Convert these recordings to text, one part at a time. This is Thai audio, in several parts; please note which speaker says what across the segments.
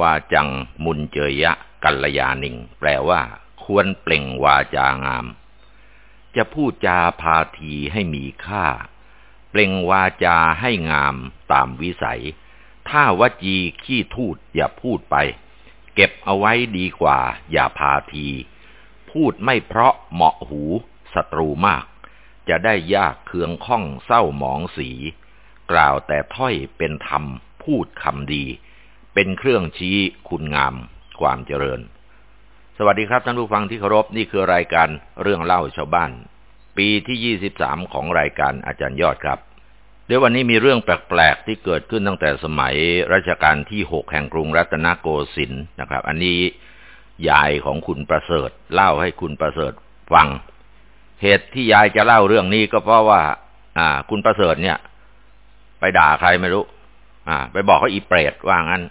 Speaker 1: วาจังมุนเจยะ กัลยานิง แปลว่า ควรเปล่งวาจางาม จะพูดจาพาทีให้มีค่า เปล่งวาจาให้งามตามวิสัย ถ้าวจีขี้ทูดอย่าพูดไป เก็บเอาไว้ดีกว่า อย่าพาที พูดไม่เพราะเหมาะหูศัตรูมาก จะได้ยากเคืองข้องเศร้าหมองสี กล่าวแต่ถ้อยเป็นธรรมพูดคำดี เป็นเครื่องชี้คุณงามความเจริญ สวัสดีครับท่านผู้ฟังที่เคารพนี่คือรายการเรื่องเล่าชาวบ้าน ปีที่ 23 ของรายการอาจารย์ยอดครับเดี๋ยววันนี้มีเรื่องแปลกๆที่เกิดขึ้นตั้งแต่สมัยรัชกาลที่ 6 แห่งกรุงรัตนโกสินทร์นะครับ อันนี้ยายของคุณประเสริฐ เล่าให้คุณประเสริฐฟัง เหตุที่ยายจะเล่าเรื่องนี้ก็เพราะว่า อ่า คุณประเสริฐเนี่ย ไปด่าใครไม่รู้ อ่า ไปบอกเขาอีเปรตว่างั้น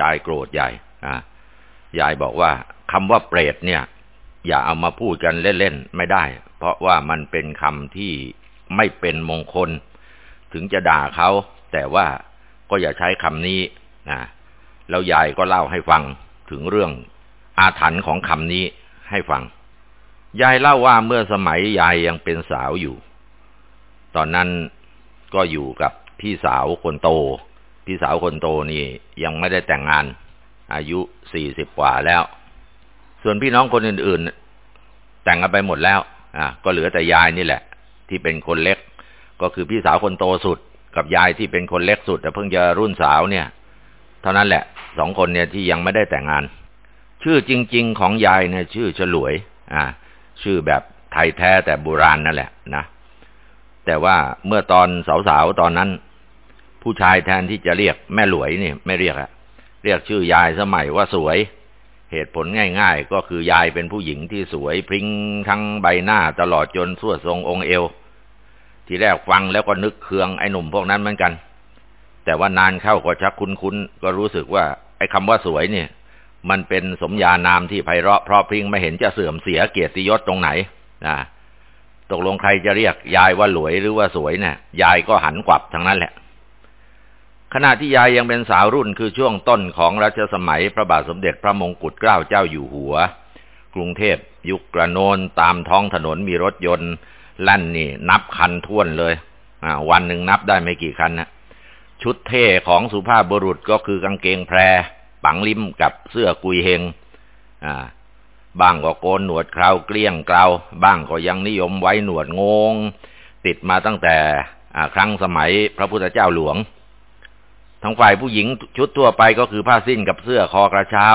Speaker 1: ยายโกรธใหญ่อ่ายายบอกว่าคำว่าเปรตเนี่ย อย่าเอามาพูดกันเล่นๆไม่ได้ เพราะว่ามันเป็นคำที่ไม่เป็นมงคล ถึงจะด่าเขาแต่ว่าก็อย่าใช้คำนี้นะแล้วยายก็เล่าให้ฟังถึงเรื่องอาถรรพ์ของคำนี้ให้ฟัง ยายเล่าว่าเมื่อสมัยยายยังเป็นสาวอยู่ ตอนนั้นก็อยู่กับพี่สาวคนโต พี่สาวคนโตนี่ยังไม่ได้แต่งงาน อายุสี่สิบกว่าแล้ว ส่วนพี่น้องคนอื่น ๆ แต่งกันไปหมดแล้ว อะก็เหลือแต่ยายนี่แหละ ที่เป็นคนเล็ก ก็คือพี่สาวคนโตสุด กับยายที่เป็นคนเล็กสุด แต่เพิ่งจะรุ่นสาวเนี่ย เท่านั้นแหละสองคนเนี่ยที่ยังไม่ได้แต่งงาน ชื่อจริง ๆ ของยายเนี่ยชื่อฉลวย อ่า ชื่อแบบไทยแท้แต่โบราณนั่นแหละนะแต่ว่าเมื่อตอนสาวๆตอนนั้น ผู้ชายแทนที่จะเรียกแม่หลวยนี่ไม่เรียกอะเรียกชื่อยายสมัยว่าสวย เหตุผลง่าย ๆ ก็คือยายเป็นผู้หญิงที่สวยพริ้งทั้งใบหน้าตลอดจนส่วทรงองค์เอว ทีแรกฟังแล้วก็นึกเคืองไอ้หนุ่มพวกนั้นเหมือนกัน แต่ว่านานเข้าก็ชักคุ้นๆก็รู้สึกว่า ไอ้คำว่าสวยเนี่ย มันเป็นสมญานามที่ไพเราะเพราะพริ้งไม่เห็นจะเสื่อมเสียเกียรติยศตรงไหนนะตกลงใครจะเรียกยายว่าหลวยหรือว่าสวยเนี่ยยายก็หันกลับทั้งนั้นแหละ ขณะที่ยายยังเป็นสาวรุ่นคือช่วงต้นของรัชสมัยพระบาทสมเด็จพระมงกุฎเกล้าเจ้าอยู่หัว กรุงเทพยุคกระโนนตามท้องถนนมีรถยนต์ลั่นนี่ นับคันท่วนเลยวันหนึ่งนับได้ไม่กี่คันนะชุดเท่ของสุภาพบุรุษก็คือกางเกงแพร ปังลิมกับเสื้อกุยเฮงบ้างก็โกนหนวดคราวเกลี้ยงเกลาบ้างก็ยังนิยมไว้หนวดงง ติดมาตั้งแต่ครั้งสมัยพระพุทธเจ้าหลวง ทั้งฝ่ายผู้หญิงชุดทั่วไปก็คือผ้าสิ้นกับเสื้อคอกระเช้า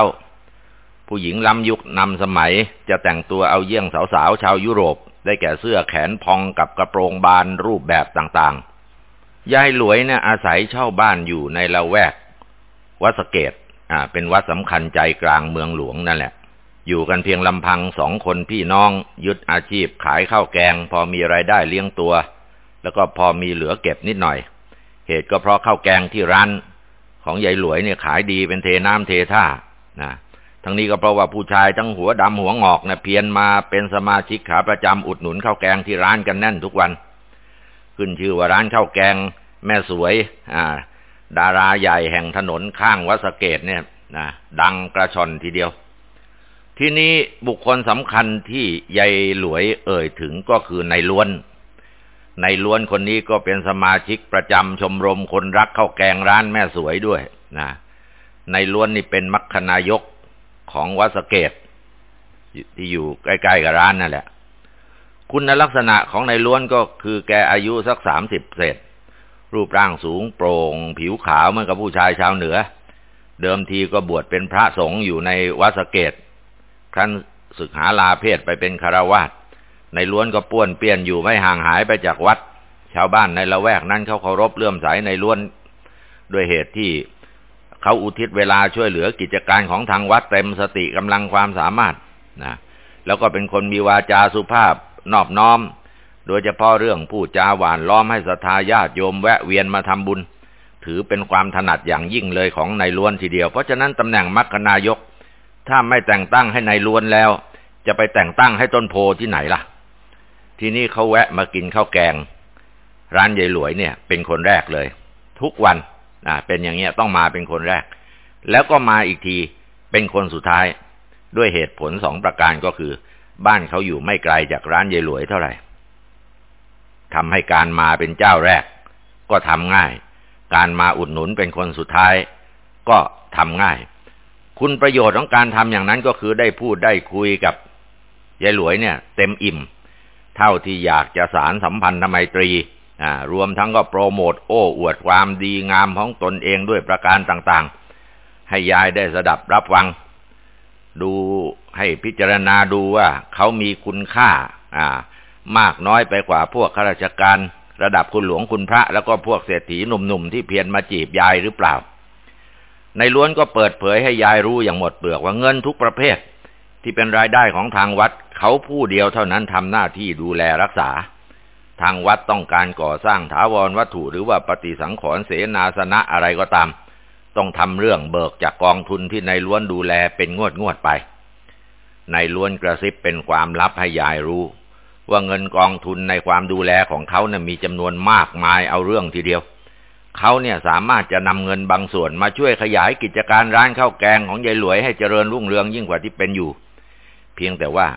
Speaker 1: ผู้หญิงล้ำยุคนำสมัยจะแต่งตัวเอาเยี่ยงสาวๆชาวยุโรป ได้แก่เสื้อแขนพองกับกระโปรงบานรูปแบบต่างๆ ยายหลวยเนี่ยอาศัยเช่าบ้านอยู่ในละแวก วัดสเกตอ่า เป็นวัดสำคัญใจกลางเมืองหลวงนั่นแหละ อยู่กันเพียงลำพังสองคนพี่น้องยึดอาชีพขายข้าวแกง พอมีไรายได้เลี้ยงตัว แล้วก็พอมีเหลือเก็บนิดหน่อย เหตุก็เพราะข้าวแกงที่ร้าน ของยายหลวยเนี่ยขายดีเป็นเทน้ำเทท่านะทั้งนี้ก็เพราะว่าผู้ชายทั้งหัวดำหัวงอกเนี่ยเพียนมาเป็นสมาชิกขาประจำอุดหนุนข้าวแกงที่ร้านกันแน่นทุกวัน ขึ้นชื่อว่าร้านข้าวแกง แม่สวย อ่า ดาราใหญ่แห่งถนนข้างวัดสเกตเนี่ยนะดังกระชอนทีเดียว ที่นี้บุคคลสำคัญที่ยายหลวยเอ่ยถึงก็คือในล้วน ในล้วนคนนี้ก็เป็นสมาชิกประจำชมรมคนรักข้าวแกงร้านแม่สวยด้วยนะในล้วนนี่เป็นมัคคนายกของวัดสเกตที่อยู่ใกล้ๆกับร้านนั่นแหละ คุณลักษณะของในล้วนก็คือแกอายุสักสามสิบเศษ รูปร่างสูงโปร่ง ผิวขาวเหมือนกับผู้ชายชาวเหนือ เดิมทีก็บวชเป็นพระสงฆ์อยู่ในวัดสเกตครั้นศึกหาลาเพศไปเป็นคารวาส ในล้วนก็ป้วนเปี้ยนอยู่ไม่ห่างหายไปจากวัด ชาวบ้านในละแวกนั้นเขาเคารพเลื่อมใสในล้วน ด้วยเหตุที่เขาอุทิศเวลาช่วยเหลือกิจการของทางวัดเต็มสติกำลังความสามารถนะแล้วก็เป็นคนมีวาจาสุภาพนอบน้อม โดยเฉพาะเรื่องพูดจาหวานล้อมให้ศรัทธาญาติโยมแวะเวียนมาทำบุญ ถือเป็นความถนัดอย่างยิ่งเลยของในล้วนทีเดียว เพราะฉะนั้นตำแหน่งมัคคนายก ถ้าไม่แต่งตั้งให้ในล้วนแล้ว จะไปแต่งตั้งให้ต้นโพที่ไหนล่ะ ทีนี้เขาแวะมากินข้าวแกง ร้านยายหลวยเนี่ย เป็นคนแรกเลย ทุกวันอ่าเป็นอย่างเงี้ยต้องมาเป็นคนแรก แล้วก็มาอีกทีเป็นคนสุดท้าย ด้วยเหตุผลสองประการก็คือ บ้านเขาอยู่ไม่ไกลจากร้านยายหลวยเท่าไหร่ทำให้การมาเป็นเจ้าแรก ก็ทำง่าย การมาอุดหนุนเป็นคนสุดท้าย ก็ทำง่าย คุณประโยชน์ของการทำอย่างนั้นก็คือได้พูดได้คุยกับยายหลวยเนี่ย เต็มอิ่ม เท่าที่อยากจะสารสัมพันธไมตรีรวมทั้งก็โปรโมทโอ้อวดความดีงามของตนเองด้วยประการต่างๆ ให้ยายได้สดับรับฟัง ดูให้พิจารณาดูว่าเขามีคุณค่า อ่ามากน้อยไปกว่าพวกข้าราชการ ระดับคุณหลวงคุณพระ แล้วก็พวกเศรษฐีหนุ่มๆที่เพียรมาจีบยายหรือเปล่า ในล้วนก็เปิดเผยให้ยายรู้อย่างหมดเปลือกว่าเงินทุกประเภท ที่เป็นรายได้ของทางวัด เขาผู้เดียวเท่านั้นทำหน้าที่ดูแลรักษา ทางวัดต้องการก่อสร้างถาวรวัตถุหรือว่าปฏิสังขรณ์เสนาสนะอะไรก็ตาม ต้องทำเรื่องเบิกจากกองทุนที่ในล้วนดูแลเป็นงวดงวดไป ในล้วนกระซิบเป็นความลับให้ยายรู้ ว่าเงินกองทุนในความดูแลของเขาเนี่ยมีจำนวนมากมายเอาเรื่องทีเดียวเขาเนี่ยสามารถจะนำเงินบางส่วนมาช่วยขยายกิจการร้านข้าวแกงของยายหลวยให้เจริญรุ่งเรืองยิ่งกว่าที่เป็นอยู่ เพียงแต่ว่า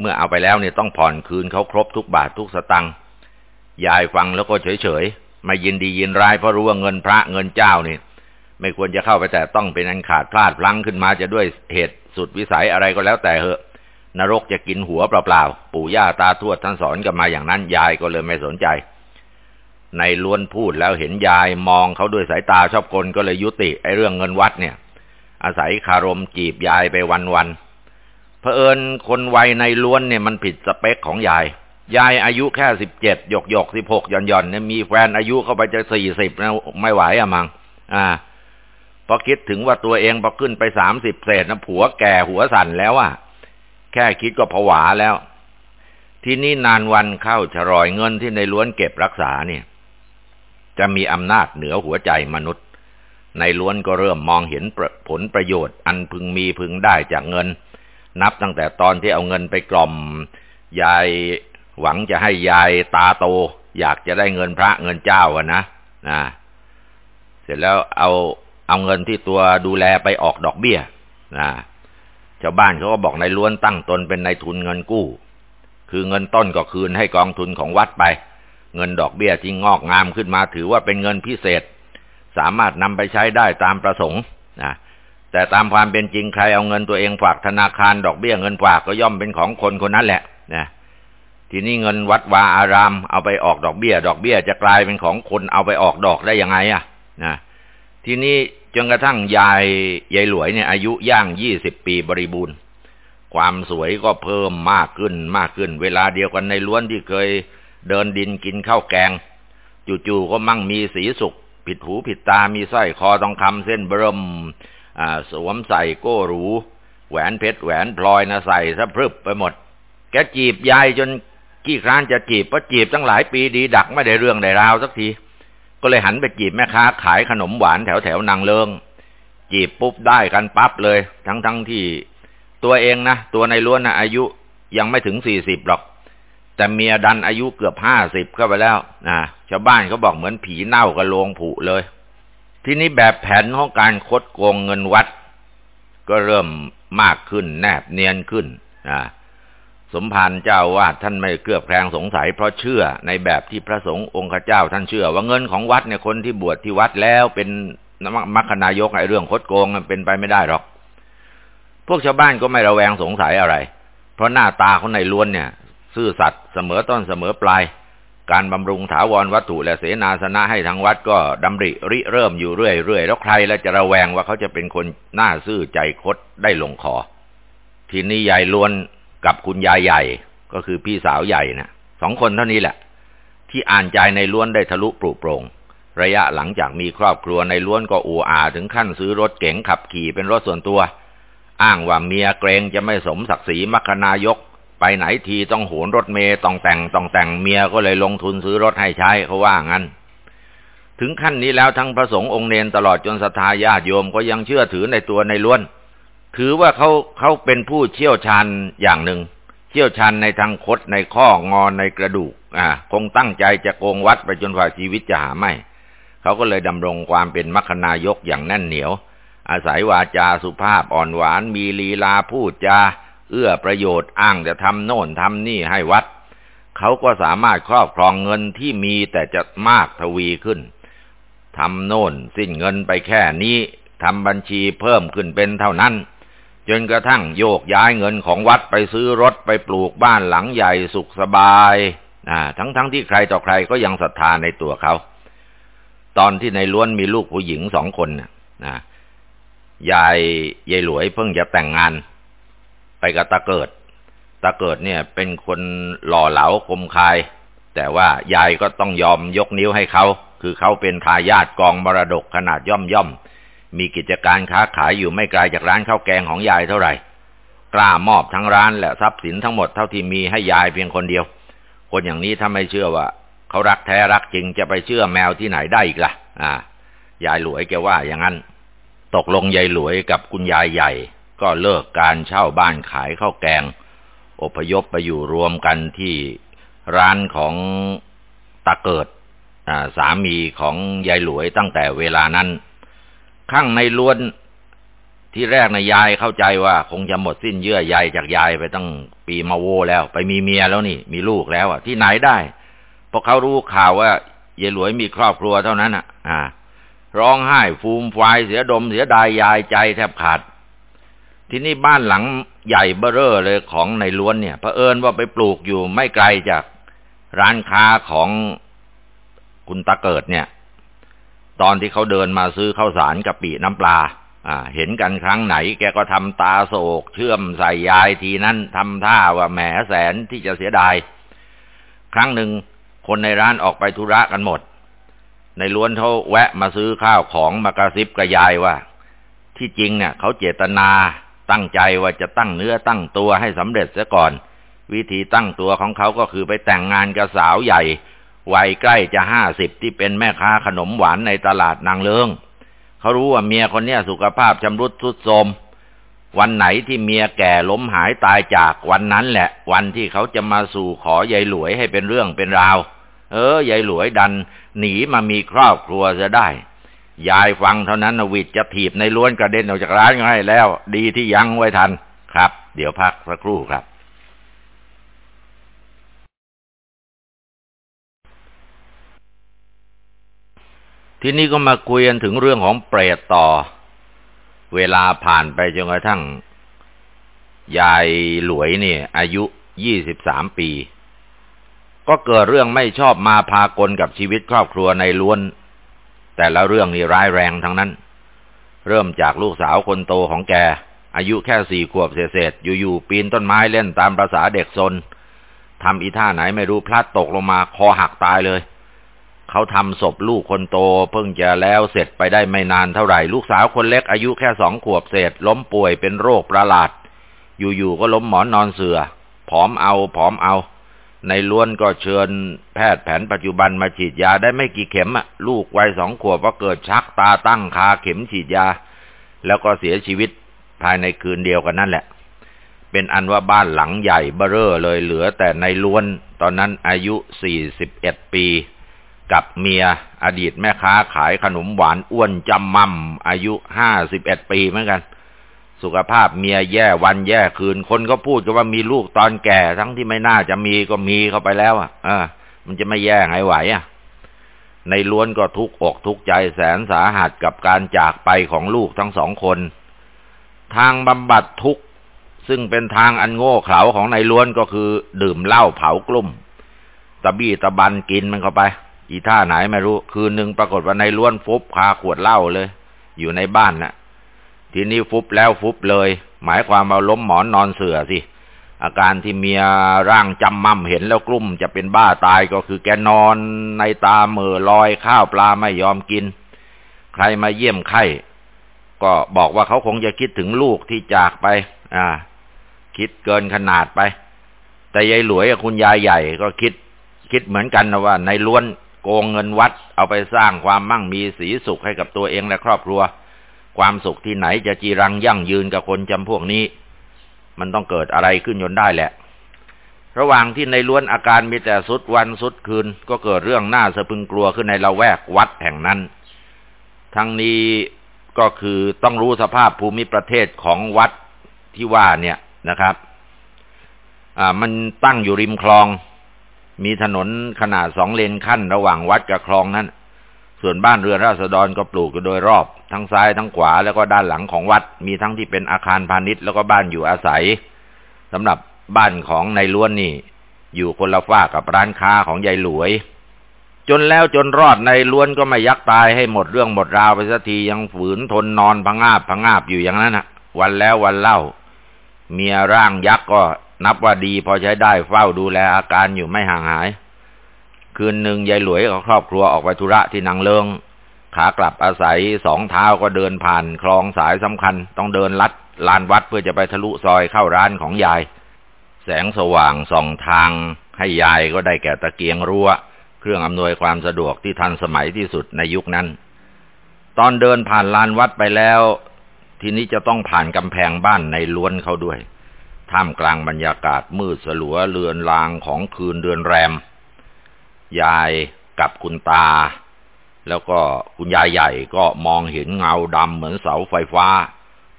Speaker 1: เมื่อเอาไปแล้วเนี่ยต้องผ่อนคืนเขาครบทุกบาททุกสตังค์ยายฟังแล้วก็เฉยๆไม่ยินดียินร้ายเพราะรู้ว่าเงินพระเงินเจ้านี่ไม่ควรจะเข้าไปแต่ต้องเป็นอันขาดพลาดพลั้งขึ้นมาจะด้วยเหตุสุดวิสัยอะไรก็แล้วแต่เหอะ นรกจะกินหัวเปล่าๆปู่ย่าตาทวดท่านสอนกันมาอย่างนั้นยายก็เลยไม่สนใจ ในล้วนพูดแล้วเห็นยายมองเขาด้วยสายตาชอบกลก็เลยยุติไอ้เรื่องเงินวัดเนี่ย อาศัยคารมจีบยายไปวันๆ เผอิญคนวัยในล้วนเนี่ยมันผิดสเปคของยาย ยายอายุแค่สิบเจ็ดหยกหยกสิบหกย่อนย่อนเนี่ยมีแฟนอายุเข้าไปจะสี่สิบนะไม่ไหวอะมัง อ่าพอคิดถึงว่าตัวเองพอขึ้นไปสามสิบเศษนะผัวแก่หัวสั่นแล้วอะแค่คิดก็ผวาแล้ว ที่นี่นานวันเข้าชรอยเงินที่ในล้วนเก็บรักษาเนี่ย จะมีอำนาจเหนือหัวใจมนุษย์ ในล้วนก็เริ่มมองเห็นผลประโยชน์ อันพึงมีพึงได้จากเงิน นับตั้งแต่ตอนที่เอาเงินไปกล่อม ยายหวังจะให้ยายตาโต อยากจะได้เงินพระเงินเจ้าอะนะนะเสร็จแล้วเอาเอาเงินที่ตัวดูแลไปออกดอกเบี้ยนะชาวบ้านเขาก็บอกนายล้วนตั้งตนเป็นนายทุนเงินกู้ คือเงินต้นก็คืนให้กองทุนของวัดไป เงินดอกเบี้ยที่งอกงามขึ้นมาถือว่าเป็นเงินพิเศษ สามารถนำไปใช้ได้ตามประสงค์นะ แต่ตามความเป็นจริงใครเอาเงินตัวเองฝากธนาคารดอกเบี้ยเงินฝากก็ย่อมเป็นของคนคนนั้นแหละนะทีนี้เงินวัดวาอาราม เอาไปออกดอกเบี้ย ดอกเบี้ยจะกลายเป็นของคนเอาไปออกดอกได้ยังไงอะนะทีนี้จนกระทั่งยายยายหลวยเนี่ยอายุย่างยี่สิบปีบริบูรณ์ ความสวยก็เพิ่มมากขึ้นมากขึ้น เวลาเดียวกันในล้วนที่เคยเดินดินกินข้าวแกง จู่ๆก็มั่งมีสีสุกผิดหูผิดตามีสร้อยคอทองคำเส้นเบิ่ม สวมใส่โก้หรู แหวนเพชรแหวนพลอยนะใส่ซะพรึบไปหมด แกจีบยายจนกี้คร้านจะจีบเพราะจีบตั้งหลายปีดีดักไม่ได้เรื่องได้ราวสักที ก็เลยหันไปจีบแม่ค้าขายขนมหวานแถวแถวนางเลิง จีบปุ๊บได้กันปั๊บเลย ทั้งทั้งที่ ตัวเองนะตัวในล้วนนะอายุยังไม่ถึงสี่สิบหรอก แต่เมียดันอายุเกือบห้าสิบเข้าไปแล้วนะชาวบ้านเขาบอกเหมือนผีเน่ากระโลงผุเลย ทีนี้แบบแผนของการคดโกงเงินวัด ก็เริ่มมากขึ้นแนบเนียนขึ้นนะสมภารเจ้าวาดท่านไม่เกือบแคลงสงสัย เพราะเชื่อในแบบที่พระสงฆ์องค์เจ้าท่านเชื่อ ว่าเงินของวัดเนี่ยคนที่บวชที่วัดแล้วเป็นมัคคนายกไอ้เรื่องคดโกงมันเป็นไปไม่ได้หรอก พวกชาวบ้านก็ไม่ระแวงสงสัยอะไร เพราะหน้าตาขาในล้วนเนี่ย ซื่อสัตย์เสมอต้นเสมอปลาย การบำรุงถาวรวัตถุและเสนาสนะให้ทางวัดก็ดำริริเริ่มอยู่เรื่อยๆแล้วใครแล้วจะระแวงว่าเขาจะเป็นคนหน้าซื่อใจคดได้ลงคอ ทีนี้ยายล้วนกับคุณยายใหญ่ก็คือพี่สาวใหญ่นะสองคนเท่านี้แหละ ที่อ่านใจในล้วนได้ทะลุปลุกโปรงระยะหลังจากมีครอบครัวในล้วนก็อูอาถึงขั้นซื้อรถเก๋งขับขี่เป็นรถส่วนตัว อ้างว่าเมียเกรงจะไม่สมศักดิ์ศรีมัคนายก ไปไหนทีต้องโหนรถเมย์ต้องแต่งต้องแต่งเมียก็เลยลงทุนซื้อรถให้ใช้เขาว่างั้น ถึงขั้นนี้แล้วทั้งพระสงฆ์องค์เนนตลอดจนศรัทธาญาติโยมก็ยังเชื่อถือในตัวในล้วน ถือว่าเขาเขาเป็นผู้เชี่ยวชาญอย่างหนึ่ง เชี่ยวชาญในทางคดในข้องอในกระดูกอ่าคงตั้งใจจะโกงวัดไปจนกว่าชีวิตจะหาไม่เขาก็เลยดำรงความเป็นมัคนายกอย่างแน่นเหนียว อาศัยวาจาสุภาพอ่อนหวานมีลีลาพูดจา เอื้อประโยชน์อ้างจะทำโน่นทำนี่ให้วัด เขาก็สามารถครอบครองเงินที่มีแต่จะมากทวีขึ้นทำโน่นสิ้นเงินไปแค่นี้ทำบัญชีเพิ่มขึ้นเป็นเท่านั้น จนกระทั่งโยกย้ายเงินของวัดไปซื้อรถไปปลูกบ้านหลังใหญ่สุขสบายทั้งๆทที่ใครต่อใครก็ยังศรัทธาในตัวเขา ตอนที่ในล้วนมีลูกผู้หญิงสองคนนะยายยายหลวยเพิ่งจะแต่งงาน ไปกับตาเกิด ตาเกิดเนี่ย เป็นคนหล่อเหลาคมคาย แต่ว่ายายก็ต้องยอมยกนิ้วให้เขา คือเขาเป็นทายาทกองมรดกขนาดย่อมย่อม มีกิจการค้าขายอยู่ไม่ไกลจากร้านข้าวแกงของยายเท่าไหร่ กล้ามอบทั้งร้านและทรัพย์สินทั้งหมดเท่าที่มีให้ยายเพียงคนเดียว คนอย่างนี้ถ้าไม่เชื่อว่าเขารักแท้รักจริงจะไปเชื่อแมวที่ไหนได้อีกละ่ะ อ่า ยายหลวยแกว่าอย่างนั้น ตกลงยายหลวยกับคุณยายใหญ่ ก็เลิกการเช่าบ้านขายข้าวแกง อพยพไปอยู่รวมกันที่ร้านของตาเกิดสามีของยายหลวยตั้งแต่เวลานั้น ข้างในล้วนที่แรกนายยายเข้าใจว่า คงจะหมดสิ้นเยื่อใยจากยายไปตั้งปีมาโวแล้ว ไปมีเมียแล้วนี่ มีลูกแล้วอะที่ไหนได้เพราะเขารู้ข่าวว่ายายหลวยมีครอบครัวเท่านั้นอะ อ่า ร้องไห้ฟูมฟายเสียดมเสียดายยายใจแทบขาด ที่นี่บ้านหลังใหญ่เบ้อเร่อเลยของในล้วนเนี่ยเผอิญว่าไปปลูกอยู่ไม่ไกลจากร้านค้าของคุณตาเกิดเนี่ย ตอนที่เขาเดินมาซื้อข้าวสารกับปีน้ำปลา อ่า เห็นกันครั้งไหน แกก็ทำตาโศก เชื่อมใส่ยายทีนั้นทำท่าว่าแหมแสนที่จะเสียดาย ครั้งหนึ่งคนในร้านออกไปธุระกันหมด ในล้วนเขาแวะมาซื้อข้าวของมากระซิบกระยายว่า ที่จริงเนี่ยเขาเจตนา ตั้งใจว่าจะตั้งเนื้อตั้งตัวให้สำเร็จเสียก่อน วิธีตั้งตัวของเขาก็คือไปแต่งงานกับสาวใหญ่ วัยใกล้จะห้าสิบที่เป็นแม่ค้าขนมหวานในตลาดนางเลิงเขารู้ว่าเมียคนนี้สุขภาพชำรุดทรุดโทรมวันไหนที่เมียแก่ล้มหายตายจากวันนั้นแหละ วันที่เขาจะมาสู่ขอยายหลวยให้เป็นเรื่องเป็นราว เออยายหลวยดัน หนีมามีครอบครัวจะได้ ยายฟังเท่านั้นวิทจะถีบในล้วนกระเด็นออกจากร้านให้แล้ว ดีที่ยั้งไว้ทันครับ เดี๋ยวพักสักครู่ครับ ทีนี้ก็มาคุยกันถึงเรื่องของเปรตต่อ เวลาผ่านไปจนกระทั่ง ยายหลวยเนี่ยอายุยี่สิบสามปี ก็เกิดเรื่องไม่ชอบมาพากลกับชีวิตครอบครัวในล้วน แต่และเรื่องนี่ร้ายแรงทั้งนั้น เริ่มจากลูกสาวคนโตของแก อายุแค่สี่ขวบเศษๆอยู่ๆปีนต้นไม้เล่นตามประษาเด็กซนทำอีท่าไหนไม่รู้พลัดตกลงมาคอหักตายเลย เขาทำศพลูกคนโต เพิ่งจะแล้วเสร็จไปได้ไม่นานเท่าไหร่ ลูกสาวคนเล็กอายุแค่สองขวบเศษ ล้มป่วยเป็นโรคประหลาด อยู่ๆก็ล้มหมอนนอนเสือผอมเอาผอมเอา ในล้วนก็เชิญแพทย์แผนปัจจุบันมาฉีดยาได้ไม่กี่เข็มอะลูกวัยสองขวบก็เกิดชักตาตั้งคาเข็มฉีดยา แล้วก็เสียชีวิตภายในคืนเดียวกันนั่นแหละ เป็นอันว่าบ้านหลังใหญ่เบ้อเร่อเลยเหลือแต่ในล้วนตอนนั้นอายุสี่สิบเอ็ดปี กับเมียอดีตแม่ค้าขายขนมหวานอ้วนจำมั่มอายุห้าสิบเอ็ดปีเหมือนกัน สุขภาพเมียแย่วันแย่คืน คนก็พูดกันว่ามีลูกตอนแก่ ทั้งที่ไม่น่าจะมีก็มีเข้าไปแล้วอะอ่ามันจะไม่แย่ไงไหวอะ ในล้วนก็ทุกอกทุกใจแสนสาหัสกับการจากไปของลูกทั้งสองคน ทางบำบัดทุกซึ่งเป็นทางอันโง่เขลาของในล้วนก็คือ ดื่มเหล้าเผากลุ่ม ตะบี้ตะบันกินมันเข้าไป อีท่าไหนไม่รู้ คืนหนึ่งปรากฏว่าในล้วนฟุบคาขวดเหล้าเลย อยู่ในบ้านนะ่ะ ทีนี้ฟุบแล้วฟุบเลย หมายความว่าล้มหมอนนอนเสือสิอาการที่เมียร่างจำมั่มเห็นแล้วกลุ้มจะเป็นบ้าตายก็คือแกนอนในตาเมื่อลอยข้าวปลาไม่ยอมกิน ใครมาเยี่ยมไข้ก็บอกว่าเขาคงจะคิดถึงลูกที่จากไป อ่า คิดเกินขนาดไป แต่ยายหลวยกับคุณยายใหญ่ก็คิด คิดเหมือนกันนะว่า ในล้วนโกงเงินวัด เอาไปสร้างความมั่งมีสีสุขให้กับตัวเองและครอบครัว ความสุขที่ไหนจะจีรังยั่งยืนกับคนจำพวกนี้ มันต้องเกิดอะไรขึ้นยนได้แหละ ระหว่างที่ในล้วนอาการมีแต่สุดวันสุดคืน ก็เกิดเรื่องน่าสะพึงกลัวขึ้นในละแวกวัดแห่งนั้น ทั้งนี้ก็คือต้องรู้สภาพภูมิประเทศของวัดที่ว่าเนี่ยนะครับอ่ามันตั้งอยู่ริมคลอง มีถนนขนาดสองเลนขั้น ระหว่างวัดกับคลองนั้น ส่วนบ้านเรือนราษฎรก็ปลูกอยู่โดยรอบ ทั้งซ้ายทั้งขวาแล้วก็ด้านหลังของวัด มีทั้งที่เป็นอาคารพาณิชย์แล้วก็บ้านอยู่อาศัยสำหรับบ้านของนายล้วนนี่ อยู่คนละฝ้ากับร้านค้าของยายหลวย จนแล้วจนรอดในล้วนก็ไม่ยักตายให้หมดเรื่องหมดราวไปสักทียังฝืนทนนอนพังาบพังาบอยู่อย่างนั้นนะวันแล้ววันเล่า เมียร่างยักษ์ก็นับว่าดีพอใช้ได้เฝ้าดูแลอาการอยู่ไม่ห่างหาย คืนหนึ่งยายหลวยกับครอบครัวออกไปธุระที่นางเลิงขากลับอาศัยสองเท้าก็เดินผ่านคลองสายสำคัญ ต้องเดินลัดลานวัดเพื่อจะไปทะลุซอยเข้าร้านของยาย แสงสว่างส่องทางให้ยายก็ได้แก่ตะเกียงรั้ว เครื่องอำนวยความสะดวกที่ทันสมัยที่สุดในยุคนั้น ตอนเดินผ่านลานวัดไปแล้ว ทีนี้จะต้องผ่านกำแพงบ้านในล้วนเขาด้วย ท่ามกลางบรรยากาศมืดสลัวเลือนลางของคืนเดือนแรม ยายกับคุณตา แล้วก็คุณยายใหญ่ก็มองเห็นเงาดำเหมือนเสาไฟฟ้า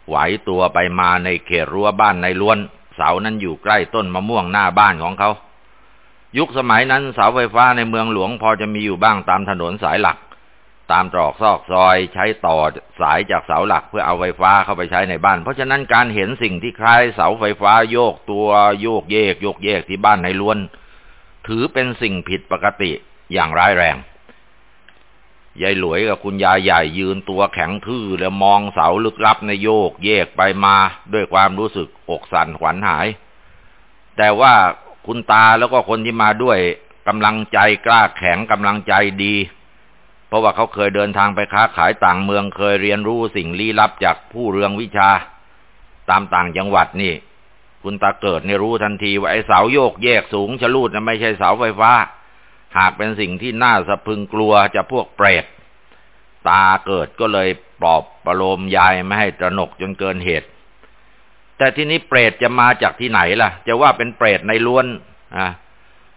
Speaker 1: ไหวตัวไปมาในเขตรั้วบ้านในล้วน เสานั้นอยู่ใกล้ต้นมะม่วงหน้าบ้านของเขา ยุคสมัยนั้นเสาไฟฟ้าในเมืองหลวงพอจะมีอยู่บ้างตามถนนสายหลัก ตามตรอกซอกซอยใช้ต่อสายจากเสาหลักเพื่อเอาไฟฟ้าเข้าไปใช้ในบ้าน เพราะฉะนั้นการเห็นสิ่งที่คล้ายเสาไฟฟ้าโยกตัวโยกเยกโยกเยกที่บ้านในล้วน ถือเป็นสิ่งผิดปกติอย่างร้ายแรง ยายหลวยกับคุณยายใหญ่ยืนตัวแข็งทื่อแล้วมองเสาลึกลับในโยกเยกไปมาด้วยความรู้สึกอกสั่นขวัญหาย แต่ว่าคุณตาแล้วก็คนที่มาด้วยกำลังใจกล้าแข็งกำลังใจดี เพราะว่าเขาเคยเดินทางไปค้าขายต่างเมืองเคยเรียนรู้สิ่งลี้ลับจากผู้เรืองวิชา ตามต่างจังหวัดนี่ คุณตาเกิดเนี่ยรู้ทันทีว่าไอ้เสาโยกแยกสูงชะลูดนะไม่ใช่เสาไฟฟ้า หากเป็นสิ่งที่น่าสะพึงกลัวจะพวกเปรตตาเกิดก็เลยปลอบประโลมยายไม่ให้ตระหนกจนเกินเหตุ แต่ที่นี้เปรตจะมาจากที่ไหนล่ะ จะว่าเป็นเปรตในล้วนอ่า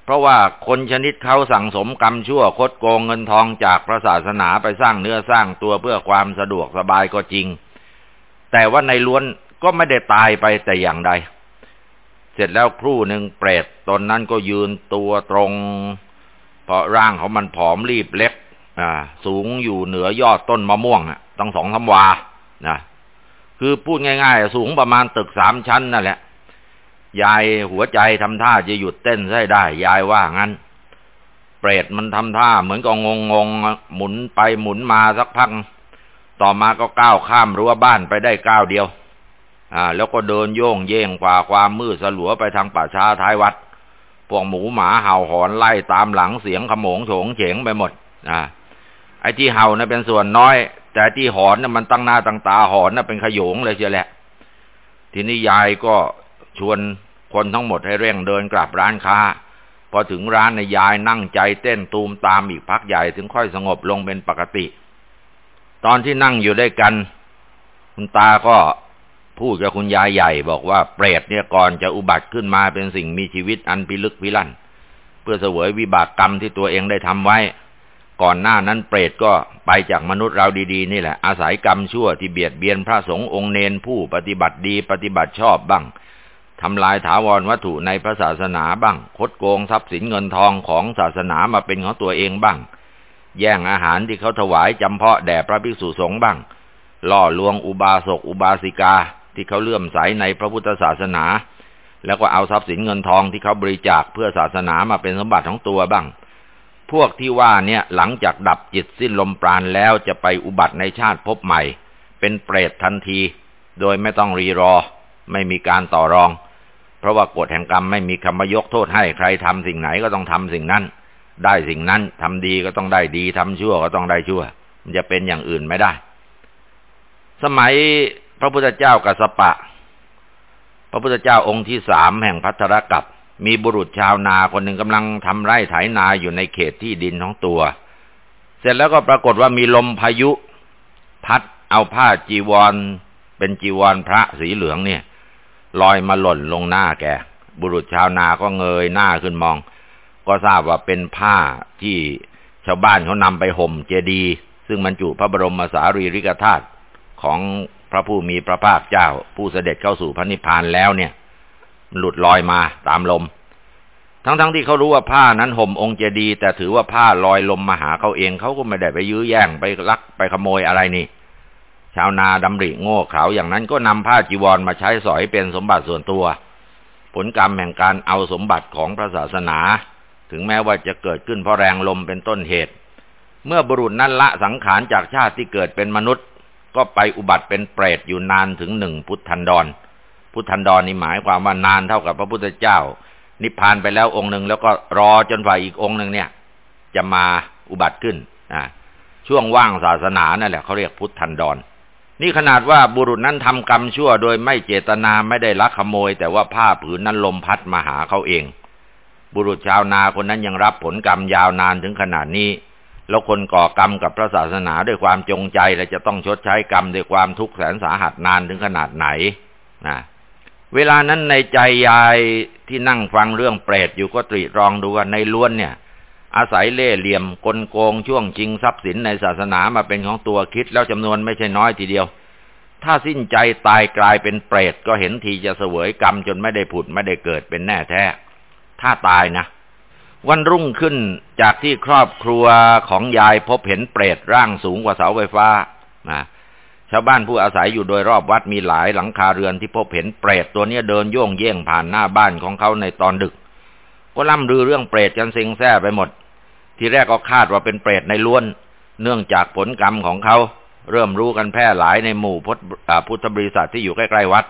Speaker 1: เพราะว่าคนชนิดเขาสั่งสมกรรมชั่วคดโกงเงินทองจากพระศาสนาไปสร้างเนื้อสร้างตัวเพื่อความสะดวกสบายก็จริง แต่ว่าในล้วนก็ไม่ได้ตายไปแต่อย่างใด เสร็จแล้วครู่หนึ่งเปรตตนนั้นก็ยืนตัวตรง เพราะร่างเขามันผอมรีบเล็ก อ่า สูงอยู่เหนือยอดต้นมะม่วงอะต้งสองทำวานะคือพูดง่ายๆ สูงประมาณตึกสามชั้นนั่นแหละ ยายหัวใจทำท่าจะหยุดเต้นใช่ได้ ยายว่างั้น เปรตมันทำท่าเหมือนกับงงงหมุนไปหมุนมาสักพัก ต่อมาก็ก้าวข้ามรั้วบ้านไปได้ก้าวเดียว อ่า แล้วก็เดินโย่งเย่งกว่าความมืดสลัวไปทางป่าช้าท้ายวัด พวกหมูหมาเห่าหอนไล่ตามหลังเสียงขโมงโฉงเฉงไปหมด อ่า ไอ้ที่เห่านะเป็นส่วนน้อย แต่ที่หอนน่ะมันตั้งหน้าตั้งตาหอนน่ะเป็นขยงเลยเชียวแหละ ทีนี้ยายก็ชวนคนทั้งหมดให้เร่งเดินกลับร้านค้า พอถึงร้านในยายนั่งใจเต้นตูมตามอีกพักใหญ่ถึงค่อยสงบลงเป็นปกติ ตอนที่นั่งอยู่ด้วยกัน คุณตาก็ พูดกับคุณยายใหญ่บอกว่าเปรตเนี่ยก่อนจะอุบัติขึ้นมาเป็นสิ่งมีชีวิตอันพิลึกพิลั่น เพื่อเสวยวิบากกรรมที่ตัวเองได้ทำไว้ ก่อนหน้านั้นเปรตก็ไปจากมนุษย์เราดีๆ นี่แหละ อาศัยกรรมชั่วที่เบียดเบียนพระสงฆ์องค์เนนผู้ปฏิบัติดีปฏิบัติชอบบ้างทำลายถาวรวัตถุในพระศาสนาบ้าง คดโกงทรัพย์สินเงินทองของศาสนามาเป็นของตัวเองบ้าง แย่งอาหารที่เขาถวายจำเพาะแด่พระภิกษุสงฆ์บ้าง ล่อลวงอุบาสกอุบาสิกา ที่เขาเลื่อมใสในพระพุทธศาสนา แล้วก็เอาทรัพย์สินเงินทองที่เขาบริจาคเพื่อศาสนามาเป็นสมบัติของตัวบ้าง พวกที่ว่าเนี่ยหลังจากดับจิตสิ้นลมปราณแล้วจะไปอุบัติในชาติพบใหม่ เป็นเปรตทันที โดยไม่ต้องรีรอ ไม่มีการต่อรอง เพราะว่ากฎแห่งกรรมไม่มีคำมายกโทษให้ใครทำสิ่งไหนก็ต้องทำสิ่งนั้น ได้สิ่งนั้นทำดีก็ต้องได้ดีทำชั่วก็ต้องได้ชั่ว มันจะเป็นอย่างอื่นไม่ได้ สมัย พระพุทธเจ้ากัสปะ พระพุทธเจ้าองค์ที่สามแห่งพัทรกับมีบุรุษชาวนาคนหนึ่งกำลังทำไร่ไถนาอยู่ในเขตที่ดินของตัว เสร็จแล้วก็ปรากฏว่ามีลมพายุ พัดเอาผ้าจีวร เป็นจีวรพระสีเหลืองเนี่ยลอยมาหล่นลงหน้าแก บุรุษชาวนาก็เงยหน้าขึ้นมอง ก็ทราบว่าเป็นผ้าที่ชาวบ้านเขานำไปห่มเจดีซึ่งมันจุพระบรมสารีริกธาตุของ พระผู้มีพระภาคเจ้า ผู้เสด็จเข้าสู่พระนิพพานแล้วเนี่ย หลุดลอยมาตามลม ทั้งๆทที่เขารู้ว่าผ้านั้นห่มองค์เจดี แต่ถือว่าผ้าลอยลมมาหาเขาเองเขาก็ไม่ได้ไปยื้อแย่งไปลักไปขโมยอะไรนี่ ชาวนาดำริโง่เขลาอย่างนั้นก็นำผ้าจีวรมาใช้สอยเป็นสมบัติส่วนตัว ผลกรรมแห่งการเอาสมบัติของพระศาสนา ถึงแม้ว่าจะเกิดขึ้นเพราะแรงลมเป็นต้นเหตุเมื่อบุรุษนั้นละสังขารจากชาติที่เกิดเป็นมนุษย์ ก็ไปอุบัติเป็นเปรตอยู่นานถึงหนึ่งพุทธันดร พุทธันดรนี่หมายความว่านานเท่ากับพระพุทธเจ้า นิพพานไปแล้วองค์หนึ่งแล้วก็รอจนฝ่ายอีกองค์หนึ่งเนี่ย จะมาอุบัติขึ้นอ่าช่วงว่างศาสนานั่นแหละเขาเรียกพุทธันดร นี่ขนาดว่าบุรุษนั้นทำกรรมชั่วโดยไม่เจตนาไม่ได้ลักขโมย แต่ว่าผ้าผืนนั้นลมพัดมาหาเขาเอง บุรุษชาวนาคนนั้นยังรับผลกรรมยาวนานถึงขนาดนี้ แล้วคนก่อกรรมกับพระศาสนาด้วยความจงใจและจะต้องชดใช้กรรมด้วยความทุกข์แสนสาหัสนานถึงขนาดไหนนะเวลานั้นในใจยายที่นั่งฟังเรื่องเปรตอยู่ก็ตรีตรองดูว่าในล้วนเนี่ย อาศัยเล่เหลี่ยมกลโกงช่วงจริงทรัพย์สินในศาสนามาเป็นของตัวคิดแล้วจำนวนไม่ใช่น้อยทีเดียว ถ้าสิ้นใจตายกลายเป็นเปรตก็เห็นทีจะเสวยกรรมจนไม่ได้ผุดไม่ได้เกิดเป็นแน่แท้ถ้าตายนะ วันรุ่งขึ้นจากที่ครอบครัวของยายพบเห็นเปรตร่างสูงกว่าเสาไฟฟ้านะชาวบ้านผู้อาศัยอยู่โดยรอบวัดมีหลายหลังคาเรือนที่พบเห็นเปรตตัวนี้เดินโย่งเย่งผ่านหน้าบ้านของเขาในตอนดึก ก็ล่ำลือเรื่องเปรตกันซ็งแซ่ไปหมด ทีแรกก็คาดว่าเป็นเปรตในล้วน เนื่องจากผลกรรมของเขา เริ่มรู้กันแพร่หลายในหมู่พุทธบริษัทที่อยู่ใกล้ๆวัด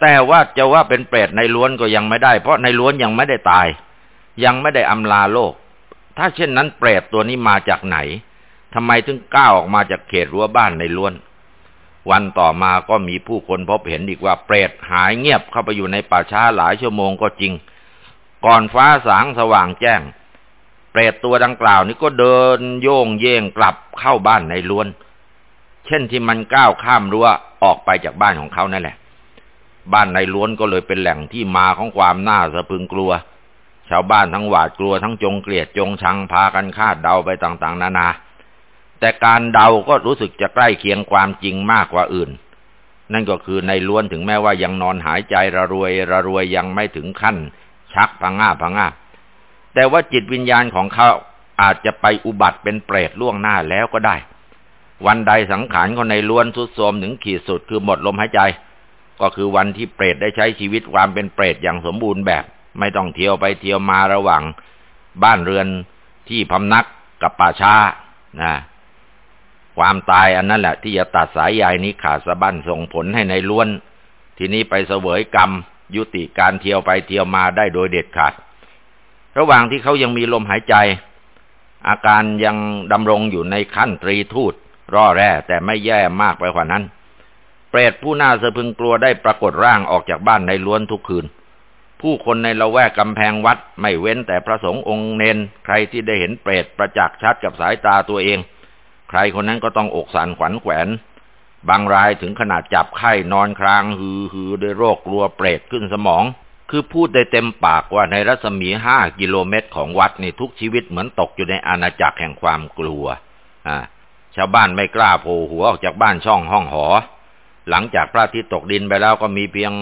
Speaker 1: แต่ว่าจะว่าเป็นเปรตในล้วนก็ยังไม่ได้ เพราะในล้วนยังไม่ได้ตาย ยังไม่ได้อำลาโลก ถ้าเช่นนั้นเปรตตัวนี้มาจากไหนทำไมถึงก้าวออกมาจากเขตรั้วบ้านในล้วน วันต่อมาก็มีผู้คนพบเห็นอีกว่าเปรตหายเงียบเข้าไปอยู่ในป่าช้าหลายชั่วโมงก็จริง ก่อนฟ้าสางสว่างแจ้ง เปรตตัวดังกล่าวนี้ก็เดินโยงเย่งกลับเข้าบ้านในล้วน เช่นที่มันก้าวข้ามรั้วออกไปจากบ้านของเขานั่นแหละ บ้านในล้วนก็เลยเป็นแหล่งที่มาของความน่าสะพึงกลัว ชาวบ้านทั้งหวาดกลัวทั้งจงเกลียดจงชังพากันคาดเดาไปต่างๆ นานา แต่การเดาก็รู้สึกจะใกล้เคียงความจริงมากกว่าอื่น นั่นก็คือในล้วนถึงแม้ว่ายังนอนหายใจระรวยระรวยยังไม่ถึงขั้น ชักพังงาพังงาแต่ว่าจิตวิญญาณของเขาอาจจะไปอุบัติเป็นเปรตล่วงหน้าแล้วก็ได้ วันใดสังขารคนในล้วนทุดโทมถึงขีดสุดคือหมดลมหายใจ ก็คือวันที่เปรตได้ใช้ชีวิตความเป็นเปรตอย่างสมบูรณ์แบบ ไม่ต้องเที่ยวไปเที่ยวมาระหว่างบ้านเรือนที่พำนักกับป่าช้านะความตายอันนั้นแหละ ที่จะตัดสายใยนี้ขาดสะบั้นส่งผลให้ในล้วน ทีนี้ไปเสวยกรรม ยุติการเที่ยวไปเที่ยวมาได้โดยเด็ดขาด ระหว่างที่เขายังมีลมหายใจ อาการยังดำรงอยู่ในขั้นตรีทูตร่อแร่แต่ไม่แย่มากไปกว่านั้น เปรตผู้น่าสะพึงกลัวได้ปรากฏร่างออกจากบ้านในล้วนทุกคืน ผู้คนในละแวกกำแพงวัด ไม่เว้นแต่พระสงฆ์องค์เนน ใครที่ได้เห็นเปรตประจักษ์ชัดกับสายตาตัวเอง ใครคนนั้นก็ต้องอกสันขวัญแขวน บางรายถึงขนาดจับไข้นอนครางหือหือด้วยโรคกลัวเปรตขึ้นสมอง คือพูดได้เต็มปากว่าในรัศมีห้ากิโลเมตรของวัดนี่ทุกชีวิตเหมือนตกอยู่ในอาณาจักรแห่งความกลัว อ่า ชาวบ้านไม่กล้าโผล่หัวออกจากบ้านช่องห้องหอ หลังจากพระอาทิตย์ตกดินไปแล้วก็มีเพียง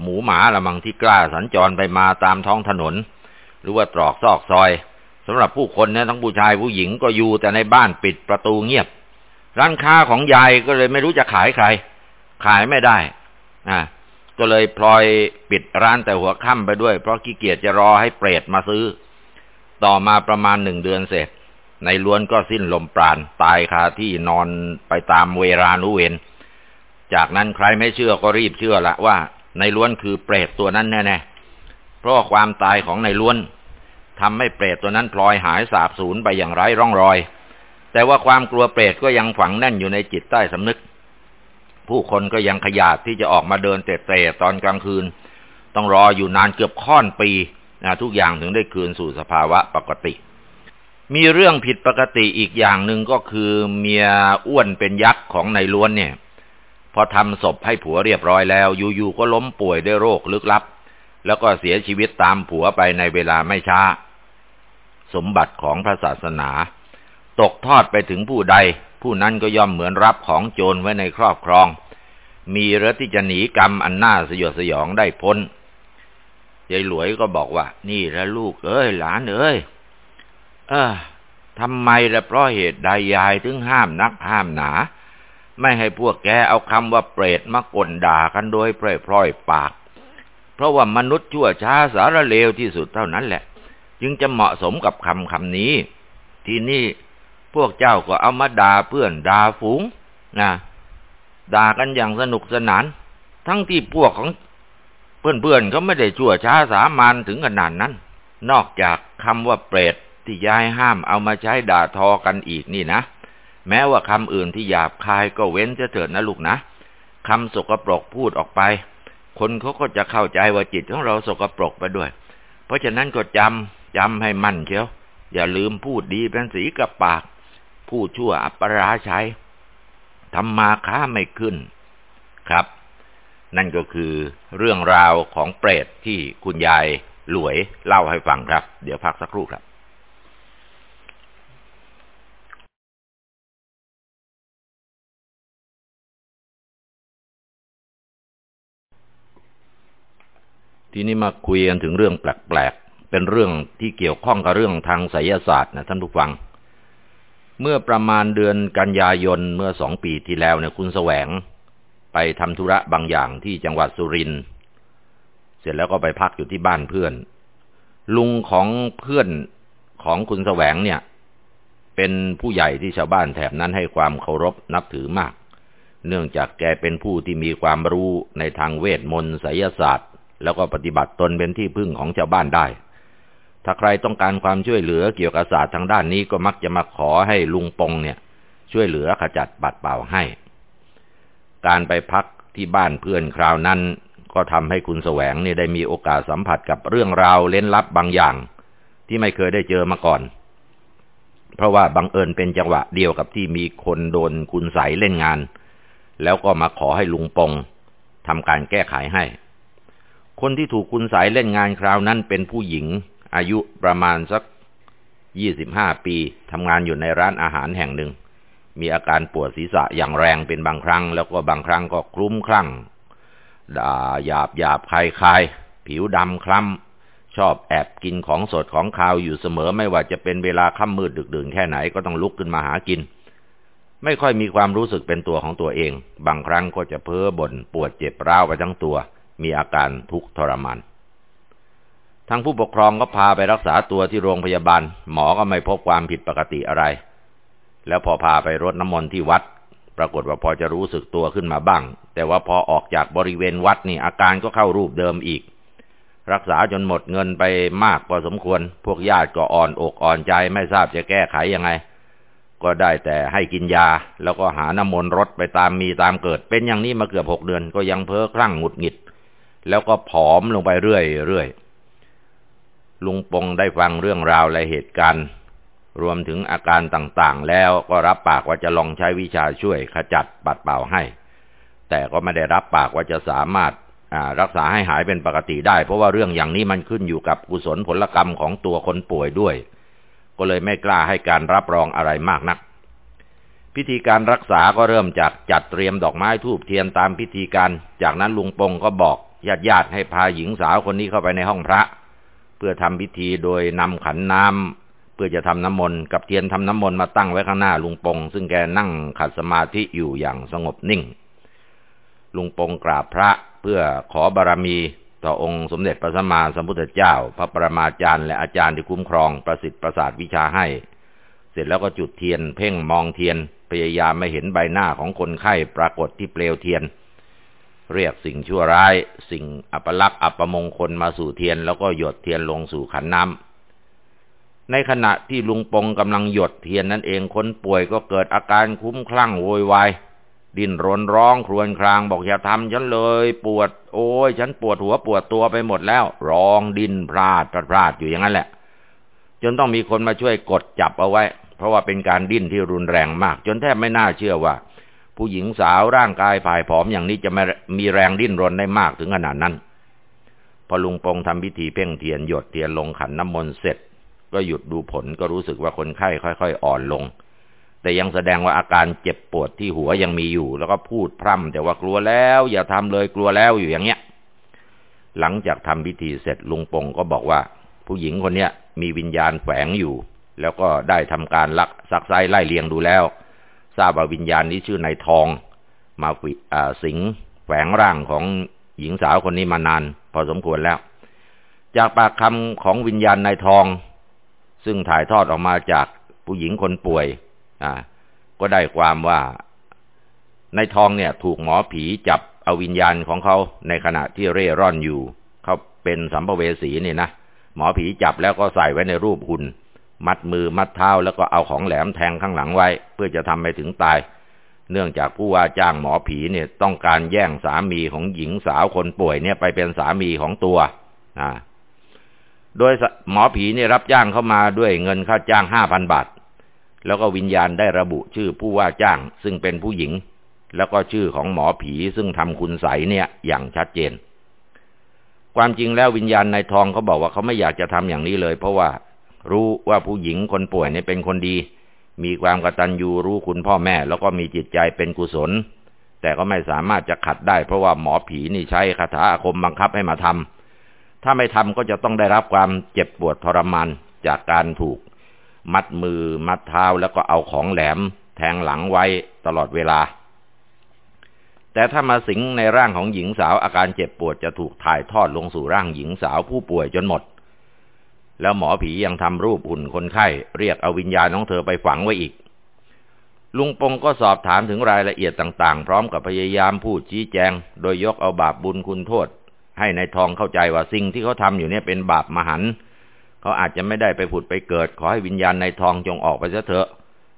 Speaker 1: หมูหมาละมังที่กล้าสัญจรไปมาตามท้องถนน หรือว่าตรอกซอกซอยสำหรับผู้คนเนี่ยทั้งผู้ชายผู้หญิงก็อยู่แต่ในบ้านปิดประตูเงียบ ร้านค้าของยายก็เลยไม่รู้จะขายใคร ขายไม่ได้อ่าก็เลยพลอยปิดร้านแต่หัวค่ำไปด้วย เพราะขี้เกียจจะรอให้เปรตมาซื้อ ต่อมาประมาณหนึ่งเดือนเสร็จ ในล้วนก็สิ้นลมปราณตายคาที่นอนไปตามเวรานุเวน จากนั้นใครไม่เชื่อก็รีบเชื่อละว่า ในล้วนคือเปรตตัวนั้นแน่ๆ เพราะความตายของในล้วนทำให้เปรตตัวนั้นพลอยหายสาบสูญไปอย่างไร้ร่องรอย แต่ว่าความกลัวเปรตก็ยังฝังแน่นอยู่ในจิตใต้สำนึก ผู้คนก็ยังขยาดที่จะออกมาเดินเตะเตะตอนกลางคืน ต้องรออยู่นานเกือบค่อนปีนะทุกอย่างถึงได้คืนสู่สภาวะปกติ มีเรื่องผิดปกติอีกอย่างหนึ่งก็คือเมียอ้วนเป็นยักษ์ของนายล้วนเนี่ย พอทำศพให้ผัวเรียบร้อยแล้วอยู่ๆก็ล้มป่วยด้วยโรคลึกลับ แล้วก็เสียชีวิตตามผัวไปในเวลาไม่ช้า สมบัติของพระศาสนา ตกทอดไปถึงผู้ใด ผู้นั้นก็ย่อมเหมือนรับของโจรไว้ในครอบครอง มีรถที่จะหนีกรรมอันน่าสยดสยองได้พ้นยายหลวยก็บอกว่า นี่ละลูกเอ้ยหลานเอ้ยเออทำไมละเพราะเหตุใดยายถึงห้ามนักห้ามหนา ไม่ให้พวกแกเอาคำว่าเปรตมากลด่ากันโดยพล่อยๆปาก เพราะว่ามนุษย์ชั่วช้าสารเลวที่สุดเท่านั้นแหละ จึงจะเหมาะสมกับคำคำนี้ ที่นี่พวกเจ้าก็เอามาด่าเพื่อนด่าฝูงนะด่ากันอย่างสนุกสนาน ทั้งที่พวกของเพื่อนๆเขาไม่ได้ชั่วช้าสามานถึงขนาดนั้น นอกจากคำว่าเปรตที่ยายห้ามเอามาใช้ด่าทอกันอีกนี่นะ แม้ว่าคำอื่นที่หยาบคายก็เว้นจะเถิดนะลูกนะคำสกปรกพูดออกไป คนเขาก็จะเข้าใจว่าจิตของเราสกปรกไปด้วย เพราะฉะนั้นก็จำจำให้มั่นเชียวอย่าลืมพูดดีเป็นสีกับปาก พูดชั่วอัปราชัยทำมาค้าไม่ขึ้นครับ นั่นก็คือเรื่องราวของเปรตที่คุณยายหลวยเล่าให้ฟังครับ เดี๋ยวพักสักครู่ครับ ทีนี้มาคุยกันถึงเรื่องแปลกๆ เป็นเรื่องที่เกี่ยวข้องกับเรื่องทางไสยศาสตร์นะท่านผู้ฟัง เมื่อประมาณเดือนกันยายนเมื่อสองปีที่แล้วเนี่ยคุณแสวง ไปทำธุระบางอย่างที่จังหวัดสุรินทร์ เสร็จแล้วก็ไปพักอยู่ที่บ้านเพื่อน ลุงของเพื่อนของคุณแสวงเนี่ย เป็นผู้ใหญ่ที่ชาวบ้านแถบนั้นให้ความเคารพนับถือมาก เนื่องจากแกเป็นผู้ที่มีความรู้ในทางเวทมนต์ไสยศาสตร์ แล้วก็ปฏิบัติตนเป็นที่พึ่งของชาวบ้านได้ ถ้าใครต้องการความช่วยเหลือเกี่ยวกับศาสตร์ทางด้านนี้ก็มักจะมาขอให้ลุงปงเนี่ย ช่วยเหลือขจัดปัดเป่าให้ การไปพักที่บ้านเพื่อนคราวนั้น ก็ทำให้คุณแสวงเนี่ยได้มีโอกาสสัมผัสกับเรื่องราวเล้นลับบางอย่าง ที่ไม่เคยได้เจอมาก่อน เพราะว่าบังเอิญเป็นจังหวะเดียวกับที่มีคนโดนคุณใสเล่นงาน แล้วก็มาขอให้ลุงปงทำการแก้ไขให้ คนที่ถูกคุณสายเล่นงานคราวนั้นเป็นผู้หญิง อายุประมาณสักยี่สิบห้าปีทำงานอยู่ในร้านอาหารแห่งหนึ่ง มีอาการปวดศีรษะอย่างแรงเป็นบางครั้ง แล้วก็บางครั้งก็คลุ้มคลั่งด่าหยาบหยาบคายคายผิวดำคล้ำชอบแอบกินของสดของคาวอยู่เสมอไม่ว่าจะเป็นเวลาค่ำมืดดึกดื่นแค่ไหนก็ต้องลุกขึ้นมาหากิน ไม่ค่อยมีความรู้สึกเป็นตัวของตัวเอง บางครั้งก็จะเพ้อบ่นปวดเจ็บร้าวไปทั้งตัว มีอาการทุกข์ทรมานทางผู้ปกครองก็พาไปรักษาตัวที่โรงพยาบาล หมอก็ไม่พบความผิดปกติอะไร แล้วพอพาไปรดน้ำมนต์ที่วัด ปรากฏว่าพอจะรู้สึกตัวขึ้นมาบ้าง แต่ว่าพอออกจากบริเวณวัดนี่อาการก็เข้ารูปเดิมอีก รักษาจนหมดเงินไปมากพอสมควร พวกญาติก็อ่อนอกอ่อนใจไม่ทราบจะแก้ไขยังไง ก็ได้แต่ให้กินยา แล้วก็หาน้ำมนต์รดไปตามมีตามเกิด เป็นอย่างนี้มาเกือบหกเดือน ก็ยังเพ้อคลั่งหงุดหงิด แล้วก็ผอมลงไปเรื่อยๆลุงปงได้ฟังเรื่องราวและเหตุการณ์ รวมถึงอาการต่างๆ แล้วก็รับปากว่าจะลองใช้วิชาช่วยขจัดปัดเป่าให้ แต่ก็ไม่ได้รับปากว่าจะสามารถรักษาให้หายเป็นปกติได้ เพราะว่าเรื่องอย่างนี้มันขึ้นอยู่กับกุศลผลกรรมของตัวคนป่วยด้วย ก็เลยไม่กล้าให้การรับรองอะไรมากนัก พิธีการรักษาก็เริ่มจากจัดเตรียมดอกไม้ทูบเทียนตามพิธีการ จากนั้นลุงปงก็บอก ญาติญาติให้พาหญิงสาวคนนี้เข้าไปในห้องพระ เพื่อทำพิธีโดยนำขันน้ำเพื่อจะทำน้ำมนต์กับเทียนทำน้ำมนต์มาตั้งไว้ข้างหน้าลุงปง ซึ่งแกนั่งขัดสมาธิอยู่อย่างสงบนิ่ง ลุงปงกราบพระเพื่อขอบารมีต่อองค์สมเด็จพระสัมมาสัมพุทธเจ้า พระประมาจารย์และอาจารย์ที่คุ้มครองประสิทธิ์ประสาทวิชาให้ เสร็จแล้วก็จุดเทียน เพ่งมองเทียนพยายามไม่เห็นใบหน้าของคนไข้ปรากฏที่เปลวเทียน เรียกสิ่งชั่วร้าย สิ่งอัปลักษณ์อัปมงคลมาสู่เทียน แล้วก็หยดเทียนลงสู่ขันน้ำในขณะที่ลุงปงกำลังหยดเทียนนั่นเองคนป่วยก็เกิดอาการคุ้มคลั่งโวยวายดิ้นรนร้องครวญครางบอกอย่าทำฉันเลย ปวด โอ้ยฉันปวดหัวปวดตัวไปหมดแล้ว ร้องดิ้นพลาดพลาดอยู่อย่างนั้นแหละ จนต้องมีคนมาช่วยกดจับเอาไว้ เพราะว่าเป็นการดิ้นที่รุนแรงมาก จนแทบไม่น่าเชื่อว่า ผู้หญิงสาวร่างกายฝ่ายผอมอย่างนี้จะไม่มีแรงดิ้นรนได้มากถึงขนาดนั้น พอลุงปงทำพิธีเพ่งเทียนหยดเทียนลงขันน้ำมนต์เสร็จ ก็หยุดดูผลก็รู้สึกว่าคนไข้ค่อย ๆ อ่อนลง แต่ยังแสดงว่าอาการเจ็บปวดที่หัวยังมีอยู่ แล้วก็พูดพร่ำแต่ว่ากลัวแล้ว อย่าทำเลยกลัวแล้วอยู่อย่างเงี้ย หลังจากทำพิธีเสร็จลุงปงก็บอกว่า ผู้หญิงคนเนี้ยมีวิญญาณแฝงอยู่ แล้วก็ได้ทำการลักซักไซไล่เลียงดูแล้ว ทราบว่าวิญญาณนี้ชื่อนายทอง มาสิงแฝงร่างของหญิงสาวคนนี้มานาน พอสมควรแล้ว จากปากคำของวิญญาณนายทอง ซึ่งถ่ายทอดออกมาจากผู้หญิงคนป่วย อ่า ก็ได้ความว่าในทองเนี่ย ถูกหมอผีจับเอาวิญญาณของเขาในขณะที่เร่ร่อนอยู่ เขาเป็นสัมภเวสีนี่นะหมอผีจับแล้วก็ใส่ไว้ในรูปหุ่น มัดมือมัดเท้าแล้วก็เอาของแหลมแทงข้างหลังไว้ เพื่อจะทำให้ถึงตาย เนื่องจากผู้ว่าจ้างหมอผีเนี่ยต้องการแย่งสามีของหญิงสาวคนป่วยเนี่ยไปเป็นสามีของตัวอ่าโดยหมอผีเนี่ยรับจ้างเข้ามาด้วยเงินค่าจ้างห้าพันบาท แล้วก็วิญญาณได้ระบุชื่อผู้ว่าจ้างซึ่งเป็นผู้หญิง แล้วก็ชื่อของหมอผีซึ่งทำคุณใสเนี่ยอย่างชัดเจน ความจริงแล้ววิญญาณนายทองเขาบอกว่าเขาไม่อยากจะทำอย่างนี้เลย เพราะว่า รู้ว่าผู้หญิงคนป่วยนี่เป็นคนดี มีความกตัญญูรู้คุณพ่อแม่ แล้วก็มีจิตใจเป็นกุศล แต่ก็ไม่สามารถจะขัดได้ เพราะว่าหมอผีนี่ใช้คาถาอาคมบังคับให้มาทำถ้าไม่ทำก็จะต้องได้รับความเจ็บปวดทรมานจากการถูก มัดมือ มัดเท้าแล้วก็เอาของแหลม แทงหลังไว้ตลอดเวลา แต่ถ้ามาสิงในร่างของหญิงสาวอาการเจ็บปวดจะถูกถ่ายทอดลงสู่ร่างหญิงสาวผู้ป่วยจนหมด แล้วหมอผียังทำรูปหุ่นคนไข้ เรียกเอาวิญญาณของเธอไปฝังไว้อีก ลุงปงก็สอบถามถึงรายละเอียดต่างๆ พร้อมกับพยายามพูดชี้แจง โดยยกเอาบาปบุญคุณโทษ ให้ในทองเข้าใจว่าสิ่งที่เขาทำอยู่เนี่ยเป็นบาปมหันต์เขาอาจจะไม่ได้ไปผุดไปเกิด ขอให้วิญญาณในทองจงออกไปเถอะ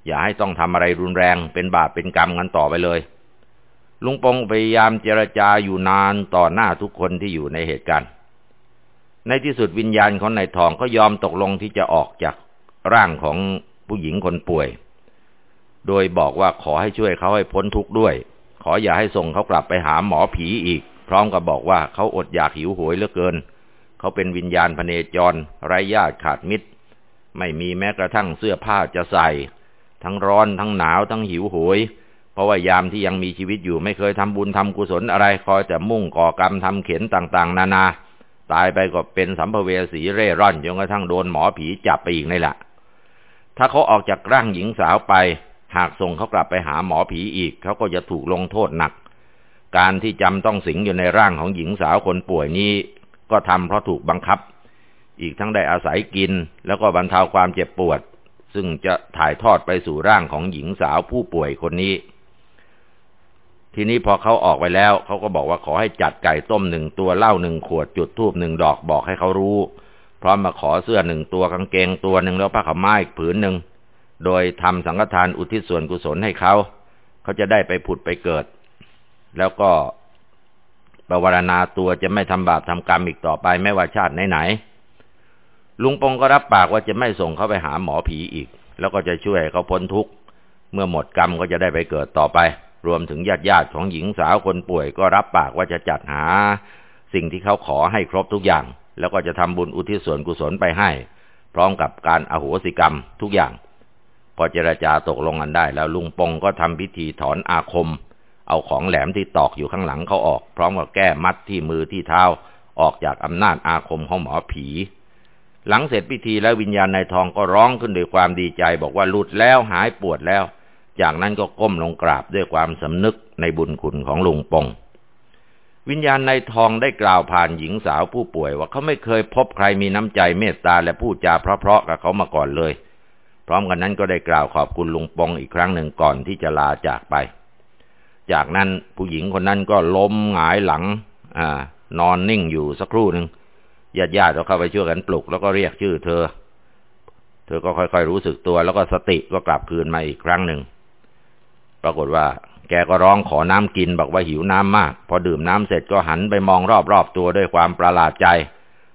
Speaker 1: อย่าให้ต้องทำอะไรรุนแรง เป็นบาปเป็นกรรมกันต่อไปเลยลุงปงพยายามเจรจาอยู่นานต่อหน้าทุกคนที่อยู่ในเหตุการณ์ ในที่สุดวิญญาณของนายทองก็ยอมตกลงที่จะออกจากร่างของผู้หญิงคนป่วย โดยบอกว่าขอให้ช่วยเขาให้พ้นทุกข์ด้วย ขออย่าให้ส่งเขากลับไปหาหมอผีอีก พร้อมกับบอกว่าเขาอดอยากหิวโหยเหลือเกิน เขาเป็นวิญญาณพเนจร ไร้ญาติขาดมิตร ไม่มีแม้กระทั่งเสื้อผ้าจะใส่ ทั้งร้อนทั้งหนาวทั้งหิวโหย เพราะว่ายามที่ยังมีชีวิตอยู่ไม่เคยทำบุญทำกุศลอะไรคอยแต่มุ่งก่อกรรมทำเข็นต่างๆ นานา ตายไปก็เป็นสัมภเวสีเร่ร่อนจนกระทั่งโดนหมอผีจับไปอีกนี่แหละ ถ้าเขาออกจากร่างหญิงสาวไป หากส่งเขากลับไปหาหมอผีอีก เขาก็จะถูกลงโทษหนัก การที่จำต้องสิงอยู่ในร่างของหญิงสาวคนป่วยนี้ ก็ทำเพราะถูกบังคับ อีกทั้งได้อาศัยกิน แล้วก็บรรเทาความเจ็บปวด ซึ่งจะถ่ายทอดไปสู่ร่างของหญิงสาวผู้ป่วยคนนี้ ทีนี้พอเขาออกไปแล้ว เขาก็บอกว่าขอให้จัดไก่ต้มหนึ่งตัวเหล้าหนึ่งขวดจุดทูบหนึ่งดอกบอกให้เขารู้ พร้อมมาขอเสื้อหนึ่งตัวกางเกงตัวหนึ่งแล้วผ้าขาวม้าอีกผืนหนึ่งโดยทำสังฆทานอุทิศส่วนกุศลให้เขา เขาจะได้ไปผุดไปเกิด แล้วก็ประวรณาตัวจะไม่ทำบาปทำกรรมอีกต่อไปไม่ว่าชาติไหนๆลุงปงก็รับปากว่าจะไม่ส่งเขาไปหาหมอผีอีก แล้วก็จะช่วยเขาพ้นทุกข์เมื่อหมดกรรมก็จะได้ไปเกิดต่อไป รวมถึงญาติญาติของหญิงสาวคนป่วยก็รับปากว่าจะจัดหา สิ่งที่เขาขอให้ครบทุกอย่าง แล้วก็จะทำบุญอุทิศส่วนกุศลไปให้ พร้อมกับการอโหสิกรรมทุกอย่าง พอเจรจาตกลงกันได้ แล้วลุงปงก็ทำพิธีถอนอาคม เอาของแหลมที่ตอกอยู่ข้างหลังเขาออก พร้อมกับแก้มัดที่มือที่เท้า ออกจากอำนาจอาคมของหมอผีหลังเสร็จพิธีแล้ววิญญาณนายทองก็ร้องขึ้นด้วยความดีใจ บอกว่าหลุดแล้วหายปวดแล้ว จากนั้นก็ก้มลงกราบด้วยความสำนึกในบุญคุณของลุงปง วิญญาณนายทองได้กล่าวผ่านหญิงสาวผู้ป่วยว่าเขาไม่เคยพบใครมีน้ำใจเมตตาและพูดจาเพราะๆกับเขามาก่อนเลย พร้อมกันนั้นก็ได้กล่าวขอบคุณลุงปงอีกครั้งหนึ่งก่อนที่จะลาจากไป จากนั้นผู้หญิงคนนั้นก็ล้มหงายหลังอนอนนิ่งอยู่สักครู่หนึ่งญาติญาติก็เข้าไปช่วยกันปลุกแล้วก็เรียกชื่อเธอ เธอก็ค่อยๆรู้สึกตัวแล้วก็สติก็กลับคืนมาอีกครั้งหนึ่ง ปรากฏว่า แกก็ร้องขอน้ำกินบอกว่าหิวน้ำมาก พอดื่มน้ำเสร็จก็หันไปมองรอบๆตัวด้วยความประหลาดใจ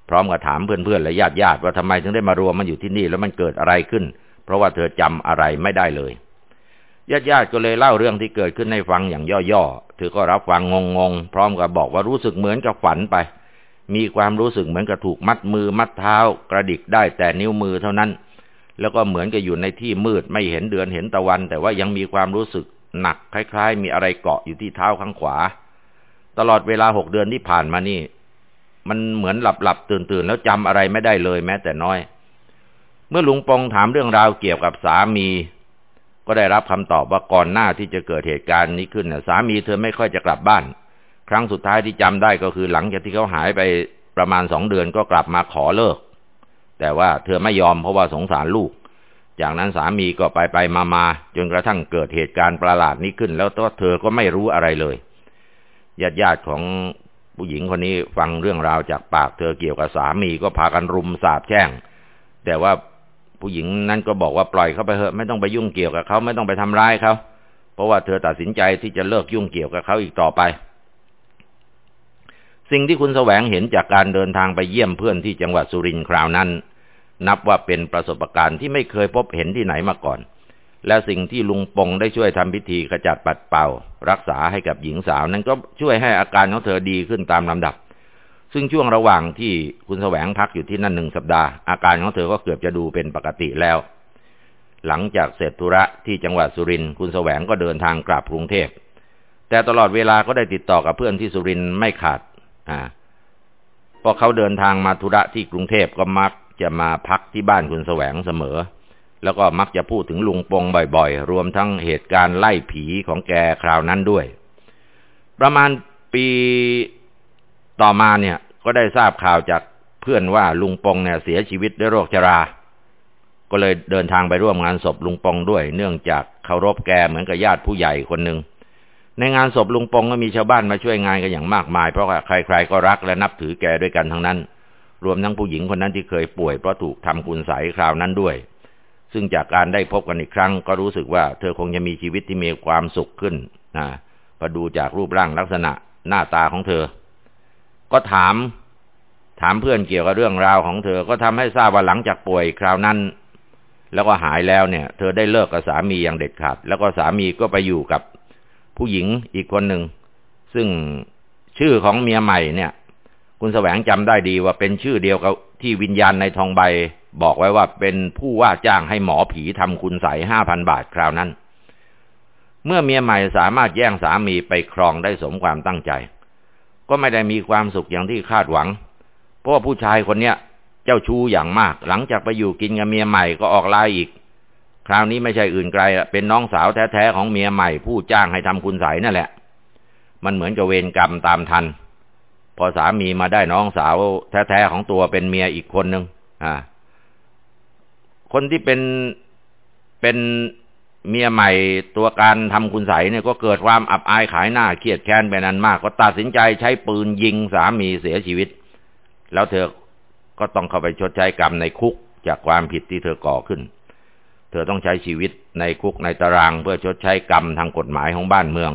Speaker 1: พร้อมกับถามเพื่อนๆและญาติญาติว่าทำไมถึงได้มารวมมันอยู่ที่นี่แล้วมันเกิดอะไรขึ้น เพราะว่าเธอจำอะไรไม่ได้เลยญาติญาติก็เลยเล่าเรื่องที่เกิดขึ้นให้ฟังอย่างย่อๆ เธอก็รับฟังงงๆ พร้อมกับบอกว่ารู้สึกเหมือนกับฝันไป มีความรู้สึกเหมือนกับถูกมัดมือมัดเท้า กระดิกได้แต่นิ้วมือเท่านั้น แล้วก็เหมือนกับอยู่ในที่มืดไม่เห็นเดือนเห็นตะวัน แต่ว่ายังมีความรู้สึกหนักคล้าย ๆ มีอะไรเกาะอยู่ที่เท้าข้างขวา ตลอดเวลาหกเดือนที่ผ่านมานี่ มันเหมือนหลับหลับตื่นตื่นแล้วจำอะไรไม่ได้เลยแม้แต่น้อย เมื่อลุงปองถามเรื่องราวเกี่ยวกับสามี ก็ได้รับคำตอบว่าก่อนหน้าที่จะเกิดเหตุการณ์นี้ขึ้นสามีเธอไม่ค่อยจะกลับบ้าน ครั้งสุดท้ายที่จำได้ก็คือหลังจากที่เขาหายไปประมาณสองเดือนก็กลับมาขอเลิก แต่ว่าเธอไม่ยอมเพราะว่าสงสารลูก จากนั้นสามีก็ไปไปมามาจนกระทั่งเกิดเหตุการณ์ประหลาดนี้ขึ้น แล้วตัวเธอก็ไม่รู้อะไรเลยญาติญาติของผู้หญิงคนนี้ฟังเรื่องราวจากปากเธอเกี่ยวกับสามีก็พากันรุมสาบแช่ง แต่ว่าผู้หญิงนั้นก็บอกว่าปล่อยเขาไปเถอะไม่ต้องไปยุ่งเกี่ยวกับเขาไม่ต้องไปทำร้ายเขาเพราะว่าเธอตัดสินใจที่จะเลิกยุ่งเกี่ยวกับเขาอีกต่อไป สิ่งที่คุณแสวงเห็นจากการเดินทางไปเยี่ยมเพื่อนที่จังหวัดสุรินทร์คราวนั้น นับว่าเป็นประสบการณ์ที่ไม่เคยพบเห็นที่ไหนมาก่อน และสิ่งที่ลุงปงได้ช่วยทำพิธีกระจัดปัดเป่า รักษาให้กับหญิงสาวนั้นก็ช่วยให้อาการของเธอดีขึ้นตามลำดับ ซึ่งช่วงระหว่างที่คุณแสวงพักอยู่ที่นั่นหนึ่งสัปดาห์ อาการของเธอก็เกือบจะดูเป็นปกติแล้ว หลังจากเสร็จธุระที่จังหวัดสุรินทร์คุณแสวงก็เดินทางกลับกรุงเทพแต่ตลอดเวลาก็ได้ติดต่อกับเพื่อนที่สุรินทร์ไม่ขาด อ่าพอเขาเดินทางมาธุระที่กรุงเทพก็มัก จะมาพักที่บ้านคุณแสวงเสมอ แล้วก็มักจะพูดถึงลุงปงบ่อยๆ รวมทั้งเหตุการณ์ไล่ผีของแกคราวนั้นด้วย ประมาณปีต่อมาเนี่ยก็ได้ทราบข่าวจากเพื่อนว่าลุงปงเนี่ยเสียชีวิตด้วยโรคชรา ก็เลยเดินทางไปร่วมงานศพลุงปงด้วย เนื่องจากเคารพแกเหมือนกับญาติผู้ใหญ่คนหนึ่งในงานศพลุงปงก็มีชาวบ้านมาช่วยงานกันอย่างมากมาย เพราะว่าใครๆก็รักและนับถือแกด้วยกันทั้งนั้น รวมทั้งผู้หญิงคนนั้นที่เคยป่วยเพราะถูกทำกุญไสคราวนั้นด้วย ซึ่งจากการได้พบกันอีกครั้ง ก็รู้สึกว่าเธอคงจะมีชีวิตที่มีความสุขขึ้นนะพอดูจากรูปร่างลักษณะหน้าตาของเธอ ก็ถาม ถามเพื่อนเกี่ยวกับเรื่องราวของเธอ ก็ทำให้ทราบว่าหลังจากป่วยคราวนั้น แล้วก็หายแล้วเนี่ย เธอได้เลิกกับสามีอย่างเด็ดขาด แล้วก็สามีก็ไปอยู่กับผู้หญิงอีกคนหนึ่ง ซึ่งชื่อของเมียใหม่เนี่ย คุณแสวงจำได้ดีว่าเป็นชื่อเดียวกับที่วิญญาณในทองใบ บอกไว้ว่าเป็นผู้ว่าจ้างให้หมอผีทำคุณใสห้าพันบาทคราวนั้น เมื่อเมียใหม่สามารถแย่งสามีไปครองได้สมความตั้งใจ ก็ไม่ได้มีความสุขอย่างที่คาดหวัง เพราะว่าผู้ชายคนเนี้ยเจ้าชู้อย่างมาก หลังจากไปอยู่กินกับเมียใหม่ก็ออกลายอีก คราวนี้ไม่ใช่อื่นไกลเป็นน้องสาวแท้ๆของเมียใหม่ผู้จ้างให้ทำคุณใสนั่นแหละ มันเหมือนกับเวรกรรมตามทัน อสามีมาได้น้องสาวแท้ๆของตัวเป็นเมียอีกคนหนึ่งอ่า คนที่เป็นเป็นเมียใหม่ตัวการทำคุณใสเนี่ยก็เกิดความอับอายขายหน้าเครียดแค้นไปนั้นมาก ก็ตัดสินใจใช้ปืนยิงสามีเสียชีวิต แล้วเธอก็ต้องเข้าไปชดใช้กรรมในคุกจากความผิดที่เธอก่อขึ้น เธอต้องใช้ชีวิตในคุกในตารางเพื่อชดใช้กรรมทางกฎหมายของบ้านเมือง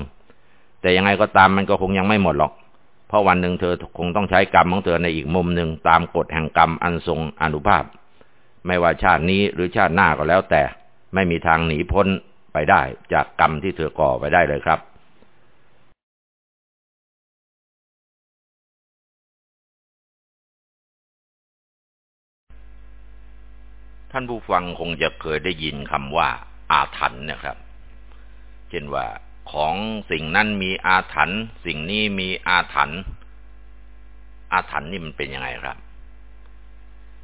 Speaker 1: แต่ยังไงก็ตามมันก็คงยังไม่หมดหรอก เพราะวันหนึ่งเธอคงต้องใช้กรรมของเธอในอีกมุมหนึ่งตามกฎแห่งกรรมอันทรงอนุภาพ ไม่ว่าชาตินี้หรือชาติหน้าก็แล้วแต่ ไม่มีทางหนีพ้นไปได้จากกรรมที่เธอก่อไปได้เลยครับ ท่านผู้ฟังคงจะเคยได้ยินคำว่า อาถรรพ์นะครับ เช่นว่า ของสิ่งนั้นมีอาถรรพ์สิ่งนี้มีอาถรรพ์อาถรรพ์นี่มันเป็นยังไงครับ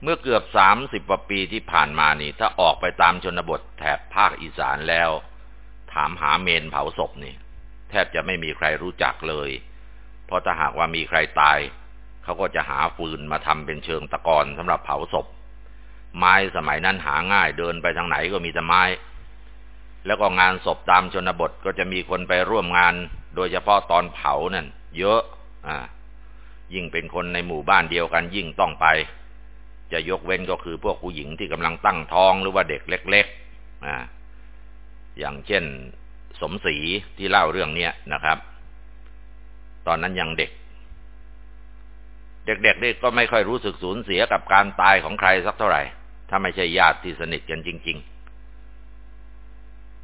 Speaker 1: เมื่อเกือบสามสิบกว่าปีที่ผ่านมานี่ ถ้าออกไปตามชนบทแถบภาคอีสานแล้ว ถามหาเมนเผาศพนี่ แทบจะไม่มีใครรู้จักเลย เพราะถ้าหากว่ามีใครตาย เขาก็จะหาฟืนมาทำเป็นเชิงตะกอนสำหรับเผาศพ ไม้สมัยนั้นหาง่ายเดินไปทางไหนก็มีแต่ไม้ แล้วก็งานศพตามชนบทก็จะมีคนไปร่วมงาน โดยเฉพาะตอนเผานั่นเยอะ อ่า ยิ่งเป็นคนในหมู่บ้านเดียวกันยิ่งต้องไป จะยกเว้นก็คือพวกผู้หญิงที่กำลังตั้งท้องหรือว่าเด็กเล็กๆอ่าอย่างเช่น สมศรีที่เล่าเรื่องเนี้ยนะครับ ตอนนั้นยังเด็ก เด็กๆนี่ก็ไม่ค่อยรู้สึกสูญเสียกับการตายของใครสักเท่าไหร่ ถ้าไม่ใช่ญาติที่สนิทกันจริง ๆ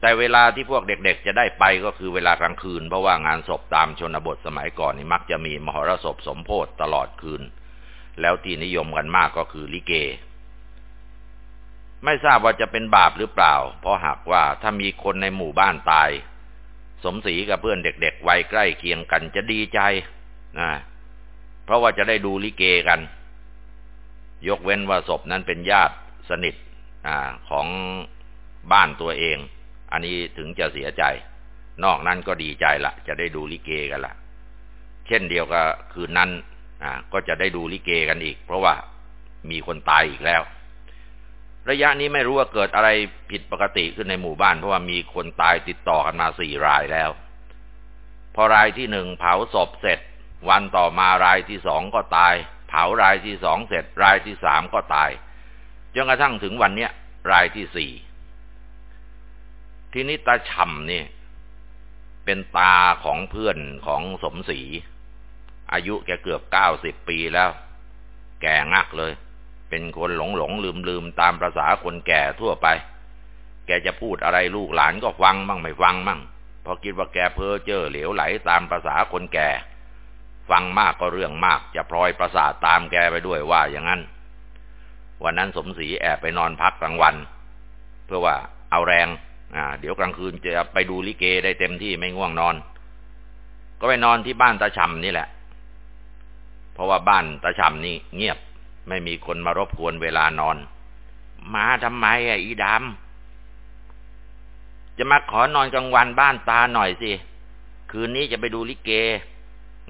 Speaker 1: แต่เวลาที่พวกเด็กๆ จะได้ไปก็คือเวลากลางคืน เพราะว่างานศพตามชนบทสมัยก่อนนี่มักจะมีมหรสพสมโพธตลอดคืน แล้วที่นิยมกันมากก็คือลิเก ไม่ทราบว่าจะเป็นบาปหรือเปล่า เพราะหากว่าถ้ามีคนในหมู่บ้านตาย สมศรีกับเพื่อนเด็ก ๆ วัยใกล้เคียงกันจะดีใจนะเพราะว่าจะได้ดูลิเกกัน ยกเว้นว่าศพนั้นเป็นญาติสนิทอของบ้านตัวเอง อันนี้ถึงจะเสียใจ นอกนั้นก็ดีใจละจะได้ดูลิเกกันละเช่นเดียวกับคืนนั้นก็จะได้ดูลิเกกันอีก เพราะว่ามีคนตายอีกแล้ว ระยะนี้ไม่รู้ว่าเกิดอะไรผิดปกติขึ้นในหมู่บ้าน เพราะว่ามีคนตายติดต่อกันมาสี่รายแล้ว พอรายที่หนึ่งเผาศพเสร็จ วันต่อมารายที่สองก็ตาย เผารายที่สองเสร็จ รายที่สามก็ตายจนกระทั่งถึงวันเนี้ยรายที่สี่ ทีนี้ตาช่ำนี่ เป็นตาของเพื่อนของสมศรี อายุแกเกือบเก้าสิบปีแล้ว แก่งักเลย เป็นคนหลงหลงลืมลืมตามประษาคนแก่ทั่วไป แกจะพูดอะไรลูกหลานก็ฟังมั่งไม่ฟังมั่งเพราะคิดว่าแกเพ้อเจ้อเหลวไหลตามประษาคนแก่ ฟังมากก็เรื่องมาก จะพลอยประสาทตามแกไปด้วยว่าอย่างนั้น วันนั้นสมศรีแอบไปนอนพักกลางวัน เพื่อว่าเอาแรง อ่า เดี๋ยวกลางคืนจะไปดูลิเกได้เต็มที่ไม่ง่วงนอน ก็ไปนอนที่บ้านตาชำนี่แหละ เพราะว่าบ้านตาช่ำนี่เงียบ ไม่มีคนมารบกวนเวลานอน มาทำไมอะอีดำจะมาขอนอนกลางวันบ้านตาหน่อยสิ คืนนี้จะไปดูลิเก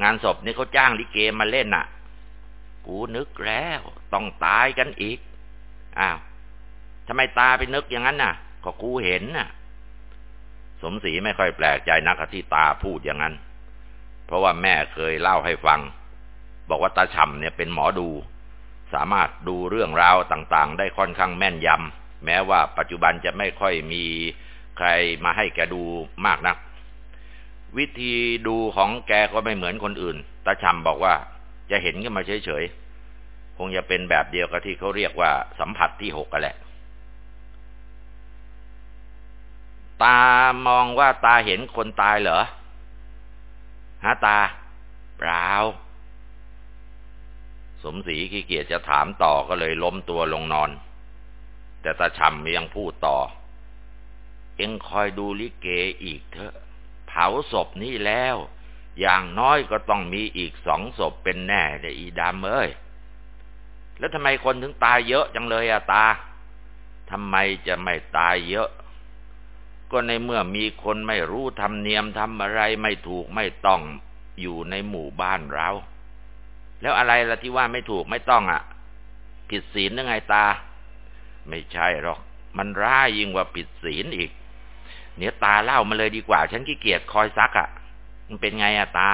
Speaker 1: งานศพนี่เขาจ้างลิเกมาเล่นน่ะ กูนึกแล้ว ต้องตายกันอีก อ้าวทำไมตาไปนึกอย่างนั้นน่ะ ก็กูเห็นน่ะ สมศรีไม่ค่อยแปลกใจนักที่ตาพูดอย่างนั้น เพราะว่าแม่เคยเล่าให้ฟัง บอกว่าตาฉ่ำเนี่ยเป็นหมอดู สามารถดูเรื่องราวต่างๆ ได้ค่อนข้างแม่นยำแม้ว่าปัจจุบันจะไม่ค่อยมีใครมาให้แกดูมากนัก วิธีดูของแกก็ไม่เหมือนคนอื่นตาฉ่ำบอกว่าจะเห็นกันมาเฉยๆคงจะเป็นแบบเดียวกับที่เขาเรียกว่าสัมผัสที่หกกันแหละ ตามองว่าตาเห็นคนตายเหรอฮะตา เปล่า สมศรีขี้เกียจจะถามต่อก็เลยล้มตัวลงนอน แต่ตาชำยังพูดต่อ เอ็งคอยดูลิเกอีกเถอะ เผาศพนี่แล้ว อย่างน้อยก็ต้องมีอีกสองศพเป็นแน่เดอีดามเอ้ย แล้วทำไมคนถึงตายเยอะจังเลยอะตาทำไมจะไม่ตายเยอะ ก็ในเมื่อมีคนไม่รู้ทำเนียมทำอะไรไม่ถูกไม่ต้องอยู่ในหมู่บ้านเรา แล้วอะไรละที่ว่าไม่ถูกไม่ต้องอะ ผิดศีลยังไงตา ไม่ใช่หรอก มันร้ายยิ่งกว่าผิดศีลอีก เนี่ยตาเล่ามาเลยดีกว่า ฉันขี้เกียจคอยซักอะ มันเป็นไงอะตา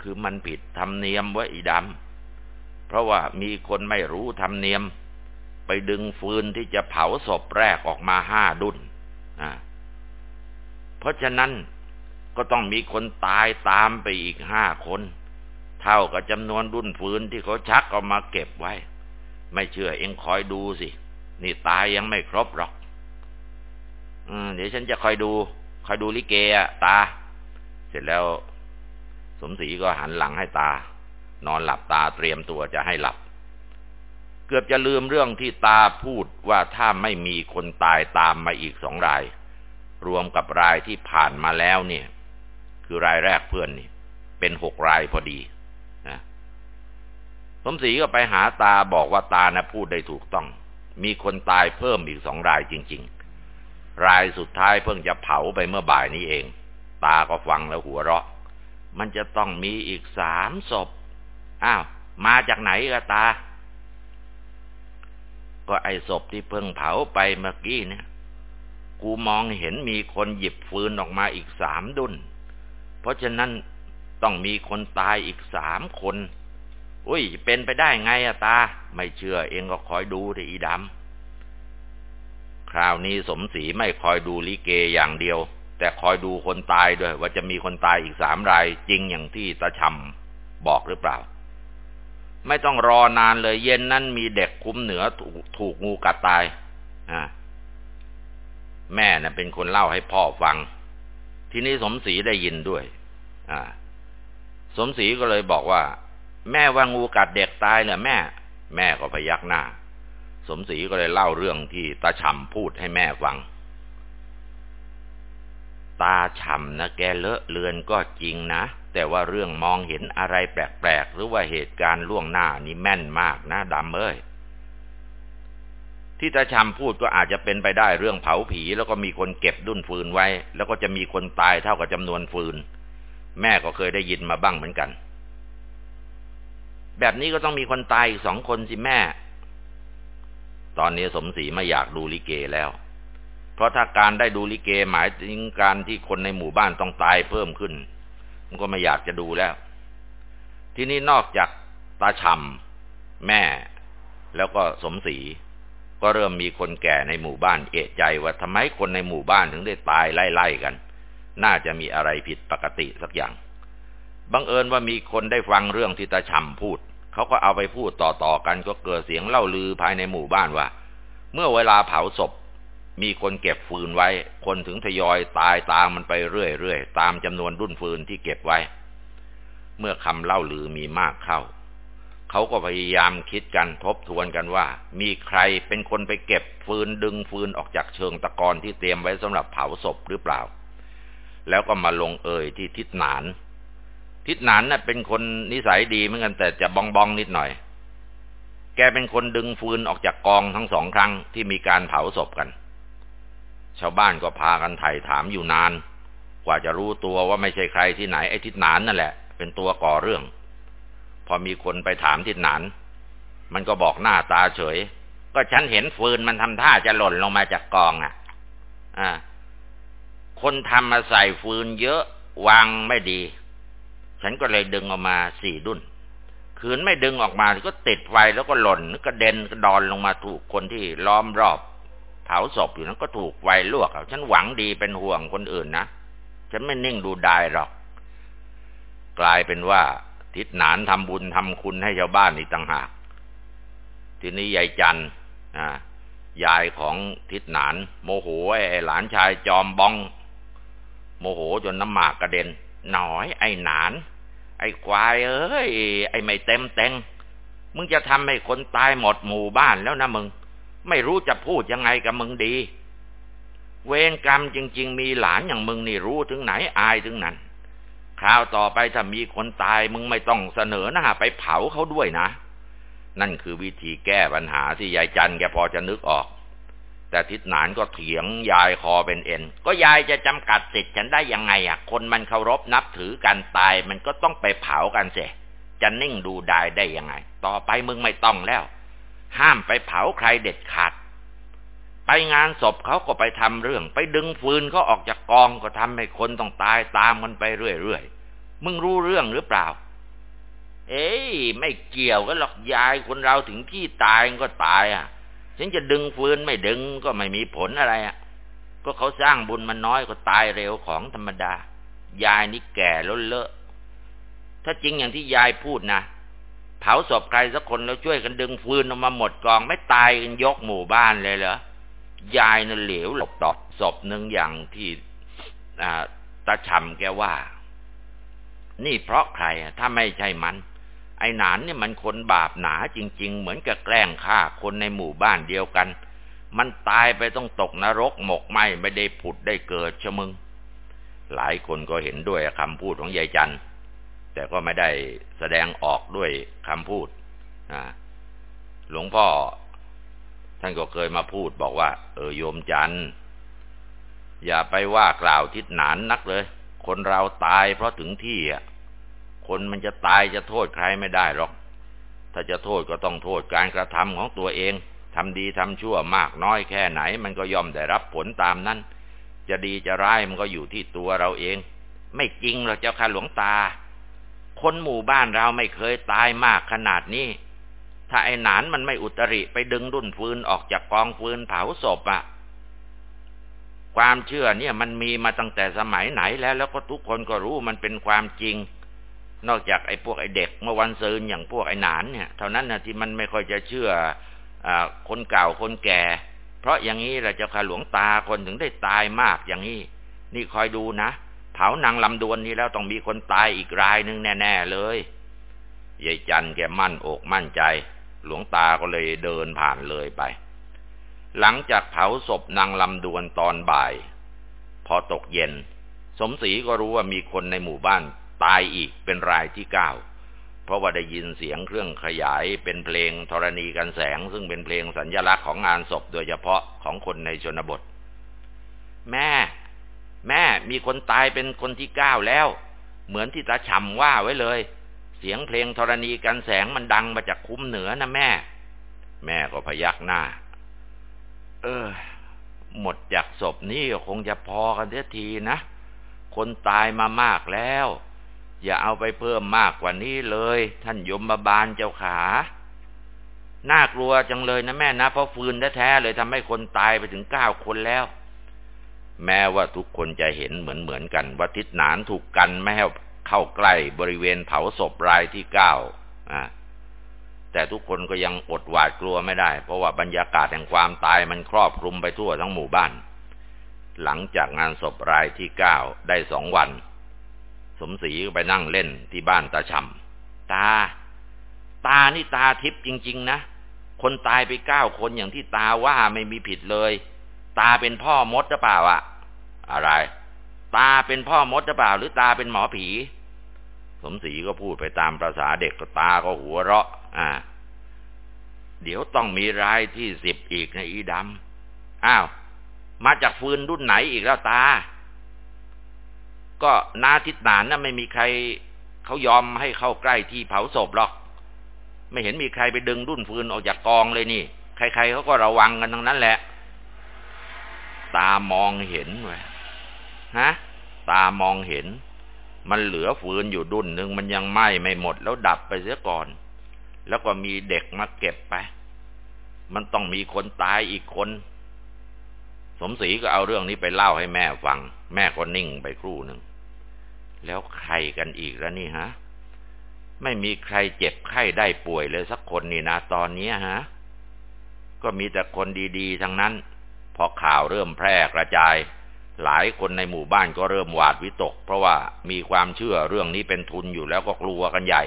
Speaker 1: คือมันผิดธรรมเนียมว่าอีดำเพราะว่ามีคนไม่รู้ธรรมเนียม ไปดึงฟืนที่จะเผาศพแรกออกมาห้าดุน เพราะฉะนั้นก็ต้องมีคนตายตามไปอีกห้าคน เท่ากับจำนวนรุ่นฟืนที่เขาชักเอามาเก็บไว้ ไม่เชื่อเองคอยดูสิ นี่ตายยังไม่ครบหรอกอเดี๋ยวฉันจะคอยดู คอยดูลิเกอะตา เสร็จแล้ว สมศรีก็หันหลังให้ตา นอนหลับตาเตรียมตัวจะให้หลับ กือบจะลืมเรื่องที่ตาพูดว่าถ้าไม่มีคนตายตามมาอีกสองราย รวมกับรายที่ผ่านมาแล้วเนี่ย คือรายแรกเพื่อนนี่เป็นหกรายพอดีนะสมศรีก็ไปหาตาบอกว่าตานะพูดได้ถูกต้อง มีคนตายเพิ่มอีกสองรายจริง ๆ รายสุดท้ายเพิ่งจะเผาไปเมื่อบ่ายนี้เอง ตาก็ฟังแล้วหัวเราะ มันจะต้องมีอีกสามศพอ้าวมาจากไหนกะตา ก็ไอศพที่เพิ่งเผาไปเมื่อกี้เนี่ย กูมองเห็นมีคนหยิบฟืนออกมาอีกสามดุนเพราะฉะนั้นต้องมีคนตายอีกสามคน อุ้ย เป็นไปได้ไงอะตา ไม่เชื่อเองก็คอยดูดิอีดำ คราวนี้สมศรีไม่คอยดูลิเกอย่างเดียว แต่คอยดูคนตายด้วย ว่าจะมีคนตายอีกสามรายจริงอย่างที่ตาชำบอกหรือเปล่า ไม่ต้องรอนานเลยเย็นนั้นมีเด็กคุ้มเหนือถูกถูกงูกัดตายอแม่น่ะเป็นคนเล่าให้พ่อฟัง ทีนี้สมศรีได้ยินด้วย อ่า สมศรีก็เลยบอกว่า แม่ว่างูกัดเด็กตายเหรอแม่ แม่ก็พยักหน้า สมศรีก็เลยเล่าเรื่องที่ตาฉ่ำพูดให้แม่ฟัง ตาฉ่ำนะแกเลอะเลือนก็จริงนะ แต่ว่าเรื่องมองเห็นอะไรแปลกๆ หรือว่าเหตุการณ์ล่วงหน้านี่แม่นมากนะดำเอ้ยที่ตาชำพูดก็อาจจะเป็นไปได้เรื่องเผาผี แล้วก็มีคนเก็บดุนฟืนไว้ แล้วก็จะมีคนตายเท่ากับจำนวนฟืน แม่ก็เคยได้ยินมาบ้างเหมือนกัน แบบนี้ก็ต้องมีคนตายอีกสองคนสิแม่ ตอนนี้สมศรีไม่อยากดูลิเกแล้ว เพราะถ้าการได้ดูลิเกหมายถึงการที่คนในหมู่บ้านต้องตายเพิ่มขึ้น มันก็ไม่อยากจะดูแล้ว ทีนี้นอกจากตาชำแม่ แล้วก็สมศรีก็เริ่มมีคนแก่ในหมู่บ้านเอะใจว่าทำไมคนในหมู่บ้านถึงได้ตายไล่ๆกัน น่าจะมีอะไรผิดปกติสักอย่าง บังเอิญว่ามีคนได้ฟังเรื่องที่ตาชำพูด เขาก็เอาไปพูดต่อๆกันก็เกิดเสียงเล่าลือภายในหมู่บ้านว่า เมื่อเวลาเผาศพ มีคนเก็บฟืนไว้ คนถึงทยอยตายตามมันไปเรื่อยๆ ตามจำนวนรุ่นฟืนที่เก็บไว้ เมื่อคำเล่าลือมีมากเข้า เขาก็พยายามคิดกันทบทวนกันว่า มีใครเป็นคนไปเก็บฟืนดึงฟืนออกจากเชิงตะกอนที่เตรียมไว้สำหรับเผาศพหรือเปล่า แล้วก็มาลงเอยที่ทิศหนาน ทิศหนานน่ะเป็นคนนิสัยดีเหมือนกันแต่จะบองบองนิดหน่อย แกเป็นคนดึงฟืนออกจากกองทั้งสองครั้งที่มีการเผาศพกัน ชาวบ้านก็พากันไถ่ถามอยู่นาน กว่าจะรู้ตัวว่าไม่ใช่ใครที่ไหนไอ้ทิศหนานนั่นแหละ เป็นตัวก่อเรื่อง พอมีคนไปถามทิศหนาน มันก็บอกหน้าตาเฉย ก็ฉันเห็นฟืนมันทำท่าจะหล่นลงมาจากกองอะ อ่า คนทำมาใส่ฟืนเยอะวางไม่ดี ฉันก็เลยดึงออกมาสี่ดุนขืนไม่ดึงออกมาก็ติดไฟแล้วก็หล่นก็เด็นก็ดอนลงมาถูกคนที่ล้อมรอบ เผาศพอยู่นั้นก็ถูกไฟลวกเอาฉันหวังดีเป็นห่วงคนอื่นนะ ฉันไม่นิ่งดูได้หรอก กลายเป็นว่า ทิศหนานทำบุญทำคุณให้ชาวบ้านอีกต่างหาก ทีนี้ยายจันยายของทิศหนาน โมโหไอ้หลานชายจอมบอง โมโหจนน้ำหมากกระเด็น หน่อย ไอ้หนาน ไอ้ควายเอ้ย ไอ้ไม่เต็มเต็งมึงจะทำให้คนตายหมดหมู่บ้านแล้วนะมึง ไม่รู้จะพูดยังไงกับมึงดี เวรกรรมจริง ๆ มีหลานอย่างมึงนี่รู้ถึงไหนอายถึงนั้นคราวต่อไปถ้ามีคนตายมึงไม่ต้องเสนอหน้าไปเผาเขาด้วยนะ นั่นคือวิธีแก้ปัญหาที่ยายจันแกพอจะนึกออก แต่ทิศหนานก็เถียงยายคอเป็นเอ็น ก็ยายจะจำกัดสิทธิ์ฉันได้ยังไงอะ คนมันเคารพนับถือกันตายมันก็ต้องไปเผากันเสียจะนิ่งดูได้ได้ยังไง ต่อไปมึงไม่ต้องแล้ว ห้ามไปเผาใครเด็ดขาด ไปงานศพเขาก็ไปทำเรื่อง ไปดึงฟืนเขาออกจากกองก็ทำให้คนต้องตายตามกันไปเรื่อยๆ มึงรู้เรื่องหรือเปล่า เอ้ยไม่เกี่ยวกันหรอกยายคนเราถึงที่ตายก็ตายอะ ฉันจะดึงฟืนไม่ดึงก็ไม่มีผลอะไรอะ ก็เขาสร้างบุญมันน้อยก็ตายเร็วของธรรมดา ยายนี่แก่ล้นเลอะ ถ้าจริงอย่างที่ยายพูดนะ เผาศพใครสักคนแล้วช่วยกันดึงฟืนออกมาหมดกองไม่ตายกันยกหมู่บ้านเลยเหรอยายน่ะเหลวหลบตอดศพหนึ่งอย่างที่ตาชำแกว่า นี่เพราะใครถ้าไม่ใช่มัน ไอ้หนานเนี่ยมันคนบาปหนาจริง ๆ เหมือนกับแกล้งฆ่าคนในหมู่บ้านเดียวกัน มันตายไปต้องตกนรกหมกไหมไม่ได้ผุดได้เกิดชะมึง หลายคนก็เห็นด้วยคำพูดของยายจันทร์ แต่ก็ไม่ได้แสดงออกด้วยคำพูดหลวงพ่อ ท่านก็เคยมาพูดบอกว่า เออโยมจันอย่าไปว่ากล่าวทิศหนานนักเลย คนเราตายเพราะถึงที่อะคนมันจะตายจะโทษใครไม่ได้หรอก ถ้าจะโทษก็ต้องโทษการกระทำของตัวเองทำดีทำชั่วมากน้อยแค่ไหน มันก็ย่อมได้รับผลตามนั้น จะดีจะร้ายมันก็อยู่ที่ตัวเราเอง ไม่จริงหรอกเจ้าค่ะหลวงตา คนหมู่บ้านเราไม่เคยตายมากขนาดนี้ ถ้าไอ้หนานมันไม่อุตริไปดึงดุนฟืนออกจากกองฟืนเผาศพอะความเชื่อเนี่ยมันมีมาตั้งแต่สมัยไหนแล้ว แล้วก็ทุกคนก็รู้มันเป็นความจริง นอกจากไอ้พวกไอ้เด็กเมื่อวันซืนอย่างพวกไอ้หนานเนี่ยเท่านั้นนะที่มันไม่ค่อยจะเชื่ออคนเก่าคนแก่ เพราะอย่างนี้แหละเจ้าค่ะหลวงตาคนถึงได้ตายมากอย่างนี้นี่คอยดูนะ เผานางลำดวนนี้แล้วต้องมีคนตายอีกรายหนึ่งแน่ ๆ เลยยายจันแกมั่นอกมั่นใจ หลวงตาก็เลยเดินผ่านเลยไป หลังจากเผาศพนางลำดวนตอนบ่าย พอตกเย็น สมศรีก็รู้ว่ามีคนในหมู่บ้านตายอีกเป็นรายที่เก้าเพราะว่าได้ยินเสียงเครื่องขยายเป็นเพลงธรณีกันแสง ซึ่งเป็นเพลงสัญญลักษณ์ของงานศพโดยเฉพาะของคนในชนบท แม่ แม่มีคนตายเป็นคนที่เก้าแล้ว เหมือนที่ตาฉ่ำว่าไว้เลย เสียงเพลงธรณีกันแสงมันดังมาจากคุ้มเหนือนะแม่ แม่ก็พยักหน้า เออ หมดจากศพนี้ก็คงจะพอกันเทีทีนะ คนตายมามากแล้ว อย่าเอาไปเพิ่มมากกว่านี้เลย ท่านยมบาลเจ้าขาน่ากลัวจังเลยนะแม่นะเพราะฟืนแท้ๆเลยทำให้คนตายไปถึงเก้าคนแล้ว แม้ว่าทุกคนจะเห็นเหมือนๆกัน ว่าทิศหนานถูกกันไม่ให้เข้าใกล้บริเวณเผาศพรายที่เก้าอ่าแต่ทุกคนก็ยังอดหวาดกลัวไม่ได้ เพราะว่าบรรยากาศแห่งความตายมันครอบคลุมไปทั่วทั้งหมู่บ้าน หลังจากงานศพรายที่เก้าได้สองวัน สมศรีก็ไปนั่งเล่นที่บ้านตาชำตา ตานี่ตาทิพย์จริง ๆ นะ คนตายไปเก้าคนอย่างที่ตาว่าไม่มีผิดเลย ตาเป็นพ่อมดหรือเปล่าอะอะไร ตาเป็นพ่อมดหรือเปล่า หรือตาเป็นหมอผี สมศรีก็พูดไปตามภาษาเด็กก็ตาก็หัวเราะ อ่า เดี๋ยวต้องมีรายที่สิบอีกในอีดำอ้าว มาจากฟืนรุ่นไหนอีกแล้วตา ก็นาทิศนานนะ่ะไม่มีใครเขายอมให้เข้าใกล้ที่เผาศพหรอก ไม่เห็นมีใครไปดึงดุนฟืนออกจากกองเลยนี่ ใครๆเขาก็ระวังกันทั้งนั้นแหละ ตามองเห็นเว้ยฮะ ตามองเห็น มันเหลือฟืนอยู่ดุนหนึ่งมันยังไหม้ไม่หมดแล้วดับไปเสียก่อน แล้วก็มีเด็กมาเก็บไป มันต้องมีคนตายอีกคน สมศรีก็เอาเรื่องนี้ไปเล่าให้แม่ฟัง แม่ก็นิ่งไปครู่หนึ่ง แล้วใครกันอีกแล้วนี่ฮะ ไม่มีใครเจ็บไข้ได้ป่วยเลยสักคนนี่นะตอนนี้ฮะ ก็มีแต่คนดี ๆทั้งนั้น พอข่าวเริ่มแพร่กระจาย หลายคนในหมู่บ้านก็เริ่มหวาดวิตก เพราะว่ามีความเชื่อเรื่องนี้เป็นทุนอยู่แล้วก็กลัวกันใหญ่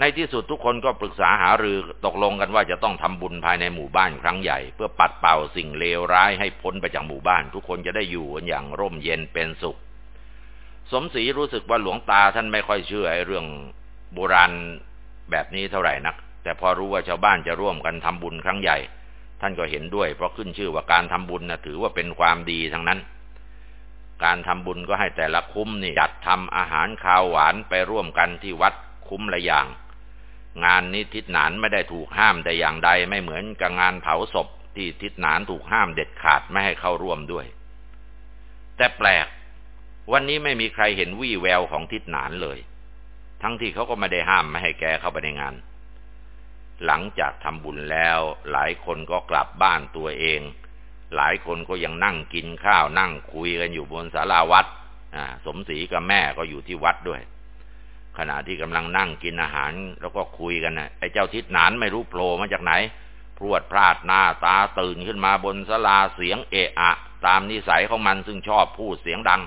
Speaker 1: ในที่สุดทุกคนก็ปรึกษาหารือตกลงกันว่าจะต้องทำบุญภายในหมู่บ้านครั้งใหญ่ เพื่อปัดเป่าสิ่งเลวร้ายให้พ้นไปจากหมู่บ้าน ทุกคนจะได้อยู่กันอย่างร่มเย็นเป็นสุข สมศรีรู้สึกว่าหลวงตาท่านไม่ค่อยเชื่อไอ้เรื่องโบราณแบบนี้เท่าไหร่นัก แต่พอรู้ว่าชาวบ้านจะร่วมกันทำบุญครั้งใหญ่ ท่านก็เห็นด้วย เพราะขึ้นชื่อว่าการทำบุญนะถือว่าเป็นความดีทั้งนั้น การทำบุญก็ให้แต่ละคุ้มนี่จัดทำอาหารข้าวหวานไปร่วมกันที่วัดคุ้มละอย่าง งานนี้ทิศหนานไม่ได้ถูกห้ามแต่อย่างใดไม่เหมือนกับงานเผาศพที่ทิศหนานถูกห้ามเด็ดขาดไม่ให้เข้าร่วมด้วย แต่แปลก วันนี้ไม่มีใครเห็นวี่แววของทิศหนานเลย ทั้งที่เขาก็ไม่ได้ห้ามไม่ให้แกเข้าไปในงาน หลังจากทำบุญแล้ว หลายคนก็กลับบ้านตัวเอง หลายคนก็ยังนั่งกินข้าวนั่งคุยกันอยู่บนศาลาวัดสมศรีกับแม่ก็อยู่ที่วัดด้วย ขณะที่กำลังนั่งกินอาหารแล้วก็คุยกันนะไอ้เจ้าทิศหนานไม่รู้โผล่มาจากไหน พรวดพลาดหน้าตาตื่นขึ้นมาบนศาลาเสียงเอะอะ ตามนิสัยของมันซึ่งชอบพูดเสียงดัง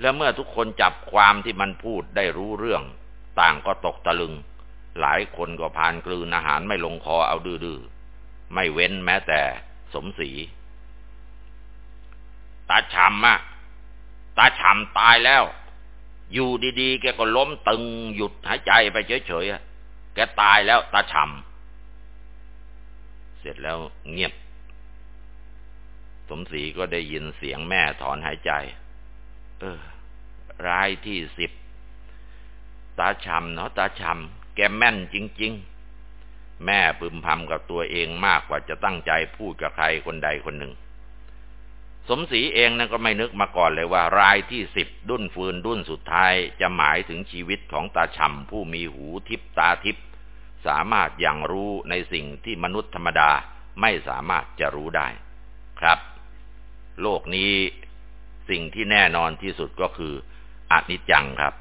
Speaker 1: และเมื่อทุกคนจับความที่มันพูดได้รู้เรื่อง ต่างก็ตกตะลึง หลายคนก็พานกลืนอาหารไม่ลงคอเอาดื้อๆ ไม่เว้นแม้แต่สมศรีตาชำอะตาชำตายแล้ว อยู่ดีๆ แกก็ล้มตึงหยุดหายใจไปเฉยๆแกตายแล้วตาชำเสร็จแล้วเงียบ สมศรีก็ได้ยินเสียงแม่ถอนหายใจ เออ รายที่สิบตาชำเนาะตาชำ แกแม่นจริง ๆ แม่พึมพำกับตัวเองมากกว่าจะตั้งใจพูดกับใครคนใดคนหนึ่ง สมศรีเองนั้นก็ไม่นึกมาก่อนเลยว่ารายที่สิบดุนฟืนดุนสุดท้าย จะหมายถึงชีวิตของตาชำผู้มีหูทิพตาทิพสามารถอย่างรู้ในสิ่งที่มนุษย์ธรรมดาไม่สามารถจะรู้ได้ ครับ โลกนี้สิ่งที่แน่นอนที่สุดก็คืออนิจจังครับ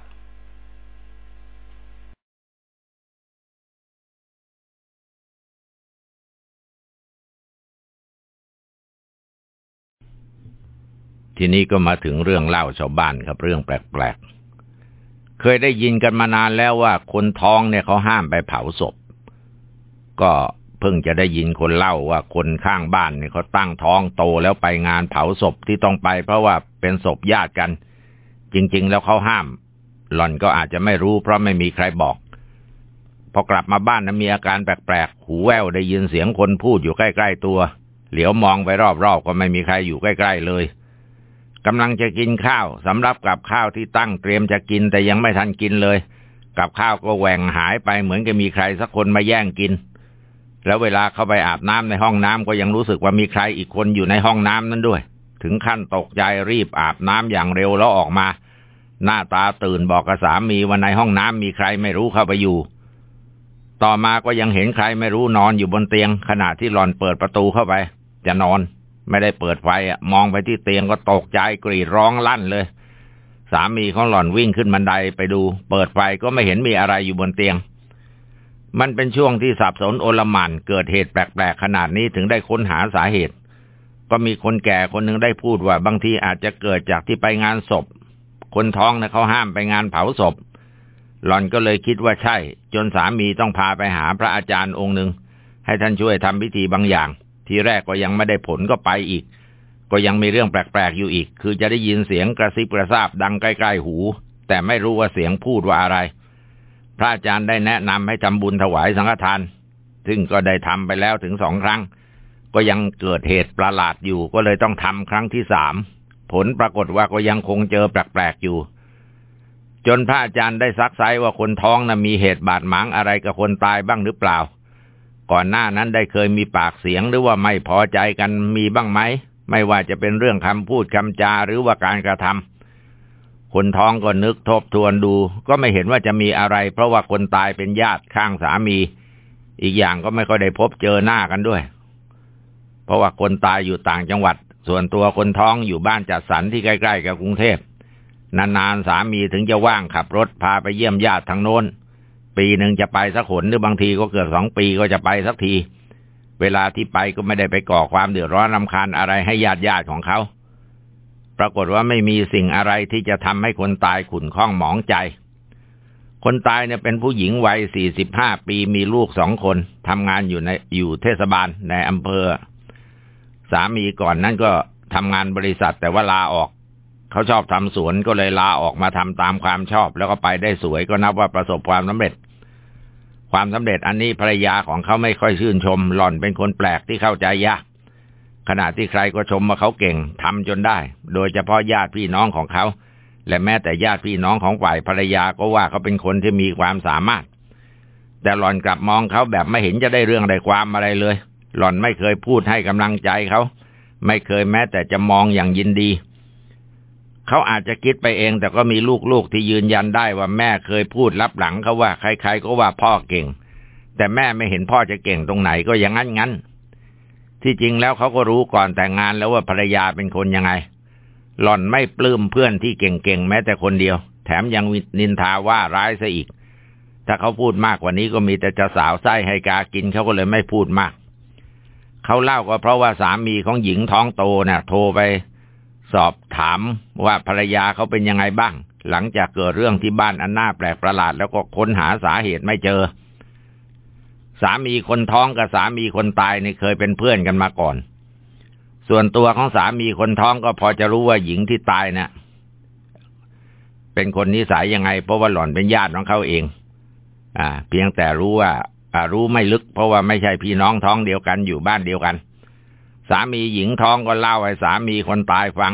Speaker 1: ทีนี้ก็มาถึงเรื่องเล่าชาวบ้านครับเรื่องแปลกๆ เคยได้ยินกันมานานแล้วว่าคนท้องเนี่ยเขาห้ามไปเผาศพ ก็เพิ่งจะได้ยินคนเล่าว่าคนข้างบ้านเนี่ยเขาตั้งท้องโตแล้วไปงานเผาศพที่ต้องไป เพราะว่าเป็นศพญาติกัน จริง ๆ แล้วเขาห้าม หล่อนก็อาจจะไม่รู้ เพราะไม่มีใครบอก พอกลับมาบ้านนะมีอาการแปลกๆ หูแว่วได้ยินเสียงคนพูดอยู่ใกล้ ๆ ตัว เหลียวมองไปรอบๆก็ไม่มีใครอยู่ใกล้ ๆ เลย กำลังจะกินข้าวสำหรับกับข้าวที่ตั้งเตรียมจะกินแต่ยังไม่ทันกินเลย กับข้าวก็แหว่งหายไปเหมือนกับมีใครสักคนมาแย่งกิน แล้วเวลาเข้าไปอาบน้ำในห้องน้ำก็ยังรู้สึกว่ามีใครอีกคนอยู่ในห้องน้ำนั้นด้วย ถึงขั้นตกใจรีบอาบน้ำอย่างเร็วแล้วออกมา หน้าตาตื่นบอกกับสามีว่าในห้องน้ำมีใครไม่รู้เข้าไปอยู่ ต่อมาก็ยังเห็นใครไม่รู้นอนอยู่บนเตียง ขณะที่หลอนเปิดประตูเข้าไป จะนอน ไม่ได้เปิดไฟอะ มองไปที่เตียงก็ตกใจกรีดร้องลั่นเลย สามีของหล่อนวิ่งขึ้นบันไดไปดู เปิดไฟก็ไม่เห็นมีอะไรอยู่บนเตียง มันเป็นช่วงที่สับสนโอลหม่านเกิดเหตุแปลกๆขนาดนี้ถึงได้ค้นหาสาเหตุ ก็มีคนแก่คนหนึ่งได้พูดว่าบางทีอาจจะเกิดจากที่ไปงานศพ คนท้องนะเขาห้ามไปงานเผาศพ หล่อนก็เลยคิดว่าใช่ จนสามีต้องพาไปหาพระอาจารย์องค์หนึ่งให้ท่านช่วยทำพิธีบางอย่าง ทีแรกก็ยังไม่ได้ผลก็ไปอีก ก็ยังมีเรื่องแปลกๆอยู่อีก คือจะได้ยินเสียงกระซิบกระซาบดังใกล้ๆหู แต่ไม่รู้ว่าเสียงพูดว่าอะไร พระอาจารย์ได้แนะนำให้ทำบุญถวายสังฆทาน ซึ่งก็ได้ทำไปแล้วถึงสองครั้ง ก็ยังเกิดเหตุประหลาดอยู่ ก็เลยต้องทำครั้งที่สามผลปรากฏว่าก็ยังคงเจอแปลกๆอยู่ จนพระอาจารย์ได้ซักไซว่าคนท้องนะ่ะมีเหตุบาดหมางอะไรกับคนตายบ้างหรือเปล่า ก่อนหน้านั้นได้เคยมีปากเสียงหรือว่าไม่พอใจกันมีบ้างไหม ไม่ว่าจะเป็นเรื่องคำพูดคำจาหรือว่าการกระทำคนท้องก็นึกทบทวนดู ก็ไม่เห็นว่าจะมีอะไร เพราะว่าคนตายเป็นญาติข้างสามี อีกอย่างก็ไม่ค่อยได้พบเจอหน้ากันด้วย เพราะว่าคนตายอยู่ต่างจังหวัด ส่วนตัวคนท้องอยู่บ้านจัดสรรที่ใกล้ ๆ กับกรุงเทพนานๆสามีถึงจะว่างขับรถพาไปเยี่ยมญาติทางโน้น ปีหนึ่งจะไปสักหนหรือบางทีก็เกือบสองปีก็จะไปสักที เวลาที่ไปก็ไม่ได้ไปก่อความเดือดร้อนรำคาญอะไรให้ญาติญาติของเขา ปรากฏว่าไม่มีสิ่งอะไรที่จะทำให้คนตายขุ่นข้องหมองใจ คนตายเนี่ยเป็นผู้หญิงวัยสี่สิบห้าปีมีลูกสองคนทำงานอยู่ในอยู่เทศบาลในอำเภอ สามีก่อนนั้นก็ทำงานบริษัทแต่ว่าลาออกเขาชอบทำสวนก็เลยลาออกมาทำตามความชอบ แล้วก็ไปได้สวยก็นับว่าประสบความสำเร็จ ความสำเร็จอันนี้ภรรยาของเขาไม่ค่อยชื่นชม หล่อนเป็นคนแปลกที่เข้าใจยากขณะที่ใครก็ชมว่าเขาเก่งทำจนได้ โดยเฉพาะญาติพี่น้องของเขา และแม้แต่ญาติพี่น้องของฝ่ายภรรยาก็ว่าเขาเป็นคนที่มีความสามารถ แต่หล่อนกลับมองเขาแบบไม่เห็นจะได้เรื่องได้ความอะไรเลย หล่อนไม่เคยพูดให้กำลังใจเขา ไม่เคยแม้แต่จะมองอย่างยินดี เขาอาจจะคิดไปเอง แต่ก็มีลูกๆที่ยืนยันได้ว่าแม่เคยพูดรับหลังเขาว่าใครๆก็ว่าพ่อเก่ง แต่แม่ไม่เห็นพ่อจะเก่งตรงไหนก็อย่างนั้นงั้น ที่จริงแล้วเขาก็รู้ก่อนแต่งงานแล้วว่าภรรยาเป็นคนยังไง หล่อนไม่ปลื้มเพื่อนที่เก่งๆแม้แต่คนเดียว แถมยังนินทาว่าร้ายซะอีก ถ้าเขาพูดมากกว่านี้ก็มีแต่จะสาวไส้ให้กากินเขาก็เลยไม่พูดมากเขาเล่าก็เพราะว่าสามีของหญิงท้องโตเนะ่ยโทรไป สอบถามว่าภรรยาเขาเป็นยังไงบ้าง หลังจากเกิดเรื่องที่บ้านอันน่าแปลกประหลาด แล้วก็ค้นหาสาเหตุไม่เจอ สามีคนท้องกับสามีคนตายนี่เคยเป็นเพื่อนกันมาก่อน ส่วนตัวของสามีคนท้องก็พอจะรู้ว่าหญิงที่ตายเนะ่ยเป็นคนนิสัยยังไง เพราะว่าหล่อนเป็นญาติของเขาเอง อ่า เพียงแต่รู้ว่า อ่า รู้ไม่ลึก เพราะว่าไม่ใช่พี่น้องท้องเดียวกันอยู่บ้านเดียวกันามีหญิงท้องก็เล่าให้สามีคนตายฟัง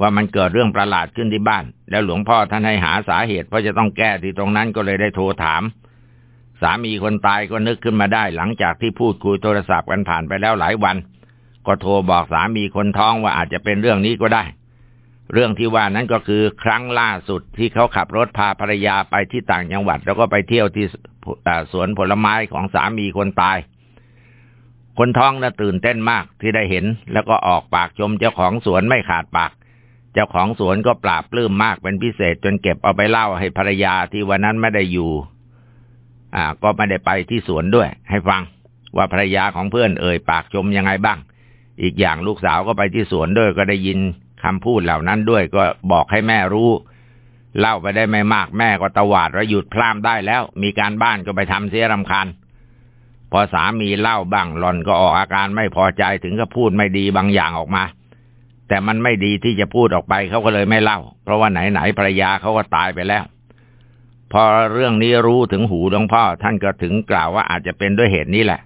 Speaker 1: ว่ามันเกิดเรื่องประหลาดขึ้นที่บ้าน แล้วหลวงพ่อท่านให้หาสาเหตุเพราะจะต้องแก้ที่ตรงนั้นก็เลยได้โทรถาม สามีคนตายก็นึกขึ้นมาได้ หลังจากที่พูดคุยโทรศัพท์กันผ่านไปแล้วหลายวัน ก็โทรบอกสามีคนท้องว่าอาจจะเป็นเรื่องนี้ก็ได้ เรื่องที่ว่านั้นก็คือครั้งล่าสุดที่เขาขับรถพาภรรยาไปที่ต่างจังหวัด แล้วก็ไปเที่ยวที่สวนผลไม้ของสามีคนตาย คนท้องน่ะตื่นเต้นมากที่ได้เห็น แล้วก็ออกปากชมเจ้าของสวนไม่ขาดปาก เจ้าของสวนก็ปราบปลื้มมากเป็นพิเศษจนเก็บเอาไปเล่าให้ภรรยาที่วันนั้นไม่ได้อยู่ อ่า ก็ไม่ได้ไปที่สวนด้วย ให้ฟัง ว่าภรรยาของเพื่อนเอ่ยปากชมยังไงบ้าง อีกอย่างลูกสาวก็ไปที่สวนด้วยก็ได้ยินคำพูดเหล่านั้นด้วยก็บอกให้แม่รู้ เล่าไปได้ไม่มากแม่ก็ตวาดแล้วหยุดพลามได้แล้ว มีการบ้านก็ไปทำเสียรำคาญ พอสามีเล่าบ้างหลอนก็ออกอาการไม่พอใจถึงก็พูดไม่ดีบางอย่างออกมา แต่มันไม่ดีที่จะพูดออกไปเขาก็เลยไม่เล่า เพราะว่าไหนๆภรรยาเขาก็ตายไปแล้ว พอเรื่องนี้รู้ถึงหูหลวงพ่อ ท่านก็ถึงกล่าวว่าอาจจะเป็นด้วยเหตุนี้แหละ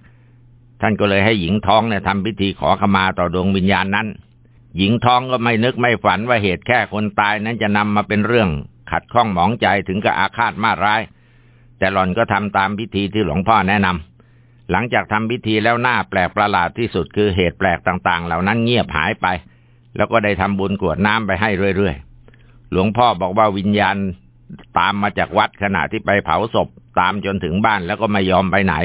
Speaker 1: ท่านก็เลยให้หญิงท้องเนี่ยทำพิธีขอขมาต่อดวงวิญญาณนั้น หญิงท้องก็ไม่นึกไม่ฝันว่าเหตุแค่คนตายนั้นจะนำมาเป็นเรื่องขัดข้องหมองใจถึงกับอาฆาตมาร้าย แต่หล่อนก็ทำตามพิธีที่หลวงพ่อแนะนำ หลังจากทำพิธีแล้วหน้าแปลกประหลาดที่สุดคือเหตุแปลกต่าง ๆ เหล่านั้นเงียบหายไป แล้วก็ได้ทำบุญกวดน้ำไปให้เรื่อยๆ หลวงพ่อบอกว่าวิญญาณตามมาจากวัดขณะที่ไปเผาศพตามจนถึงบ้านแล้วก็ไม่ยอมไปไหน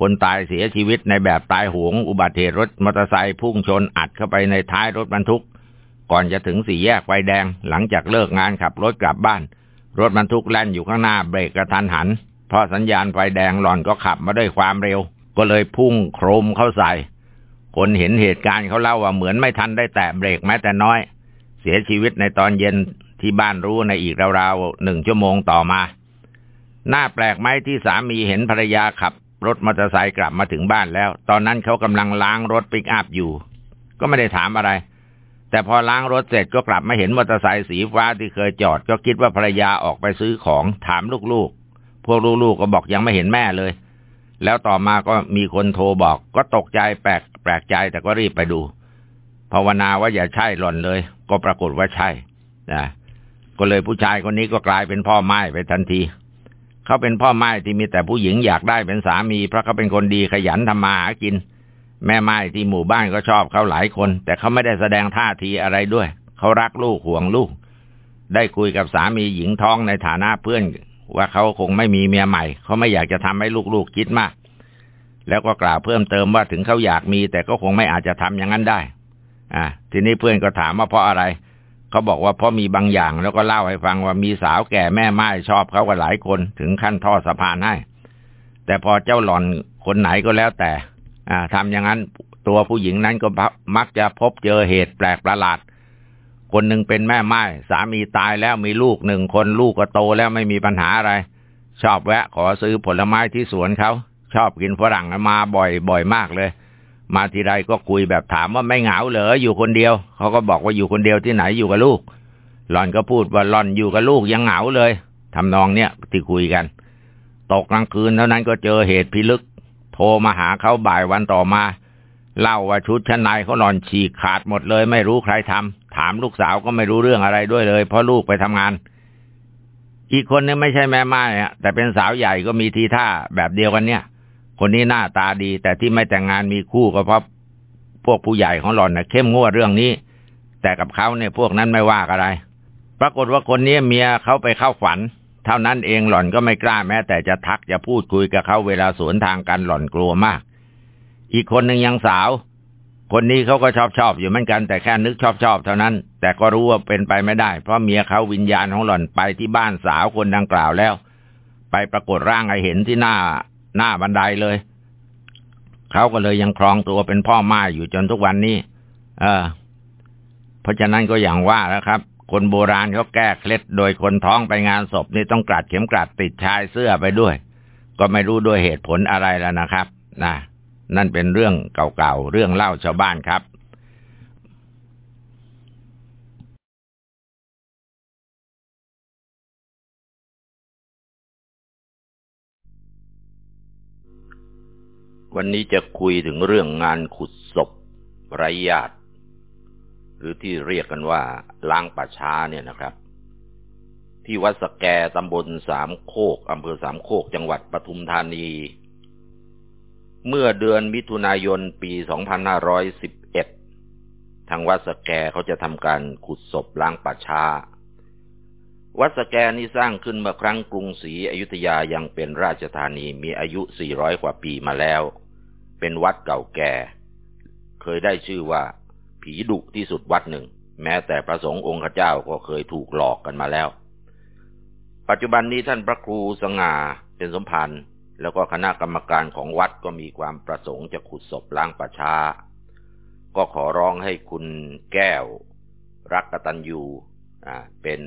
Speaker 1: คนตายเสียชีวิตในแบบตายหวง อุบัติเหตุรถมอเตอร์ไซค์พุ่งชนอัดเข้าไปในท้ายรถบรรทุก ก่อนจะถึงสี่แยกไฟแดง หลังจากเลิกงานขับรถกลับบ้าน รถบรรทุกแล่นอยู่ข้างหน้าเบรกกระทันหัน พราะสัญญาณไฟแดงหล่อนก็ขับมาด้วยความเร็ว ก็เลยพุ่งโครมเข้าใส่ คนเห็นเหตุการณ์เขาเล่าว่าเหมือนไม่ทันได้แตะเบรกแม้แต่น้อย เสียชีวิตในตอนเย็นที่บ้านรู้ในอีกราวๆหนึ่งชั่วโมงต่อมา หน้าแปลกไหมที่สามีเห็นภรรยาขับ รถมอเตอร์ไซค์กลับมาถึงบ้านแล้ว ตอนนั้นเขากำลังล้างรถปิกอัพอยู่ ก็ไม่ได้ถามอะไร แต่พอล้างรถเสร็จก็กลับมาเห็นมอเตอร์ไซค์สีฟ้าที่เคยจอด ก็คิดว่าภรรยาออกไปซื้อของถามลูก พวกลูกๆก็บอกยังไม่เห็นแม่เลย แล้วต่อมาก็มีคนโทรบอก ก็ตกใจแปลกแปลกใจแต่ก็รีบไปดูภาวนาว่าอย่าใช่หล่นเลย ก็ปรากฏว่าใช่นะก็เลยผู้ชายคนนี้ก็กลายเป็นพ่อไม้ไปทันที เขาเป็นพ่อไม้ที่มีแต่ผู้หญิงอยากได้เป็นสามี เพราะเขาเป็นคนดีขยันทำมาหากิน แม่ไม้ที่หมู่บ้านก็ชอบเขาหลายคน แต่เขาไม่ได้แสดงท่าทีอะไรด้วย เขารักลูกห่วงลูก ได้คุยกับสามีหญิงท้องในฐานะเพื่อน ว่าเขาคงไม่มีเมียใหม่ เขาไม่อยากจะทำให้ลูกๆคิดมาก แล้วก็กล่าวเพิ่มเติมว่าถึงเขาอยากมี แต่ก็คงไม่อาจจะทำอย่างนั้นได้ อ่า ทีนี้เพื่อนก็ถามว่าเพราะอะไร เขาบอกว่าเพราะมีบางอย่าง แล้วก็เล่าให้ฟังว่ามีสาวแก่แม่ไม้ชอบเขากับหลายคนถึงขั้นท่อสะพานให้ แต่พอเจ้าหล่อนคนไหนก็แล้วแต่ อ่าทำอย่างนั้นตัวผู้หญิงนั้นก็มักจะพบเจอเหตุแปลกประหลาด คนหนึ่งเป็นแม่ไม้สามีตายแล้วมีลูกหนึ่งคนลูกก็โตแล้วไม่มีปัญหาอะไร ชอบแวะขอซื้อผลไม้ที่สวนเขา ชอบกินฝรั่งมาบ่อยบ่อยมากเลย มาทีไรก็คุยแบบถามว่าไม่เหงาเหรออยู่คนเดียว เขาก็บอกว่าอยู่คนเดียวที่ไหนอยู่กับลูก หล่อนก็พูดว่าหล่อนอยู่กับลูกยังเหงาเลยทำนองเนี้ยที่คุยกัน ตกกลางคืนเท่านั้นก็เจอเหตุพิลึก โทรมาหาเขาบ่ายวันต่อมา เล่าว่าชุดชั้นในเขานอนฉีกขาดหมดเลย ไม่รู้ใครทำ ถามลูกสาวก็ไม่รู้เรื่องอะไรด้วยเลย เพราะลูกไปทำงาน อีกคนนึงไม่ใช่แม่ไม้อะแต่เป็นสาวใหญ่ก็มีทีท่าแบบเดียวกันเนี่ย คนนี้หน้าตาดี แต่ที่ไม่แต่งงานมีคู่ก็เพราะพวกผู้ใหญ่ของหล่อนนะเข้มงวดเรื่องนี้ แต่กับเขาเนี่ยพวกนั้นไม่ว่าอะไร ปรากฏว่าคนนี้เมียเขาไปเข้าฝัน เท่านั้นเองหล่อนก็ไม่กล้าแม้ แต่จะทักจะพูดคุยกับเขาเวลาสวนทางกันหล่อนกลัวมาก อีกคนหนึ่งยังสาว คนนี้เขาก็ชอบชอบอยู่เหมือนกันแต่แค่นึกชอบชอบเท่านั้น แต่ก็รู้ว่าเป็นไปไม่ได้ เพราะเมียเขาวิญญาณของหล่อนไปที่บ้านสาวคนดังกล่าวแล้ว ไปปรากฏร่างให้เห็นที่หน้าหน้าบันไดเลย เขาก็เลยยังครองตัวเป็นพ่อม่ายอยู่จนทุกวันนี้ เออ เพราะฉะนั้นก็อย่างว่าแล้วครับ คนโบราณเขาแก้เคล็ดโดยคนท้องไปงานศพนี่ต้องกลัดเข็มกลัดติดชายเสื้อไปด้วย ก็ไม่รู้ด้วยเหตุผลอะไรแล้วนะครับ นะ นั่นเป็นเรื่องเก่าๆ เรื่องเล่าชาวบ้านครับวันนี้จะคุยถึงเรื่องงานขุดศพไรญาติ หรือที่เรียกกันว่าล้างป่าช้าเนี่ยนะครับ ที่วัดสแกตำบลสามโคกอำเภอสามโคกจังหวัดปทุมธานี เมื่อเดือนมิถุนายนปี 2511 ทางวัดสแกเขาจะทำการขุดศพล้างป่าช้า วัดสแกนี้สร้างขึ้นเมื่อครั้งกรุงศรีอยุธยายังเป็นราชธานีมีอายุ 400 กว่าปีมาแล้ว เป็นวัดเก่าแก่ เคยได้ชื่อว่า ผีดุที่สุดวัดหนึ่ง แม้แต่พระสงฆ์องค์ขเจ้าก็เคยถูกหลอกกันมาแล้ว ปัจจุบันนี้ท่านพระครูสง่าเป็นสมภาร แล้วก็คณะกรรมการของวัดก็มีความประสงค์จะขุดศพล้างประชา ก็ขอร้องให้คุณแก้ว รักกตัญญูเป็น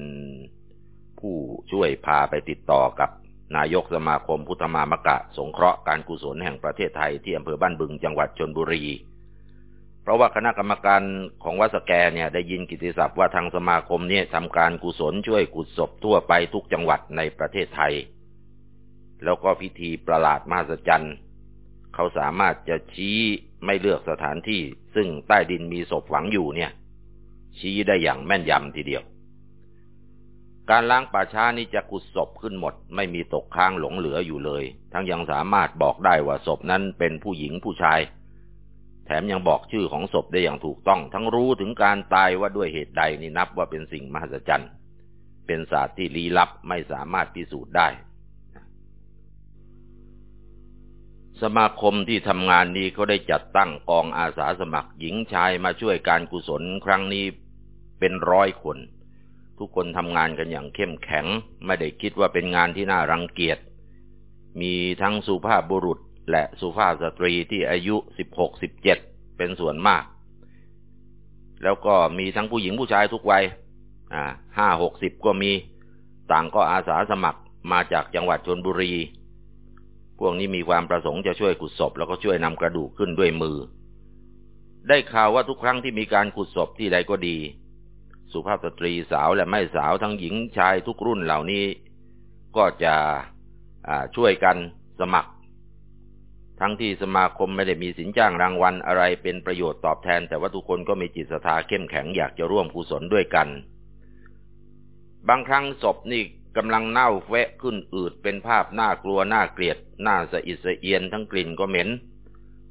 Speaker 1: ผู้ช่วยพาไปติดต่อกับนายกสมาคมพุทธมามกะ สงเคราะห์การกุศลแห่งประเทศไทยที่อำเภอบ้านบึงจังหวัดชนบุรี เพราะว่าคณะกรรมการของวัดสแกเนี่ยได้ยินกิติศัพท์ว่าทางสมาคมเนี่ยทำการกุศลช่วยกุศลทั่วไปทุกจังหวัดในประเทศไทย แล้วก็พิธีประหลาดมหัศจรรย์เขาสามารถจะชี้ไม่เลือกสถานที่ซึ่งใต้ดินมีศพฝังอยู่เนี่ย ชี้ได้อย่างแม่นยำทีเดียว การล้างป่าช้านี้จะขุดศพขึ้นหมด ไม่มีตกค้างหลงเหลืออยู่เลย ทั้งยังสามารถบอกได้ว่าศพนั้นเป็นผู้หญิงผู้ชาย แถมยังบอกชื่อของศพได้อย่างถูกต้อง ทั้งรู้ถึงการตายว่าด้วยเหตุใดนี่นับว่าเป็นสิ่งมหัศจรรย์ เป็นศาสตร์ที่ลี้ลับไม่สามารถพิสูจน์ได้ สมาคมที่ทำงานนี้เขาได้จัดตั้งกองอาสาสมัครหญิงชายมาช่วยการกุศลครั้งนี้เป็นร้อยคน ทุกคนทำงานกันอย่างเข้มแข็ง ไม่ได้คิดว่าเป็นงานที่น่ารังเกียจ มีทั้งสุภาพบุรุษและสุภาพสตรีที่อายุสิบหกสิบเจ็ดเป็นส่วนมาก แล้วก็มีทั้งผู้หญิงผู้ชายทุกวัยอ่าห้าหกสิบก็มี ต่างก็อาสาสมัครมาจากจังหวัดชนบุรี พวกนี้มีความประสงค์จะช่วยขุดศพแล้วก็ช่วยนำกระดูกขึ้นด้วยมือ ได้ข่าวว่าทุกครั้งที่มีการขุดศพที่ใดก็ดี สุภาพสตรีสาวและไม่สาวทั้งหญิงชายทุกรุ่นเหล่านี้ ก็จะช่วยกันสมัคร ทั้งที่สมาคมไม่ได้มีสินจ้างรางวัลอะไรเป็นประโยชน์ตอบแทน แต่ว่าทุกคนก็มีจิตศรัทธาเข้มแข็งอยากจะร่วมกุศลด้วยกัน บางครั้งศพนี่ กำลังเน่าเฟะขึ้นอืดเป็นภาพน่ากลัวน่าเกลียดน่าสะอิดสะเอียนทั้งกลิ่นก็เหม็น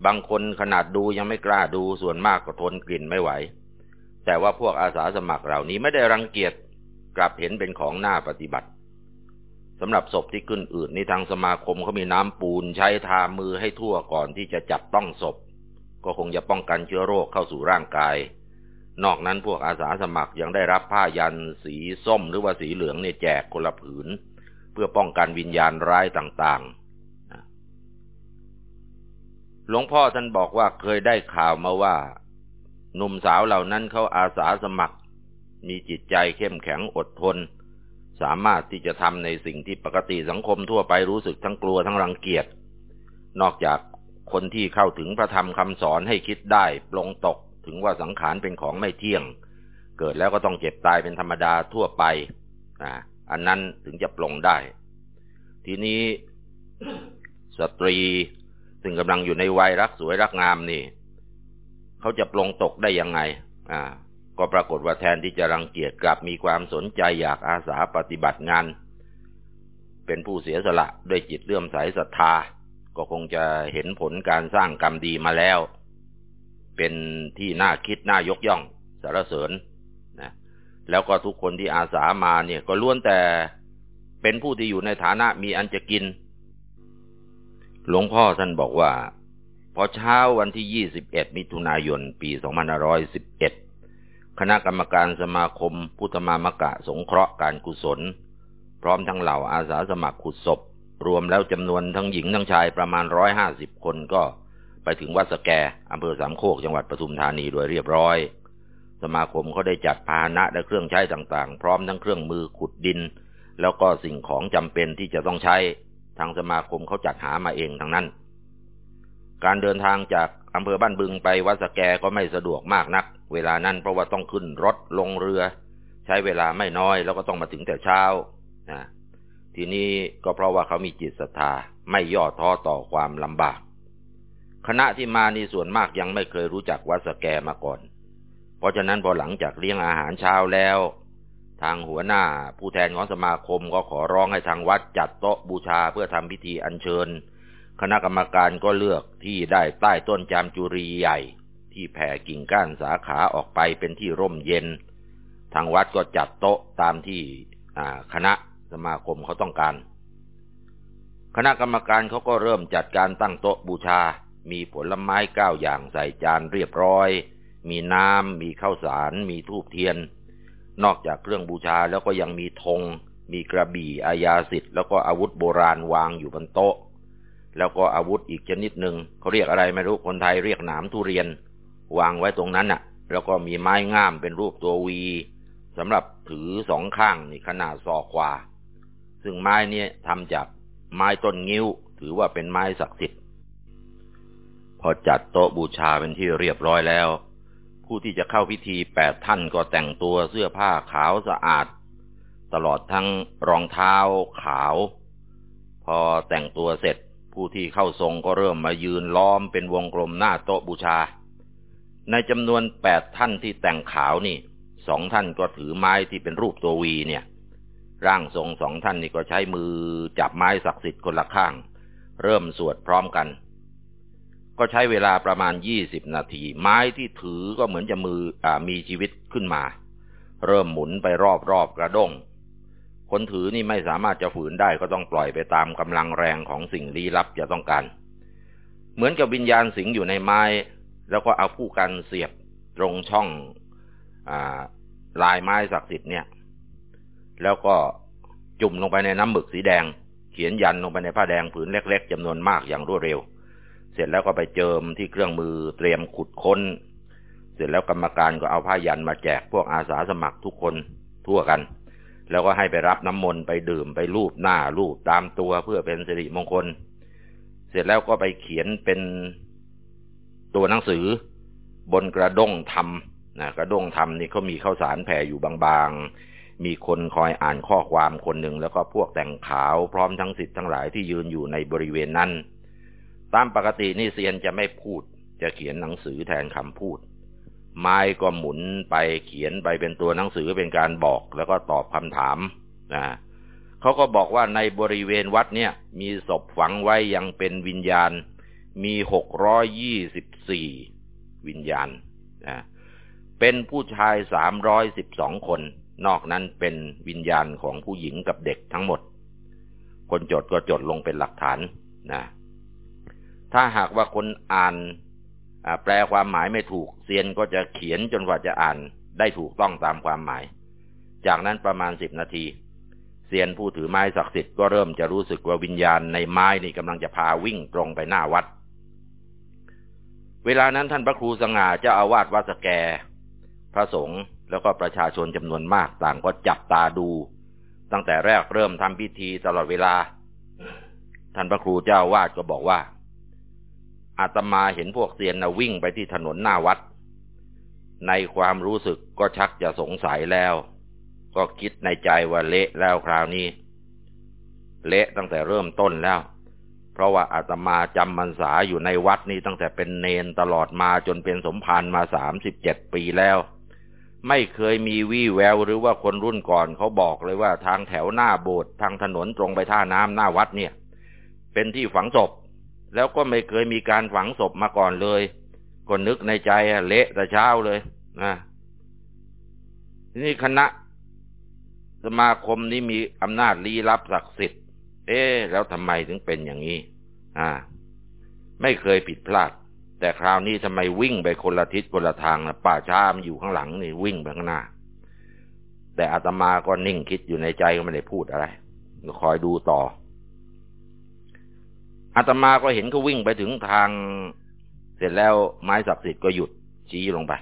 Speaker 1: บางคนขนาดดูยังไม่กล้าดูส่วนมากก็ทนกลิ่นไม่ไหว แต่ว่าพวกอาสาสมัครเหล่านี้ไม่ได้รังเกียจกลับเห็นเป็นของน่าปฏิบัติสำหรับศพที่ขึ้นอืดในทางสมาคมเขามีน้ำปูนใช้ทามือให้ทั่วก่อนที่จะจับต้องศพ ก็คงจะป้องกันเชื้อโรคเข้าสู่ร่างกาย นอกนั้นพวกอาสาสมัครยังได้รับผ้ายันสีส้มหรือว่าสีเหลืองเนี่ยแจกคนละผืน เพื่อป้องกันวิญญาณร้ายต่างๆ หลวงพ่อท่านบอกว่าเคยได้ข่าวมาว่าหนุ่มสาวเหล่านั้นเขาอาสาสมัคร มีจิตใจเข้มแข็งอดทน สามารถที่จะทำในสิ่งที่ปกติสังคมทั่วไปรู้สึกทั้งกลัวทั้งรังเกียจนอกจากคนที่เข้าถึงพระธรรมคำสอนให้คิดได้ ปลงตก ถึงว่าสังขารเป็นของไม่เที่ยง เกิดแล้วก็ต้องเจ็บตายเป็นธรรมดาทั่วไปอ่าอันนั้นถึงจะปลงได้ ทีนี้สตรีซึ่งกำลังอยู่ในวัยรักสวยรักงามนี่เขาจะปลงตกได้ยังไง อ่า ก็ปรากฏว่าแทนที่จะรังเกียจกลับมีความสนใจอยากอาสาปฏิบัติงาน เป็นผู้เสียสละด้วยจิตเลื่อมใสศรัทธา ก็คงจะเห็นผลการสร้างกรรมดีมาแล้ว เป็นที่น่าคิดน่ายกย่องสารเสริญนะแล้วก็ทุกคนที่อาสามาเนี่ยก็ล้วนแต่เป็นผู้ที่อยู่ในฐานะมีอันจะกิน หลวงพ่อท่านบอกว่า พอเช้าวันที่ 21 มิถุนายน ปี 2511 คณะกรรมการสมาคมพุทธมามกะสงเคราะห์การกุศล พร้อมทั้งเหล่าอาสาสมัครขุดศพ รวมแล้วจำนวนทั้งหญิงทั้งชายประมาณ 150 คนก็ ไปถึงวัดสแกอำเภอสามโคกจังหวัดปทุมธานีโดยเรียบร้อย สมาคมเขาได้จัดพาหนะและเครื่องใช้ต่างๆ พร้อมทั้งเครื่องมือขุดดิน แล้วก็สิ่งของจำเป็นที่จะต้องใช้ทางสมาคมเขาจัดหามาเองทั้งนั้น การเดินทางจากอำเภอบ้านบึงไปวัดสแกก็ไม่สะดวกมากนัก เวลานั้นเพราะว่าต้องขึ้นรถลงเรือ ใช้เวลาไม่น้อยแล้วก็ต้องมาถึงแต่เช้านะทีนี้ก็เพราะว่าเขามีจิตศรัทธาไม่ย่อท้อต่อความลำบาก คณะที่มานี่ส่วนมากยังไม่เคยรู้จักวัดสแกมาก่อน เพราะฉะนั้นพอหลังจากเลี้ยงอาหารเช้าแล้ว ทางหัวหน้าผู้แทนของสมาคมก็ขอร้องให้ทางวัดจัดโต๊ะบูชาเพื่อทำพิธีอัญเชิญ คณะกรรมการก็เลือกที่ได้ใต้ต้นจามจุรีใหญ่ ที่แผ่กิ่งก้านสาขาออกไปเป็นที่ร่มเย็น ทางวัดก็จัดโต๊ะตามที่คณะสมาคมเขาต้องการ คณะกรรมการเขาก็เริ่มจัดการตั้งโต๊ะบูชา มีผลไม้เก้าอย่างใส่จานเรียบร้อย มีน้ำ มีข้าวสาร มีทูบเทียน นอกจากเครื่องบูชาแล้วก็ยังมีธง มีกระบี่อาญาสิทธิ์แล้วก็อาวุธโบราณวางอยู่บนโต๊ะ แล้วก็อาวุธอีกชนิดหนึ่งเขาเรียกอะไรไม่รู้คนไทยเรียกหนามทุเรียน วางไว้ตรงนั้นน่ะ แล้วก็มีไม้ง่ามเป็นรูปตัววีสำหรับถือสองข้างนี่ขนาดศอกกว่า ซึ่งไม้นี้ทำจากไม้ต้นงิ้ว ถือว่าเป็นไม้ศักดิ์สิทธิ์ พอจัดโต๊ะบูชาเป็นที่เรียบร้อยแล้ว ผู้ที่จะเข้าพิธีแปดท่านก็แต่งตัวเสื้อผ้าขาวสะอาด ตลอดทั้งรองเท้าขาว พอแต่งตัวเสร็จผู้ที่เข้าทรงก็เริ่มมายืนล้อมเป็นวงกลมหน้าโต๊ะบูชา ในจำนวนแปดท่านที่แต่งขาวนี่สองท่านก็ถือไม้ที่เป็นรูปตัววีเนี่ย ร่างทรงสองท่านนี่ก็ใช้มือจับไม้ศักดิ์สิทธิ์คนละข้าง เริ่มสวดพร้อมกัน ก็ใช้เวลาประมาณยี่สิบนาที ไม้ที่ถือก็เหมือนจะมืออมีชีวิตขึ้นมา เริ่มหมุนไปรอบๆกระด้ง คนถือนี่ไม่สามารถจะฝืนได้ก็ต้องปล่อยไปตามกำลังแรงของสิ่งลี้ลับจะต้องการ เหมือนกับวิญญาณสิงอยู่ในไม้ แล้วก็เอาผู้กันเสียบตรงช่องอลายไม้ศักดิ์สิทธิ์เนี่ย แล้วก็จุ่มลงไปในน้ำหมึกสีแดง เขียนยันลงไปในผ้าแดงผืนเล็ก ๆจำนวนมากอย่างรวดเร็ว เสร็จแล้วก็ไปเจิมที่เครื่องมือเตรียมขุดค้น เสร็จแล้วกรรมการก็เอาผ้ายันมาแจกพวกอาสาสมัครทุกคนทั่วกัน แล้วก็ให้ไปรับน้ำมนต์ไปดื่มไปลูบหน้าลูบตามตัวเพื่อเป็นสิริมงคล เสร็จแล้วก็ไปเขียนเป็นตัวหนังสือบนกระด้งธรรมนะกระด้งธรรมนี่เขามีข้าวสารแผ่อยู่บางๆ มีคนคอยอ่านข้อความคนหนึ่งแล้วก็พวกแต่งขาวพร้อมทั้งสิทธิ์ทั้งหลายที่ยืนอยู่ในบริเวณนั้น ตามปกตินี่เซียนจะไม่พูด จะเขียนหนังสือแทนคำพูด ไม้ก็หมุนไปเขียนไปเป็นตัวหนังสือเป็นการบอกแล้วก็ตอบคำถามนะเขาก็บอกว่าในบริเวณวัดเนี่ย มีศพฝังไว้ยังเป็นวิญญาณ มีหกร้อยยี่สิบสี่วิญญาณนะเป็นผู้ชายสามร้อยสิบสองคน นอกนั้นเป็นวิญญาณของผู้หญิงกับเด็กทั้งหมด คนจดก็จดลงเป็นหลักฐานนะ ถ้าหากว่าคนอ่านแปลความหมายไม่ถูกเซียนก็จะเขียนจนกว่าจะอ่านได้ถูกต้องตามความหมาย จากนั้นประมาณสิบนาที เซียนผู้ถือไม้ศักดิ์สิทธิ์ก็เริ่มจะรู้สึกว่าวิญญาณในไม้นี่กำลังจะพาวิ่งตรงไปหน้าวัด เวลานั้นท่านพระครูสง่าเจ้าอาวาสวัดสแก พระสงฆ์แล้วก็ประชาชนจำนวนมากต่างก็จับตาดู ตั้งแต่แรกเริ่มทำพิธีตลอดเวลา ท่านพระครูเจ้าวาดก็บอกว่า อาตมาเห็นพวกเซียนนะวิ่งไปที่ถนนหน้าวัด ในความรู้สึกก็ชักจะสงสัยแล้ว ก็คิดในใจว่าเละแล้วคราวนี้ เละตั้งแต่เริ่มต้นแล้ว เพราะว่าอาตมาจำมันษาอยู่ในวัดนี้ตั้งแต่เป็นเนนตลอดมาจนเป็นสมภารมาสามสิบเจ็ดปีแล้ว ไม่เคยมีวี่แววหรือว่าคนรุ่นก่อนเขาบอกเลยว่าทางแถวหน้าโบสถ์ทางถนนตรงไปท่าน้ำหน้าวัดเนี่ย เป็นที่ฝังศพ แล้วก็ไม่เคยมีการฝังศพมาก่อนเลย ก็นึกในใจเละแต่เช้าเลยนะทีนี้คณะ สมาคมนี้มีอำนาจลี้ลับศักดิ์สิทธิ์ เอ๊แล้วทำไมถึงเป็นอย่างนี้ อ่า ไม่เคยผิดพลาด แต่คราวนี้ทำไมวิ่งไปคนละทิศคนละทางนะป่าช้ามันอยู่ข้างหลังนี่วิ่งไปข้างหน้า แต่อาตมาก็นิ่งคิดอยู่ในใจก็ไม่ได้พูดอะไรก็คอยดูต่อ อาตมาก็เห็นเขาวิ่งไปถึงทาง เสร็จแล้วไม้ศักดิ์สิทธิ์ก็หยุดชี้ลงไป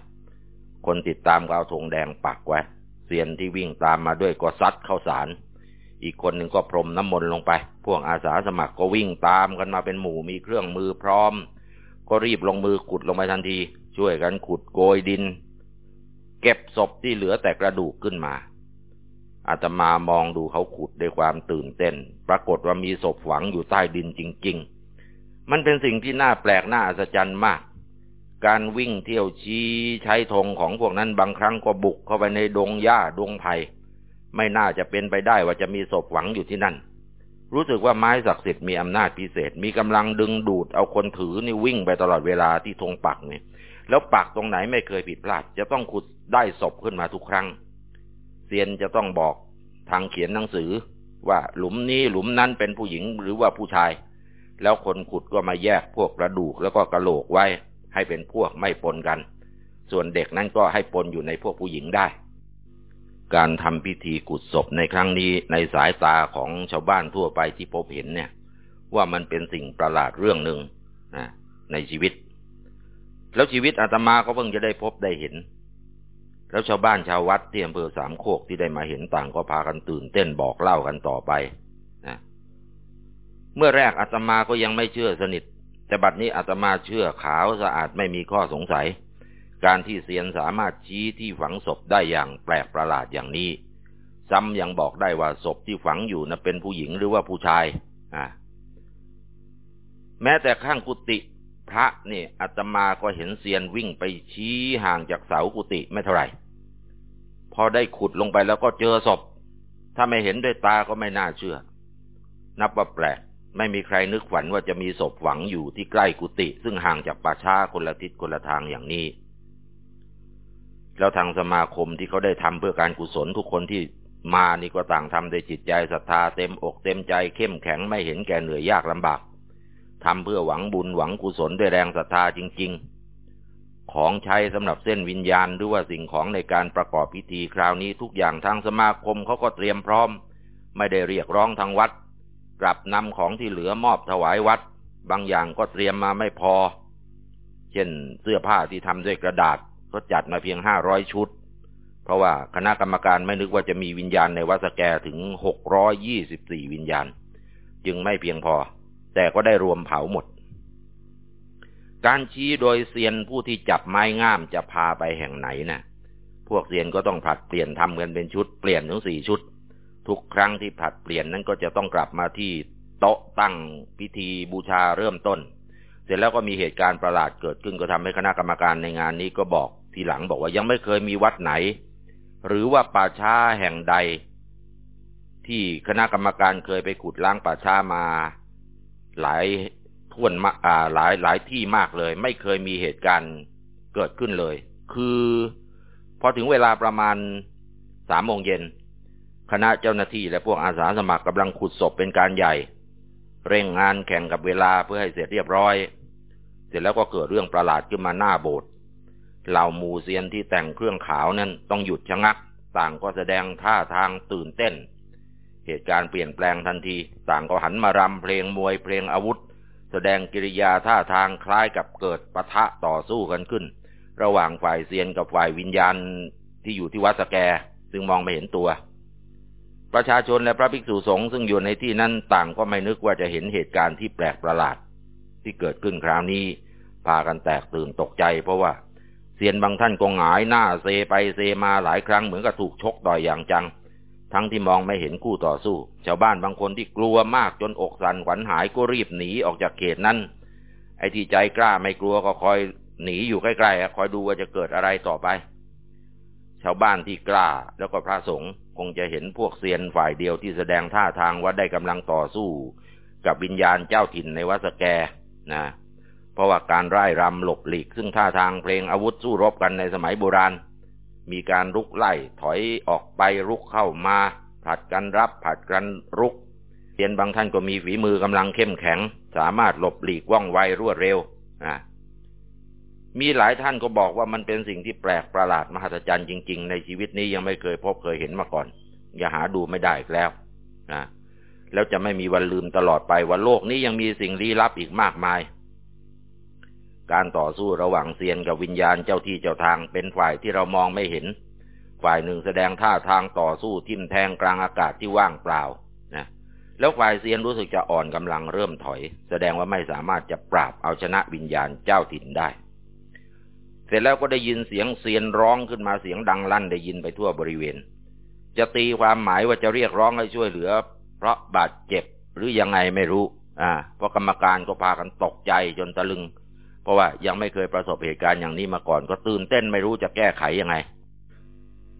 Speaker 1: คนติดตามก็เอาธงแดงปักไว้เซียนที่วิ่งตามมาด้วยก็ซัดเข้าสาร อีกคนหนึ่งก็พรมน้ำมนต์ลงไป พวกอาสาสมัครก็วิ่งตามกันมาเป็นหมู่มีเครื่องมือพร้อม ก็รีบลงมือขุดลงไปทันที ช่วยกันขุดโกยดิน เก็บศพที่เหลือแต่กระดูกขึ้นมา อาตมามองดูเขาขุดด้วยความตื่นเต้น ปรากฏว่ามีศพฝังอยู่ใต้ดินจริง ๆ มันเป็นสิ่งที่น่าแปลกน่าอัศจรรย์มาก การวิ่งเที่ยวชี้ใช้ธงของพวกนั้นบางครั้งก็บุกเข้าไปในดงหญ้าดงไผ่ไม่น่าจะเป็นไปได้ว่าจะมีศพฝังอยู่ที่นั่น รู้สึกว่าไม้ศักดิ์สิทธิ์มีอำนาจพิเศษ มีกำลังดึงดูดเอาคนถือนี่วิ่งไปตลอดเวลาที่ธงปักเนี่ย แล้วปักตรงไหนไม่เคยผิดพลาด จะต้องขุดได้ศพขึ้นมาทุกครั้ง เซียนจะต้องบอกทางเขียนหนังสือ ว่าหลุมนี้หลุมนั้นเป็นผู้หญิงหรือว่าผู้ชาย แล้วคนขุดก็มาแยกพวกกระดูกแล้วก็กระโหลกไว้ ให้เป็นพวกไม่ปนกัน ส่วนเด็กนั้นก็ให้ปนอยู่ในพวกผู้หญิงได้ การทำพิธีขุดศพในครั้งนี้ในสายตาของชาวบ้านทั่วไปที่พบเห็นเนี่ย ว่ามันเป็นสิ่งประหลาดเรื่องหนึ่งในชีวิต แล้วชีวิตอาตมาก็เพิ่งจะได้พบได้เห็น แล้วชาวบ้านชาววัดที่อำเภอสามโคกที่ได้มาเห็นต่างก็พากันตื่นเต้นบอกเล่ากันต่อไปนะเมื่อแรกอาตมาก็ยังไม่เชื่อสนิท แต่บัดนี้อาตมาเชื่อขาวสะอาดไม่มีข้อสงสัย การที่เซียนสามารถชี้ที่ฝังศพได้อย่างแปลกประหลาดอย่างนี้ ซ้ำยังบอกได้ว่าศพที่ฝังอยู่นั้นเป็นผู้หญิงหรือว่าผู้ชายอ่าแม้แต่ข้างกุฏิ พระนี่อาตมาก็เห็นเซียนวิ่งไปชี้ห่างจากเสากุฏิไม่เท่าไหร่ พอได้ขุดลงไปแล้วก็เจอศพ ถ้าไม่เห็นด้วยตาก็ไม่น่าเชื่อ นับว่าแปลก ไม่มีใครนึกฝันว่าจะมีศพฝังอยู่ที่ใกล้กุฏิซึ่งห่างจากป่าช้าคนละทิศคนละทางอย่างนี้ แล้วทางสมาคมที่เขาได้ทำเพื่อการกุศลทุกคนที่มานี่ก็ต่างทำด้วยจิตใจศรัทธาเต็มอกเต็มใจเข้มแข็งไม่เห็นแก่เหนื่อยยากลำบาก ทำเพื่อหวังบุญหวังกุศลด้วยแรงศรัทธาจริง ๆ ของใช้สำหรับเส้นวิญญาณหรือว่าสิ่งของในการประกอบพิธีคราวนี้ทุกอย่างทางสมาคมเขาก็เตรียมพร้อม ไม่ได้เรียกร้องทางวัด กลับนำของที่เหลือมอบถวายวัด บางอย่างก็เตรียมมาไม่พอ เช่น เสื้อผ้าที่ทำด้วยกระดาษก็จัดมาเพียงห้าร้อยชุด เพราะว่าคณะกรรมการไม่นึกว่าจะมีวิญญาณในวัดสแกถึงหกร้อยยี่สิบสี่วิญญาณ จึงไม่เพียงพอ แต่ก็ได้รวมเผาหมด การชี้โดยเซียนผู้ที่จับไม้งามจะพาไปแห่งไหนนะพวกเซียนก็ต้องผลัดเปลี่ยนทำกันเป็นชุดเปลี่ยนถึงสี่ชุด ทุกครั้งที่ผลัดเปลี่ยนนั้นก็จะต้องกลับมาที่โต๊ะตั้งพิธีบูชาเริ่มต้น เสร็จแล้วก็มีเหตุการณ์ประหลาดเกิดขึ้นก็ทำให้คณะกรรมการในงานนี้ก็บอกทีหลังบอกว่ายังไม่เคยมีวัดไหน หรือว่าป่าช้าแห่งใด ที่คณะกรรมการเคยไปขุดล้างป่าช้ามา หลายท่วนมาอ่าหลายหลายที่มากเลย ไม่เคยมีเหตุการณ์เกิดขึ้นเลย คือ พอถึงเวลาประมาณสามโมงเย็นคณะเจ้าหน้าที่และพวกอาสาสมัครกำลังขุดศพเป็นการใหญ่ เร่งงานแข่งกับเวลาเพื่อให้เสร็จเรียบร้อย เสร็จแล้วก็เกิดเรื่องประหลาดขึ้นมาหน้าโบสถ์เหล่ามูเซียนที่แต่งเครื่องขาวนั้นต้องหยุดชะงัก ต่างก็แสดงท่าทางตื่นเต้น เหตุการณ์เปลี่ยนแปลงทันที ต่างก็หันมารำเพลงมวยเพลงอาวุธ แสดงกิริยาท่าทางคล้ายกับเกิดปะทะต่อสู้กันขึ้น ระหว่างฝ่ายเซียนกับฝ่ายวิญญาณที่อยู่ที่วัดสแก ซึ่งมองไม่เห็นตัว ประชาชนและพระภิกษุสงฆ์ซึ่งอยู่ในที่นั้นต่างก็ไม่นึกว่าจะเห็นเหตุการณ์ที่แปลกประหลาด ที่เกิดขึ้นคราวนี้ พากันแตกตื่นตกใจ เพราะว่าเซียนบางท่านก็หงายหน้าเซไปเซมาหลายครั้งเหมือนกับถูกชกต่อยอย่างจัง ทั้งที่มองไม่เห็นคู่ต่อสู้ ชาวบ้านบางคนที่กลัวมากจนอกสั่นขวัญหายก็รีบหนีออกจากเขตนั้น ไอ้ที่ใจกล้าไม่กลัวก็คอยหนีอยู่ใกล้ๆคอยดูว่าจะเกิดอะไรต่อไป ชาวบ้านที่กล้าแล้วก็พระสงฆ์คงจะเห็นพวกเซียนฝ่ายเดียวที่แสดงท่าทางว่าได้กำลังต่อสู้ กับวิญญาณเจ้าถิ่นในวัดสแกนะเพราะว่าการไล่รำหลบหลีก ซึ่งท่าทางเพลงอาวุธสู้รบกันในสมัยโบราณ มีการรุกไล่ถอยออกไปรุกเข้ามา ผัดกันรับผัดกันรุกเรียนบางท่านก็มีฝีมือกำลังเข้มแข็ง สามารถหลบหลีกว่องไวรวดเร็วอ่ามีหลายท่านก็บอกว่ามันเป็นสิ่งที่แปลกประหลาดมหัศจรรย์จริง ๆ ในชีวิตนี้ยังไม่เคยพบเคยเห็นมาก่อน อย่าหาดูไม่ได้แล้วนะแล้วจะไม่มีวันลืมตลอดไปว่าโลกนี้ยังมีสิ่งลี้ลับอีกมากมาย การต่อสู้ระหว่างเซียนกับวิญญาณเจ้าที่เจ้าทางเป็นฝ่ายที่เรามองไม่เห็น ฝ่ายหนึ่งแสดงท่าทางต่อสู้ทิ่มแทงกลางอากาศที่ว่างเปล่านะแล้วฝ่ายเซียนรู้สึกจะอ่อนกำลังเริ่มถอย แสดงว่าไม่สามารถจะปราบเอาชนะวิญญาณเจ้าถิ่นได้ เสร็จแล้วก็ได้ยินเสียงเซียนร้องขึ้นมาเสียงดังลั่นได้ยินไปทั่วบริเวณ จะตีความหมายว่าจะเรียกร้องให้ช่วยเหลือ เพราะบาดเจ็บหรือยังไงไม่รู้ อ่า เพราะกรรมการก็พากันตกใจจนตะลึง เพราะว่ายังไม่เคยประสบเหตุการณ์อย่างนี้มาก่อน ก็ตื่นเต้นไม่รู้จะแก้ไขยังไง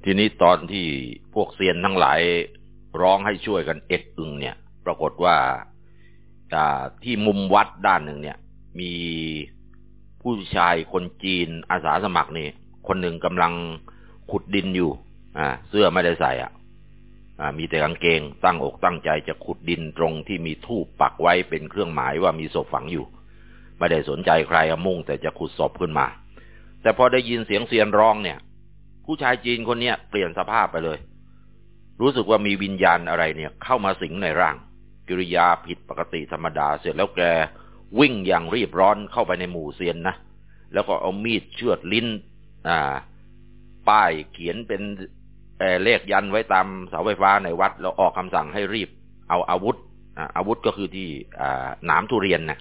Speaker 1: ทีนี้ตอนที่พวกเซียนทั้งหลายร้องให้ช่วยกันเอ็ดอึงเนี่ย ปรากฏว่าที่มุมวัดด้านหนึ่งเนี่ย มีผู้ชายคนจีนอาสาสมัครนี่คนหนึ่งกำลังขุดดินอยู่ อ่า เสื้อไม่ได้ใส่อะอ่ามีแต่กางเกงตั้งอกตั้งใจจะขุดดินตรงที่มีทูปปักไว้เป็นเครื่องหมายว่ามีศพฝังอยู่ ไม่ได้สนใจใครมุ่งแต่จะขุดศพขึ้นมา แต่พอได้ยินเสียงเสียนร้องเนี่ย ผู้ชายจีนคนเนี้ยเปลี่ยนสภาพไปเลย รู้สึกว่ามีวิญญาณอะไรเนี่ย เข้ามาสิงในร่าง กิริยาผิดปกติธรรมดาเสร็จแล้วแกวิ่งอย่างรีบร้อนเข้าไปในหมู่เซียนนะแล้วก็เอามีดเชือดลิ้น อ่า ป้ายเขียนเป็นเลขยันไว้ตามเสาไฟฟ้าในวัดแล้วออกคำสั่งให้รีบ เอาอาวุธอาวุธก็คือที่หนามทุเรียนนะ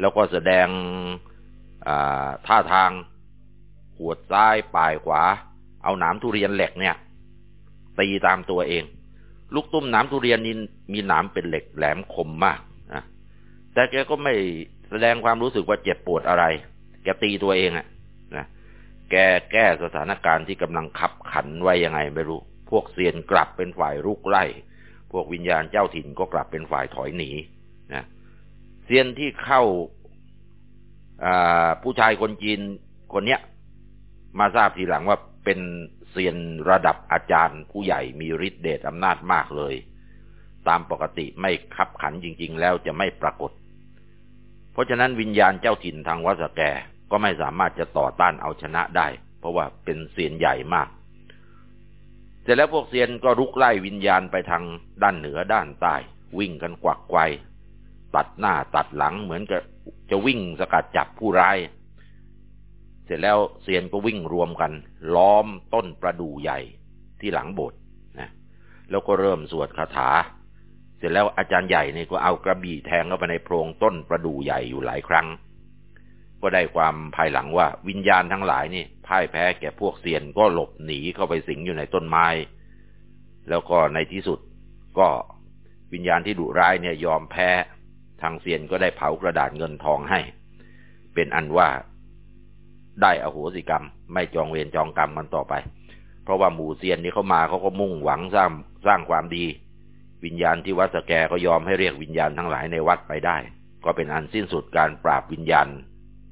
Speaker 1: แล้วก็แสดงท่าทางขวดซ้ายปลายขวา เอาหนามทุเรียนเหล็กเนี่ยตีตามตัวเอง ลูกตุ้มหนามทุเรียนนี่มีหนามเป็นเหล็กแหลมคมมากนะแต่แกก็ไม่แสดงความรู้สึกว่าเจ็บปวดอะไร แกตีตัวเองอะนะแกแก้สถานการณ์ที่กำลังขับขันไว้ยังไงไม่รู้ พวกเซียนกลับเป็นฝ่ายรุกไล่ พวกวิญญาณเจ้าถิ่นก็กลับเป็นฝ่ายถอยหนีนะ เซียนที่เข้าผู้ชายคนจีนคนเนี้ย มาทราบทีหลังว่าเป็นเซียนระดับอาจารย์ผู้ใหญ่มีฤทธิเดชอำนาจมากเลย ตามปกติไม่คับขันจริง ๆ แล้วจะไม่ปรากฏ เพราะฉะนั้นวิญญาณเจ้าถิ่นทางวัดสแกก็ไม่สามารถจะต่อต้านเอาชนะได้ เพราะว่าเป็นเซียนใหญ่มากเสร็จแล้วพวกเซียนก็รุกไล่วิญญาณไปทางด้านเหนือด้านใต้ วิ่งกันกวักไกว ตัดหน้าตัดหลังเหมือนกับจะวิ่งสกัดจับผู้ร้าย เสร็จแล้วเซียนก็วิ่งรวมกัน ล้อมต้นประดู่ใหญ่ที่หลังโบสถ์นะแล้วก็เริ่มสวดคาถา เสร็จแล้วอาจารย์ใหญ่เนี่ยก็เอากระบี่แทงเข้าไปในโพรงต้นประดู่ใหญ่อยู่หลายครั้ง ก็ได้ความภายหลังว่าวิญญาณทั้งหลายนี่พ่ายแพ้แก่พวกเซียนก็หลบหนีเข้าไปสิงอยู่ในต้นไม้ แล้วก็ในที่สุดก็วิญญาณที่ดุร้ายเนี่ยยอมแพ้ ทางเซียนก็ได้เผากระดาษเงินทองให้ เป็นอันว่าได้อโหสิกรรม ไม่จองเวรจองกรรมมันต่อไป เพราะว่าหมู่เซียนนี้เขามาเขาก็มุ่งหวังสร้างสร้างความดี วิญญาณที่วัดสแกก็ยอมให้เรียกวิญญาณทั้งหลายในวัดไปได้ ก็เป็นอันสิ้นสุดการปราบวิญญาณ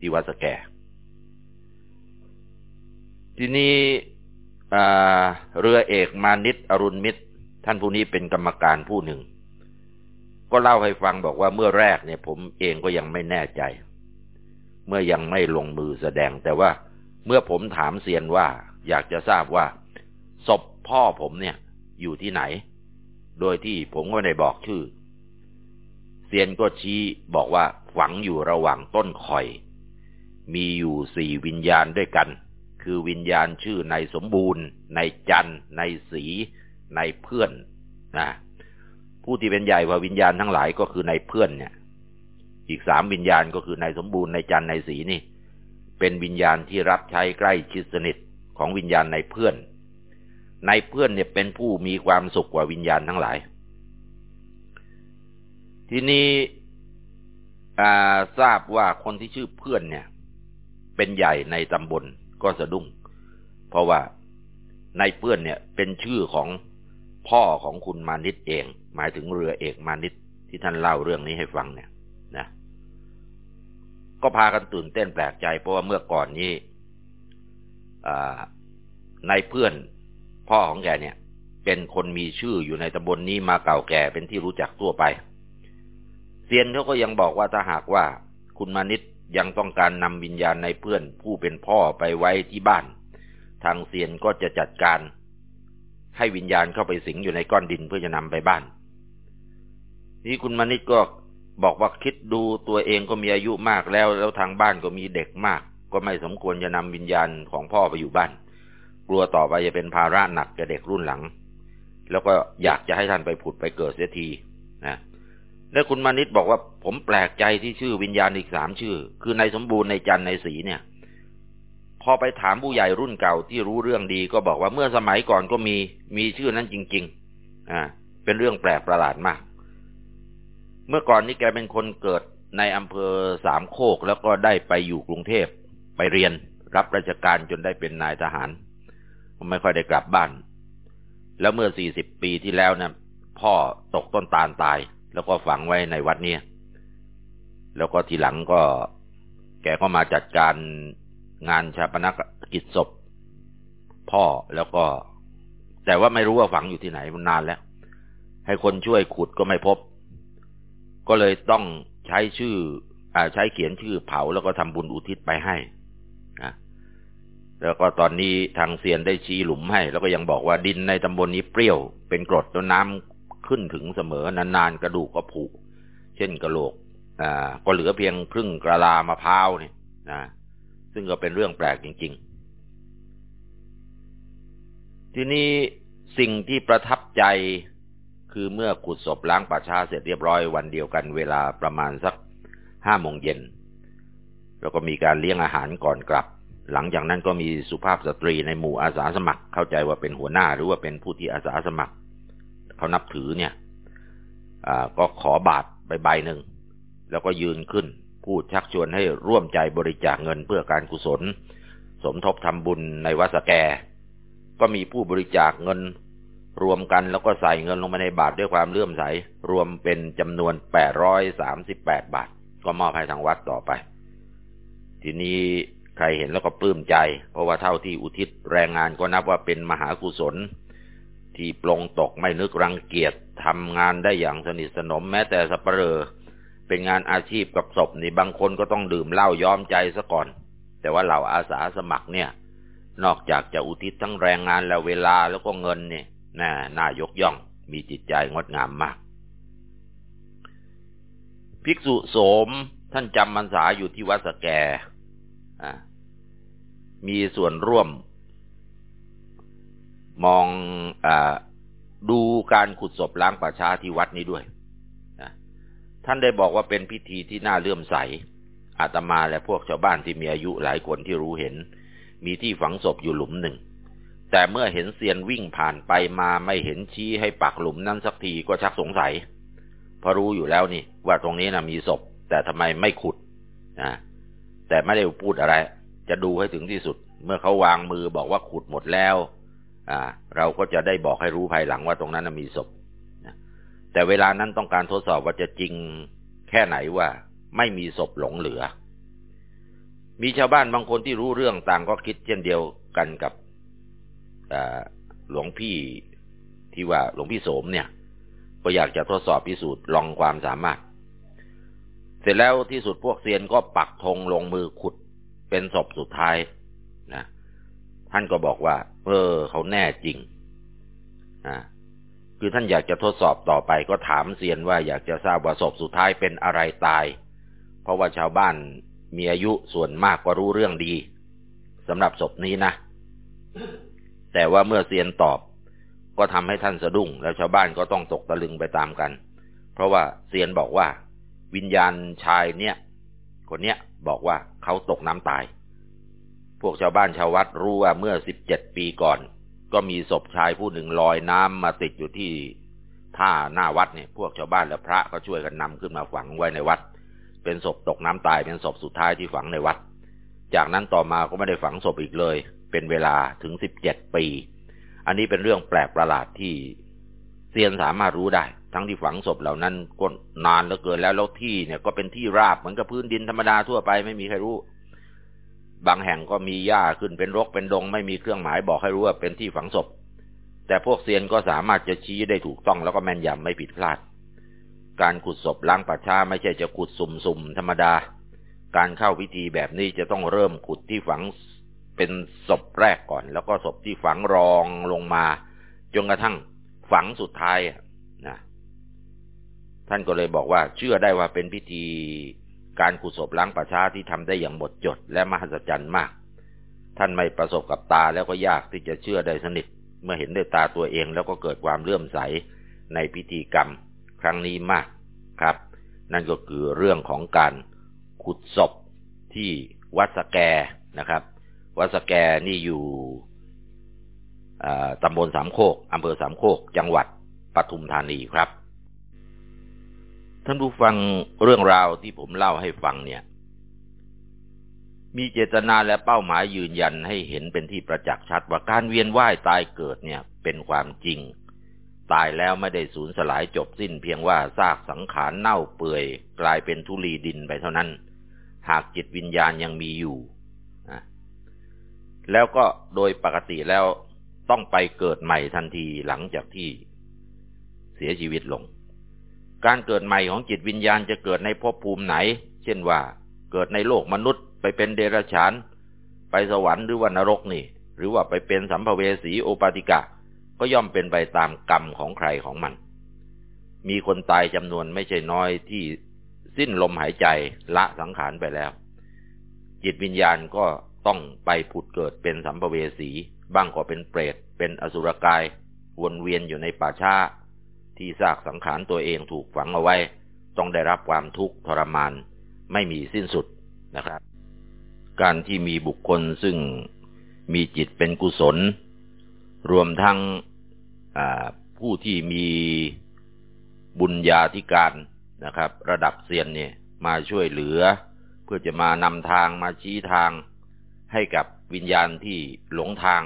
Speaker 1: ที่วัดสแก ทีนี้เรือเอกมานิตอรุณมิตร ท่านผู้นี้เป็นกรรมการผู้หนึ่ง ก็เล่าให้ฟังบอกว่าเมื่อแรกเนี่ย ผมเองก็ยังไม่แน่ใจ เมื่อยังไม่ลงมือแสดง แต่ว่าเมื่อผมถามเซียนว่า อยากจะทราบว่าศพพ่อผมเนี่ย อยู่ที่ไหน โดยที่ผมก็ได้บอกชื่อ เซียนก็ชี้บอกว่าฝังอยู่ระหว่างต้นคอย มีอยู่สี่วิญญาณด้วยกัน คือวิญญาณชื่อในสมบูรณ์ในจันในสีในเพื่อนนะ ผู้ที่เป็นใหญ่กว่าวิญญาณทั้งหลายก็คือในเพื่อนเนี่ย อีกสามวิญญาณก็คือในสมบูรณ์ในจันในสีนี่ เป็นวิญญาณที่รับใช้ใกล้ชิดสนิทของวิญญาณในเพื่อนในเพื่อนเนี่ยเป็นผู้มีความสุขกว่าวิญญาณทั้งหลาย ทีนี้ทราบว่าคนที่ชื่อเพื่อนเนี่ย เป็นใหญ่ในตำบลก็สะดุ้ง เพราะว่าในเพื่อนเนี่ยเป็นชื่อของ พ่อของคุณมานิตเอง หมายถึงเรือเอกมานิตที่ท่านเล่าเรื่องนี้ให้ฟังเนี่ย นะ ก็พากันตื่นเต้นแปลกใจเพราะว่าเมื่อก่อนนี้ในเพื่อนพ่อของแกเนี่ย เป็นคนมีชื่ออยู่ในตำบลนนี้มาเก่าแก่เป็นที่รู้จักทั่วไปเซียนเขาก็ยังบอกว่าถ้าหากว่าคุณมานิตยังต้องการนำวิญญาณในเพื่อนผู้เป็นพ่อไปไว้ที่บ้าน ทางเซียนก็จะจัดการ ให้วิญญาณเข้าไปสิงอยู่ในก้อนดินเพื่อจะนำไปบ้าน นี่คุณมณิตก็บอกว่าคิดดูตัวเองก็มีอายุมากแล้ว แล้วทางบ้านก็มีเด็กมาก ก็ไม่สมควรจะนำวิญญาณของพ่อไปอยู่บ้าน กลัวต่อไปจะเป็นภาระหนักแก่เด็กรุ่นหลัง แล้วก็อยากจะให้ท่านไปผุดไปเกิดเสียทีนะแล้วคุณมานิตบอกว่าผมแปลกใจที่ชื่อวิญญาณอีกสามชื่อ คือในสมบูรณ์ในจันในสีเนี่ย พอไปถามผู้ใหญ่รุ่นเก่าที่รู้เรื่องดีก็บอกว่าเมื่อสมัยก่อนก็มีมีชื่อนั้นจริง ๆ อ่า เป็นเรื่องแปลกประหลาดมาก เมื่อก่อนนี้แกเป็นคนเกิดในอำเภอสามโคกแล้วก็ได้ไปอยู่กรุงเทพไปเรียนรับราชการจนได้เป็นนายทหาร ไม่ค่อยได้กลับบ้าน แล้วเมื่อสี่สิบปีที่แล้วนะพ่อตกต้นตาลตาย แล้วก็ฝังไว้ในวัดนี้แล้วก็ทีหลังก็ แกก็มาจัดการ งานชาปนกิจศพ พ่อแล้วก็ แต่ว่าไม่รู้ว่าฝังอยู่ที่ไหนมันนานแล้ว ให้คนช่วยขุดก็ไม่พบ ก็เลยต้องใช้ชื่ออใช้เขียนชื่อเผาแล้วก็ทำบุญอุทิศไปให้นะแล้วก็ตอนนี้ทางเซียนได้ชี้หลุมให้ แล้วก็ยังบอกว่าดินในตำบลนนี้เปรี้ยวเป็นกรดแล้วน้ำขึ้นถึงเสมอนานๆกระดูกก็ผุเช่นกระโหลก อ่า ก็เหลือเพียงครึ่งกระลามะพร้าวเนี่ยนะ ซึ่งก็เป็นเรื่องแปลกจริง ๆ ทีนี้สิ่งที่ประทับใจคือเมื่อขุดศพล้างป่าช้าเสร็จเรียบร้อยวันเดียวกันเวลาประมาณสักห้าโมงเย็น แล้วก็มีการเลี้ยงอาหารก่อนกลับ หลังจากนั้นก็มีสุภาพสตรีในหมู่อาสาสมัคร เข้าใจว่าเป็นหัวหน้าหรือว่าเป็นผู้ที่อาสาสมัคร เขานับถือเนี่ยก็ขอบาทใบใบหนึ่งแล้วก็ยืนขึ้น พูดชักชวนให้ร่วมใจบริจาคเงินเพื่อการกุศล สมทบทำบุญในวัดสแก ก็มีผู้บริจาคเงิน รวมกันแล้วก็ใส่เงินลงมาในบาทด้วยความเลื่อมใส รวมเป็นจำนวน 838 บาท ก็มอบให้ทางวัดต่อไป ทีนี้ใครเห็นแล้วก็ปลื้มใจ เพราะว่าเท่าที่อุทิศแรงงานก็นับว่าเป็นมหากุศล ที่ปลงตกไม่นึกรังเกียจทำงานได้อย่างสนิทสนมแม้แต่สัปเหร่อ เป็นงานอาชีพกับศพนี่บางคนก็ต้องดื่มเหล้าย้อมใจซะก่อน แต่ว่าเหล่าอาสาสมัครเนี่ย นอกจากจะอุทิศทั้งแรงงานและเวลาแล้วก็เงินเนี่ยน่าน่ายกย่อง มีจิตใจงดงามมาก ภิกษุโสมท่านจำพรรษาอยู่ที่วัดสแกมีส่วนร่วม มองอดูการขุดศพล้างป่าช้าที่วัดนี้ด้วย ท่านได้บอกว่าเป็นพิธีที่น่าเลื่อมใส อาตมาและพวกชาวบ้านที่มีอายุหลายคนที่รู้เห็น มีที่ฝังศพอยู่หลุมหนึ่ง แต่เมื่อเห็นเซียนวิ่งผ่านไปมาไม่เห็นชี้ให้ปักหลุมนั้นสักทีก็ชักสงสัย เพราะรู้อยู่แล้วนี่ ว่าตรงนี้นะมีศพ แต่ทำไมไม่ขุดนะแต่ไม่ได้พูดอะไร จะดูให้ถึงที่สุด เมื่อเขาวางมือบอกว่าขุดหมดแล้ว อ่า เราก็จะได้บอกให้รู้ภายหลังว่าตรงนั้นมีศพ แต่เวลานั้นต้องการทดสอบว่าจะจริงแค่ไหนว่าไม่มีศพหลงเหลือ มีชาวบ้านบางคนที่รู้เรื่องต่างก็คิดเช่นเดียวกันกับหลวงพี่ที่ว่าหลวงพี่โสมเนี่ย ก็อยากจะทดสอบพิสูจน์ลองความสามารถ เสร็จแล้วที่สุดพวกเซียนก็ปักธงลงมือขุดเป็นศพสุดท้ายนะท่านก็บอกว่า เออ เขาแน่จริงนะ คือท่านอยากจะทดสอบต่อไปก็ถามเซียนว่าอยากจะทราบว่าศพสุดท้ายเป็นอะไรตาย เพราะว่าชาวบ้านมีอายุส่วนมากก็รู้เรื่องดีสำหรับศพนี้นะ แต่ว่าเมื่อเซียนตอบ ก็ทำให้ท่านสะดุ้ง แล้วชาวบ้านก็ต้องตกตะลึงไปตามกัน เพราะว่าเซียนบอกว่า วิญญาณชายเนี่ยคนเนี้ยบอกว่าเขาตกน้ำตาย พวกชาวบ้านชาววัดรู้ว่าเมื่อสิบเจ็ดปีก่อน ก็มีศพชายผู้หนึ่งลอยน้ำมาติดอยู่ที่ท่าหน้าวัดเนี่ย พวกชาวบ้านและพระก็ช่วยกันนำขึ้นมาฝังไว้ในวัด เป็นศพตกน้ำตายเป็นศพสุดท้ายที่ฝังในวัด จากนั้นต่อมาก็ไม่ได้ฝังศพอีกเลย เป็นเวลาถึงสิบเจ็ดปี อันนี้เป็นเรื่องแปลกประหลาดที่เซียนสามารถรู้ได้ ทั้งที่ฝังศพเหล่านั้นก็นานเหลือเกินแล้วแล้วที่เนี่ยก็เป็นที่ราบเหมือนกับพื้นดินธรรมดาทั่วไปไม่มีใครรู้ บางแห่งก็มีหญ้าขึ้นเป็นรกเป็นดง ไม่มีเครื่องหมายบอกให้รู้ว่าเป็นที่ฝังศพ แต่พวกเซียนก็สามารถจะชี้ได้ถูกต้องแล้วก็แม่นยำไม่ผิดพลาด การขุดศพล้างป่าช้าไม่ใช่จะขุดสุ่มๆธรรมดา การเข้าพิธีแบบนี้จะต้องเริ่มขุดที่ฝังเป็นศพแรกก่อน แล้วก็ศพที่ฝังรองลงมาจนกระทั่งฝังสุดท้ายนะท่านก็เลยบอกว่าเชื่อได้ว่าเป็นพิธี การกุศลล้างประชาที่ทำได้อย่างหมดจดและมหัศจรรย์มาก ท่านไม่ประสบกับตาแล้วก็ยากที่จะเชื่อได้สนิท เมื่อเห็นด้วยตาตัวเองแล้วก็เกิดความเลื่อมใสในพิธีกรรมครั้งนี้มากครับ นั่นก็คือเรื่องของการขุดศพที่วัดสแกนะครับ วัดสแกนี่อยู่ตำบลสามโคกอำเภอสามโคก จังหวัดปทุมธานีครับ ท่านผู้ฟังเรื่องราวที่ผมเล่าให้ฟังเนี่ย มีเจตนาและเป้าหมายยืนยันให้เห็นเป็นที่ประจักษ์ชัดว่าการเวียนว่ายตายเกิดเนี่ย เป็นความจริง ตายแล้วไม่ได้สูญสลายจบสิ้นเพียงว่าซากสังขารเน่าเปื่อย กลายเป็นทุลีดินไปเท่านั้น หากจิตวิญญาณยังมีอยู่แล้วก็โดยปกติแล้วต้องไปเกิดใหม่ทันทีหลังจากที่เสียชีวิตลง การเกิดใหม่ของจิตวิญญาณจะเกิดในภพภูมิไหน เช่นว่า เกิดในโลกมนุษย์ไปเป็นเดรัจฉาน ไปสวรรค์หรือว่านรกนี่ หรือว่าไปเป็นสัมภเวสีโอปาติกะ ก็ย่อมเป็นไปตามกรรมของใครของมัน มีคนตายจำนวนไม่ใช่น้อยที่สิ้นลมหายใจละสังขารไปแล้ว จิตวิญญาณก็ต้องไปผุดเกิดเป็นสัมภเวสี บ้างก็เป็นเปรต เป็นอสุรกาย วนเวียนอยู่ในป่าช้า ที่ซากสังขารตัวเองถูกฝังเอาไว้ ต้องได้รับความทุกข์ทรมาน ไม่มีสิ้นสุดนะครับ การที่มีบุคคลซึ่งมีจิตเป็นกุศล รวมทั้งผู้ที่มีบุญญาธิการนะครับ ระดับเซียนเนี่ยมาช่วยเหลือ เพื่อจะมานำทางมาชี้ทางให้กับวิญญาณที่หลงทาง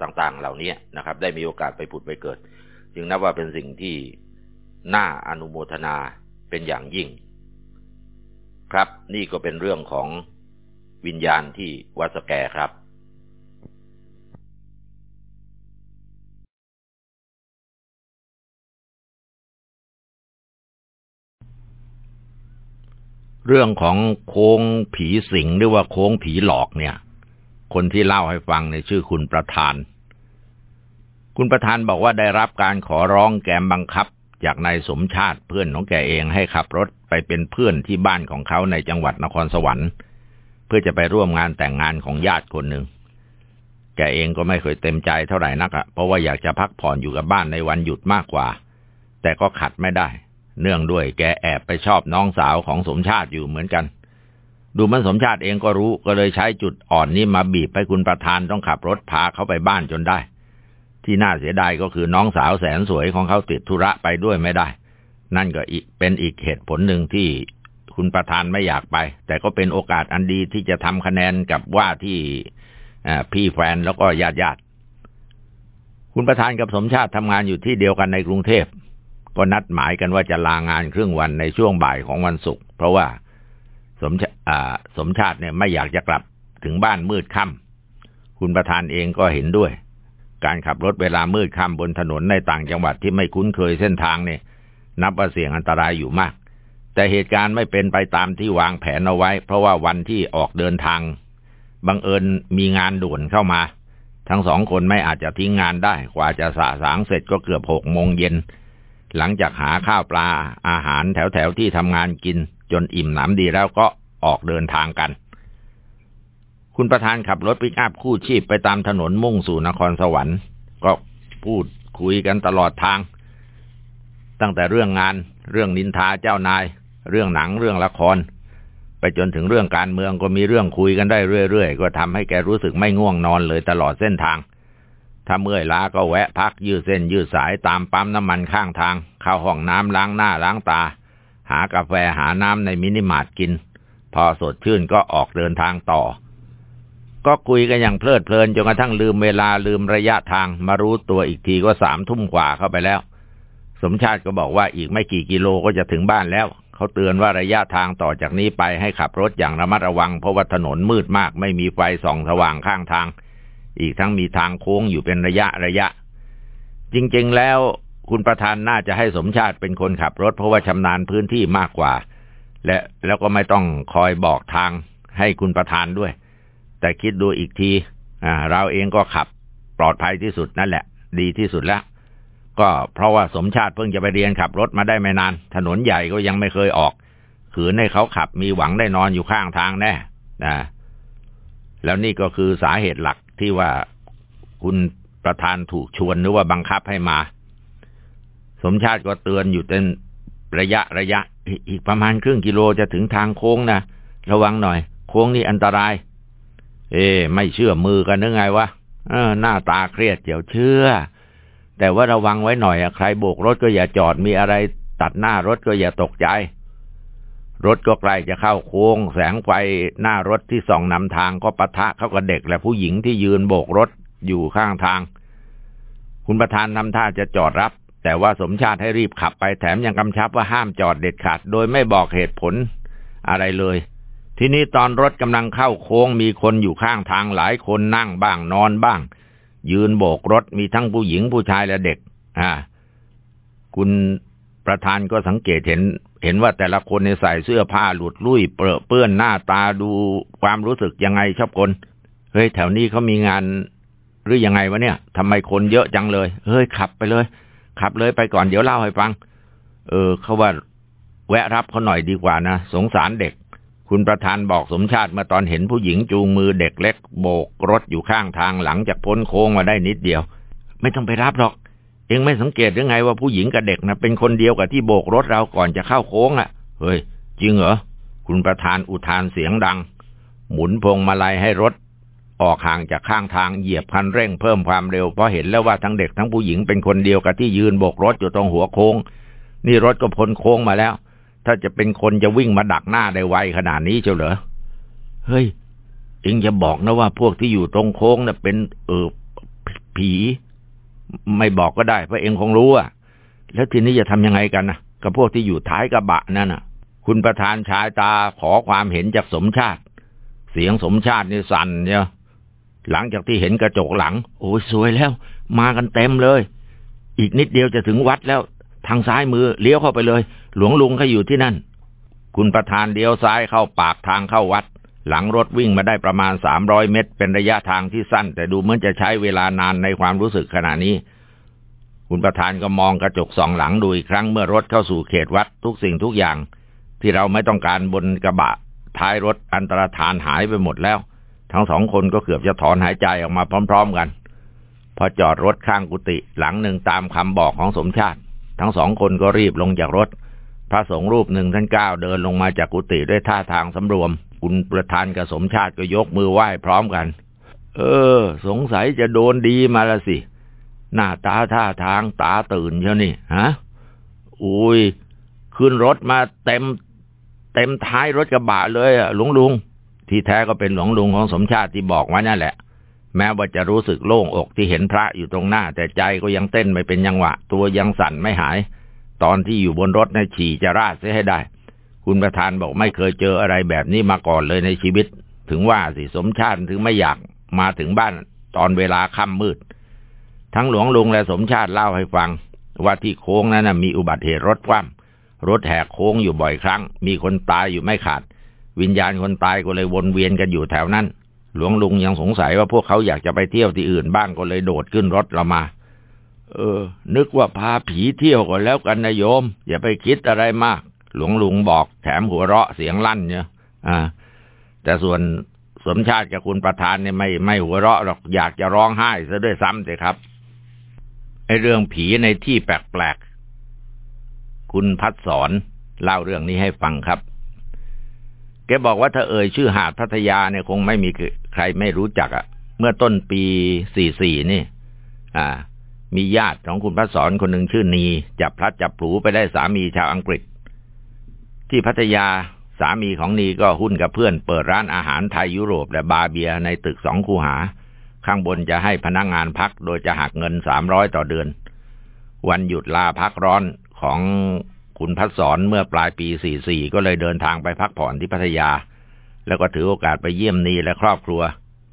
Speaker 1: ต่างๆ เหล่านี้นะครับ ได้มีโอกาสไปผุดไปเกิด จึงนับว่าเป็นสิ่งที่น่าอนุโมทนาเป็นอย่างยิ่ง ครับนี่ก็เป็นเรื่องของวิญญาณที่วัดสแกครับเรื่องของโค้งผีสิงหรือว่าโค้งผีหลอกเนี่ย คนที่เล่าให้ฟังในชื่อคุณประธาน คุณประธานบอกว่าได้รับการขอร้องแกมบังคับ จากนายสมชาติเพื่อนของแกเองให้ขับรถไปเป็นเพื่อนที่บ้านของเขาในจังหวัดนครสวรรค์ เพื่อจะไปร่วมงานแต่งงานของญาติคนหนึ่งแกเองก็ไม่เคยเต็มใจเท่าไหร่นักอะเพราะว่าอยากจะพักผ่อนอยู่กับบ้านในวันหยุดมากกว่า แต่ก็ขัดไม่ได้ เนื่องด้วยแกแอบไปชอบน้องสาวของสมชาติอยู่เหมือนกัน ดูมันสมชาติเองก็รู้ก็เลยใช้จุดอ่อนนี้มาบีบให้คุณประธานต้องขับรถพาเขาไปบ้านจนได้ ที่น่าเสียดายก็คือน้องสาวแสนสวยของเขาติดธุระไปด้วยไม่ได้ นั่นก็เป็นอีกเหตุผลหนึ่งที่คุณประธานไม่อยากไป แต่ก็เป็นโอกาสอันดีที่จะทำคะแนนกับว่าที่พี่แฟนแล้วก็ญาติญาติคุณประธานกับสมชาติทำงานอยู่ที่เดียวกันในกรุงเทพก็นัดหมายกันว่าจะลางานครึ่งวันในช่วงบ่ายของวันศุกร์เพราะว่าสมสมชาติเนี่ยไม่อยากจะกลับถึงบ้านมืดค่ำคุณประธานเองก็เห็นด้วย การขับรถเวลามืดค่ำบนถนนในต่างจังหวัดที่ไม่คุ้นเคยเส้นทางเนี่ยนับว่าเสี่ยงอันตรายอยู่มาก แต่เหตุการณ์ไม่เป็นไปตามที่วางแผนเอาไว้ เพราะว่าวันที่ออกเดินทางบังเอิญมีงานด่วนเข้ามา ทั้งสองคนไม่อาจจะทิ้งงานได้ กว่าจะสะสางเสร็จก็เกือบหกโมงเย็น หลังจากหาข้าวปลาอาหารแถวๆที่ทำงานกิน จนอิ่มหนำดีแล้วก็ออกเดินทางกัน คุณประธานขับรถปิกอัพคู่ชีพไปตามถนนมุ่งสู่นครสวรรค์ ก็พูดคุยกันตลอดทาง ตั้งแต่เรื่องงาน เรื่องนินทาเจ้านาย เรื่องหนังเรื่องละคร ไปจนถึงเรื่องการเมืองก็มีเรื่องคุยกันได้เรื่อยๆ ก็ทำให้แกรู้สึกไม่ง่วงนอนเลยตลอดเส้นทาง ถ้าเมื่อยล้าก็แวะพักยืดเส้นยืดสายตามปั๊มน้ำมันข้างทาง เข้าห้องน้ำล้างหน้าล้างตา หากาแฟหาน้ำในมินิมาร์ทกิน พอสดชื่นก็ออกเดินทางต่อ ก็คุยกันอย่างเพลิดเพลินจนกระทั่งลืมเวลาลืมระยะทางมารู้ตัวอีกทีก็สามทุ่มกว่าเข้าไปแล้ว สมชาติก็บอกว่าอีกไม่กี่กิโลก็จะถึงบ้านแล้ว เขาเตือนว่าระยะทางต่อจากนี้ไปให้ขับรถอย่างระมัดระวังเพราะว่าถนนมืดมากไม่มีไฟส่องสว่างข้างทาง อีกทั้งมีทางโค้งอยู่เป็นระยะระยะ จริงๆแล้วคุณประธานน่าจะให้สมชาติเป็นคนขับรถเพราะว่าชำนาญพื้นที่มากกว่า และแล้วก็ไม่ต้องคอยบอกทางให้คุณประธานด้วย แต่คิดดูอีกทีเราเองก็ขับปลอดภัยที่สุดนั่นแหละ ดีที่สุดแล้ว ก็เพราะว่าสมชาติเพิ่งจะไปเรียนขับรถมาได้ไม่นาน ถนนใหญ่ก็ยังไม่เคยออกขืนให้เขาขับมีหวังได้นอนอยู่ข้างทางแน่นะแล้วนี่ก็คือสาเหตุหลักที่ว่าคุณประธานถูกชวนหรือว่าบังคับให้มา สมชาติก็เตือนอยู่เป็นระยะระยะ อีกประมาณครึ่งกิโลจะถึงทางโค้งนะระวังหน่อย โค้งนี่อันตราย เอ๊ไม่เชื่อมือกันนึกไงวะเออ หน้าตาเครียดเจียวเชื่อ แต่ว่าระวังไว้หน่อยอะใครโบกรถก็อย่าจอดมีอะไร ตัดหน้ารถก็อย่าตกใจ รถก็ใกล้จะเข้าโค้ง แสงไฟหน้ารถที่ส่องนำทางก็ปะทะเข้ากับเด็กและผู้หญิงที่ยืนโบกรถอยู่ข้างทาง คุณประธานทำท่าจะจอดรับ แต่ว่าสมชาติให้รีบขับไปแถมยังกำชับว่าห้ามจอดเด็ดขาดโดยไม่บอกเหตุผลอะไรเลย ทีนี้ตอนรถกำลังเข้าโค้งมีคนอยู่ข้างทางหลายคนนั่งบ้างนอนบ้าง ยืนโบกรถมีทั้งผู้หญิงผู้ชายและเด็ก อ่า คุณประธานก็สังเกตเห็น เห็นว่าแต่ละคนในใส่เสื้อผ้าหลุดลุ่ยเปรอะเปื้อนหน้าตาดูความรู้สึกยังไงชอบคนเฮ้ยแถวนี้เขามีงานหรือยังไงวะเนี่ยทำไมคนเยอะจังเลย เฮ้ยขับไปเลย ขับเลยไปก่อนเดี๋ยวเล่าให้ฟัง เออเขาว่าแวะรับเขาหน่อยดีกว่านะสงสารเด็ก คุณประธานบอกสมชาติเมื่อตอนเห็นผู้หญิงจูงมือเด็กเล็ก โบกรถอยู่ข้างทางหลังจากพ้นโค้งมาได้นิดเดียว ไม่ต้องไปรับหรอก เองไม่สังเกตหรือไงว่าผู้หญิงกับเด็กนะเป็นคนเดียวกับที่โบกรถเราก่อนจะเข้าโค้งอะ่ะ เฮ้ย จริงเหรอ คุณประธานอุทานเสียงดัง หมุนพวงมาลัยให้รถ ออกห่างจากข้างทางเหยียบคันเร่งเพิ่มความเร็วเพราะเห็นแล้วว่าทั้งเด็กทั้งผู้หญิงเป็นคนเดียวกับที่ยืนโบกรถอยู่ตรงหัวโค้ง นี่รถก็พ้นโค้งมาแล้ว ถ้าจะเป็นคนจะวิ่งมาดักหน้าได้ไวขนาดนี้เจ้าเหรอ เฮ้ยเองจะบอกนะว่าพวกที่อยู่ตรงโค้งน่ะเป็น เออผี ไม่บอกก็ได้เพราะเองคงรู้อะ แล้วทีนี้จะทำยังไงกันนะกับพวกที่อยู่ท้ายกระบะนั่นน่ะ คุณประธานชายตาขอความเห็นจากสมชาติ เสียงสมชาตินี่สั่นเนี่ยหลังจากที่เห็นกระจกหลัง โอ้ยสวยแล้ว มากันเต็มเลย อีกนิดเดียวจะถึงวัดแล้ว ทางซ้ายมือเลี้ยวเข้าไปเลย หลวงลุงเขาอยู่ที่นั่น คุณประธานเลี้ยวซ้ายเข้าปากทางเข้าวัด หลังรถวิ่งมาได้ประมาณสามร้อยเมตร เป็นระยะทางที่สั้น แต่ดูเหมือนจะใช้เวลานานในความรู้สึกขณะนี้ คุณประธานก็มองกระจกสองหลังดูอีกครั้งเมื่อรถเข้าสู่เขตวัดทุกสิ่งทุกอย่าง ที่เราไม่ต้องการบนกระบะท้ายรถอันตรธานหายไปหมดแล้ว ทั้งสองคนก็เกือบจะถอนหายใจออกมาพร้อม ๆกัน พอจอดรถข้างกุฏิหลังหนึ่งตามคำบอกของสมชาติ ทั้งสองคนก็รีบลงจากรถ พระสงฆ์รูปหนึ่งท่านก้าวเดินลงมาจากกุฏิด้วยท่าทางสำรวม คุณประธานกับสมชาติก็ยกมือไหว้พร้อมกัน เออ สงสัยจะโดนดีมาละสิ หน้าตาท่าทางตาตื่นเชียวนี่ฮะ อุ้ยขึ้นรถมาเต็ม เต็มท้ายรถกระบะเลยอะหลวงลุง ที่แท้ก็เป็นหลวงลุงของสมชาติที่บอกไว้นั่นแหละ แม้ว่าจะรู้สึกโล่งอกที่เห็นพระอยู่ตรงหน้า แต่ใจก็ยังเต้นไม่เป็นยังหวะ ตัวยังสั่นไม่หาย ตอนที่อยู่บนรถในฉี่จะราดเสียให้ได้ คุณประธานบอกไม่เคยเจออะไรแบบนี้มาก่อนเลยในชีวิต ถึงว่าสิสมชาติถึงไม่อยากมาถึงบ้านตอนเวลาค่ำมืด ทั้งหลวงลุงและสมชาติเล่าให้ฟัง ว่าที่โค้งนั้นมีอุบัติเหตุรถคว่ำรถแหกโค้งอยู่บ่อยครั้ง มีคนตายอยู่ไม่ขาด วิญญาณคนตายก็เลยวนเวียนกันอยู่แถวนั้น หลวงลุงยังสงสัยว่าพวกเขาอยากจะไปเที่ยวที่อื่นบ้างก็เลยโดดขึ้นรถเรามา เออ นึกว่าพาผีเที่ยวก็แล้วกันนะโยม อย่าไปคิดอะไรมาก หลวงลุงบอกแถมหัวเราะเสียงลั่นเนี่ยอ่า แต่ส่วนสมชาติกับคุณประธานเนี่ยไม่ไม่หัวเราะหรอกอยากจะร้องไห้ซะด้วยซ้ำเลยครับไอเรื่องผีในที่แปลกๆคุณพัดสอนเล่าเรื่องนี้ให้ฟังครับแกบอกว่าถ้าเอ่ยชื่อหาดพัทยาเนี่ยคงไม่มีใครไม่รู้จักอะ่ะ เมื่อต้นปีสี่สี่นี่ อ่า มีญาติของคุณพัดสอนคนหนึ่งชื่อนีจับพลัดจับผูไปได้สามีชาวอังกฤษ ที่พัทยาสามีของนีก็หุ้นกับเพื่อนเปิดร้านอาหารไทยยุโรปและบาร์เบียในตึกสองคูหา ข้างบนจะให้พนักงงานพักโดยจะหักเงินสามร้อยต่อเดือน วันหยุดลาพักร้อนของคุณพัฒสอนเมื่อปลายปี 44 ก็เลยเดินทางไปพักผ่อนที่พัทยา แล้วก็ถือโอกาสไปเยี่ยมนีและครอบครัว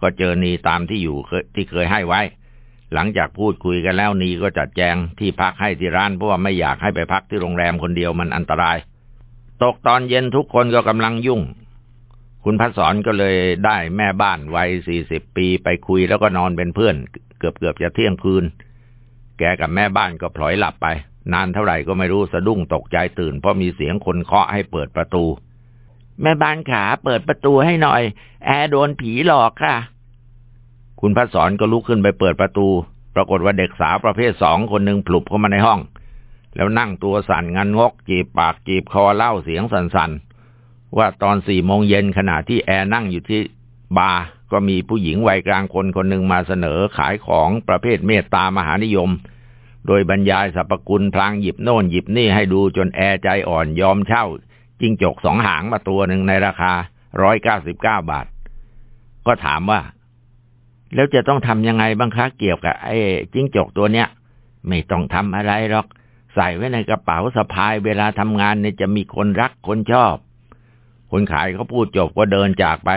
Speaker 1: ก็เจอนีตามที่อยู่ที่เคยให้ไว้ หลังจากพูดคุยกันแล้วนีก็จัดแจงที่พักให้ที่ร้านเพราะว่าไม่อยากให้ไปพักที่โรงแรมคนเดียวมันอันตราย ตกตอนเย็นทุกคนก็กำลังยุ่ง คุณพัฒสอนก็เลยได้แม่บ้านวัย40ปีไปคุยแล้วก็นอนเป็นเพื่อน เกือบเกือบจะเที่ยงคืน แกกับแม่บ้านก็พลอยหลับไป นานเท่าไหร่ก็ไม่รู้สะดุ้งตกใจตื่น เพราะมีเสียงคนเคาะให้เปิดประตู แม่บ้านขาเปิดประตูให้หน่อย แอร์โดนผีหลอกค่ะ คุณพัฒสอนก็ลุกขึ้นไปเปิดประตู ปรากฏว่าเด็กสาวประเภทสองคนหนึ่งพรวดเข้ามาในห้อง แล้วนั่งตัวสั่นงันงก จีบปากจีบคอเล่าเสียงสั่นๆ ว่าตอนสี่โมงเย็นขณะที่แอร์นั่งอยู่ที่บาร์ก็มีผู้หญิงวัยกลางคนคนหนึ่งมาเสนอขายของประเภทเมตตามหานิยม โดยบรรยายสรรพคุณพลางหยิบโน่นหยิบนี่ให้ดูจนแอร์ใจอ่อนยอมเช่าจิ้งจกสองหางมาตัวหนึ่งในราคาร้อยเก้าสิบเก้าบาท ก็ถามว่า แล้วจะต้องทำยังไงบ้างคะเกี่ยวกับไอ้จิ้งจกตัวเนี้ย ไม่ต้องทำอะไรหรอก ใส่ไว้ในกระเป๋าสะพายเวลาทำงานเนี่ยจะมีคนรักคนชอบ คนขายเขาพูดจบก็เดินจากไป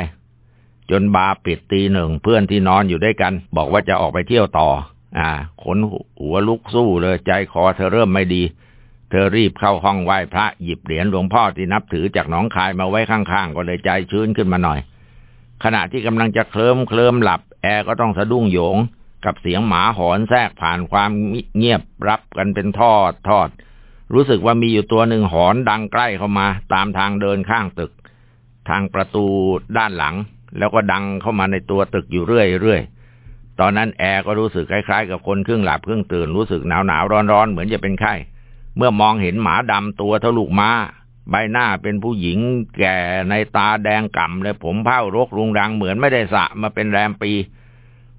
Speaker 1: จนบาร์ปิดตีหนึ่งเพื่อนที่นอนอยู่ด้วยกัน บอกว่าจะออกไปเที่ยวต่อ อ่า ขนหัวลุกสู้เลยใจคอเธอเริ่มไม่ดี เธอรีบเข้าห้องไหว้พระหยิบเหรียญหลวงพ่อที่นับถือจากหนองคายมาไว้ข้างๆก็เลยใจชื้นขึ้นมาหน่อย ขณะที่กำลังจะเคลิ้มเคลิ้มหลับ แอร์ก็ต้องสะดุ้งโยง กับเสียงหมาหอนแทรกผ่านความเงียบรับกันเป็นทอดทอด รู้สึกว่ามีอยู่ตัวหนึ่งหอนดังใกล้เข้ามา ตามทางเดินข้างตึก ทางประตูด้านหลัง แล้วก็ดังเข้ามาในตัวตึกอยู่เรื่อยเรื่อย
Speaker 2: ตอนนั้นแอร์ก็รู้สึกคล้ายๆ กับคนครึ่งหลับครึ่งตื่นรู้สึกหนาวหนาวร้อนร้อนเหมือนจะเป็นไข้เมื่อมองเห็นหมาดำตัวทะลุม้า ใบหน้าเป็นผู้หญิงแก่ในตาแดงก่ำเลยผมเผ้ารกรุงรังเหมือนไม่ได้สะมาเป็นแรมปี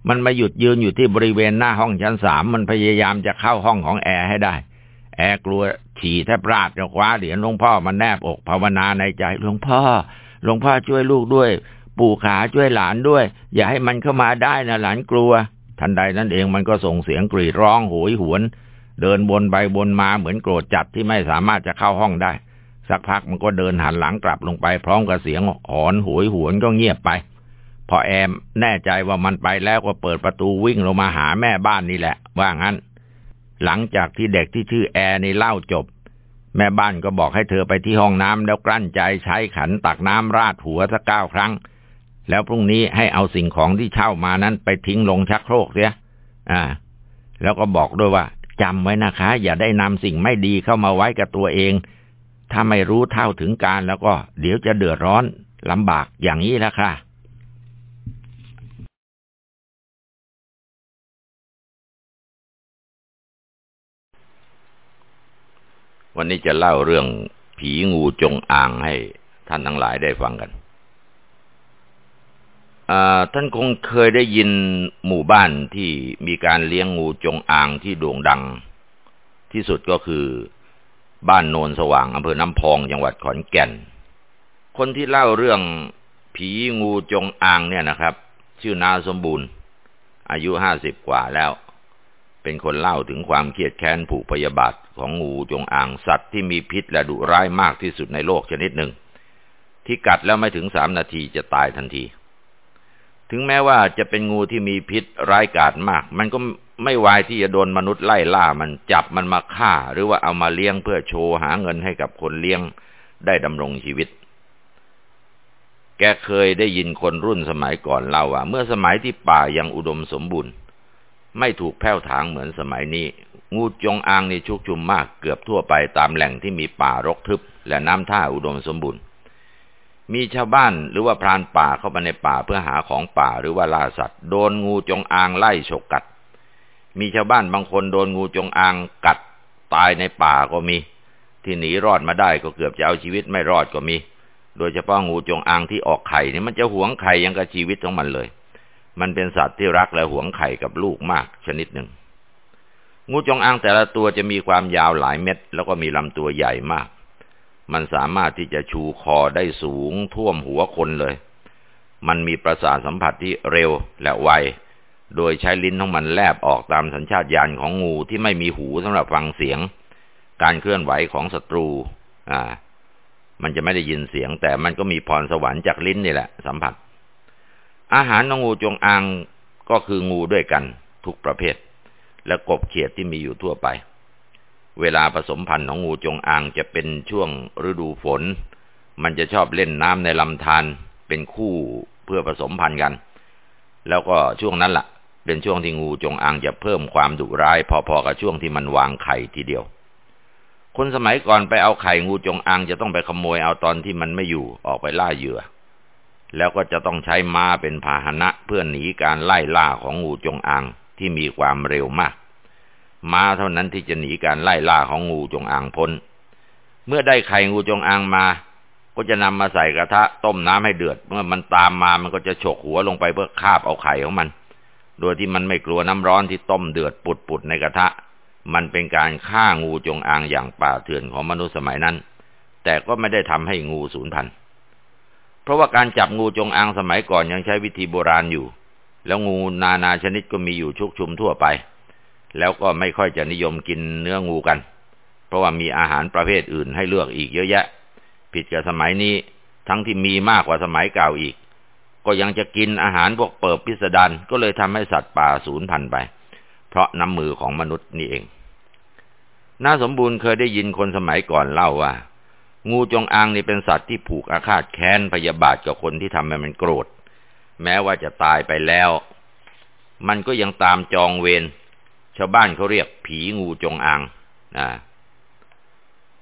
Speaker 2: มันมาหยุดยืนอยู่ที่บริเวณหน้าห้องชั้นสามมันพยายามจะเข้าห้องของแอร์ให้ได้ แอร์กลัวฉี่แทบราดจะคว้าเหรียญหลวงพ่อมันแนบอกภาวนาในใจหลวงพ่อหลวงพ่อช่วยลูกด้วย ปู่ขาช่วยหลานด้วย อย่าให้มันเข้ามาได้นะหลานกลัว ทันใดนั้นเองมันก็ส่งเสียงกรีดร้องโหยหวน เดินบนไปบนมาเหมือนโกรธจัดที่ไม่สามารถจะเข้าห้องได้ สักพักมันก็เดินหันหลังกลับลงไป พร้อมกับเสียงหอนโหยหวนก็เงียบไป พอแอมแน่ใจว่ามันไปแล้วก็เปิดประตูวิ่งลงมาหาแม่บ้านนี่แหละ ว่างั้น หลังจากที่เด็กที่ชื่อแอร์นี่เล่าจบ แม่บ้านก็บอกให้เธอไปที่ห้องน้ำแล้วกลั้นใจใช้ขันตักน้ำราดหัวสักเก้าครั้ง แล้วพรุ่งนี้ให้เอาสิ่งของที่เช่ามานั้นไปทิ้งลงชักโครกเสียอ่า แล้วก็บอกด้วยว่าจำไว้นะคะ อย่าได้นำสิ่งไม่ดีเข้ามาไว้กับตัวเอง ถ้าไม่รู้เท่าถึงการแล้วก็เดี๋ยวจะเดือดร้อนลำบากอย่างนี้แล้วค่ะ
Speaker 1: วันนี้จะเล่าเรื่องผีงูจงอางให้ท่านทั้งหลายได้ฟังกัน ท่านคงเคยได้ยินหมู่บ้านที่มีการเลี้ยงงูจงอางที่โด่งดัง ที่สุดก็คือ บ้านโนนสว่างอำเภอน้ำพองจังหวัดขอนแก่น คนที่เล่าเรื่องผีงูจงอางเนี่ยนะครับ ชื่อนาสมบูรณ์ อายุห้าสิบกว่าแล้ว เป็นคนเล่าถึงความเครียดแค้นผูกพยาบาทของงูจงอางสัตว์ที่มีพิษและดุร้ายมากที่สุดในโลกชนิดหนึ่ง ที่กัดแล้วไม่ถึงสามนาทีจะตายทันที ถึงแม้ว่าจะเป็นงูที่มีพิษร้ายกาจมาก มันก็ไม่วายที่จะโดนมนุษย์ไล่ล่ามันจับมันมาฆ่า หรือว่าเอามาเลี้ยงเพื่อโชว์หาเงินให้กับคนเลี้ยงได้ดำรงชีวิต แกเคยได้ยินคนรุ่นสมัยก่อนเล่าว่า เมื่อสมัยที่ป่ายังอุดมสมบูรณ์ ไม่ถูกแผ่วถางเหมือนสมัยนี้ งูจงอางนี่ชุกชุมมากเกือบทั่วไปตามแหล่งที่มีป่ารกทึบ และน้ำท่าอุดมสมบูรณ์ มีชาวบ้านหรือว่าพรานป่าเข้าไปในป่าเพื่อหาของป่าหรือว่าล่าสัตว์ โดนงูจงอางไล่ฉกกัด มีชาวบ้านบางคนโดนงูจงอางกัดตายในป่าก็มี ที่หนีรอดมาได้ก็เกือบจะเอาชีวิตไม่รอดก็มี โดยเฉพาะงูจงอางที่ออกไข่นี่มันจะหวงไข่ยังกับชีวิตของมันเลย มันเป็นสัตว์ที่รักและหวงไข่กับลูกมากชนิดหนึ่ง งูจงอางแต่ละตัวจะมีความยาวหลายเม็ดแล้วก็มีลำตัวใหญ่มาก มันสามารถที่จะชูคอได้สูงท่วมหัวคนเลย มันมีประสาทสัมผัสที่เร็วและไว โดยใช้ลิ้นของมันแลบออกตามสัญชาตญาณของงูที่ไม่มีหูสำหรับฟังเสียง การเคลื่อนไหวของศัตรู อ่า มันจะไม่ได้ยินเสียง แต่มันก็มีพรสวรรค์จากลิ้นนี่แหละ สัมผัส อาหารของงูจงอางก็คืองูด้วยกัน ทุกประเภท และกบเขียดที่มีอยู่ทั่วไป เวลาผสมพันธุ์ของงูจงอางจะเป็นช่วงฤดูฝน มันจะชอบเล่นน้ำในลำธารเป็นคู่เพื่อผสมพันธุ์กัน แล้วก็ช่วงนั้นละ่ะ เป็นช่วงที่งูจงอางจะเพิ่มความดุร้าย พอๆกับช่วงที่มันวางไข่ทีเดียว คนสมัยก่อนไปเอาไข่งูจงอางจะต้องไปขโมยเอาตอนที่มันไม่อยู่ออกไปล่าเหยื่อ แล้วก็จะต้องใช้ม้าเป็นพาหนะเพื่อหนีการไล่ล่าของงูจงอางที่มีความเร็วมาก ม้าเท่านั้นที่จะหนีการไล่ล่าของงูจงอางพ้น เมื่อได้ไข่งูจงอางมา ก็จะนำมาใส่กระทะต้มน้ำให้เดือด เมื่อมันตามมามันก็จะฉกหัวลงไปเพื่อคาบเอาไข่ของมัน โดยที่มันไม่กลัวน้ำร้อนที่ต้มเดือดปุดๆในกระทะ มันเป็นการฆ่างูจงอางอย่างป่าเถื่อนของมนุษย์สมัยนั้น แต่ก็ไม่ได้ทำให้งูสูญพันธุ์ เพราะว่าการจับงูจงอางสมัยก่อนยังใช้วิธีโบราณอยู่ แล้วงูนานาชนิดก็มีอยู่ชุกชุมทั่วไป แล้วก็ไม่ค่อยจะนิยมกินเนื้องูกัน เพราะว่ามีอาหารประเภทอื่นให้เลือกอีกเยอะแยะ ผิดกับสมัยนี้ทั้งที่มีมากกว่าสมัยเก่าอีก ก็ยังจะกินอาหารพวกเปิบพิสดารก็เลยทำให้สัตว์ป่าสูญพันธุ์ไป เพราะน้ำมือของมนุษย์นี่เอง น่าสมบูรณ์เคยได้ยินคนสมัยก่อนเล่าว่า งูจงอางนี่เป็นสัตว์ที่ผูกอาฆาตแค้นพยาบาทกับคนที่ทำให้มันโกรธ แม้ว่าจะตายไปแล้ว มันก็ยังตามจองเวร ชาวบ้านเขาเรียกผีงูจงอางนะ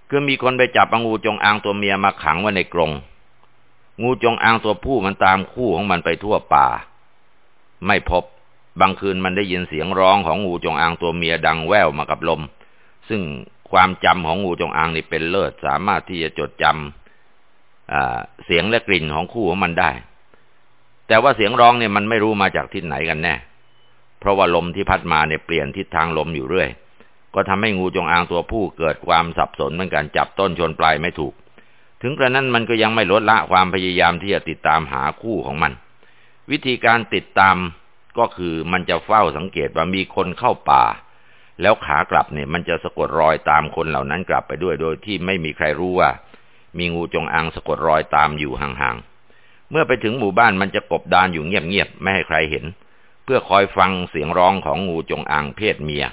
Speaker 1: คือมีคนไปจับงูจงอางตัวเมียมาขังไว้ในกรง งูจงอางตัวผู้มันตามคู่ของมันไปทั่วป่า ไม่พบบางคืนมันได้ยินเสียงร้องของงูจงอางตัวเมียดังแว่วมากับลม ซึ่งความจำของงูจงอางนี่เป็นเลิศสามารถที่จะจดจำเสียงและกลิ่นของคู่ของมันได้ แต่ว่าเสียงร้องเนี่ยมันไม่รู้มาจากทิศไหนกันแน่ เพราะว่าลมที่พัดมาเนี่ยเปลี่ยนทิศทางลมอยู่เรื่อย ก็ทำให้งูจงอางตัวผู้เกิดความสับสนเหมือนกันจับต้นชนปลายไม่ถูก ถึงกระนั้นมันก็ยังไม่ลดละความพยายามที่จะติดตามหาคู่ของมัน วิธีการติดตามก็คือมันจะเฝ้าสังเกตว่ามีคนเข้าป่า แล้วขากลับเนี่ยมันจะสะกดรอยตามคนเหล่านั้นกลับไปด้วยโดยที่ไม่มีใครรู้ว่า มีงูจงอางสะกดรอยตามอยู่ห่างๆเมื่อไปถึงหมู่บ้านมันจะกบดานอยู่เงียบๆไม่ให้ใครเห็น เพื่อคอยฟังเสียงร้องของงูจงอางเพศเมีย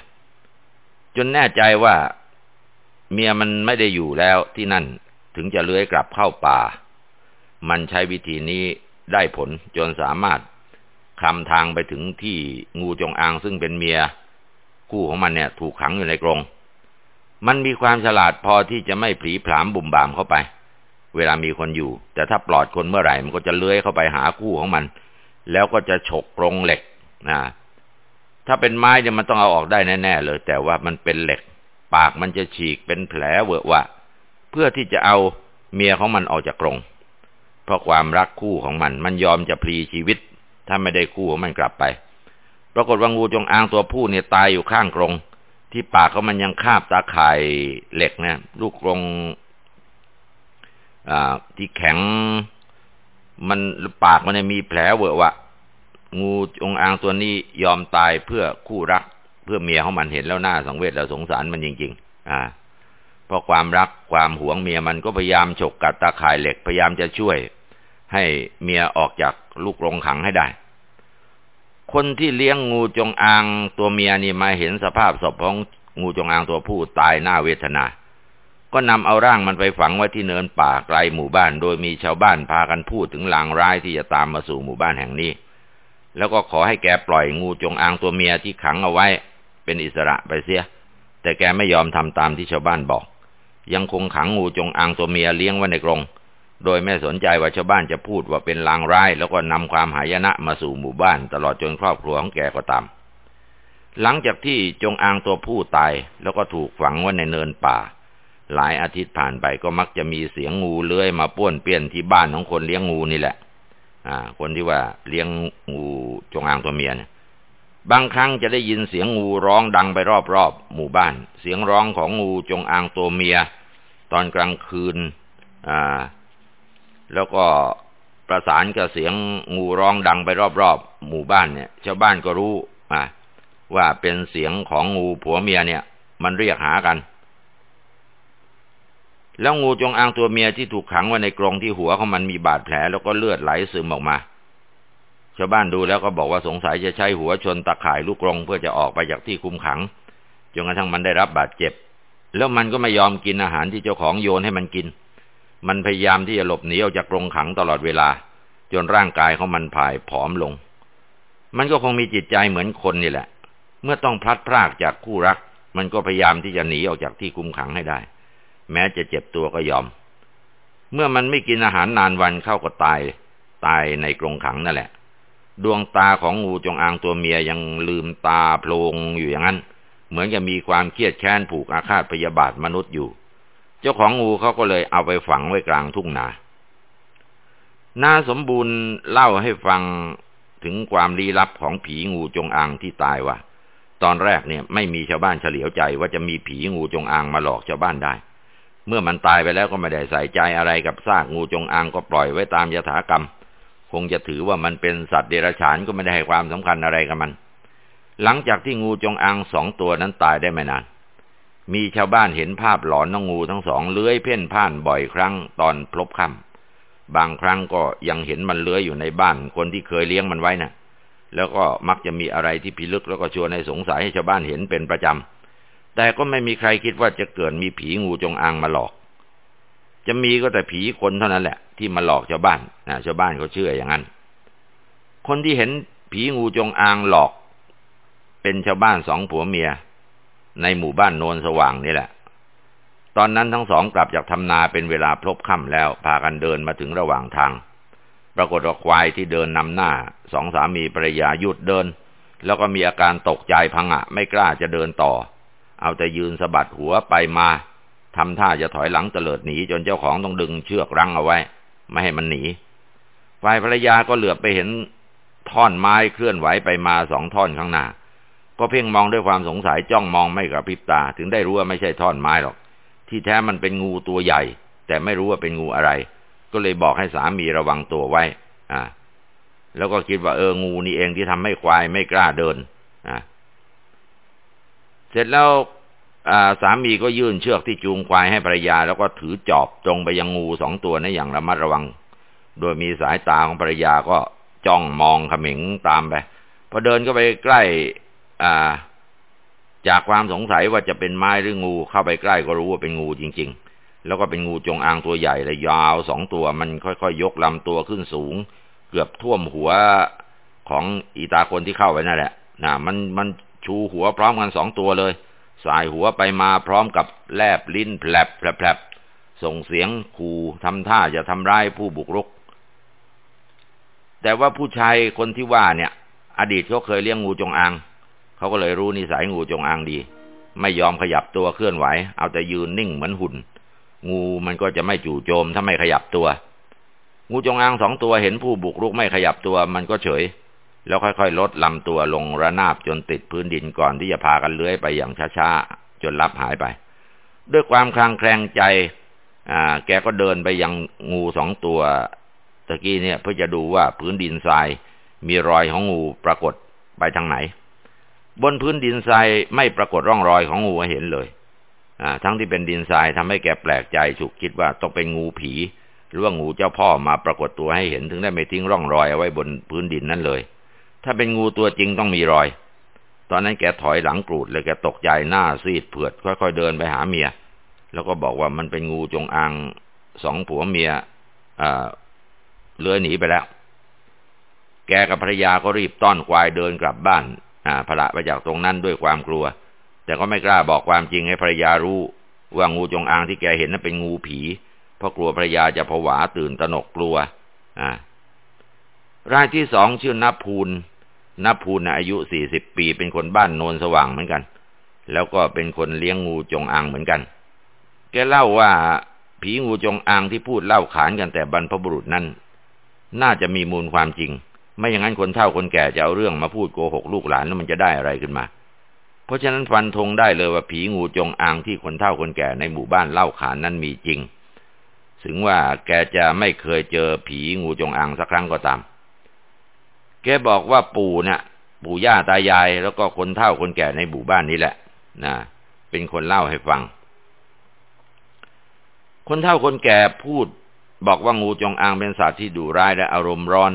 Speaker 1: จนแน่ใจว่า เมียมันไม่ได้อยู่แล้วที่นั่นถึงจะเลื้อยกลับเข้าป่า มันใช้วิธีนี้ได้ผลจนสามารถคลำทางไปถึงที่งูจงอางซึ่งเป็นเมีย คู่ของมันเนี่ย ถูกขังอยู่ในกรง มันมีความฉลาดพอที่จะไม่ผีผามบุ่มบามเข้าไป เวลามีคนอยู่ แต่ถ้าปลอดคนเมื่อไหร่ มันก็จะเลื้อยเข้าไปหาคู่ของมัน แล้วก็จะฉกกรงเหล็ก นะถ้าเป็นไม้เนี่ยมันต้องเอาออกได้แน่ๆเลย แต่ว่ามันเป็นเหล็ก ปากมันจะฉีกเป็นแผลเวอะวะ เพื่อที่จะเอาเมียของมันออกจากกรงเพราะความรักคู่ของมัน มันยอมจะพลีชีวิต ถ้าไม่ได้คู่ของมันกลับไป ปรากฏว่างูจงอางตัวผู้เนี่ยตายอยู่ข้างกรง ที่ปากเขามันยังคาบตาข่ายเหล็กเนี่ยลูกกรงที่แข็ง มันปากมันมีแผลเวอะวะ งูจงอางตัวนี้ยอมตายเพื่อคู่รัก เพื่อเมียของมันเห็นแล้วหน้าสังเวชแล้วสงสารมันจริง ๆ อ่า เพราะความรักความหวงเมียมันก็พยายามฉกกัดตาข่ายเหล็กพยายามจะช่วย ให้เมียออกจากลูกรงขังให้ได้ คนที่เลี้ยงงูจงอางตัวเมียนี่มาเห็นสภาพศพของงูจงอางตัวผู้ตายหน้าเวทนา ก็นำเอาร่างมันไปฝังไว้ที่เนินป่าไกลหมู่บ้าน โดยมีชาวบ้านพากันพูดถึงลางร้ายที่จะตามมาสู่หมู่บ้านแห่งนี้ แล้วก็ขอให้แกปล่อยงูจงอางตัวเมียที่ขังเอาไว้ เป็นอิสระไปเสีย แต่แกไม่ยอมทำตามที่ชาวบ้านบอก ยังคงขังงูจงอางตัวเมียเลี้ยงไว้ในกรง โดยไม่สนใจว่าชาวบ้านจะพูดว่าเป็นลางร้าย แล้วก็นำความหายนะมาสู่หมู่บ้าน ตลอดจนครอบครัวของแกก็ตาม หลังจากที่จงอางตัวผู้ตายแล้วก็ถูกฝังไว้ในเนินป่า หลายอาทิตย์ผ่านไปก็มักจะมีเสียงงูเลื้อยมาป้วนเปี้ยนที่บ้านของคนเลี้ยงงูนี่แหละ อ่า คนที่ว่าเลี้ยงงูจงอางตัวเมียเนี่ยบางครั้งจะได้ยินเสียงงูร้องดังไปรอบๆหมู่บ้าน เสียงร้องของงูจงอางตัวเมีย ตอนกลางคืน อ่า แล้วก็ประสานกับเสียงงูร้องดังไปรอบๆหมู่บ้านเนี่ยชาวบ้านก็รู้อ่าว่าเป็นเสียงของงูผัวเมียเนี่ย มันเรียกหากัน แล้วงูจงอางตัวเมียที่ถูกขังไว้ในกรงที่หัวของมันมีบาดแผลแล้วก็เลือดไหลซึมออกมา ชาวบ้านดูแล้วก็บอกว่าสงสัยจะใช้หัวชนตะข่ายลูกกรงเพื่อจะออกไปจากที่คุมขังจนกระทั่งมันได้รับบาดเจ็บ แล้วมันก็ไม่ยอมกินอาหารที่เจ้าของโยนให้มันกิน มันพยายามที่จะหลบหนีออกจากกรงขังตลอดเวลา จนร่างกายของมันผ่ายผอมลง มันก็คงมีจิตใจเหมือนคนนี่แหละ เมื่อต้องพลัดพรากจากคู่รัก มันก็พยายามที่จะหนีออกจากที่คุมขังให้ได้ แม้จะเจ็บตัวก็ยอม เมื่อมันไม่กินอาหารนานวันเข้าก็ตาย ตายในกรงขังนั่นแหละ ดวงตาของงูจงอางตัวเมียยังลืมตาโพลงอยู่อย่างนั้น เหมือนจะมีความเครียดแค้นผูกอาฆาตพยาบาทมนุษย์อยู่ เจ้าของงูเขาก็เลยเอาไปฝังไว้กลางทุ่งนานาสมบูรณ์เล่าให้ฟังถึงความลี้ลับของผีงูจงอางที่ตายว่า ตอนแรกเนี่ยไม่มีชาวบ้านเฉลียวใจว่าจะมีผีงูจงอางมาหลอกชาวบ้านได้ เมื่อมันตายไปแล้วก็ไม่ได้ใส่ใจอะไรกับซากงูจงอางก็ปล่อยไว้ตามยถากรรม คงจะถือว่ามันเป็นสัตว์เดรัจฉานก็ไม่ได้ให้ความสำคัญอะไรกับมัน หลังจากที่งูจงอางสองตัวนั้นตายได้ไม่นาน มีชาวบ้านเห็นภาพหลอนน้องงูทั้งสองเลื้อยเพ่นพ่านบ่อยครั้งตอนพลบค่ำบางครั้งก็ยังเห็นมันเลื้อยอยู่ในบ้านคนที่เคยเลี้ยงมันไว้นะ่ะ แล้วก็มักจะมีอะไรที่พิลึกแล้วก็ชวนให้สงสัยให้ชาวบ้านเห็นเป็นประจำ แต่ก็ไม่มีใครคิดว่าจะเกิดมีผีงูจงอางมาหลอก จะมีก็แต่ผีคนเท่านั้นแหละ ที่มาหลอกชาวบ้านนะชาวบ้านเขาเชื่ออย่างนั้น คนที่เห็นผีงูจงอางหลอก เป็นชาวบ้านสองผัวเมีย ในหมู่บ้านโนนสว่างนี่แหละ ตอนนั้นทั้งสองกลับจากทำนาเป็นเวลาพลบค่ำแล้ว พากันเดินมาถึงระหว่างทาง ปรากฏว่าควายที่เดินนำหน้าสองสามีภรรยาหยุดเดิน แล้วก็มีอาการตกใจพังอะไม่กล้าจะเดินต่อ เอาแต่ยืนสะบัดหัวไปมาทำท่าจะถอยหลังเตลิดหนีจนเจ้าของต้องดึงเชือกรั้งเอาไว้ ไม่ให้มันหนีฝ่ายภรรยาก็เหลือบไปเห็นท่อนไม้เคลื่อนไหวไปมาสองท่อนข้างหน้า ก็เพ่งมองด้วยความสงสัยจ้องมองไม่กระพริบตา ถึงได้รู้ว่าไม่ใช่ท่อนไม้หรอก ที่แท้มันเป็นงูตัวใหญ่ แต่ไม่รู้ว่าเป็นงูอะไร ก็เลยบอกให้สามีระวังตัวไว้ อ่า แล้วก็คิดว่าเอองูนี่เองที่ทำให้ควายไม่กล้าเดิน อ่า เสร็จแล้วสามีก็ยื่นเชือกที่จูงควายให้ภรรยา แล้วก็ถือจอบตรงไปยังงูสองตัวนั้นอย่างระมัดระวัง โดยมีสายตาของภรรยาก็จ้องมองขมิงตามไปพอเดินก็ไปใกล้จากความสงสัยว่าจะเป็นไม้หรืองูเข้าไปใกล้ก็รู้ว่าเป็นงูจริง ๆ แล้วก็เป็นงูจงอางตัวใหญ่เลยยาวสองตัวมันค่อยๆยยกลำตัวขึ้นสูง เกือบท่วมหัวของอีตาคนที่เข้าไปนั่นแหละนะมันมัน ชูหัวพร้อมกันสองตัวเลยสายหัวไปมาพร้อมกับแลบลิ้นแผลบแผลบส่งเสียงขู่ทำท่าจะทำร้ายผู้บุกรุก แต่ว่าผู้ชายคนที่ว่าเนี่ย อดีตเขาเคยเลี้ยงงูจงอางเขาก็เลยรู้นิสัยงูจงอางดี ไม่ยอมขยับตัวเคลื่อนไหว เอาแต่ยืนนิ่งเหมือนหุ่น งูมันก็จะไม่จู่โจมถ้าไม่ขยับตัว งูจงอางสองตัวเห็นผู้บุกรุกไม่ขยับตัวมันก็เฉย แล้วค่อยๆ ลดลำตัวลงระนาบจนติดพื้นดินก่อนที่จะพากันเลื้อยไปอย่างช้าๆ จนลับหายไป ด้วยความคลางแคลงใจ อ่า แกก็เดินไปยังงูสองตัวตะกี้เนี่ยเพื่อจะดูว่าพื้นดินทรายมีรอยของงูปรากฏไปทางไหน บนพื้นดินทรายไม่ปรากฏร่องรอยของงูเห็นเลย อ่า ทั้งที่เป็นดินทรายทำให้แกแปลกใจฉุกคิดว่าต้องเป็นงูผี หรือว่างูเจ้าพ่อมาปรากฏตัวให้เห็นถึงได้ไม่ทิ้งร่องรอยเอาไว้บนพื้นดินนั้นเลย ถ้าเป็นงูตัวจริงต้องมีรอย ตอนนั้นแกถอยหลังกรูดเลยแกตกใจหน้าซีดเผือดค่อยๆเดินไปหาเมีย แล้วก็บอกว่ามันเป็นงูจงอางสองผัวเมียเลื้อยหนีไปแล้ว แกกับภรรยาก็รีบต้อนควายเดินกลับบ้านพละไปจากตรงนั้นด้วยความกลัว แต่ก็ไม่กล้าบอกความจริงให้ภรรยารู้ ว่างูจงอางที่แกเห็นนั้นเป็นงูผี เพราะกลัวภรรยาจะผวาตื่นตระหนกกลัวรายที่สองชื่อนภูลน นภูลอายุสี่สิบปี เป็นคนบ้านโนนสว่างเหมือนกัน แล้วก็เป็นคนเลี้ยงงูจงอางเหมือนกัน แกเล่าว่าผีงูจงอางที่พูดเล่าขานกันแต่บรรพบุรุษนั้น น่าจะมีมูลความจริง ไม่อย่างนั้นคนเฒ่าคนแก่จะเอาเรื่องมาพูดโกหกลูกหลานแล้วมันจะได้อะไรขึ้นมา เพราะฉะนั้นฟันธงได้เลยว่าผีงูจงอางที่คนเฒ่าคนแก่ในหมู่บ้านเล่าขานนั้นมีจริง ถึงว่าแกจะไม่เคยเจอผีงูจงอางสักครั้งก็ตาม แกบอกว่าปู่เนี่ยปู่ย่าตายาย แล้วก็คนเฒ่าคนแก่ในหมู่บ้านนี้แหละนะเป็นคนเล่าให้ฟัง คนเฒ่าคนแก่พูดบอกว่างูจงอางเป็นสัตว์ที่ดุร้ายและอารมณ์ร้อน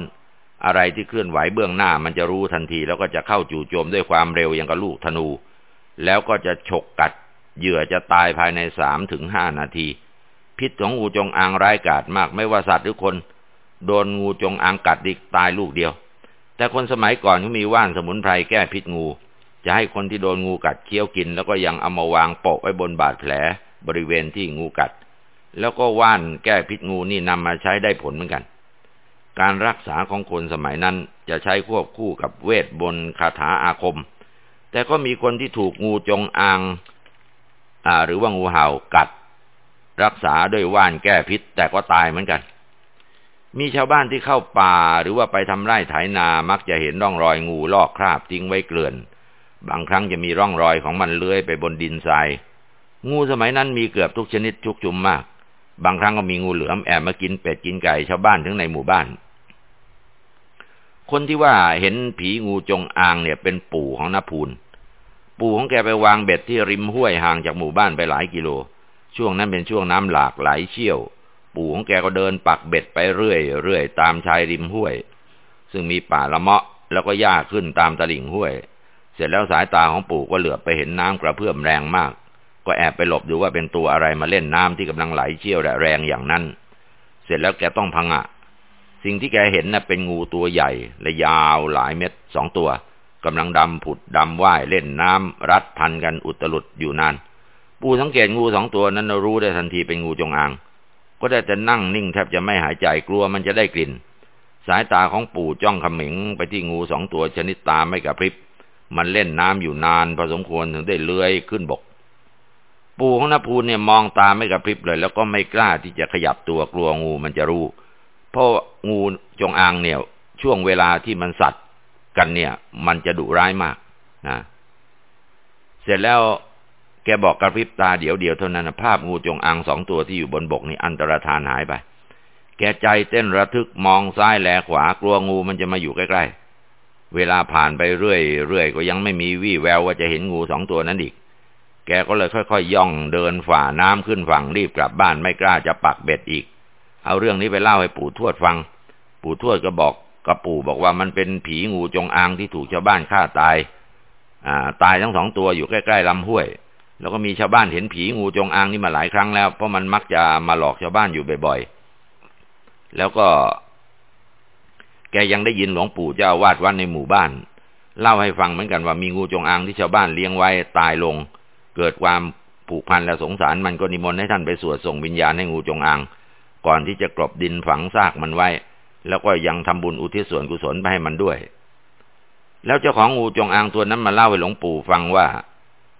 Speaker 1: อะไรที่เคลื่อนไหวเบื้องหน้า มันจะรู้ทันที แล้วก็จะเข้าจู่โจมด้วยความเร็วอย่างกับลูกธนู แล้วก็จะฉกกัดเหยื่อจะตายภายในสามถึงห้านาที พิษของงูจงอางร้ายกาจมาก ไม่ว่าสัตว์หรือคน โดนงูจงอางกัดดิกตายลูกเดียว แต่คนสมัยก่อนเขามีว่านสมุนไพรแก้พิษงู จะให้คนที่โดนงูกัดเคี้ยวกิน แล้วก็ยังเอามาวางโปะไว้บนบาดแผล บริเวณที่งูกัด แล้วก็ว่านแก้พิษงูนี่นำมาใช้ได้ผลเหมือนกัน การรักษาของคนสมัยนั้นจะใช้ควบคู่กับเวทบนคาถาอาคม แต่ก็มีคนที่ถูกงูจงอางอาหรือว่างูเห่ากัด รักษาด้วยว่านแก้พิษแต่ก็ตายเหมือนกัน มีชาวบ้านที่เข้าป่าหรือว่าไปทำไร่ไถนามักจะเห็นร่องรอยงูลอกคราบทิ้งไว้เกลื่อน บางครั้งจะมีร่องรอยของมันเลื้อยไปบนดินทราย งูสมัยนั้นมีเกือบทุกชนิดชุกชุมมาก บางครั้งก็มีงูเหลือมแอบมากินเป็ดกินไก่ชาวบ้านถึงในหมู่บ้าน คนที่ว่าเห็นผีงูจงอางเนี่ยเป็นปู่ของนภูล ปู่ของแกไปวางเบ็ดที่ริมห้วยห่างจากหมู่บ้านไปหลายกิโล ช่วงนั้นเป็นช่วงน้ำหลากไหลเชี่ยว ปู่ของแกก็เดินปักเบ็ดไปเรื่อยเรื่อยตามชายริมห้วย ซึ่งมีป่าละเมาะแล้วก็หญ้าขึ้นตามตลิ่งห้วย เสร็จแล้วสายตาของปู่ก็เหลือบไปเห็นน้ำกระเพื่อมแรงมาก ก็แอบไปหลบดูว่าเป็นตัวอะไรมาเล่นน้ำที่กำลังไหลเชี่ยวและแรงอย่างนั้น เสร็จแล้วแกต้องพังอะสิ่งที่แกเห็นน่ะเป็นงูตัวใหญ่และยาวหลายเม็ดสองตัวกำลังดำผุดดำว่ายเล่นน้ำรัดพันกันอุตลุดอยู่นาน ปู่สังเกตงูสองตัวนั้นรู้ได้ทันทีเป็นงูจงอาง ก็ได้แต่นั่งนิ่งแทบจะไม่หายใจกลัวมันจะได้กลิ่น สายตาของปู่จ้องขมิงไปที่งูสองตัวชนิดตาไม่กระพริบ มันเล่นน้ำอยู่นานพอสมควรถึงได้เลื้อยขึ้นบก ปู่ของนภูนเนี่ยมองตาไม่กระพริบเลย แล้วก็ไม่กล้าที่จะขยับตัวกลัวงูมันจะรู้ เพราะงูจงอางเนี่ย ช่วงเวลาที่มันสัตว์กันเนี่ย มันจะดุร้ายมากนะเสร็จแล้ว กบอกกระพริบตาเดี๋ยวเดียวเท่านั้นภาพงูจงอางสองตัวที่อยู่บนบกนี่อันตรธานหายไป แกใจเต้นระทึกมองซ้ายแลขวากลัวงูมันจะมาอยู่ใกล้ๆ เวลาผ่านไปเรื่อยๆก็ยังไม่มีวี่แววว่าจะเห็นงูสองตัวนั้นอีก แกก็เลยค่อยๆย่องเดินฝ่าน้ำขึ้นฝั่งรีบกลับบ้านไม่กล้าจะปักเบ็ดอีก เอาเรื่องนี้ไปเล่าให้ปู่ทวดฟัง ปู่ทวดก็บอกกับปู่บอกว่ามันเป็นผีงูจงอางที่ถูกชาวบ้านฆ่าตาย อ่า ตายทั้งสองตัวอยู่ใกล้ๆลำห้วย แล้วก็มีชาวบ้านเห็นผีงูจงอางนี่มาหลายครั้งแล้ว เพราะมันมักจะมาหลอกชาวบ้านอยู่บ่อยๆ แล้วก็ แกยังได้ยินหลวงปู่เจ้าวาดวัดในหมู่บ้าน เล่าให้ฟังเหมือนกันว่ามีงูจงอางที่ชาวบ้านเลี้ยงไว้ตายลง เกิดความผูกพันและสงสารมันก็นิมนต์ให้ท่านไปสวดส่งวิญญาณให้งูจงอาง ก่อนที่จะกรบดินฝังซากมันไว้ แล้วก็ยังทำบุญอุทิศส่วนกุศลไปให้มันด้วย แล้วเจ้าของงูจงอางตัวนั้นมาเล่าให้หลวงปู่ฟังว่า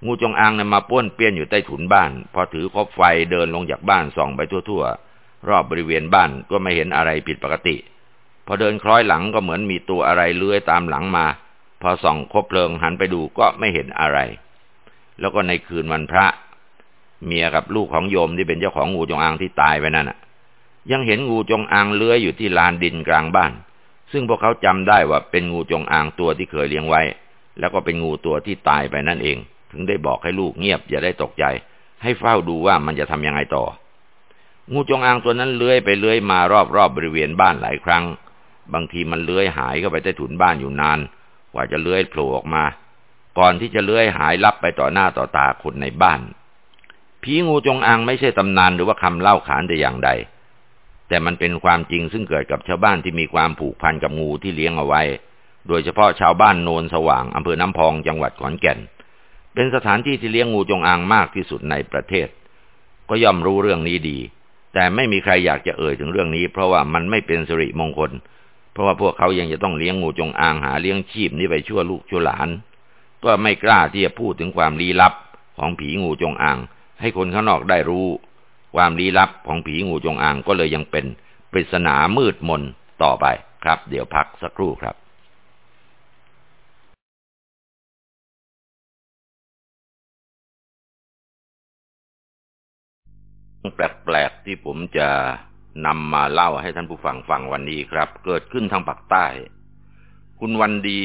Speaker 1: งูจงอางเนี่ยมาป้วนเปี้ยนอยู่ใต้ถุนบ้าน พอถือคบไฟเดินลงจากบ้านส่องไปทั่วๆ รอบบริเวณบ้านก็ไม่เห็นอะไรผิดปกติ พอเดินคล้อยหลังก็เหมือนมีตัวอะไรเลื้อยตามหลังมา พอส่องคบเพลิงหันไปดูก็ไม่เห็นอะไร แล้วก็ในคืนวันพระ เมียกับลูกของโยมที่เป็นเจ้าของงูจงอางที่ตายไปนั่นะยังเห็นงูจงอางเลื้อยอยู่ที่ลานดินกลางบ้าน ซึ่งพวกเขาจำได้ว่าเป็นงูจงอางตัวที่เคยเลี้ยงไว้ แล้วก็เป็นงูตัวที่ตายไปนั่นเอง ถึงได้บอกให้ลูกเงียบอย่าได้ตกใจ ให้เฝ้าดูว่ามันจะทำยังไงต่อ งูจงอางตัวนั้นเลื้อยไปเลื้อยมารอบๆบบริเวณบ้านหลายครั้ง บางทีมันเลื้อยหายเข้าไปใต้ถุนบ้านอยู่นาน กว่าจะเลื้อยโผล่ออกมา ก่อนที่จะเลื้อยหายลับไปต่อหน้าต่อตาคนในบ้าน ผีงูจงอางไม่ใช่ตำนานหรือว่าคำเล่าขานแต่อย่างใด แต่มันเป็นความจริงซึ่งเกิดกับชาวบ้านที่มีความผูกพันกับงูที่เลี้ยงเอาไว้ โดยเฉพาะชาวบ้านโนนสว่างอำเภอน้ำพองจังหวัดขอนแก่น เป็นสถานที่ที่เลี้ยงงูจงอางมากที่สุดในประเทศ ก็ย่อมรู้เรื่องนี้ดี แต่ไม่มีใครอยากจะเอ่ยถึงเรื่องนี้ เพราะว่ามันไม่เป็นสิริมงคล เพราะว่าพวกเขายังจะต้องเลี้ยงงูจงอางหาเลี้ยงชีพนี้ไปชั่วลูกชั่วหลาน ก็ไม่กล้าที่จะพูดถึงความลี้ลับของผีงูจงอาง ให้คนข้างนอกได้รู้ ความลี้ลับของผีงูจงอางก็เลยยังเป็นปริศนามืดมนต่อไปครับ เดี๋ยวพักสักครู่ครับ แปลกๆที่ผมจะนำมาเล่าให้ท่านผู้ฟังฟังวันนี้ครับ เกิดขึ้นทางปากใต้ คุณวันดี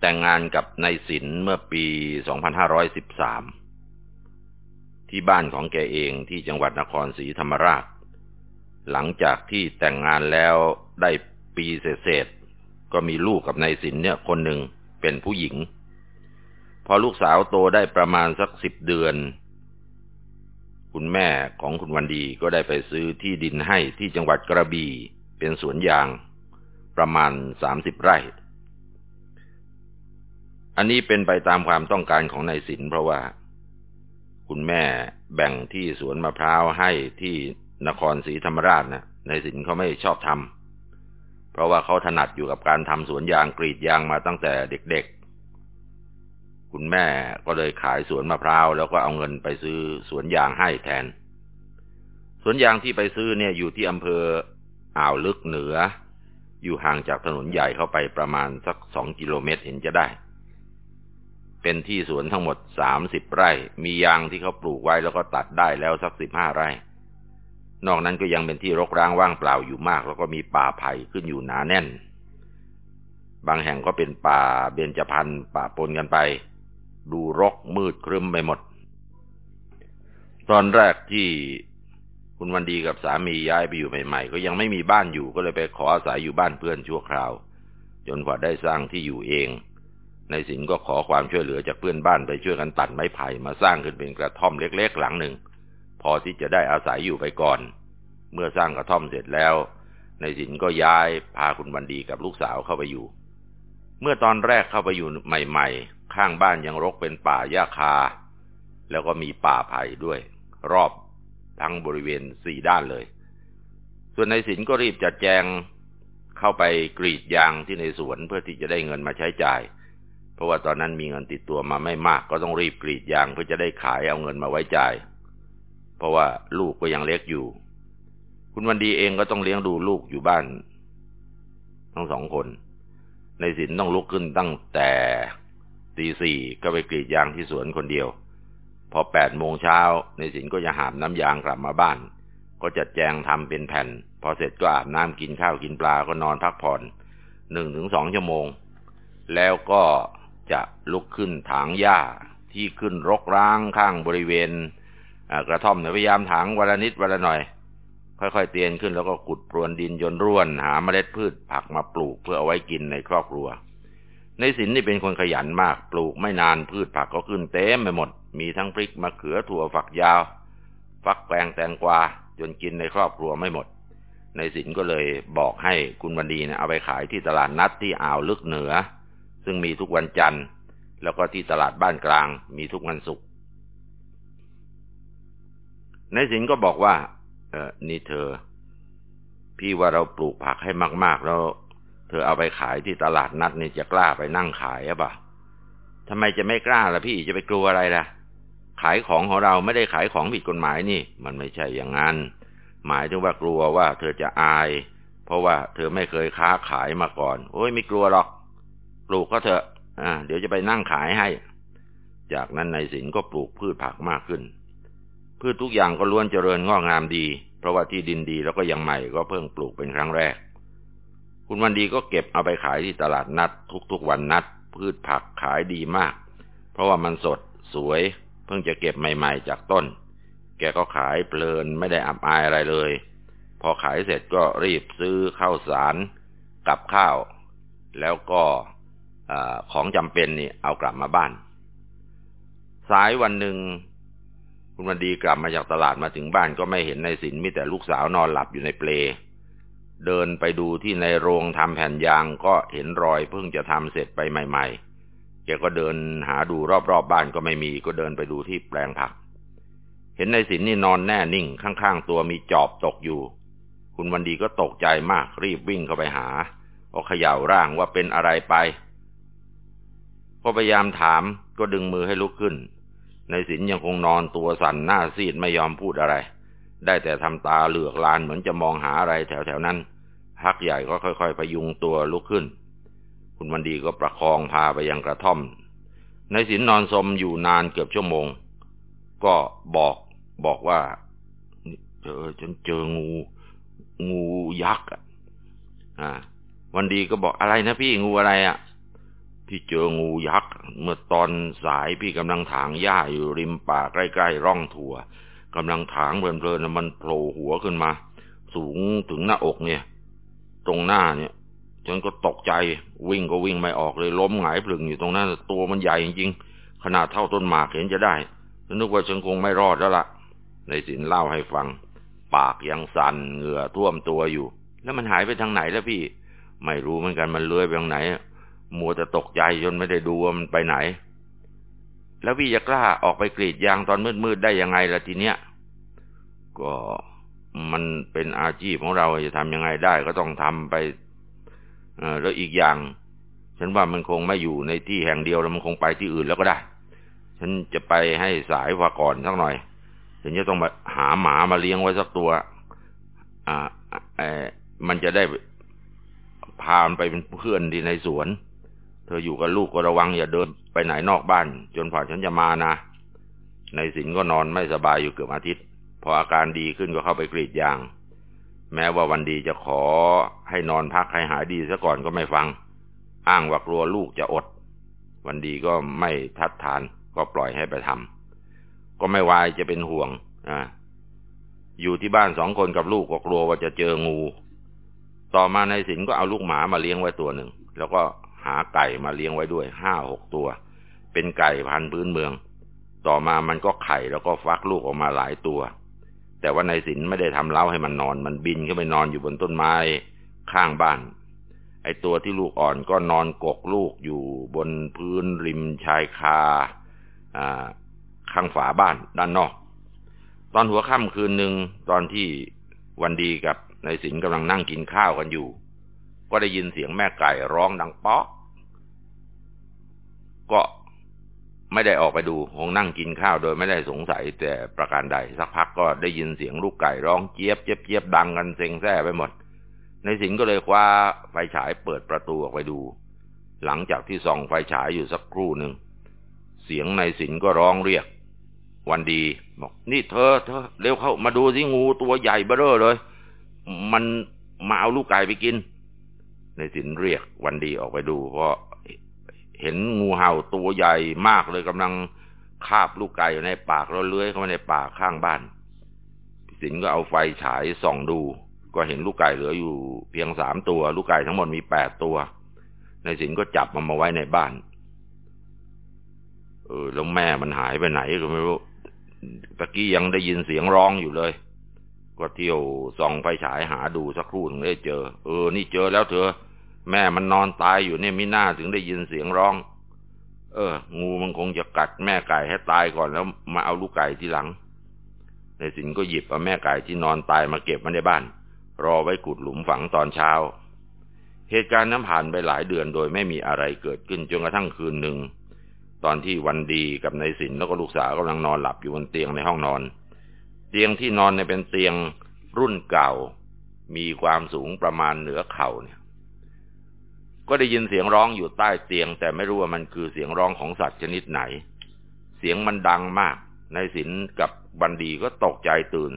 Speaker 1: แต่งงานกับนายศิลเมื่อปี 2513 ที่บ้านของแกเองที่จังหวัดนครศรีธรรมราช หลังจากที่แต่งงานแล้วได้ปีเศษก็มีลูกกับนายศิลเนี่ยคนหนึ่งเป็นผู้หญิง พอลูกสาวโตได้ประมาณสักสิบเดือน คุณแม่ของคุณวันดีก็ได้ไปซื้อที่ดินให้ที่จังหวัดกระบี่เป็นสวนยาง ประมาณสามสิบไร่ อันนี้เป็นไปตามความต้องการของนายสินเพราะว่า คุณแม่แบ่งที่สวนมะพร้าวให้ที่นครศรีธรรมราชนะนายสินเขาไม่ชอบทำเพราะว่าเขาถนัดอยู่กับการทำสวนยางกรีดยางมาตั้งแต่เด็ก คุณแม่ก็เลยขายสวนมะพร้าวแล้วก็เอาเงินไปซื้อสวนยางให้แทน สวนยางที่ไปซื้อเนี่ยอยู่ที่อำเภออ่าวลึกเหนือ อยู่ห่างจากถนนใหญ่เข้าไปประมาณสักสองกิโลเมตรเห็นจะได้ เป็นที่สวนทั้งหมดสามสิบไร่ มียางที่เขาปลูกไว้แล้วก็ตัดได้แล้วสักสิบห้าไร่ นอกนั้นก็ยังเป็นที่รกร้างว่างเปล่าอยู่มาก แล้วก็มีป่าไผ่ขึ้นอยู่หนาแน่น บางแห่งก็เป็นป่าเบญจพรรณป่าปนกันไป ดูรกมืดครึ้มไปหมด ตอนแรกที่คุณวันดีกับสามีย้ายไปอยู่ใหม่ๆ ก็ยังไม่มีบ้านอยู่ก็เลยไปขออาศัยอยู่บ้านเพื่อนชั่วคราว จนกว่าได้สร้างที่อยู่เอง ในสินก็ขอความช่วยเหลือจากเพื่อนบ้านไปช่วยกันตัดไม้ไผ่มาสร้างขึ้นเป็นกระท่อมเล็กๆ หลังหนึ่ง พอที่จะได้อาศัยอยู่ไปก่อน เมื่อสร้างกระท่อมเสร็จแล้ว ในสินก็ย้ายพาคุณวันดีกับลูกสาวเข้าไปอยู่ เมื่อตอนแรกเข้าไปอยู่ใหม่ ข้างบ้านยังรกเป็นป่าหญ้าคา แล้วก็มีป่าไผ่ด้วย รอบทั้งบริเวณสี่ด้านเลย ส่วนในสินก็รีบจัดแจงเข้าไปกรีดยางที่ในสวนเพื่อที่จะได้เงินมาใช้จ่าย เพราะราะว่าตอนนั้นมีเงินติดตัวมาไม่มาก ก็ต้องรีบกรีดยางเพื่อจะได้ขายเอาเงินมาไว้จ่าย เพราะว่าลูกก็ยังเล็กอยู่ คุณวันดีเองก็ต้องเลี้ยงดูลูกอยู่บ้าน ทั้งสองคน ในสินต้องลุกขึ้นตั้งแต่ ตีสี่ก็ไปกรีดยางที่สวนคนเดียว พอแปดโมงเช้าในสินก็จะหามน้ำยางกลับมาบ้าน ก็จัดแจงทำเป็นแผ่น พอเสร็จก็อาบน้ำกินข้าวกินปลาก็นอนพักผ่อนหนึ่งถึงสองชั่วโมง แล้วก็จะลุกขึ้นถางหญ้าที่ขึ้นรกร้างข้างบริเวณกระท่อมพยายามถางวันละนิดวันละหน่อย ค่อยๆเตียนขึ้นแล้วก็ขุดปรวนดินจนร่วน หาเมล็ดพืชผักมาปลูกเพื่อเอาไว้กินในครอบครัว ในสินนี่เป็นคนขยันมาก ปลูกไม่นานพืชผักก็ขึ้นเต็มไปหมด มีทั้งพริกมะเขือถั่วฝักยาว ฟักแปงแตงกวาจนกินในครอบครัวไม่หมด ในสินก็เลยบอกให้คุณวันดีเนี่ยเอาไปขายที่ตลาดนัดที่อ่าวลึกเหนือ ซึ่งมีทุกวันจันทร์ แล้วก็ที่ตลาดบ้านกลางมีทุกวันศุกร์นายสินก็บอกว่า เออนี่เธอ พี่ว่าเราปลูกผักให้มาก ๆ แล้ว ธอเอาไปขายที่ตลาดนัดนี่จะกล้าไปนั่งขายหรือเปล่าทำไมจะไม่กล้าล่ะพี่จะไปกลัวอะไรล่ะ ขายของของเราไม่ได้ขายของผิดกฎหมายนี่ มันไม่ใช่อย่างนั้น หมายถึงว่ากลัวว่าเธอจะอาย เพราะว่าเธอไม่เคยค้าขายมาก่อน โอ้ยไม่กลัวหรอก ปลูกก็เถอะ อ่า เดี๋ยวจะไปนั่งขายให้ จากนั้นนายสินก็ปลูกพืชผักมากขึ้น พืชทุกอย่างก็ล้วนเจริญงอกงามดี เพราะว่าที่ดินดีแล้วก็ยังใหม่ก็เพิ่งปลูกเป็นครั้งแรก คุณวันดีก็เก็บเอาไปขายที่ตลาดนัด ทุกๆวันนัด พืชผักขายดีมาก เพราะว่ามันสดสวย เพิ่งจะเก็บใหม่ ๆ จากต้น แกก็ขายเพลินไม่ได้อับอายอะไรเลย พอขายเสร็จก็รีบซื้อข้าวสารกับข้าว แล้วก็อของจำเป็นนี่เอากลับมาบ้าน สายวันหนึ่งคุณวันดีกลับมาจากตลาดมาถึงบ้านก็ไม่เห็นในสินมีแต่ลูกสาวนอนหลับอยู่ในเปล เดินไปดูที่ในโรงทำแผ่นยางก็เห็นรอยเพิ่งจะทำเสร็จไปใหม่ ๆ แกก็เดินหาดูรอบๆบบ้านก็ไม่มี ก็เดินไปดูที่แปลงผัก เห็นในสินนี่นอนแน่นิ่งข้างๆตัวมีจอบตกอยู่ คุณวันดีก็ตกใจมากรีบวิ่งเข้าไปหาก็เขย่าร่างว่าเป็นอะไรไป พอพยายามถามก็ดึงมือให้ลุกขึ้นในสินยังคงนอนตัวสั่นหน้าซีดไม่ยอมพูดอะไร ได้แต่ทำตาเหลือกลานเหมือนจะมองหาอะไรแถวๆนั้น พักใหญ่ก็ค่อยๆพยุงตัวลุกขึ้น คุณวันดีก็ประคองพาไปยังกระท่อม ในสินนอนสมอยู่นานเกือบชั่วโมง ก็บอกบอกว่าเจอฉันเจองู งูยักษ์อ่า วันดีก็บอกอะไรนะพี่งูอะไรอะ่ะพี่เจองูยักษ์ เมื่อตอนสายพี่กำลังถางหญ้าอยู่ริมป่าใกล้ๆร่องถั่ว กำลังถางเพลินๆมันโผล่หัวขึ้นมา สูงถึงหน้าอกเนี่ย ตรงหน้าเนี่ยฉันก็ตกใจวิ่งก็วิ่งไม่ออกเลยล้มหงายพลึงอยู่ตรงนั้นตัวมันใหญ่จริงๆขนาดเท่าต้นหมากเห็นจะได้ฉันนึกว่าฉันคงไม่รอดแล้วละ่ะในสินเล่าให้ฟัง ปากยังสั่นเหงื่อท่วมตัวอยู่ แล้วมันหายไปทางไหนแล้วพี่ ไม่รู้เหมือนกันมันเลื้อยไปทางไหน มัวจะตกใจจนไม่ได้ดูว่ามันไปไหน แล้วพี่จะกล้าออกไปกรีดยางตอนมืดๆได้ยังไงล่ะทีเนี้ย ก็มันเป็นอาชีพของเราจะทำยังไงได้ ก็ต้องทำไปแล้วอีกอย่าง ฉันว่ามันคงไม่อยู่ในที่แห่งเดียวแล้วมันคงไปที่อื่นแล้วก็ได้ ฉันจะไปให้สายว่าก่อนสักหน่อยฉันจะต้องมาหาหมามาเลี้ยงไว้สักตัว อ่าเอมันจะได้พามันไปเป็นเพื่อนที่ในสวน เธออยู่กับลูกก็ระวังอย่าเดิน ไปไหนนอกบ้าน จนผ่านฉันจะมานะ ในสินก็นอนไม่สบายอยู่เกือบอาทิตย์ พออาการดีขึ้นก็เข้าไปกรีดยาง แม้ว่าวันดีจะขอให้นอนพักให้หายดีซะก่อนก็ไม่ฟัง อ้างว่ากลัวลูกจะอด วันดีก็ไม่ทัดทานก็ปล่อยให้ไปทำก็ไม่วายจะเป็นห่วง อ่า อยู่ที่บ้านสองคนกับลูกก็กลัวว่าจะเจองู ต่อมาในสินก็เอาลูกหมามาเลี้ยงไว้ตัวหนึ่ง แล้วก็ หาไก่มาเลี้ยงไว้ด้วยห้าหกตัว เป็นไก่พันธุ์พื้นเมือง ต่อมามันก็ไข่แล้วก็ฟักลูกออกมาหลายตัว แต่ว่าในสินไม่ได้ทำเล้าให้มันนอน มันบินขึ้นไปนอนอยู่บนต้นไม้ข้างบ้าน ไอตัวที่ลูกอ่อนก็นอนกกลูกอยู่บนพื้นริมชายคาข้างฝาบ้านด้านนอก ตอนหัวค่ำคืนหนึ่งตอนที่วันดีกับนายสินกำลังนั่งกินข้าวกันอยู่ ก็ได้ยินเสียงแม่ไก่ร้องดังป๊อกก็ไม่ได้ออกไปดูคงนั่งกินข้าวโดยไม่ได้สงสัยแต่ประการใด สักพักก็ได้ยินเสียงลูกไก่ร้องเจี๊ยบเจี๊ยบเจี๊ยบดังกันเซ็งแซ่ไปหมด ในสินก็เลยคว้าไฟฉายเปิดประตูออกไปดู หลังจากที่ส่องไฟฉายอยู่สักครู่หนึ่ง เสียงในสินก็ร้องเรียก วันดีบอกนี่เธอเธอเร็วเข้ามาดูสิงูตัวใหญ่เบ้อเลย มันมาเอาลูกไก่ไปกิน ในสินเรียกวันดีออกไปดู เพราะเห็นงูเห่าตัวใหญ่มากเลยกำลังคาบลูกไก่อยู่ในปากแล้วเลื้อยเข้ามาในป่าข้างบ้านสินก็เอาไฟฉายส่องดู ก็เห็นลูกไก่เหลืออยู่เพียงสามตัว ลูกไก่ทั้งหมดมีแปดตัว ในสินก็จับมันมาไว้ในบ้าน เออแล้วแม่มันหายไปไหนก็ไม่รู้ตะกี้ยังได้ยินเสียงร้องอยู่เลย ก็เที่ยวส่องไฟฉายหาดูสักครู่ถึงได้เจอ เออ นี่เจอแล้วเธอ แม่มันนอนตายอยู่เนี่ยมิน่าถึงได้ยินเสียงร้อง เออ งูมันคงจะกัดแม่ไก่ให้ตายก่อนแล้วมาเอาลูกไก่ที่หลังในสินก็หยิบเอาแม่ไก่ที่นอนตายมาเก็บมาในบ้าน รอไว้ขุดหลุมฝังตอนเช้า เหตุการณ์นั้นผ่านไปหลายเดือนโดยไม่มีอะไรเกิดขึ้นจนกระทั่งคืนหนึ่ง ตอนที่วันดีกับนายสินแล้วก็ลูกสาวกำลังนอนหลับอยู่บนเตียงในห้องนอน เตียงที่นอนเนี่ยเป็นเตียงรุ่นเก่า มีความสูงประมาณเหนือเข่าเนี่ย ก็ได้ยินเสียงร้องอยู่ใต้เตียง แต่ไม่รู้ว่ามันคือเสียงร้องของสัตว์ชนิดไหน เสียงมันดังมาก นายสินกับบันดีก็ตกใจตื่น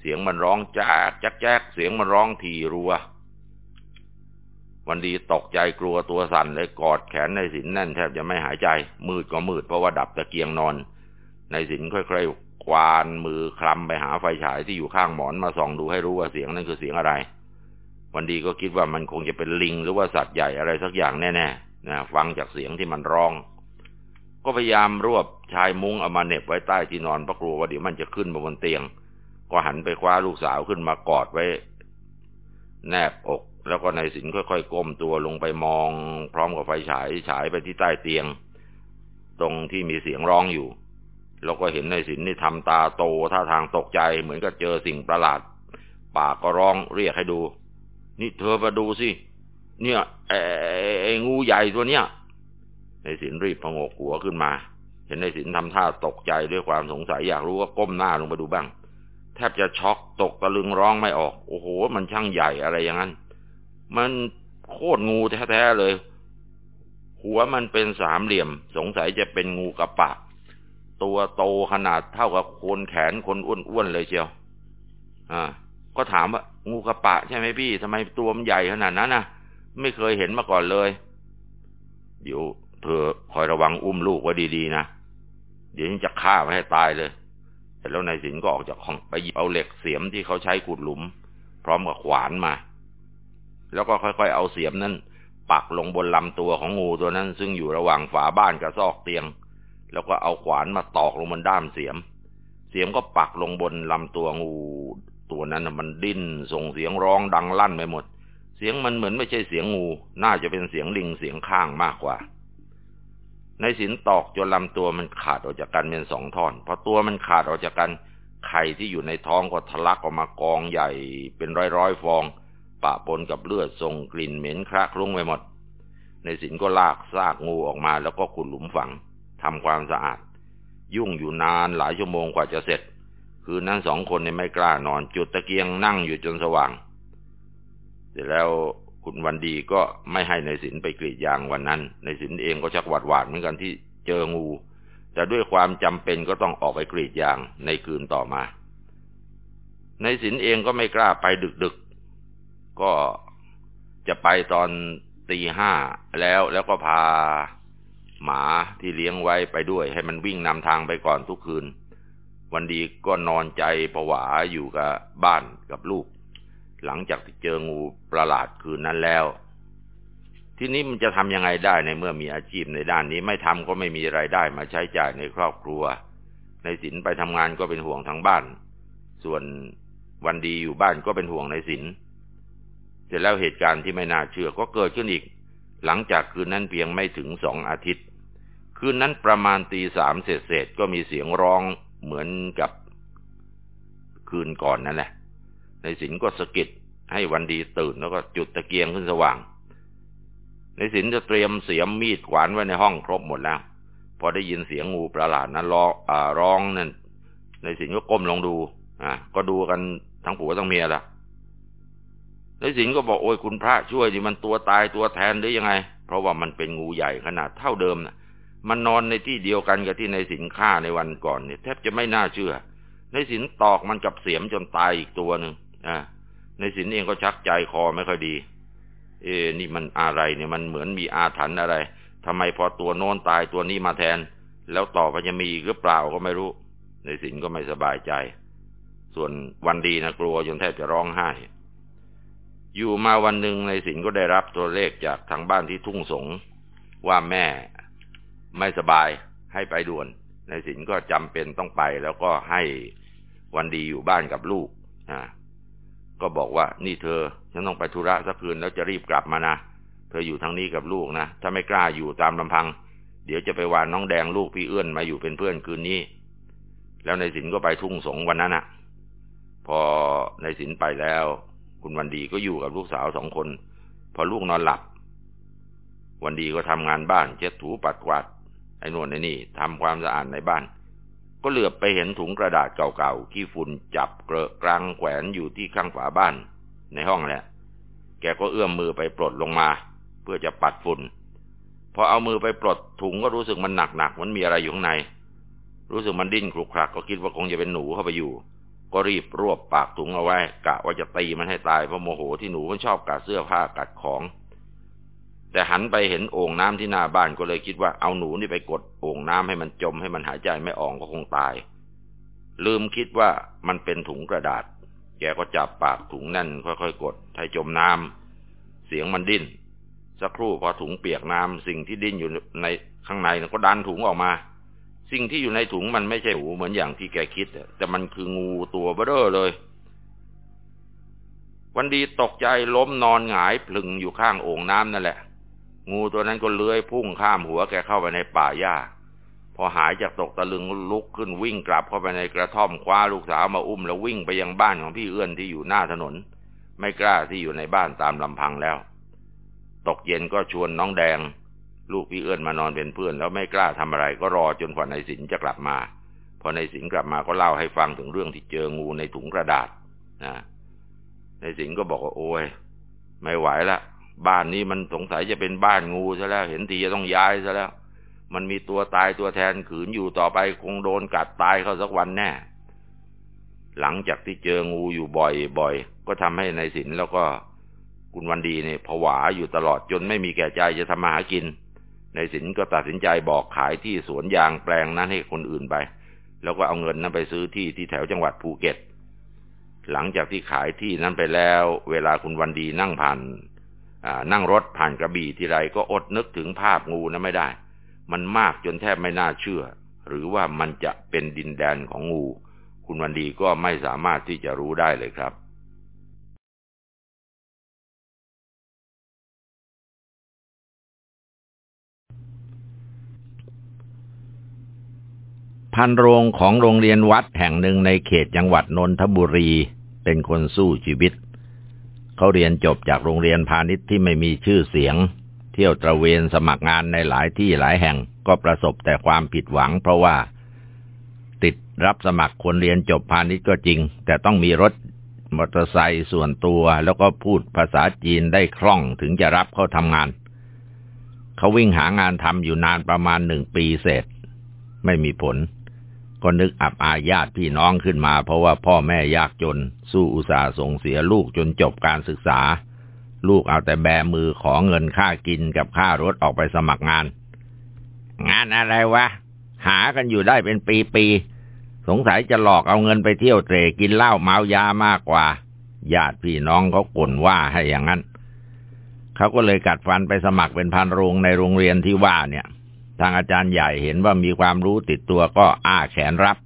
Speaker 1: เสียงมันร้องแจ๊กแจ๊กแจ๊กเสียงมันร้องทีรัว วันดีตกใจกลัวตัวสั่นเลยกอดแขนนายสินแน่นแทบจะไม่หายใจ มืดก็มืดเพราะว่าดับตะเกียงนอน นายสินค่อยๆควานมือคลำไปหาไฟฉายที่อยู่ข้างหมอนมาส่องดูให้รู้ว่าเสียงนั้นคือเสียงอะไร วันดีก็คิดว่ามันคงจะเป็นลิงหรือว่าสัตว์ใหญ่อะไรสักอย่างแน่ๆนะฟังจากเสียงที่มันร้อง ก็พยายามรวบชายมุ้งเอามาเน็บไว้ใต้ที่นอนเพราะกลัวว่าเดี๋ยวมันจะขึ้นมาบนเตียง ก็หันไปคว้าลูกสาวขึ้นมากอดไว้ แนบอก แล้วก็นายสินค่อยๆก้มตัวลงไปมอง พร้อมกับไฟฉายฉายไปที่ใต้เตียง ตรงที่มีเสียงร้องอยู่ แล้วก็เห็นนายสินนี่ทำตาโตท่าทางตกใจเหมือนกับเจอสิ่งประหลาด ปากก็ร้องเรียกให้ดู นี่เธอมาดูสิ เนี่ยไอ้งูใหญ่ตัวเนี้ยในสินรีบพงกหัวขึ้นมา เห็นในสินทำท่าตกใจด้วยความสงสัยอยากรู้ว่าก้มหน้าลงไปดูบ้าง แทบจะช็อกตกตะลึงร้องไม่ออก โอ้โห มันช่างใหญ่อะไรอย่างนั้น มันโคตรงูแท้ๆเลย หัวมันเป็นสามเหลี่ยม สงสัยจะเป็นงูกระปะตัวโตขนาดเท่ากับคนแขนคนอ้วนๆเลยเชียว อ่า ก็ถามว่างูกระปะใช่ไหมพี่ทำไมตัวมันใหญ่ขนาดนั้นนะไม่เคยเห็นมาก่อนเลย เดี๋ยวเธอคอยระวังอุ้มลูกไว้ดีๆนะเดี๋ยวจะฆ่าไม่ให้ตายเลยแต่แล้วนายสินก็ออกจากห้องไปหยิบเอาเหล็กเสียมที่เขาใช้ขุดหลุม พร้อมกับขวานมา แล้วก็ค่อยๆเอาเสียมนั้นปักลงบนลำตัวของงูตัวนั้น ซึ่งอยู่ระหว่างฝาบ้านกับซอกเตียง แล้วก็เอาขวานมาตอกลงบนด้ามเสียม เสียมก็ปักลงบนลำตัวงู ตัวนั้นมันดิ้นส่งเสียงร้องดังลั่นไปหมด เสียงมันเหมือนไม่ใช่เสียงงู น่าจะเป็นเสียงลิงเสียงข้างมากกว่า ในสินตอกจนลำตัวมันขาดออกจากกันเป็นสองท่อนพอตัวมันขาดออกจากกันไข่ที่อยู่ในท้องก็ทะลักออกมากองใหญ่เป็นร้อยๆฟอง ปะปนกับเลือดส่งกลิ่นเหม็นคละคลุ้งไปหมด ในสินก็ลากซากงูออกมาแล้วก็ขุดหลุมฝังทำความสะอาด ยุ่งอยู่นานหลายชั่วโมงกว่าจะเสร็จ คืนนั้นสองคนเนี่ยไม่กล้านอน จุดตะเกียงนั่งอยู่จนสว่าง เสร็จแล้วคุณวันดีก็ไม่ให้ในสินไปกรีดยางวันนั้น ในสินเองก็ชักหวาดหวาดเหมือนกันที่เจองู แต่ด้วยความจำเป็นก็ต้องออกไปกรีดยางในคืนต่อมา ในสินเองก็ไม่กล้าไปดึกๆก็จะไปตอนตีห้าแล้วแล้วก็พาหมาที่เลี้ยงไว้ไปด้วย ให้มันวิ่งนำทางไปก่อนทุกคืน วันดีก็นอนใจผวาอยู่กับบ้านกับลูก หลังจากที่เจองูประหลาดคืนนั้นแล้ว ทีนี้มันจะทำยังไงได้ในเมื่อมีอาชีพในด้านนี้ไม่ทำก็ไม่มีไรายได้มาใช้จ่ายในครอบครัว ในสินไปทำงานก็เป็นห่วงทางบ้าน ส่วนวันดีอยู่บ้านก็เป็นห่วงในสินเสร็จแล้วเหตุการณ์ที่ไม่น่าเชื่อก็เกิดขึ้นอีก หลังจากคืนนั้นเพียงไม่ถึงสองอาทิตย์ คืนนั้นประมาณตีสามเศษเศษก็มีเสียงร้อง เหมือนกับคืนก่อนนั่นแหละ ในสินก็สะกิดให้วันดีตื่นแล้วก็จุดตะเกียงขึ้นสว่าง ในสินจะเตรียมเสียมมีดขวานไว้ในห้องครบหมดแล้ว พอได้ยินเสียงงูประหลาดนั้นร้องอ่าร้องนั่น ในสินก็ก้มลงดู อ่า ก็ดูกันทั้งผัวทั้งเมียละในสินก็บอกโอ้ยคุณพระช่วยดิมันตัวตายตัวแทนหรือยังไง เพราะว่ามันเป็นงูใหญ่ขนาดเท่าเดิมนะ มันนอนในที่เดียวกันกับที่ในสินฆ่าในวันก่อนเนี่ยแทบจะไม่น่าเชื่อ ในสินตอกมันกับเสียมจนตายอีกตัวหนึ่งอ่าในสินเองก็ชักใจคอไม่ค่อยดี เอ๊นี่มันอะไรเนี่ยมันเหมือนมีอาถรรพ์อะไรทำไมพอตัวโน้นตายตัวนี้มาแทน แล้วต่อไปจะมีหรือเปล่าก็ไม่รู้ ในสินก็ไม่สบายใจ ส่วนวันดีนะกลัวจนแทบจะร้องไห้ อยู่มาวันหนึ่งในสินก็ได้รับตัวเลขจากทางบ้านที่ทุ่งสงว่าแม่ ไม่สบายให้ไปด่วนในสินก็จำเป็นต้องไป แล้วก็ให้วันดีอยู่บ้านกับลูกอ่าก็บอกว่านี่เธอฉันต้องไปธุระสักคืนแล้วจะรีบกลับมานะเธออยู่ทางนี้กับลูกนะถ้าไม่กล้าอยู่ตามลำพัง เดี๋ยวจะไปวานน้องแดงลูกพี่เอื้อนมาอยู่เป็นเพื่อนคืนนี้ แล้วในสินก็ไปทุ่งสงวันนั้นอะ พอในสินไปแล้ว คุณวันดีก็อยู่กับลูกสาวสองคน พอลูกนอนหลับ วันดีก็ทำงานบ้านเช็ดถูปัดกวาด อ้นวลไอ้นี่ทำความสะอาดในบ้าน ก็เหลือบไปเห็นถุงกระดาษเก่าๆขี้ฝุ่นจับเกลอะกลางแขวนอยู่ที่ข้างฝาบ้าน ในห้องแหละแกก็เอื้อมมือไปปลดลงมา เพื่อจะปัดฝุ่นพอเอามือไปปลดถุงก็รู้สึกมันหนักๆมันมีอะไรอยู่ข้างใน รู้สึกมันดิ้นคลุกคลักก็คิดว่าคงจะเป็นหนูเข้าไปอยู่ ก็รีบรวบปากถุงเอาไว้กะว่าจะตีมันให้ตายเพราะโมโหที่หนูมันชอบกัดเสื้อผ้ากัดของ แต่หันไปเห็นโอ่งน้ำที่หน้าบ้านก็เลยคิดว่าเอาหนูนี่ไปกดโอ่งน้ำให้มันจมให้มันหายใจไม่ออกก็คงตาย ลืมคิดว่ามันเป็นถุงกระดาษ แกก็จับปากถุงนั่นค่อยๆกดให้จมน้ำเสียงมันดิ้น สักครู่พอถุงเปียกน้ำสิ่งที่ดิ้นอยู่ในข้างในก็ดันถุงออกมา สิ่งที่อยู่ในถุงมันไม่ใช่หูเหมือนอย่างที่แกคิดแต่มันคืองูตัวเบ้อเลยวันดีตกใจล้มนอนหงายพลึงอยู่ข้างโอ่งน้ำนั่นแหละ งูตัวนั้นก็เลื้อยพุ่งข้ามหัวแกเข้าไปในป่าหญ้า พอหายจากตกตะลึงลุกขึ้นวิ่งกลับเข้าไปในกระท่อมคว้าลูกสาวมาอุ้มแล้ววิ่งไปยังบ้านของพี่เอื้อนที่อยู่หน้าถนน ไม่กล้าที่อยู่ในบ้านตามลำพังแล้ว ตกเย็นก็ชวนน้องแดง ลูกพี่เอื้อนมานอนเป็นเพื่อน แล้วไม่กล้าทำอะไรก็รอจนกว่าในสินจะกลับมา พอในสินกลับมาก็เล่าให้ฟังถึงเรื่องที่เจองูในถุงกระดาษนะในสินก็บอกว่าโอ้ยไม่ไหวละ บ้านนี้มันสงสัยจะเป็นบ้านงูซะแล้ว เห็นทีจะต้องย้ายซะแล้ว มันมีตัวตายตัวแทนขืนอยู่ต่อไปคงโดนกัดตายเข้าสักวันแน่ หลังจากที่เจองูอยู่บ่อยๆก็ทำให้ในสินแล้วก็คุณวันดีเนี่ยผวาอยู่ตลอดจนไม่มีแก่ใจจะทำมาหากิน ในสินก็ตัดสินใจบอกขายที่สวนยางแปลงนั้นให้คนอื่นไป แล้วก็เอาเงินนั้นไปซื้อที่ที่แถวจังหวัดภูเก็ต หลังจากที่ขายที่นั้นไปแล้ว เวลาคุณวันดีนั่งผ่าน นั่งรถผ่านกระบี่ทีไรก็อดนึกถึงภาพงูนะไม่ได้ มันมากจนแทบไม่น่าเชื่อ หรือว่ามันจะเป็นดินแดนของงู คุณวันดีก็ไม่สามารถที่จะรู้ได้เลยครับ
Speaker 2: พันโรงของโรงเรียนวัดแห่งหนึ่งในเขตจังหวัดนนทบุรี เป็นคนสู้ชีวิต เขาเรียนจบจากโรงเรียนพาณิชย์ที่ไม่มีชื่อเสียง เที่ยวตระเวนสมัครงานในหลายที่หลายแห่งก็ประสบแต่ความผิดหวัง เพราะว่า ติดรับสมัครคนเรียนจบพาณิชย์ก็จริง แต่ต้องมีรถมอเตอร์ไซค์ส่วนตัว แล้วก็พูดภาษาจีนได้คล่องถึงจะรับเขาทำงาน เขาวิ่งหางานทำอยู่นานประมาณหนึ่งปีเศษไม่มีผล ก็นึกอับอายญาติพี่น้องขึ้นมา เพราะว่าพ่อแม่ยากจน สู้อุตสาห์ส่งเสียลูกจนจบการศึกษา ลูกเอาแต่แบมือขอเงินค่ากินกับค่ารถออกไปสมัครงาน งานอะไรวะ หากันอยู่ได้เป็นปีๆสงสัยจะหลอกเอาเงินไปเที่ยวเตรกินเหล้าเมายามากกว่า ญาติพี่น้องเขาก่นว่าให้อย่างนั้นเขาก็เลยกัดฟันไปสมัครเป็นพันโรงในโรงเรียนที่ว่าเนี่ย ทางอาจารย์ใหญ่เห็นว่ามีความรู้ติดตัวก็อ้าแขนรับ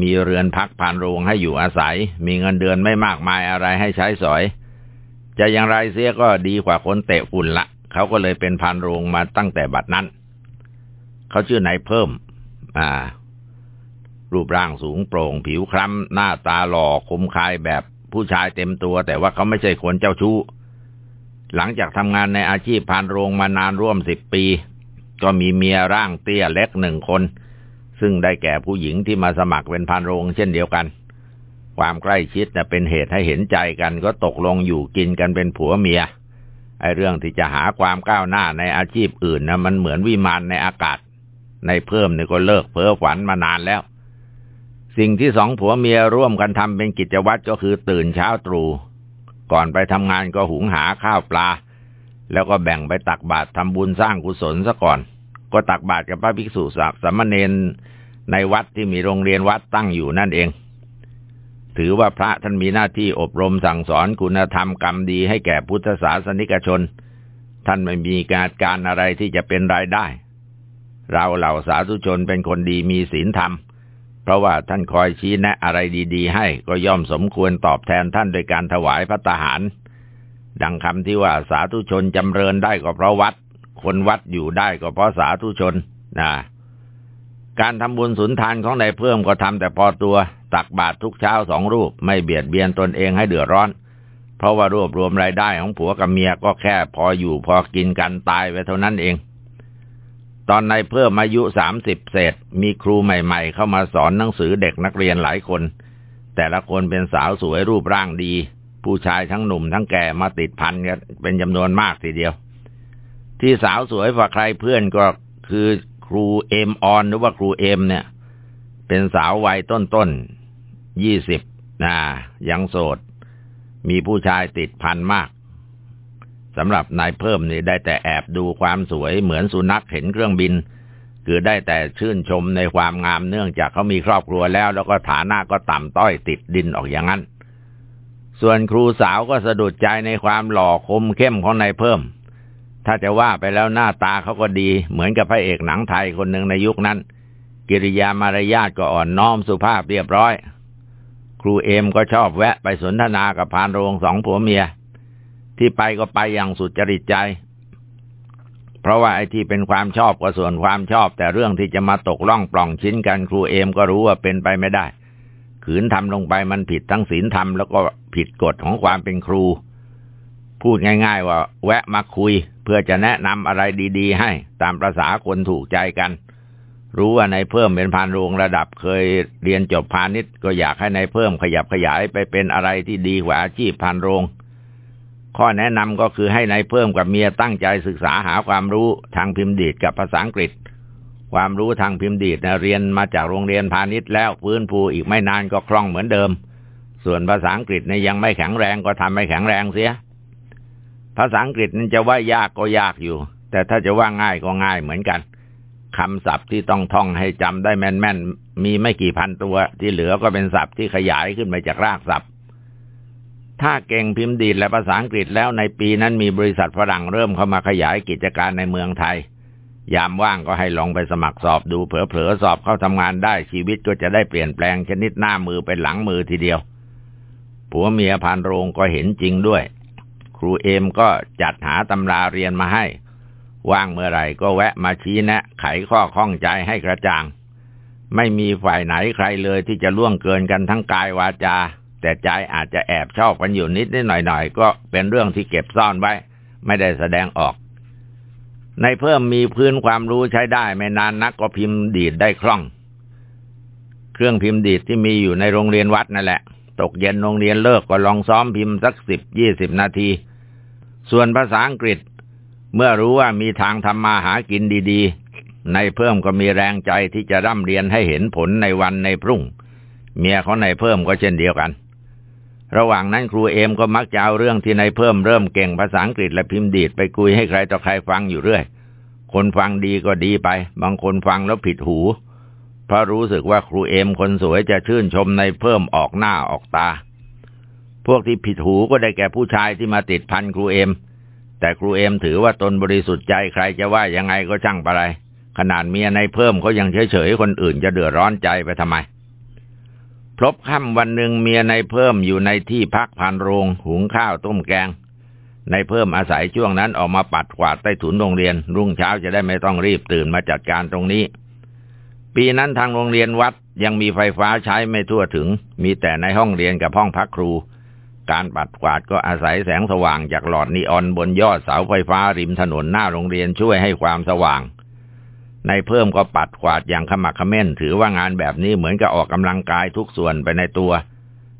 Speaker 2: มีเรือนพักผ่านโรงให้อยู่อาศัย มีเงินเดือนไม่มากมายอะไรให้ใช้สอย จะอย่างไรเสียก็ดีกว่าคนเตะฝุ่นละ เขาก็เลยเป็นพันโรงมาตั้งแต่บัดนั้น เขาชื่อไหนเพิ่ม อ่า รูปร่างสูงโปร่ง ผิวคล้ำหน้าตาหล่อคมคายแบบผู้ชายเต็มตัว แต่ว่าเขาไม่ใช่คนเจ้าชู้หลังจากทำงานในอาชีพพานโรงมานานร่วมสิบปี ก็มีเมียร่างเตี้ยเล็กหนึ่งคน ซึ่งได้แก่ผู้หญิงที่มาสมัครเป็นพานโรงเช่นเดียวกัน ความใกล้ชิดเป็นเหตุให้เห็นใจกัน ก็ตกลงอยู่กินกันเป็นผัวเมียไอ้เรื่องที่จะหาความก้าวหน้าในอาชีพอื่นนะมันเหมือนวิมานในอากาศ ในเพิ่มเนี่ยก็เลิกเพ้อฝันมานานแล้ว สิ่งที่สองผัวเมียร่วมกันทำเป็นกิจวัตรก็คือตื่นเช้าตรู่ก่อนไปทำงานก็หุงหาข้าวปลา แล้วก็แบ่งไปตักบาตรทำบุญสร้างกุศลซะก่อน ก็ตักบาตรกับพระภิกษุสามเณรในวัดที่มีโรงเรียนวัดตั้งอยู่นั่นเอง ถือว่าพระท่านมีหน้าที่อบรมสั่งสอนคุณธรรมกรรมดีให้แก่พุทธศาสนิกชน ท่านไม่มีการการอะไรที่จะเป็นรายได้ เราเหล่าสาธุชนเป็นคนดีมีศีลธรรม เพราะว่าท่านคอยชี้แนะอะไรดี ๆ ให้ก็ย่อมสมควรตอบแทนท่านโดยการถวายพระตาหาร ดังคำที่ว่าสาธุชนจำเริญได้ก็เพราะวัด คนวัดอยู่ได้ก็เพราะสาธุชนนะการทำบุญสุนทานของนายเพิ่มก็ทำแต่พอตัว ตักบาตรทุกเช้าสองรูป ไม่เบียดเบียนตนเองให้เดือดร้อน เพราะว่ารวบรวมรายได้ของผัวกับเมียก็แค่พออยู่พอกินกันตายไปเท่านั้นเอง ตอนนายเพิ่มอายุสามสิบเศษ มีครูใหม่ๆ เข้ามาสอนหนังสือเด็กนักเรียนหลายคน แต่ละคนเป็นสาวสวยรูปร่างดี ผู้ชายทั้งหนุ่มทั้งแก่มาติดพันกันเป็นจำนวนมากทีเดียว ที่สาวสวยฝ่าใครเพื่อนก็คือครูเอมออนหรือว่าครูเอมเนี่ย เป็นสาววัยต้นๆยี่สิบนะยังโสด มีผู้ชายติดพันมากสำหรับนายเพิ่มนี่ได้แต่แอบดูความสวยเหมือนสุนัขเห็นเครื่องบิน คือได้แต่ชื่นชมในความงามเนื่องจากเขามีครอบครัวแล้ว แล้วก็ฐานะก็ต่ำต้อยติดดินออกอย่างนั้น ส่วนครูสาวก็สะดุดใจในความหล่อคมเข้มของนายเพิ่ม ถ้าจะว่าไปแล้วหน้าตาเขาก็ดี เหมือนกับพระเอกหนังไทยคนหนึ่งในยุคนั้น กิริยามารยาทก็อ่อนน้อมสุภาพเรียบร้อย ครูเอมก็ชอบแวะไปสนทนากับพานโรงสองผัวเมีย ที่ไปก็ไปอย่างสุดจริตใจ เพราะว่าไอ้ที่เป็นความชอบก็ส่วนความชอบ แต่เรื่องที่จะมาตกล่องปล่องชิ้นกันครูเอมก็รู้ว่าเป็นไปไม่ได้ ขืนทำลงไปมันผิดทั้งศีลธรรมแล้วก็ผิดกฎของความเป็นครู พูดง่าย ๆ ว่า แวะมาคุย เพื่อจะแนะนำอะไรดี ๆ ให้ ตามประษาคนถูกใจกัน รู้ว่าในเพิ่มเป็นพานโรงระดับเคยเรียนจบพาณิชย์ก็อยากให้ในเพิ่มขยับขยายไปเป็นอะไรที่ดีกว่าอาชีพพานโรงข้อแนะนำก็คือให้ในเพิ่มกับเมียตั้งใจศึกษาหาความรู้ทางพิมพ์ดีดกับภาษาอังกฤษ ความรู้ทางพิมพ์ดีดนะเรียนมาจากโรงเรียนพาณิชย์แล้วพื้นภูอีกไม่นานก็คล่องเหมือนเดิม ส่วนภาษาอังกฤษเนี่ยยังไม่แข็งแรงก็ทำให้แข็งแรงเสีย ภาษาอังกฤษนั้นจะว่ายากก็ยากอยู่ แต่ถ้าจะว่าง่ายก็ง่ายเหมือนกันคำศัพท์ที่ต้องท่องให้จำได้แม่นๆ มีไม่กี่พันตัว ที่เหลือก็เป็นศัพท์ที่ขยายขึ้นมาจากรากศัพท์ ถ้าเก่งพิมพ์ดีดและภาษาอังกฤษแล้วในปีนั้นมีบริษัทฝรั่งเริ่มเข้ามาขยายกิจการในเมืองไทย ยามว่างก็ให้ลองไปสมัครสอบดูเผลอๆสอบเข้าทำงานได้ชีวิตก็จะได้เปลี่ยนแปลงชนิดหน้ามือเป็นหลังมือทีเดียว ผัวเมียพันโรงก็เห็นจริงด้วย ครูเอมก็จัดหาตำราเรียนมาให้ ว่างเมื่อไหร่ก็แวะมาชี้แนะ ไขข้อข้องใจให้กระจ่าง ไม่มีฝ่ายไหนใครเลยที่จะล่วงเกินกันทั้งกายวาจา แต่ใจอาจจะแอบชอบกันอยู่นิดนิดหน่อยหน่อยก็เป็นเรื่องที่เก็บซ่อนไว้ ไม่ได้แสดงออก ในเพิ่มมีพื้นความรู้ใช้ได้ไม่นานนักก็พิมพ์ดีดได้คล่อง เครื่องพิมพ์ดีดที่มีอยู่ในโรงเรียนวัดนั่นแหละ ตกเย็นโรงเรียนเลิกก็ลองซ้อมพิมพ์สักสิบยี่สิบนาที ส่วนภาษาอังกฤษ เมื่อรู้ว่ามีทางทำมาหากินดีๆ ในเพิ่มก็มีแรงใจที่จะร่ำเรียนให้เห็นผลในวันในพรุ่ง เมียเขาในเพิ่มก็เช่นเดียวกัน ระหว่างนั้นครูเอมก็มักจะเอาเรื่องที่ในเพิ่มเริ่มเก่งภาษาอังกฤษและพิมพ์ดีดไปคุยให้ใครต่อใครฟังอยู่เรื่อย คนฟังดีก็ดีไป บางคนฟังแล้วผิดหู เพราะรู้สึกว่าครูเอมคนสวยจะชื่นชมในเพิ่มออกหน้าออกตา พวกที่ผิดหูก็ได้แก่ผู้ชายที่มาติดพันครูเอม แต่ครูเอมถือว่าตนบริสุทธิ์ใจใครจะว่ายังไงก็ช่างไปไรขนาดเมียในเพิ่มเขายังเฉยๆคนอื่นจะเดือดร้อนใจไปทำไม พลบค่ำวันหนึ่งเมียในเพิ่มอยู่ในที่พักผ่านโรงหุงข้าวต้มแกง ในเพิ่มอาศัยช่วงนั้นออกมาปัดกวาดใต้ถุนโรงเรียน รุ่งเช้าจะได้ไม่ต้องรีบตื่นมาจัดการตรงนี้ ปีนั้นทางโรงเรียนวัดยังมีไฟฟ้าใช้ไม่ทั่วถึง มีแต่ในห้องเรียนกับห้องพักครู การปัดกวาดก็อาศัยแสงสว่างจากหลอดนีออนบนยอดเสาไฟฟ้าริมถนนหน้าโรงเรียนช่วยให้ความสว่าง ในเพิ่มก็ปัดกวาดอย่างขมักขม้น ถือว่างานแบบนี้เหมือนกับออกกำลังกายทุกส่วนไปในตัว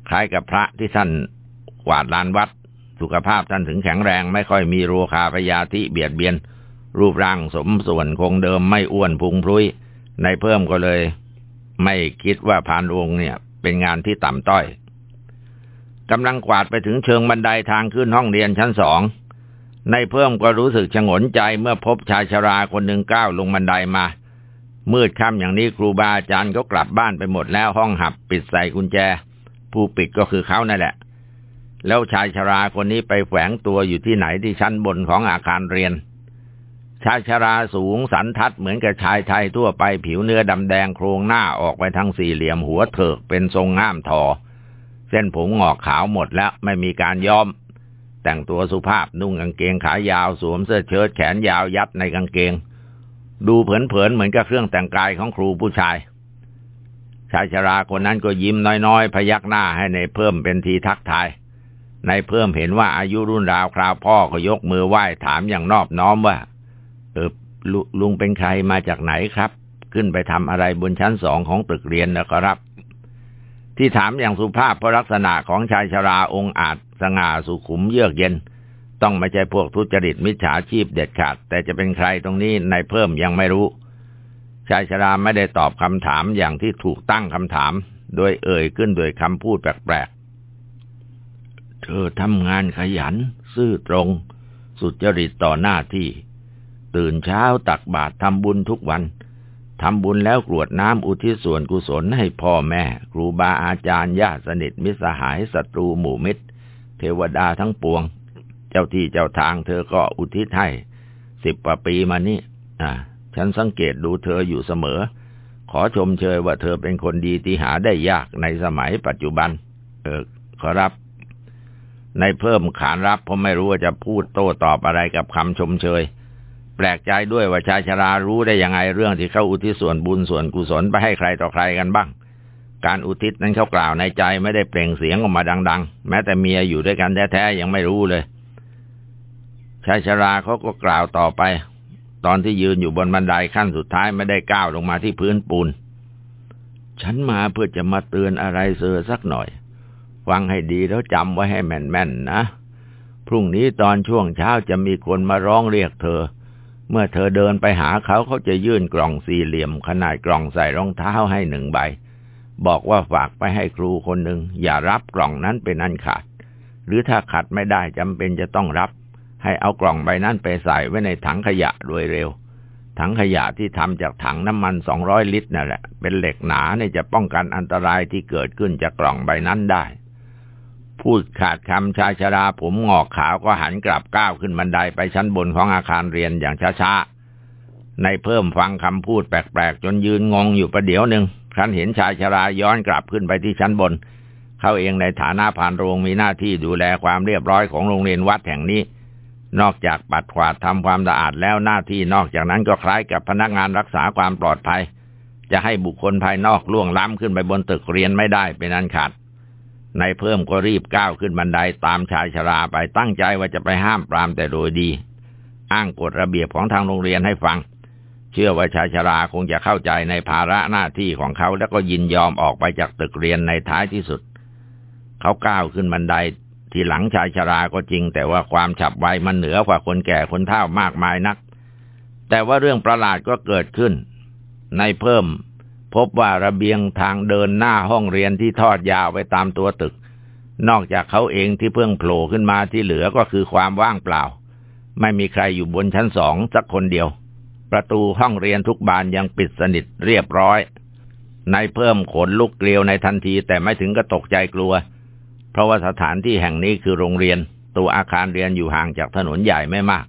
Speaker 2: คล้ายกับพระที่ท่านกวาดลานวัด สุขภาพท่านถึงแข็งแรงไม่ค่อยมีโรคาพยาธิเบียดเบียน รูปร่างสมส่วนคงเดิมไม่อ้วนพุงพลุยในเพิ่มก็เลย ไม่คิดว่าพานโรงเนี่ย เป็นงานที่ต่ำต้อยกำลังกวาดไปถึงเชิงบันไดทางขึ้นห้องเรียนชั้นสอง ในเพิ่มก็รู้สึกชงนใจเมื่อพบชายชราคนหนึ่งก้าวลงบันไดมา มืดค่ำอย่างนี้ครูบาอาจารย์ก็กลับบ้านไปหมดแล้วห้องหับปิดใส่กุญแจ ผู้ปิดก็คือเขานั่นแหละ แล้วชายชราคนนี้ไปแฝงตัวอยู่ที่ไหนที่ชั้นบนของอาคารเรียน ชายชราสูงสันทัดเหมือนกับชายไทยทั่วไปผิวเนื้อดำแดงโครงหน้าออกไปทางสี่เหลี่ยมหัวเถิกเป็นทรงง่ามทอ เส้นผมงอกขาวหมดแล้วไม่มีการย้อม แต่งตัวสุภาพนุ่งกางเกงขายาวสวมเสื้อเชิ้ตแขนยาวยัดในกางเกง ดูเผินๆเหมือนกับเครื่องแต่งกายของครูผู้ชาย ชายชราคนนั้นก็ยิ้มน้อยๆ พยักหน้าให้ในเพิ่มเป็นทีทักทายในเพิ่มเห็นว่าอายุรุ่นราวคราวพ่อก็ยกมือไหว้ถามอย่างนอบน้อมว่า เออลุงเป็นใครมาจากไหนครับ ขึ้นไปทำอะไรบนชั้นสองของตึกเรียนนะครับ ที่ถามอย่างสุภาพเพราะลักษณะของชายชราองค์อาจ สง่าสุขุมเยือกเย็น ต้องไม่ใช่พวกทุจริตมิจฉาชีพเด็ดขาด แต่จะเป็นใครตรงนี้ในเพิ่มยังไม่รู้ ชายชราไม่ได้ตอบคำถามอย่างที่ถูกตั้งคำถาม โดยเอ่ยขึ้นโดยคำพูดแปลกๆ เธอทำงานขยัน ซื่อตรง สุจริตต่อหน้าที่ ตื่นเช้าตักบาตรทำบุญทุกวันทำบุญแล้วกรวดน้ำอุทิศส่วนกุศลให้พ่อแม่ ครูบาอาจารย์ญาติสนิทมิสหายศัตรูหมู่มิตร เทวดาทั้งปวง เจ้าที่เจ้าทางเธอก็อุทิศให้สิบกว่าปีมานี้อ่า ฉันสังเกตดูเธออยู่เสมอ ขอชมเชยว่าเธอเป็นคนดีที่หาได้ยากในสมัยปัจจุบัน เออขอรับในเพิ่มขานรับเพราะไม่รู้ว่าจะพูดโต้ตอบอะไรกับคำชมเชย แปลกใจด้วยว่าชายชรารู้ได้ยังไงเรื่องที่เข้าอุทิศส่วนบุญส่วนกุศลไปให้ใครต่อใครกันบ้าง การอุทิศนั้นเขากล่าวในใจไม่ได้เปล่งเสียงออกมาดัง ๆ แม้แต่เมียอยู่ด้วยกันแท้ๆยังไม่รู้เลยชายชราเขาก็กล่าวต่อไป ตอนที่ยืนอยู่บนบันไดขั้นสุดท้ายไม่ได้ก้าวลงมาที่พื้นปูน ฉันมาเพื่อจะมาเตือนอะไรเซอสักหน่อย ฟังให้ดีแล้วจำไว้ให้แม่นๆนะพรุ่งนี้ตอนช่วงเช้าจะมีคนมาร้องเรียกเธอ เมื่อเธอเดินไปหาเขาเขาจะยื่นกล่องสี่เหลี่ยมขนาดกล่องใส่รองเท้าให้หนึ่งใบ บอกว่าฝากไปให้ครูคนหนึ่งอย่ารับกล่องนั้นเป็นอันขาด หรือถ้าขัดไม่ได้จำเป็นจะต้องรับ ให้เอากล่องใบนั้นไปใส่ไว้ในถังขยะโดยเร็ว ถังขยะที่ทำจากถังน้ำมันสองร้อยลิตรนั่นแหละ เป็นเหล็กหนาเนี่ยจะป้องกันอันตรายที่เกิดขึ้นจากกล่องใบนั้นได้ พูดขาดคำชายชราผมงอกขาวก็หันกลับก้าวขึ้นบันไดไปชั้นบนของอาคารเรียนอย่างช้าๆในเพิ่มฟังคำพูดแปลกๆ จนยืนงงอยู่ประเดี๋ยวหนึ่ง ครั้นเห็นชายชราย้อนกลับขึ้นไปที่ชั้นบน เขาเองในฐานะผ่านโรงมีหน้าที่ดูแลความเรียบร้อยของโรงเรียนวัดแห่งนี้ นอกจากปัดขวาดทำความสะอาดแล้วหน้าที่นอกจากนั้นก็คล้ายกับพนักงานรักษาความปลอดภัย จะให้บุคคลภายนอกล่วงล้ำขึ้นไปบนตึกเรียนไม่ได้เป็นอันขาดนายเพิ่มก็รีบก้าวขึ้นบันไดตามชายชราไปตั้งใจว่าจะไปห้ามปรามแต่โดยดี อ้างกฎระเบียบของทางโรงเรียนให้ฟัง เชื่อว่าชายชราคงจะเข้าใจในภาระหน้าที่ของเขา แล้วก็ยินยอมออกไปจากตึกเรียนในท้ายที่สุด เขาก้าวขึ้นบันไดที่หลังชายชราก็จริง แต่ว่าความฉับไวมันเหนือกว่าคนแก่คนเฒ่ามากมายนัก แต่ว่าเรื่องประหลาดก็เกิดขึ้น ในเพิ่ม พบว่าระเบียงทางเดินหน้าห้องเรียนที่ทอดยาวไปตามตัวตึก นอกจากเขาเองที่เพิ่งโผล่ขึ้นมาที่เหลือก็คือความว่างเปล่า ไม่มีใครอยู่บนชั้นสองสักคนเดียว ประตูห้องเรียนทุกบานยังปิดสนิทเรียบร้อยในเพิ่มขนลุกเกลียวในทันทีแต่ไม่ถึงก็ตกใจกลัว เพราะว่าสถานที่แห่งนี้คือโรงเรียน ตัวอาคารเรียนอยู่ห่างจากถนนใหญ่ไม่มาก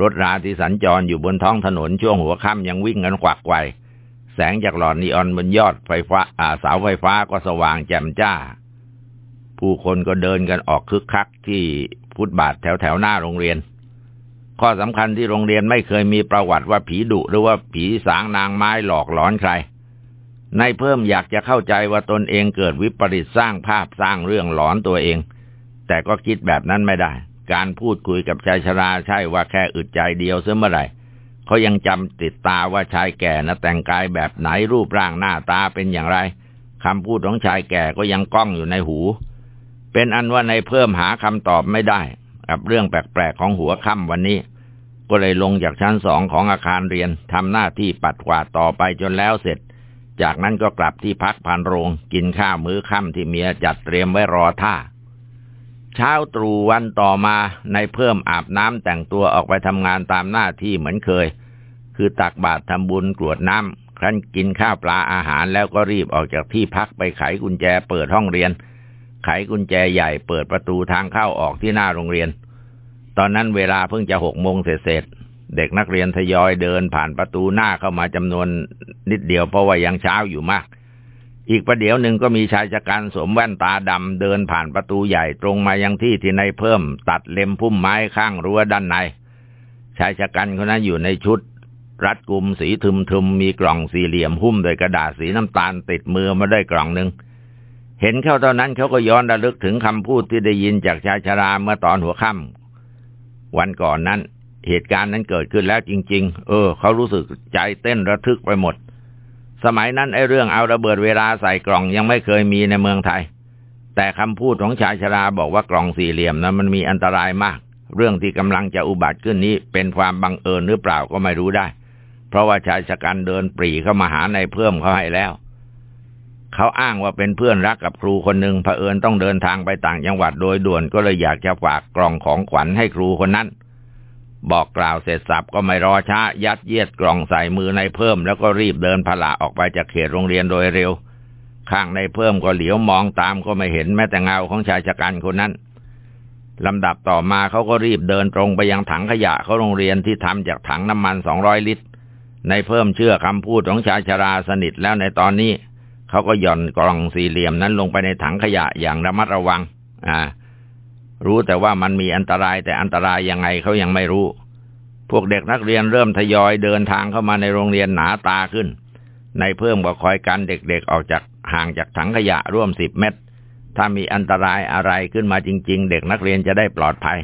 Speaker 2: รถราที่สัญจรอยู่บนท้องถนนช่วงหัวค่ำยังวิ่งกันขวักไกวแสงจากหลอดนีออนบนยอดไฟฟ้าอาเสาไฟฟ้าก็สว่างแจ่มจ้า ผู้คนก็เดินกันออกคึกคักที่ฟุตบาทแถวแถวหน้าโรงเรียน ข้อสำคัญที่โรงเรียนไม่เคยมีประวัติว่าผีดุหรือว่าผีสางนางไม้หลอกหลอนใครในเพิ่มอยากจะเข้าใจว่าตนเองเกิดวิปริตสร้างภาพสร้างเรื่องหลอนตัวเอง แต่ก็คิดแบบนั้นไม่ได้ การพูดคุยกับชายชราใช่ว่าแค่อึดใจเดียวเสเมื่อไหร่เขายังจำติดตาว่าชายแก่นะแต่งกายแบบไหนรูปร่างหน้าตาเป็นอย่างไรคำพูดของชายแก่ก็ยังก้องอยู่ในหู เป็นอันว่าในเพิ่มหาคำตอบไม่ได้ กับเรื่องแปลกๆของหัวค่ำวันนี้ ก็เลยลงจากชั้นสองของอาคารเรียนทำหน้าที่ปัดกวาดต่อไปจนแล้วเสร็จ จากนั้นก็กลับที่พักผ่านโรงกินข้าวมื้อค่ำที่เมียจัดเตรียมไว้รอท่าเช้าตรู่วันต่อมาในเพิ่มอาบน้ำแต่งตัวออกไปทำงานตามหน้าที่เหมือนเคย คือตักบาตรทำบุญกรวดน้ำครั้นกินข้าวปลาอาหารแล้วก็รีบออกจากที่พักไปไขกุญแจเปิดห้องเรียน ไขกุญแจใหญ่เปิดประตูทางเข้าออกที่หน้าโรงเรียน ตอนนั้นเวลาเพิ่งจะหกโมงเสร็จเด็กนักเรียนทยอยเดินผ่านประตูหน้าเข้ามาจำนวนนิดเดียวเพราะว่ายังเช้าอยู่มาก อีกประเดี๋ยวหนึ่งก็มีชายชะกันสวมแว่นตาดำเดินผ่านประตูใหญ่ตรงมายังที่ที่ในเพิ่ม ตัดเล็มพุ่มไม้ข้างรั้วด้านใน ชายชะกันคนนั้นอยู่ในชุด รัดกุมสีทึมทึมมีกล่องสี่เหลี่ยมหุ้มด้วยกระดาษสีน้ำตาลติดมือมาได้กล่องหนึ่ง เห็นเข้าเท่านั้นเขาก็ย้อนระลึกถึงคำพูดที่ได้ยินจากชายชราเมื่อตอนหัวค่ำวันก่อนนั้น เหตุการณ์นั้นเกิดขึ้นแล้วจริง ๆ เออ เขารู้สึกใจเต้นระทึกไปหมด สมัยนั้นไอ้เรื่องเอาระเบิดเวลาใส่กล่องยังไม่เคยมีในเมืองไทย แต่คำพูดของชายชราบอกว่ากล่องสี่เหลี่ยมนั้นมันมีอันตรายมาก เรื่องที่กำลังจะอุบัติขึ้นนี้เป็นความบังเอิญหรือเปล่าก็ไม่รู้ได้ เพราะว่าชายชะกันเดินปรีเข้ามาหาในเพิ่มเขาให้แล้ว เขาอ้างว่าเป็นเพื่อนรักกับครูคนหนึ่งเผอิญต้องเดินทางไปต่างจังหวัดโดยด่วนก็เลยอยากจะฝากกล่องของขวัญให้ครูคนนั้น บอกกล่าวเสร็จสับก็ไม่รอช้า ยัดเยียดกล่องใส่มือในเพิ่ม แล้วก็รีบเดินพละออกไปจากเขตโรงเรียนโดยเร็ว ข้างในเพิ่มก็เหลียวมองตามก็ไม่เห็นแม้แต่เงาของชายชะกันคนนั้นลำดับต่อมาเขาก็รีบเดินตรงไปยังถังขยะเขาโรงเรียนที่ทำจากถังน้ำมันสองร้อยลิตร ในเพิ่มเชื่อคำพูดของชายชราสนิทแล้วในตอนนี้ เขาก็หย่อนกล่องสี่เหลี่ยมนั้นลงไปในถังขยะอย่างระมัดระวัง อ่า รู้แต่ว่ามันมีอันตรายแต่อันตรายยังไงเขายังไม่รู้ พวกเด็กนักเรียนเริ่มทยอยเดินทางเข้ามาในโรงเรียนหนาตาขึ้น ในเพิ่มก็คอยกันเด็กๆออกจากห่างจากถังขยะร่วมสิบเมตร ถ้ามีอันตรายอะไรขึ้นมาจริง ๆ เด็กนักเรียนจะได้ปลอดภัย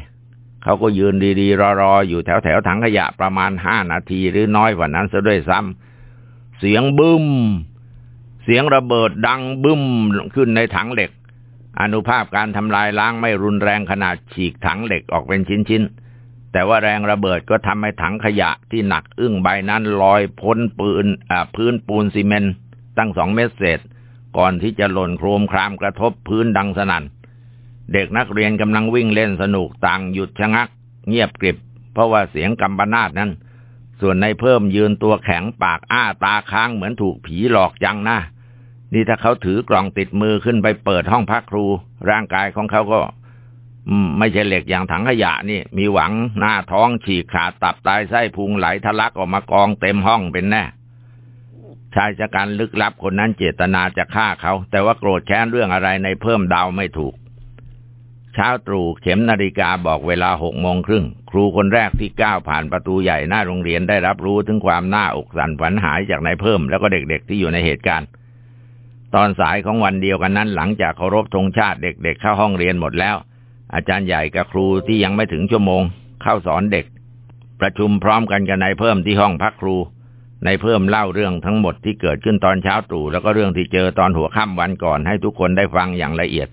Speaker 2: เขาก็ยืนดีๆ รอๆ อยู่แถวๆถังขยะประมาณห้านาทีหรือน้อยกว่านั้นซะด้วยซ้ำเสียงบึ้ม เสียงระเบิดดังบึ้มขึ้นในถังเหล็ก อนุภาพการทำลายล้างไม่รุนแรงขนาดฉีกถังเหล็กออกเป็นชิ้นๆ แต่ว่าแรงระเบิดก็ทำให้ถังขยะที่หนักอึ้งใบนั้นลอยพ้นปืนพื้นปูนซีเมนต์ตั้งสองเมตรเศษ ก่อนที่จะหล่นโครมครามกระทบพื้นดังสนั่นเด็กนักเรียนกำลังวิ่งเล่นสนุกต่างหยุดชะงัก เงียบกริบ เพราะว่าเสียงกำปนาดนั้น ส่วนในเพิ่มยืนตัวแข็งปากอ้าตาค้างเหมือนถูกผีหลอกจังนะนี่ถ้าเขาถือกล่องติดมือขึ้นไปเปิดห้องพักครู ร่างกายของเขาก็ไม่ใช่เหล็กอย่างถังขยะนี่ มีหวังหน้าท้องฉีกขาดตับตายไส้พุงไหลทะลักออกมากองเต็มห้องเป็นแน่ชายชะกันลึกลับคนนั้นเจตนาจะฆ่าเขา แต่ว่าโกรธแค้นเรื่องอะไรในเพิ่มดาวไม่ถูก เช้าตรู่เข็มนาฬิกาบอกเวลาหกโมงครึ่ง ครูคนแรกที่ก้าวผ่านประตูใหญ่หน้าโรงเรียนได้รับรู้ถึงความน่าอกสันฝันหายจากนายเพิ่ม แล้วก็เด็กๆที่อยู่ในเหตุการณ์ ตอนสายของวันเดียวกันนั้น หลังจากเคารพธงชาติเด็ก ๆ เข้าห้องเรียนหมดแล้ว อาจารย์ใหญ่กับครูที่ยังไม่ถึงชั่วโมง เข้าสอนเด็ก ประชุมพร้อมกันกับนายเพิ่มที่ห้องพักครูนายเพิ่มเล่าเรื่องทั้งหมดที่เกิดขึ้นตอนเช้าตรู่แล้วก็เรื่องที่เจอตอนหัวค่ำวันก่อนให้ทุกคนได้ฟังอย่างละเอียด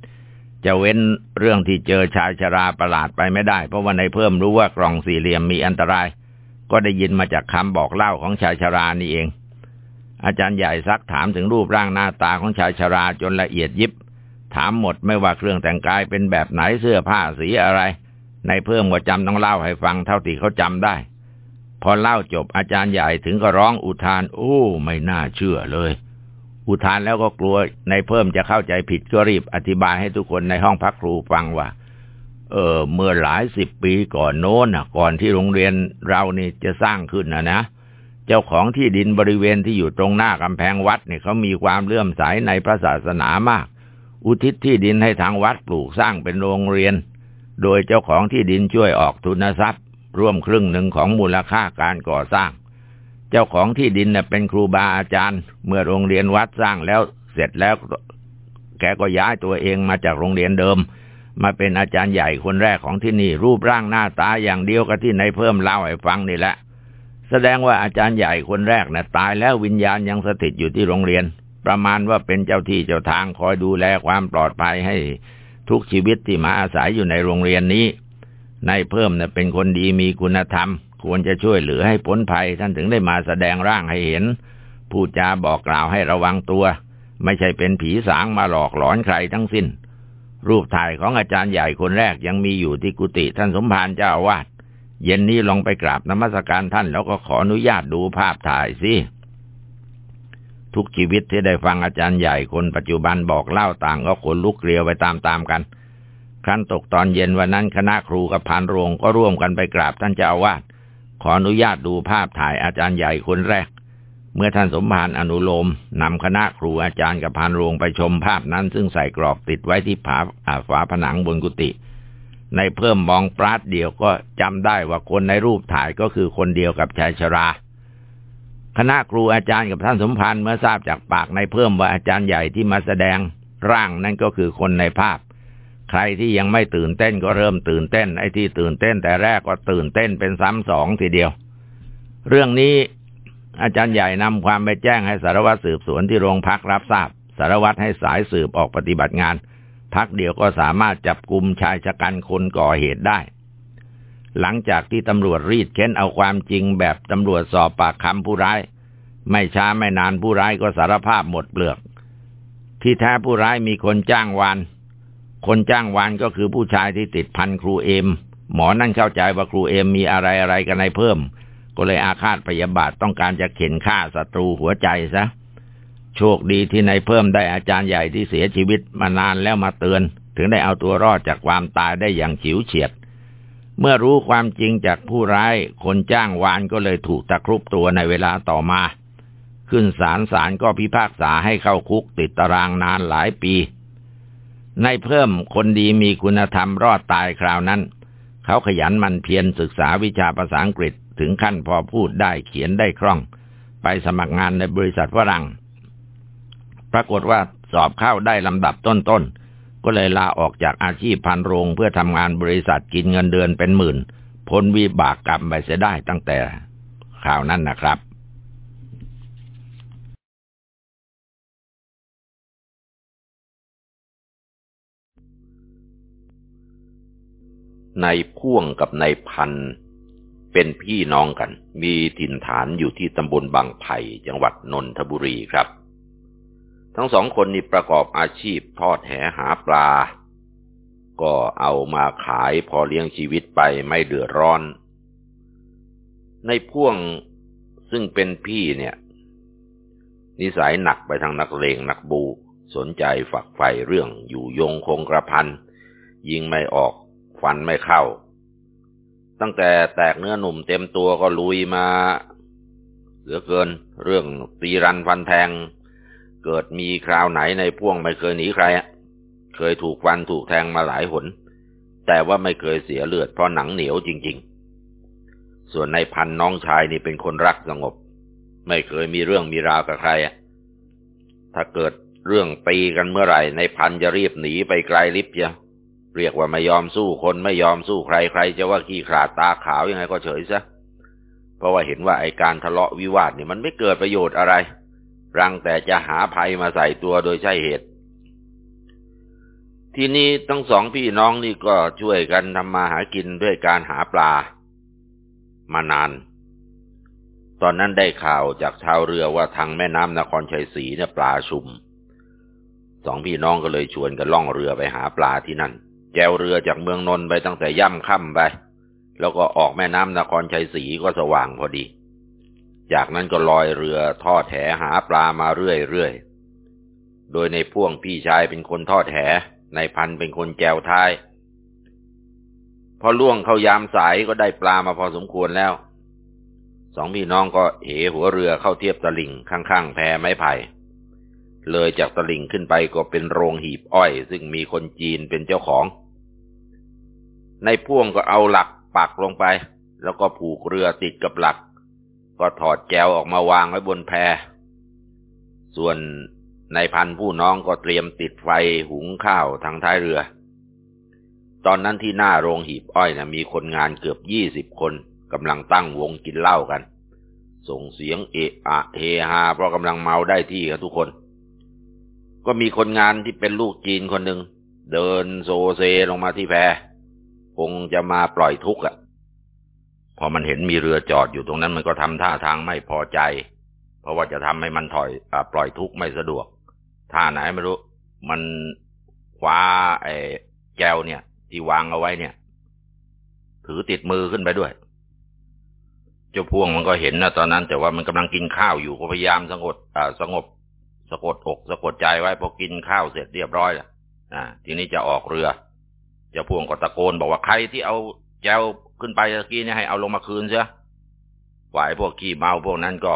Speaker 2: จะเว้นเรื่องที่เจอชายชราประหลาดไปไม่ได้ เพราะว่าในเพิ่มรู้ว่ากล่องสี่เหลี่ยมมีอันตราย ก็ได้ยินมาจากคำบอกเล่าของชายชรานี่เอง อาจารย์ใหญ่ซักถามถึงรูปร่างหน้าตาของชายชราจนละเอียดยิบ ถามหมดไม่ว่าเครื่องแต่งกายเป็นแบบไหนเสื้อผ้าสีอะไร ในเพิ่มก็จำต้องเล่าให้ฟังเท่าที่เขาจำได้ พอเล่าจบอาจารย์ใหญ่ถึงก็ร้องอุทาน โอ้ ไม่น่าเชื่อเลย อุทานแล้วก็กลัวในเพิ่มจะเข้าใจผิดก็รีบอธิบายให้ทุกคนในห้องพักครูฟังว่า เออ เมื่อหลายสิบปีก่อนโน้นนะก่อนที่โรงเรียนเรานี่จะสร้างขึ้นนะนะเจ้าของที่ดินบริเวณที่อยู่ตรงหน้ากำแพงวัดเนี่ยเขามีความเลื่อมใสในพระศาสนามาก อุทิศที่ดินให้ทางวัดปลูกสร้างเป็นโรงเรียน โดยเจ้าของที่ดินช่วยออกทุนทรัพย์ ร่วมครึ่งหนึ่งของมูลค่าการก่อสร้าง เจ้าของที่ดินเน่ยเป็นครูบาอาจารย์ เมื่อโรงเรียนวัดสร้างแล้วเสร็จแล้ว แกก็ย้ายตัวเองมาจากโรงเรียนเดิม มาเป็นอาจารย์ใหญ่คนแรกของที่นี่ รูปร่างหน้าตาอย่างเดียวกับที่นายเพิ่มเล่าให้ฟังนี่แหละ แสดงว่าอาจารย์ใหญ่คนแรกนะ่ะตายแล้ววิญญาณยังสถิตอยู่ที่โรงเรียน ประมาณว่าเป็นเจ้าที่เจ้าทางคอยดูแลความปลอดภัยให้ทุกชีวิตที่มาอาศัยอยู่ในโรงเรียนนี้นายเพิ่มนะ่ะเป็นคนดีมีคุณธรรม ควรจะช่วยเหลือให้พ้นภัยท่านถึงได้มาแสดงร่างให้เห็นพูดจาบอกกล่าวให้ระวังตัว ไม่ใช่เป็นผีสางมาหลอกหลอนใครทั้งสิ้น รูปถ่ายของอาจารย์ใหญ่คนแรกยังมีอยู่ที่กุฏิท่านสมภารเจ้าอาวาสเย็นนี้ลองไปกราบนมัสการท่านแล้วก็ขออนุญาตดูภาพถ่ายสิทุกชีวิตที่ได้ฟังอาจารย์ใหญ่คนปัจจุบันบอกเล่าต่างก็ขนลุกเกลียวไปตามๆกัน ครั้นตกตอนเย็นวันนั้นคณะครูกับพานโรงก็ร่วมกันไปกราบท่านเจ้าอาวาส ขออนุญาตดูภาพถ่ายอาจารย์ใหญ่คนแรก เมื่อท่านสมภารอนุโลมนำคณะครูอาจารย์กับพานโรงไปชมภาพนั้น ซึ่งใส่กรอบติดไว้ที่ผาฝาผนังบนกุฏิในเพิ่มมองปราดเดียวก็จำได้ว่าคนในรูปถ่ายก็คือคนเดียวกับชายชราคณะครูอาจารย์กับท่านสมภารเมื่อทราบจากปากในเพิ่มว่าอาจารย์ใหญ่ที่มาแสดงร่างนั่นก็คือคนในภาพ ใครที่ยังไม่ตื่นเต้นก็เริ่มตื่นเต้น ไอ้ที่ตื่นเต้นแต่แรกก็ตื่นเต้นเป็นซ้ำสองทีเดียว เรื่องนี้อาจารย์ใหญ่นำความไปแจ้งให้สารวัตรสืบสวนที่โรงพักรับทราบ สารวัตรให้สายสืบออกปฏิบัติงาน พักเดียวก็สามารถจับกลุ่มชายชะกันคนก่อเหตุได้ หลังจากที่ตำรวจรีดเค้นเอาความจริงแบบตำรวจสอบปากคำผู้ร้าย ไม่ช้าไม่นานผู้ร้ายก็สารภาพหมดเปลือก ที่แท้ผู้ร้ายมีคนจ้างวาน คนจ้างวานก็คือผู้ชายที่ติดพันครูเอ็ม หมอนั่นเข้าใจว่าครูเอ็มมีอะไรอะไรกันในเพิ่ม ก็เลยอาฆาตพยาบาทต้องการจะเข็นฆ่าศัตรูหัวใจซะ โชคดีที่ในเพิ่มได้อาจารย์ใหญ่ที่เสียชีวิตมานานแล้วมาเตือน ถึงได้เอาตัวรอดจากความตายได้อย่างฉิวเฉียด เมื่อรู้ความจริงจากผู้ร้าย คนจ้างวานก็เลยถูกตะครุบตัวในเวลาต่อมา ขึ้นศาลศาลก็พิพากษาให้เข้าคุกติดตารางนานหลายปี ในเพิ่มคนดีมีคุณธรรมรอดตายคราวนั้น เขาขยันมันเพียรศึกษาวิชาภาษาอังกฤษถึงขั้นพอพูดได้เขียนได้คล่อง ไปสมัครงานในบริษัทฝรั่ง ปรากฏว่าสอบเข้าได้ลำดับต้นๆ ก็เลยลาออกจากอาชีพพันโรงเพื่อทำงานบริษัทกินเงินเดือนเป็นหมื่นพ้นวิบากกรรมไปเสียได้ตั้งแต่ข่าวนั้นนะครับ
Speaker 1: นายพ่วงกับนายพันเป็นพี่น้องกัน มีถิ่นฐานอยู่ที่ตำบลบางไผ่จังหวัดนนทบุรีครับ ทั้งสองคนนี้ประกอบอาชีพทอดแหหาปลา ก็เอามาขายพอเลี้ยงชีวิตไปไม่เดือดร้อน ในพ่วงซึ่งเป็นพี่เนี่ย นิสัยหนักไปทางนักเลงนักบู สนใจฝักใฝ่เรื่องอยู่ยงคงกระพันยิงไม่ออก ฟันไม่เข้า ตั้งแต่แตกเนื้อหนุ่มเต็มตัวก็ลุยมาเหลือเกิน เรื่องตีรันฟันแทง เกิดมีคราวไหนในพ่วงไม่เคยหนีใครเคยถูกฟันถูกแทงมาหลายหน แต่ว่าไม่เคยเสียเลือดเพราะหนังเหนียวจริง ๆ ส่วนในพันน้องชายนี่เป็นคนรักสงบ ไม่เคยมีเรื่องมีราวกับใครถ้าเกิดเรื่องตีกันเมื่อไหร่ในพันจะรีบหนีไปไกลลิบเชีย เรียกว่าไม่ยอมสู้คนไม่ยอมสู้ใครใครจะว่าขี้ขลาดตาขาวยังไงก็เฉยซะ เพราะว่าเห็นว่าไอการทะเลาะวิวาทนี่ยมันไม่เกิดประโยชน์อะไร รังแต่จะหาภัยมาใส่ตัวโดยใช่เหตุ ทีนี้ทั้งสองพี่น้องนี่ก็ช่วยกันทำมาหากินด้วยการหาปลามานาน ตอนนั้นได้ข่าวจากชาวเรือว่าทางแม่น้ำนครชัยศรีเนี่ยปลาชุม สองพี่น้องก็เลยชวนกันล่องเรือไปหาปลาที่นั่น แจวเรือจากเมืองนนท์ไปตั้งแต่ย่ำค่ำไป แล้วก็ออกแม่น้ำนครชัยศรีก็สว่างพอดี จากนั้นก็ลอยเรือทอดแหหาปลามาเรื่อยๆ โดยในพ่วงพี่ชายเป็นคนทอดแห ในพันเป็นคนแจวท้าย พอล่วงเข้ายามสายก็ได้ปลามาพอสมควรแล้ว สองพี่น้องก็เหหัวเรือเข้าเทียบตะลิ่งข้างๆแพไม้ไผ่ เลยจากตลิ่งขึ้นไปก็เป็นโรงหีบอ้อย ซึ่งมีคนจีนเป็นเจ้าของ ในพ่วงก็เอาหลักปักลงไป แล้วก็ผูกเรือติดกับหลัก ก็ถอดแจวออกมาวางไว้บนแพ ส่วนในพันผู้น้องก็เตรียมติดไฟหุงข้าวทางท้ายเรือ ตอนนั้นที่หน้าโรงหีบอ้อยนะมีคนงานเกือบยี่สิบคนกำลังตั้งวงกินเหล้ากัน ส่งเสียงเอะอะเฮฮาเพราะกำลังเมาได้ที่กันทุกคน ก็มีคนงานที่เป็นลูกจีนคนหนึ่งเดินโซเซลงมาที่แพคงจะมาปล่อยทุกข์อะ พอมันเห็นมีเรือจอดอยู่ตรงนั้น มันก็ทำท่าทางไม่พอใจ เพราะว่าจะทำให้มันถอยอปล่อยทุกข์ไม่สะดวก ท่าไหนไม่รู้ มันคว้าไอ้แก้วเนี่ย ที่วางเอาไว้เนี่ย ถือติดมือขึ้นไปด้วย เจ้าพวงมันก็เห็นนะตอนนั้น แต่ว่ามันกำลังกินข้าวอยู่ก็พยายามสงบสงบ สะกดอกสะกดใจไว้พอกินข้าวเสร็จเรียบร้อยแล้วอ่า ทีนี้จะออกเรือเจ้าพวงก็ตะโกนบอกว่าใครที่เอาแจวขึ้นไปเมื่อกี้เนี่ยให้เอาลงมาคืนเสียฝ่ายพวกขี้เมาพวกนั้นก็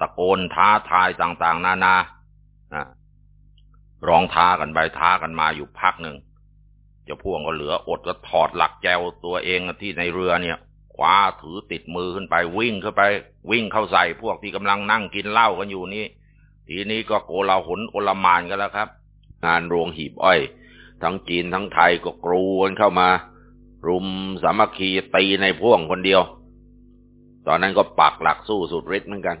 Speaker 1: ตะโกนท้าทายต่างๆ นานาอ่าร้องท้ากันไปท้ากันมาอยู่พักหนึ่งเจ้าพวงก็เหลืออดก็ถอดหลักแจวตัวเองที่ในเรือเนี่ยคว้าถือติดมือขึ้นไปวิ่งเข้าไป วิ่งเข้าใส่พวกที่กำลังนั่งกินเหล้ากันอยู่นี้ ทีนี้ก็โกลาหลโกลมานกันแล้วครับ งานโรงหีบอ้อย ทั้งจีนทั้งไทยก็กรูกันเข้ามา รุมสามัคคีตีในพ่วงคนเดียว ตอนนั้นก็ปักหลักสู้สุดฤทธิ์เหมือนกัน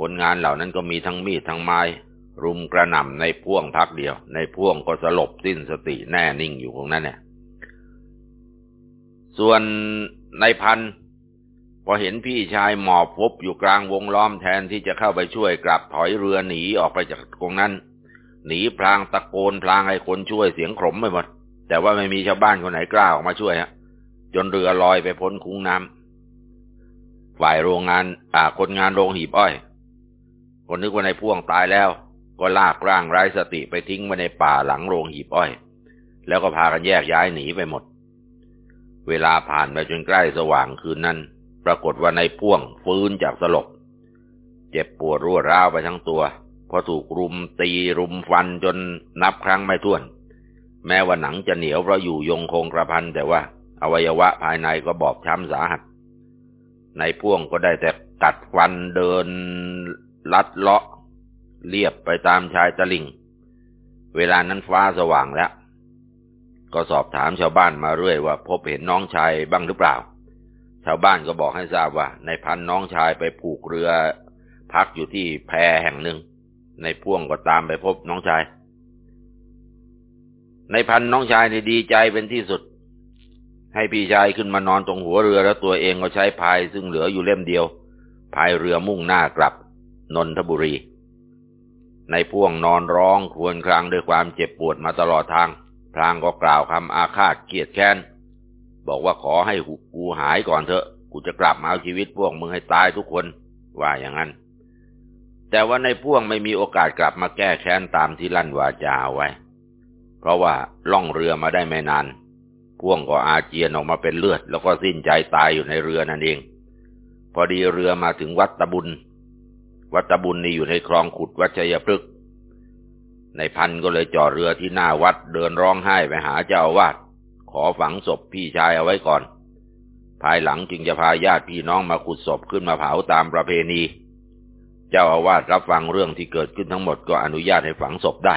Speaker 1: คนงานเหล่านั้นก็มีทั้งมีดทั้งไม้ รุมกระหน่ำในพ่วงพักเดียว ในพ่วงก็สลบสิ้นสติแน่นิ่งอยู่ตรงนั้นเนี่ยส่วนในพัน พอเห็นพี่ชายหมอบพบอยู่กลางวงล้อมแทนที่จะเข้าไปช่วยกลับถอยเรือหนีออกไปจากตรงนั้น หนีพลางตะโกนพลางให้คนช่วยเสียงขมไปหมดแต่ว่าไม่มีชาวบ้านคนไหนกล้าออกมาช่วยฮะจนเรือลอยไปพ้นคุ้งน้ำฝ่ายโรงงานอ่าคนงานโรงหีบอ้อย คนนึกว่าในพ่วงตายแล้ว ก็ลากร่างไร้สติไปทิ้งไว้ในป่าหลังโรงหีบอ้อย แล้วก็พากันแยกย้ายหนีไปหมด เวลาผ่านไปจนใกล้สว่างคืนนั้น ปรากฏว่าในพ่วงฟื้นจากสลบ เจ็บปวดรั่วร้าวไปทั้งตัว เพอถูกรุมตีรุมฟันจนนับครั้งไม่ถ้วน แม้ว่าหนังจะเหนียวเพราะอยู่ยงคงกระพันแต่ว่า อวัยวะภายในก็บอบช้ำสาหัส ในพ่วงก็ได้แต่กัดฟันเดินลัดเลาะเลียบไปตามชายตะลิงเวลานั้นฟ้าสว่างแล้ว ก็สอบถามชาวบ้านมาเรื่อยว่า พบเห็นน้องชายบ้างหรือเปล่า ชาวบ้านก็บอกให้ทราบว่า ในพันน้องชายไปผูกเรือ พักอยู่ที่แพแห่งหนึ่ง ในพ่วงก็ตามไปพบน้องชาย ในพันน้องชายในดีใจเป็นที่สุด ให้พี่ชายขึ้นมานอนตรงหัวเรือแล้วตัวเองก็ใช้พายซึ่งเหลืออยู่เล่มเดียวพายเรือมุ่งหน้ากลับ นนทบุรี ในพ่วงนอนร้องครวญครางด้วยความเจ็บปวดมาตลอดทาง พลางก็กล่าวคำอาฆาตเกียดแค้น บอกว่าขอให้กูหายก่อนเถอะ กูจะกลับมาเอาชีวิตพวกมึงให้ตายทุกคน ว่าอย่างนั้น แต่ว่าในพ่วงไม่มีโอกาสกลับมาแก้แค้นตามที่ลั่นวาจาไว้ เพราะว่าล่องเรือมาได้ไม่นาน พ่วงก็อาเจียนออกมาเป็นเลือด แล้วก็สิ้นใจตายอยู่ในเรือนั่นเอง พอดีเรือมาถึงวัดตะบุญ วัดตะบุญนี่อยู่ในคลองขุดวัชยพฤกษ์ในพันก็เลยจอดเรือที่หน้าวัดเดินร้องไห้ไปหาเจ้าอาวาส ขอฝังศพพี่ชายเอาไว้ก่อน ภายหลังจึงจะพาญาติพี่น้องมาขุดศพขึ้นมาเผาตามประเพณี เจ้าอาวาสรับฟังเรื่องที่เกิดขึ้นทั้งหมดก็อนุญาตให้ฝังศพได้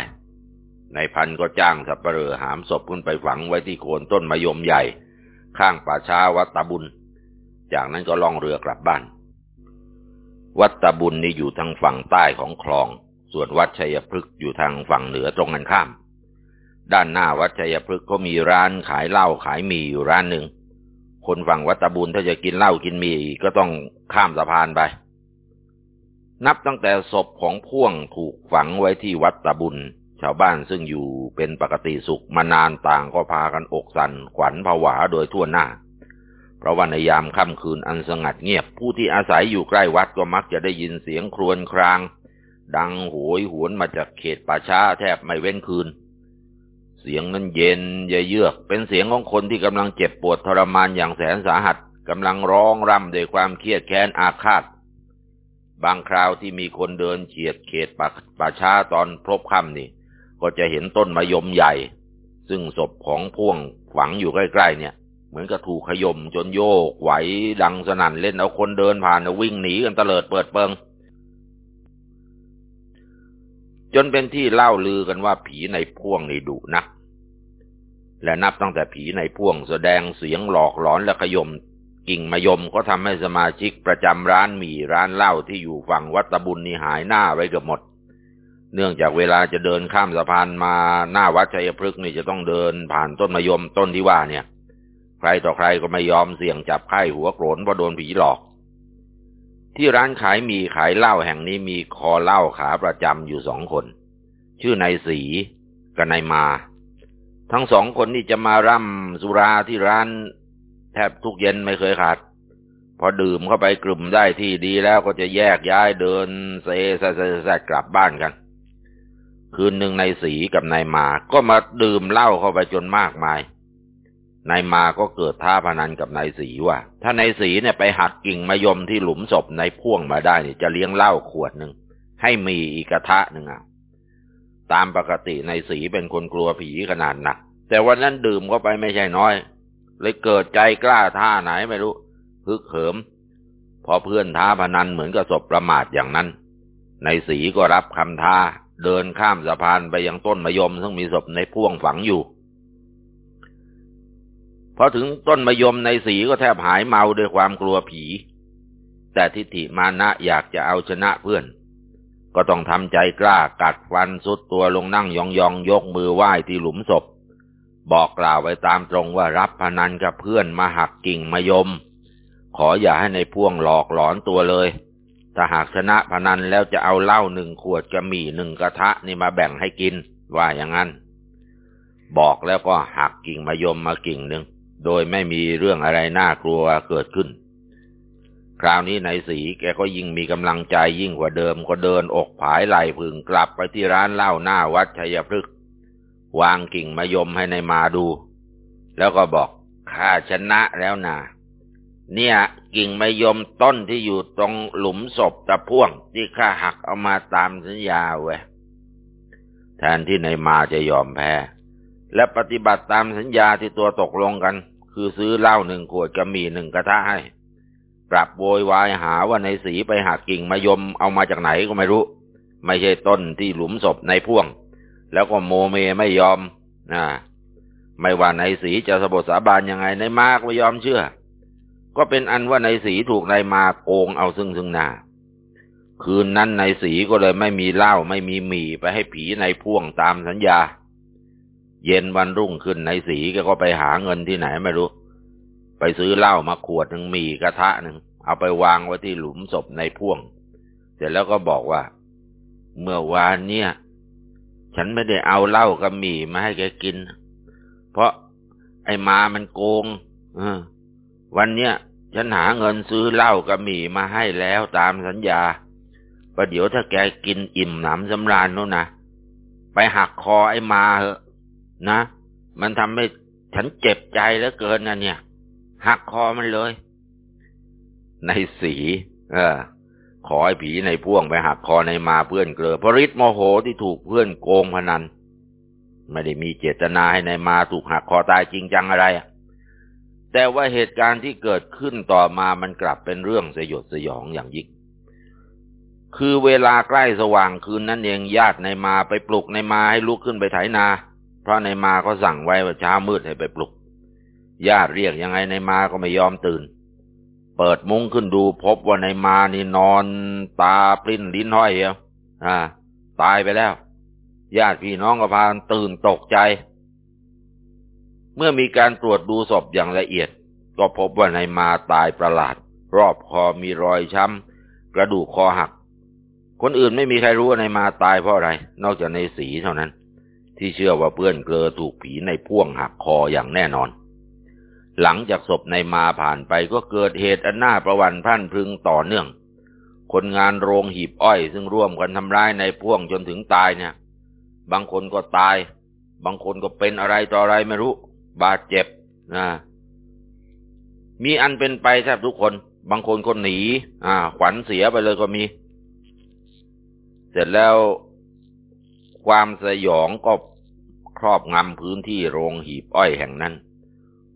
Speaker 1: ในพันก็จ้างสับเปลือหามศพขึ้นไปฝังไว้ที่โคนต้นมะยมใหญ่ ข้างป่าช้าวัดตะบุญ จากนั้นก็ล่องเรือกลับบ้าน วัดตะบุญนี่อยู่ทางฝั่งใต้ของคลอง ส่วนวัดชัยพฤกษ์อยู่ทางฝั่งเหนือตรงกันข้าม ด้านหน้าวัดชัยพฤกษ์ก็มีร้านขายเหล้าขายมีอยู่ร้านหนึ่ง คนฝั่งวัดตะบุญถ้าจะกินเหล้ากินมีก็ต้องข้ามสะพานไป นับตั้งแต่ศพของพ่วงถูกฝังไว้ที่วัดตะบุญ ชาวบ้านซึ่งอยู่เป็นปกติสุขมานานต่างก็พากันอกสันขวัญผวาโดยทั่วหน้า เพราะว่าในยามค่ำคืนอันสงัดเงียบผู้ที่อาศัยอยู่ใกล้วัดก็มักจะได้ยินเสียงครวญคราง ดังโหยหวนมาจากเขตป่าช้าแทบไม่เว้นคืน เสียงนั้นเย็นเยือก เป็นเสียงของคนที่กำลังเจ็บปวดทรมานอย่างแสนสาหัสกำลังร้องร่ำด้วยความเครียดแค้นอาฆาต บางคราวที่มีคนเดินเฉียดเขตป่าช้าตอนพบค่ำนี่ ก็จะเห็นต้นมะยมใหญ่ ซึ่งศพของพ่วงฝังอยู่ใกล้ๆเนี่ย เหมือนกับถูกขยมจนโยกไหวดังสนั่นเล่นเอาคนเดินผ่านวิ่งหนีกันเตลิดเปิดเปิง จนเป็นที่เล่าลือกันว่าผีในพ่วงนี่ดุนักและนับตั้งแต่ผีในพ่วงแสดงเสียงหลอกหลอนและขยมกิ่งมยมก็ทำให้สมาชิกประจำร้านมีร้านเหล้าที่อยู่ฝั่งวัดตะบุญนี่หายหน้าไว้เกือบหมด เนื่องจากเวลาจะเดินข้ามสะพานมาหน้าวัดชัยพฤกษ์นี่จะต้องเดินผ่านต้นมยมต้นที่ว่าเนี่ย ใครต่อใครก็ไม่ยอมเสี่ยงจับไข้หัวโกรนเพราะโดนผีหลอก ที่ร้านขายมีขายเหล้าแห่งนี้มีคอเหล้าขาประจำอยู่สองคน ชื่อนายสีกับนายมา ทั้งสองคนนี่จะมาร่ำสุราที่ร้านแทบทุกเย็นไม่เคยขาด พอดื่มเข้าไปกลุ่มได้ที่ดีแล้วก็จะแยกย้ายเดินเซซแซกลับบ้านกัน คืนหนึ่งนายสีกับนายมา ก็มาดื่มเหล้าเข้าไปจนมากมาย นายมาก็เกิดท้าพนันกับนายสีว่า ถ้านายสีเนี่ยไปหักกิ่งมะยมที่หลุมศพในพ่วงมาได้เนี่ยจะเลี้ยงเหล้าขวดหนึ่งให้มีอีกกระทะหนึ่งอะตามปกตินายสีเป็นคนกลัวผีขนาดหนัก แต่วันนั้นดื่มเข้าไปไม่ใช่น้อย เลยเกิดใจกล้าท่าไหนไม่รู้ฮึกเหิม พอเพื่อนท้าพนันเหมือนกับศพประมาทอย่างนั้นในสีก็รับคำท้าเดินข้ามสะพานไปยังต้นมะยมซึ่งมีศพในพ่วงฝังอยู่ พอถึงต้นมะยมในสีก็แทบหายเมาด้วยความกลัวผี แต่ทิฏฐิมานะอยากจะเอาชนะเพื่อน ก็ต้องทำใจกล้ากัดฟันสุดตัวลงนั่งยองยองยกมือไหว้ที่หลุมศพ บอกกล่าวไว้ตามตรงว่ารับพนันกับเพื่อนมาหักกิ่งมายม ขออย่าให้ในพ่วงหลอกหลอนตัวเลย ถ้าหากชนะพนันแล้วจะเอาเหล้าหนึ่งขวดกระหมี่หนึ่งกระทะนี่มาแบ่งให้กินว่าอย่างนั้น บอกแล้วก็หักกิ่งมายมมากิ่งหนึ่ง โดยไม่มีเรื่องอะไรน่ากลัวเกิดขึ้น คราวนี้นายสีแกก็ยิ่งมีกำลังใจยิ่งกว่าเดิมก็เดินอกผายไหลพึงกลับไปที่ร้านเหล้าหน้าวัดชัยพฤกษ์วางกิ่งมะยมให้ในมาดู แล้วก็บอกข้าชนะแล้วนะเนี่ย กิ่งมะยมต้นที่อยู่ตรงหลุมศพตะพ่วงที่ข้าหักเอามาตามสัญญาเว้ยแทนที่ในมาจะยอมแพ้ และปฏิบัติตามสัญญาที่ตัวตกลงกัน คือซื้อเหล้าหนึ่งขวดกระมี่หนึ่งกระทะให้ กลับโวยวายหาว่าในสีไปหักกิ่งมะยมเอามาจากไหนก็ไม่รู้ ไม่ใช่ต้นที่หลุมศพในพ่วง แล้วก็โมเมไม่ยอมนะไม่ว่าในสีจะสบสาบานยังไงในมาก็ไม่ยอมเชื่อ ก็เป็นอันว่าในสีถูกในมาโกงเอาซึ่งซึ่งหน้าคืนนั้นในสีก็เลยไม่มีเหล้าไม่มีหมี่ไปให้ผีในพ่วงตามสัญญา เย็นวันรุ่งขึ้นในสีก็ไปหาเงินที่ไหนไม่รู้ ไปซื้อเหล้ามาขวดหนึ่งหมี่กระทะหนึ่งเอาไปวางไว้ที่หลุมศพในพ่วง เสร็จแล้วก็บอกว่า เมื่อวานเนี่ย ฉันไม่ได้เอาเหล้ากับหมี่มาให้แกกิน เพราะไอ้มามันโกงอวันเนี้ยฉันหาเงินซื้อเหล้ากับหมี่มาให้แล้วตามสัญญาประเดี๋ยวถ้าแกกินอิ่มหนำสำราญนู้นนะไปหักคอไอ้มาเหอะ นะ มันทำให้ฉันเจ็บใจแล้วเกินนะเนี่ย หักคอมันเลย ในสี เออ ขอให้ผีในพ่วงไปหักคอในมาเพื่อนเกลือพริษโมโหที่ถูกเพื่อนโกงพนัน ไม่ได้มีเจตนาให้ในมาถูกหักคอตายจริงจังอะไรแต่ว่าเหตุการณ์ที่เกิดขึ้นต่อมามันกลับเป็นเรื่องสยดสยองอย่างยิ่งคือเวลาใกล้สว่างคืนนั้นเองญาติในมาไปปลุกในมาให้ลุกขึ้นไปไถนา เพราะในมาก็สั่งไว้ว่าเช้ามืดให้ไปปลุก ญาติเรียกยังไงในมาก็ไม่ยอมตื่น เปิดมุ้งขึ้นดูพบว่าในมานี่นอนตาปลิ้นลิ้นห้อยเอ่อ่า ตายไปแล้ว ญาติพี่น้องก็พาตื่นตกใจ เมื่อมีการตรวจดูศพอย่างละเอียด ก็พบว่าในมาตายประหลาด รอบคอมีรอยช้ำกระดูกคอหัก คนอื่นไม่มีใครรู้ว่าในมาตายเพราะอะไร นอกจากในสีเท่านั้น ที่เชื่อว่าเพื่อนเกลอถูกผีในพ่วงหักคออย่างแน่นอน หลังจากศพในมาผ่านไปก็เกิดเหตุอันน่าประวันพันพึงต่อเนื่อง คนงานโรงหีบอ้อย ซึ่งร่วมกันทำร้ายในพ่วงจนถึงตายเนี่ย บางคนก็ตาย บางคนก็เป็นอะไรต่ออะไรไม่รู้ บาดเจ็บนะมีอันเป็นไปแทบทุกคน บางคนก็หนี อ่า ขวัญเสียไปเลยก็มี เสร็จแล้ว ความสยองก็ครอบงำพื้นที่โรงหีบอ้อยแห่งนั้น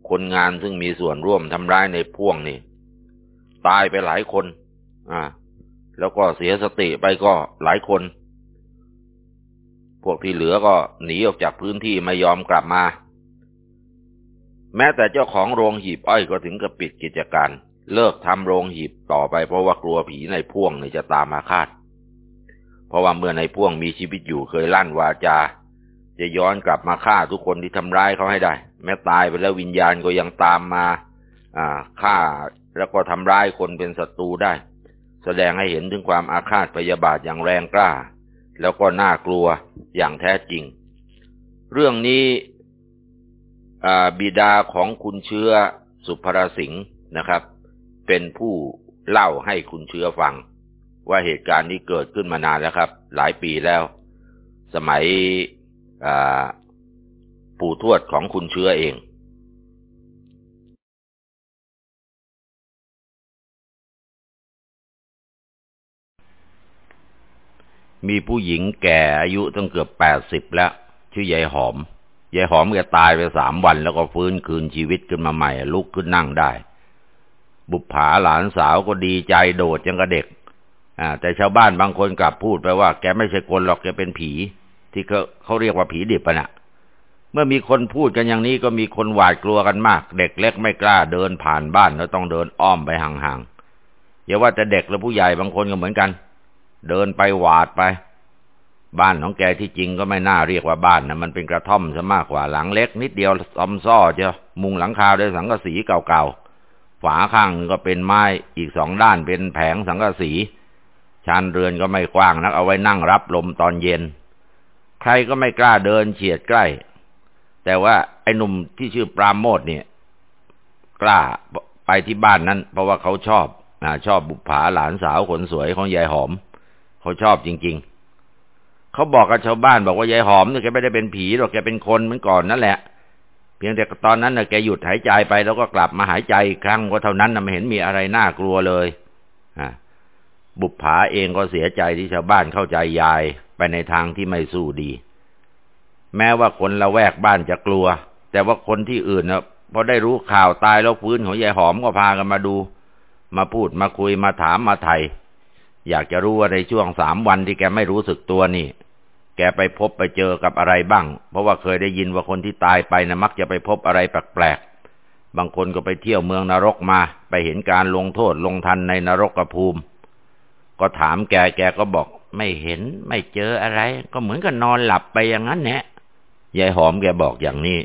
Speaker 1: คนงานซึ่งมีส่วนร่วมทำร้ายในพ่วงนี่ ตายไปหลายคน อ่า แล้วก็เสียสติไปก็หลายคน พวกที่เหลือก็หนีออกจากพื้นที่ไม่ยอมกลับมา แม้แต่เจ้าของโรงหีบอ้อยก็ถึงกับปิดกิจการ เลิกทำโรงหีบต่อไปเพราะว่ากลัวผีในพ่วงนี่จะตามมาคาด เพราะว่าเมื่อในพ่วงมีชีวิตอยู่เคยลั่นวาจา จะย้อนกลับมาฆ่าทุกคนที่ทำร้ายเขาให้ได้ แม้ตายไปแล้ววิญญาณก็ยังตามมา อ่าฆ่าแล้วก็ทำร้ายคนเป็นศัตรูได้ แสดงให้เห็นถึงความอาฆาตพยาบาทอย่างแรงกล้า แล้วก็น่ากลัวอย่างแท้จริง เรื่องนี้บิดาของคุณเชื้อสุภรสิงห์นะครับ เป็นผู้เล่าให้คุณเชื้อฟัง ว่าเหตุการณ์นี้เกิดขึ้นมานานแล้วครับ หลายปีแล้ว สมัยปู่ทวดของคุณเชื้อเองมีผู้หญิงแก่อายุตั้งเกือบแปดสิบแล้ว ชื่อยายหอม ยายหอมแกตายไปสามวันแล้วก็ฟื้นคืนชีวิตขึ้นมาใหม่ ลุกขึ้นนั่งได้ บุปผาหลานสาวก็ดีใจโดดยังกระเด็ก อ่า แต่ชาวบ้านบางคนกลับพูดไปว่า แกไม่ใช่คนหรอกแกเป็นผี ที่เขาเขาเรียกว่าผีดิบปะนะเมื่อมีคนพูดกันอย่างนี้ก็มีคนหวาดกลัวกันมาก เด็กเล็กไม่กล้าเดินผ่านบ้านแล้วต้องเดินอ้อมไปห่างๆอย่าว่าแต่เด็กและผู้ใหญ่บางคนก็เหมือนกัน เดินไปหวาดไป บ้านของแกที่จริงก็ไม่น่าเรียกว่าบ้านนะมันเป็นกระท่อมซะมากกว่าหลังเล็ก นิดเดียวซอมซ่อเจ้ามุงหลังคาด้วยสังกะสีเก่าๆฝาข้างก็เป็นไม้อีกสองด้านเป็นแผงสังกะสี ชานเรือนก็ไม่กว้างนักเอาไว้นั่งรับลมตอนเย็น ใครก็ไม่กล้าเดินเฉียดใกล้ แต่ว่าไอ้หนุ่มที่ชื่อปราโมทเนี่ย กล้าไปที่บ้านนั้น เพราะว่าเขาชอบอชอบบุปผาหลานสาวคนสวยของยายหอม เขาชอบจริง ๆ เขาบอกกับชาวบ้านบอกว่ายายหอมเนี่ยแกไม่ได้เป็นผีหรอกแกเป็นคนเหมือนก่อนนั่นแหละเพียงแต่ตอนนั้นน่ะแกหยุดหายใจไปแล้วก็กลับมาหายใจอีกครั้งก็เท่านั้นน่ะไม่เห็นมีอะไรน่ากลัวเลย อ่า บุปผาเองก็เสียใจที่ชาวบ้านเข้าใจยายไปในทางที่ไม่สู้ดี แม้ว่าคนละแวกบ้านจะกลัว แต่ว่าคนที่อื่นนะพอได้รู้ข่าวตายแล้วฟื้นของยายหอมก็พากันมาดู มาพูดมาคุยมาถามมาไถ่อยากจะรู้ว่าในช่วงสามวันที่แกไม่รู้สึกตัวนี่ แกไปพบไปเจอกับอะไรบ้าง เพราะว่าเคยได้ยินว่าคนที่ตายไปนะมักจะไปพบอะไรแปลกๆบางคนก็ไปเที่ยวเมืองนรกมา ไปเห็นการลงโทษลงทันในนรกภูมิ ก็ถามแกแกก็บอกไม่เห็นไม่เจออะไร ก็เหมือนกับนอนหลับไปอย่างนั้นแหละยายหอมแกบอกอย่างนี้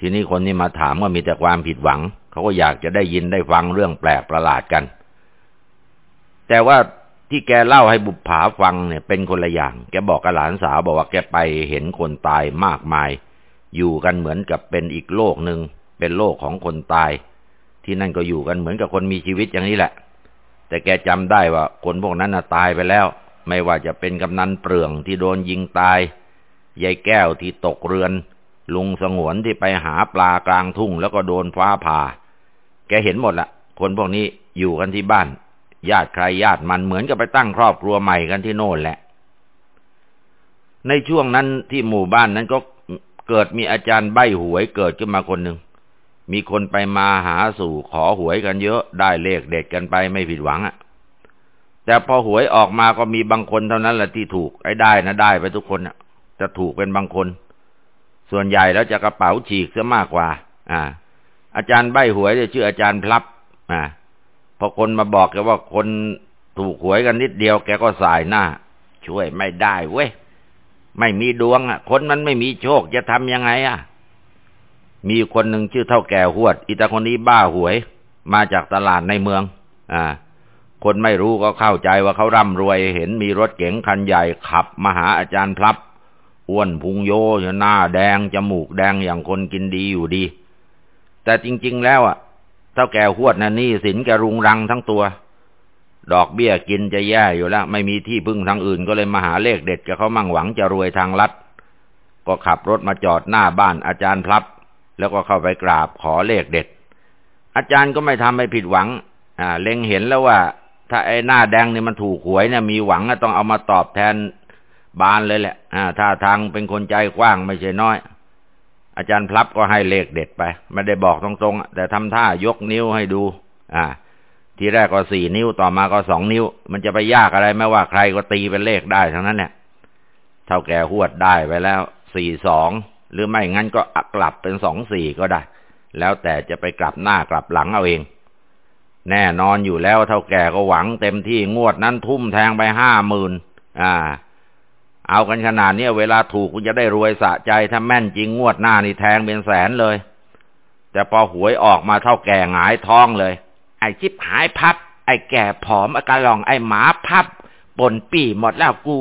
Speaker 1: ทีนี้คนที่มาถามว่ามีแต่ความผิดหวัง เขาก็อยากจะได้ยินได้ฟังเรื่องแปลกประหลาดกัน แต่ว่าที่แกเล่าให้บุปผาฟังเนี่ย เป็นคนละอย่าง แกบอกกับหลานสาวบอกว่าแกไปเห็นคนตายมากมาย อยู่กันเหมือนกับเป็นอีกโลกหนึ่งเป็นโลกของคนตาย ที่นั่นก็อยู่กันเหมือนกับคนมีชีวิตอย่างนี้แหละ แต่แกจำได้ว่าคนพวกนั้นน่ะตายไปแล้ว ไม่ว่าจะเป็นกำนันเปลืองที่โดนยิงตาย ยายแก้วที่ตกเรือน ลุงสงวนที่ไปหาปลากลางทุ่งแล้วก็โดนฟ้าผ่า แกเห็นหมดละคนพวกนี้อยู่กันที่บ้าน ญาติใครญาติมันเหมือนกับไปตั้งครอบครัวใหม่กันที่โน่นแหละ ในช่วงนั้นที่หมู่บ้านนั้นก็เกิดมีอาจารย์ใบหวยเกิดขึ้นมาคนหนึ่ง มีคนไปมาหาสู่ขอหวยกันเยอะได้เลขเด็ดกันไปไม่ผิดหวังอะแต่พอหวยออกมาก็มีบางคนเท่านั้นแหละที่ถูกไอ้ได้นะได้ไปทุกคนอะจะถูกเป็นบางคน ส่วนใหญ่แล้วจะกระเป๋าฉีกซะมากกว่า อ่า อาจารย์ใบหวยจะชื่ออาจารย์พลับ อ่า พอคนมาบอกแกว่าคนถูกหวยกันนิดเดียวแกก็สายหน้า ช่วยไม่ได้เว้ยไม่มีดวงอะ คนมันไม่มีโชคจะทำยังไงอะ มีคนหนึ่งชื่อเท่าแก่หวดอีตาคนนี้บ้าหวย มาจากตลาดในเมือง อ่า คนไม่รู้ก็เข้าใจว่าเขาร่ำรวย เห็นมีรถเก๋งคันใหญ่ขับมาหาอาจารย์พลับ อ้วนพุงโยหน้าแดง จมูกแดงอย่างคนกินดีอยู่ดี แต่จริง ๆ แล้วอะ เท่าแก่หวดนะนี่สินแกรุงรังทั้งตัว ดอกเบี้ยกินจะแย่อยู่แล้ว ไม่มีที่พึ่งทางอื่นก็เลยมาหาเลขเด็ดกับเขามั่งหวังจะรวยทางลัด ก็ขับรถมาจอดหน้าบ้านอาจารย์พลับ แล้วก็เข้าไปกราบขอเลขเด็ด อาจารย์ก็ไม่ทำให้ผิดหวัง อ่า เล็งเห็นแล้วว่า ถ้าไอ้หน้าแดงเนี่ยมันถูกหวยเนี่ยมีหวังต้องเอามาตอบแทนบานเลยแหละ อ่าถ้าทางเป็นคนใจกว้างไม่ใช่น้อย อาจารย์พลับก็ให้เลขเด็ดไป ไม่ได้บอกตรงๆ แต่ทำท่ายกนิ้วให้ดู อ่า ทีแรกก็สี่นิ้วต่อมาก็สองนิ้ว มันจะไปยากอะไรไม่ว่าใครก็ตีเป็นเลขได้ทั้งนั้นเนี่ยเท่าแก่หวดได้ไปแล้วสี่สอง หรือไม่งั้นก็กลับเป็นสองสี่ก็ได้
Speaker 2: แล้วแต่จะไปกลับหน้ากลับหลังเอาเอง แน่นอนอยู่แล้วเท่าแก่ก็หวังเต็มที่งวดนั้นทุ่มแทงไปห้าหมื่นอ่า เอากันขนาดนี้เวลาถูกคุณจะได้รวยสะใจ ถ้าแม่นจริงงวดหน้านี่แทงเป็นแสนเลย แต่พอหวยออกมาเท่าแก่หงายท้องเลย ไอ้ชิบหายพับ ไอ้แก่ผอมอากาลองไอ้หมาพับปนปีหมดแล้วกู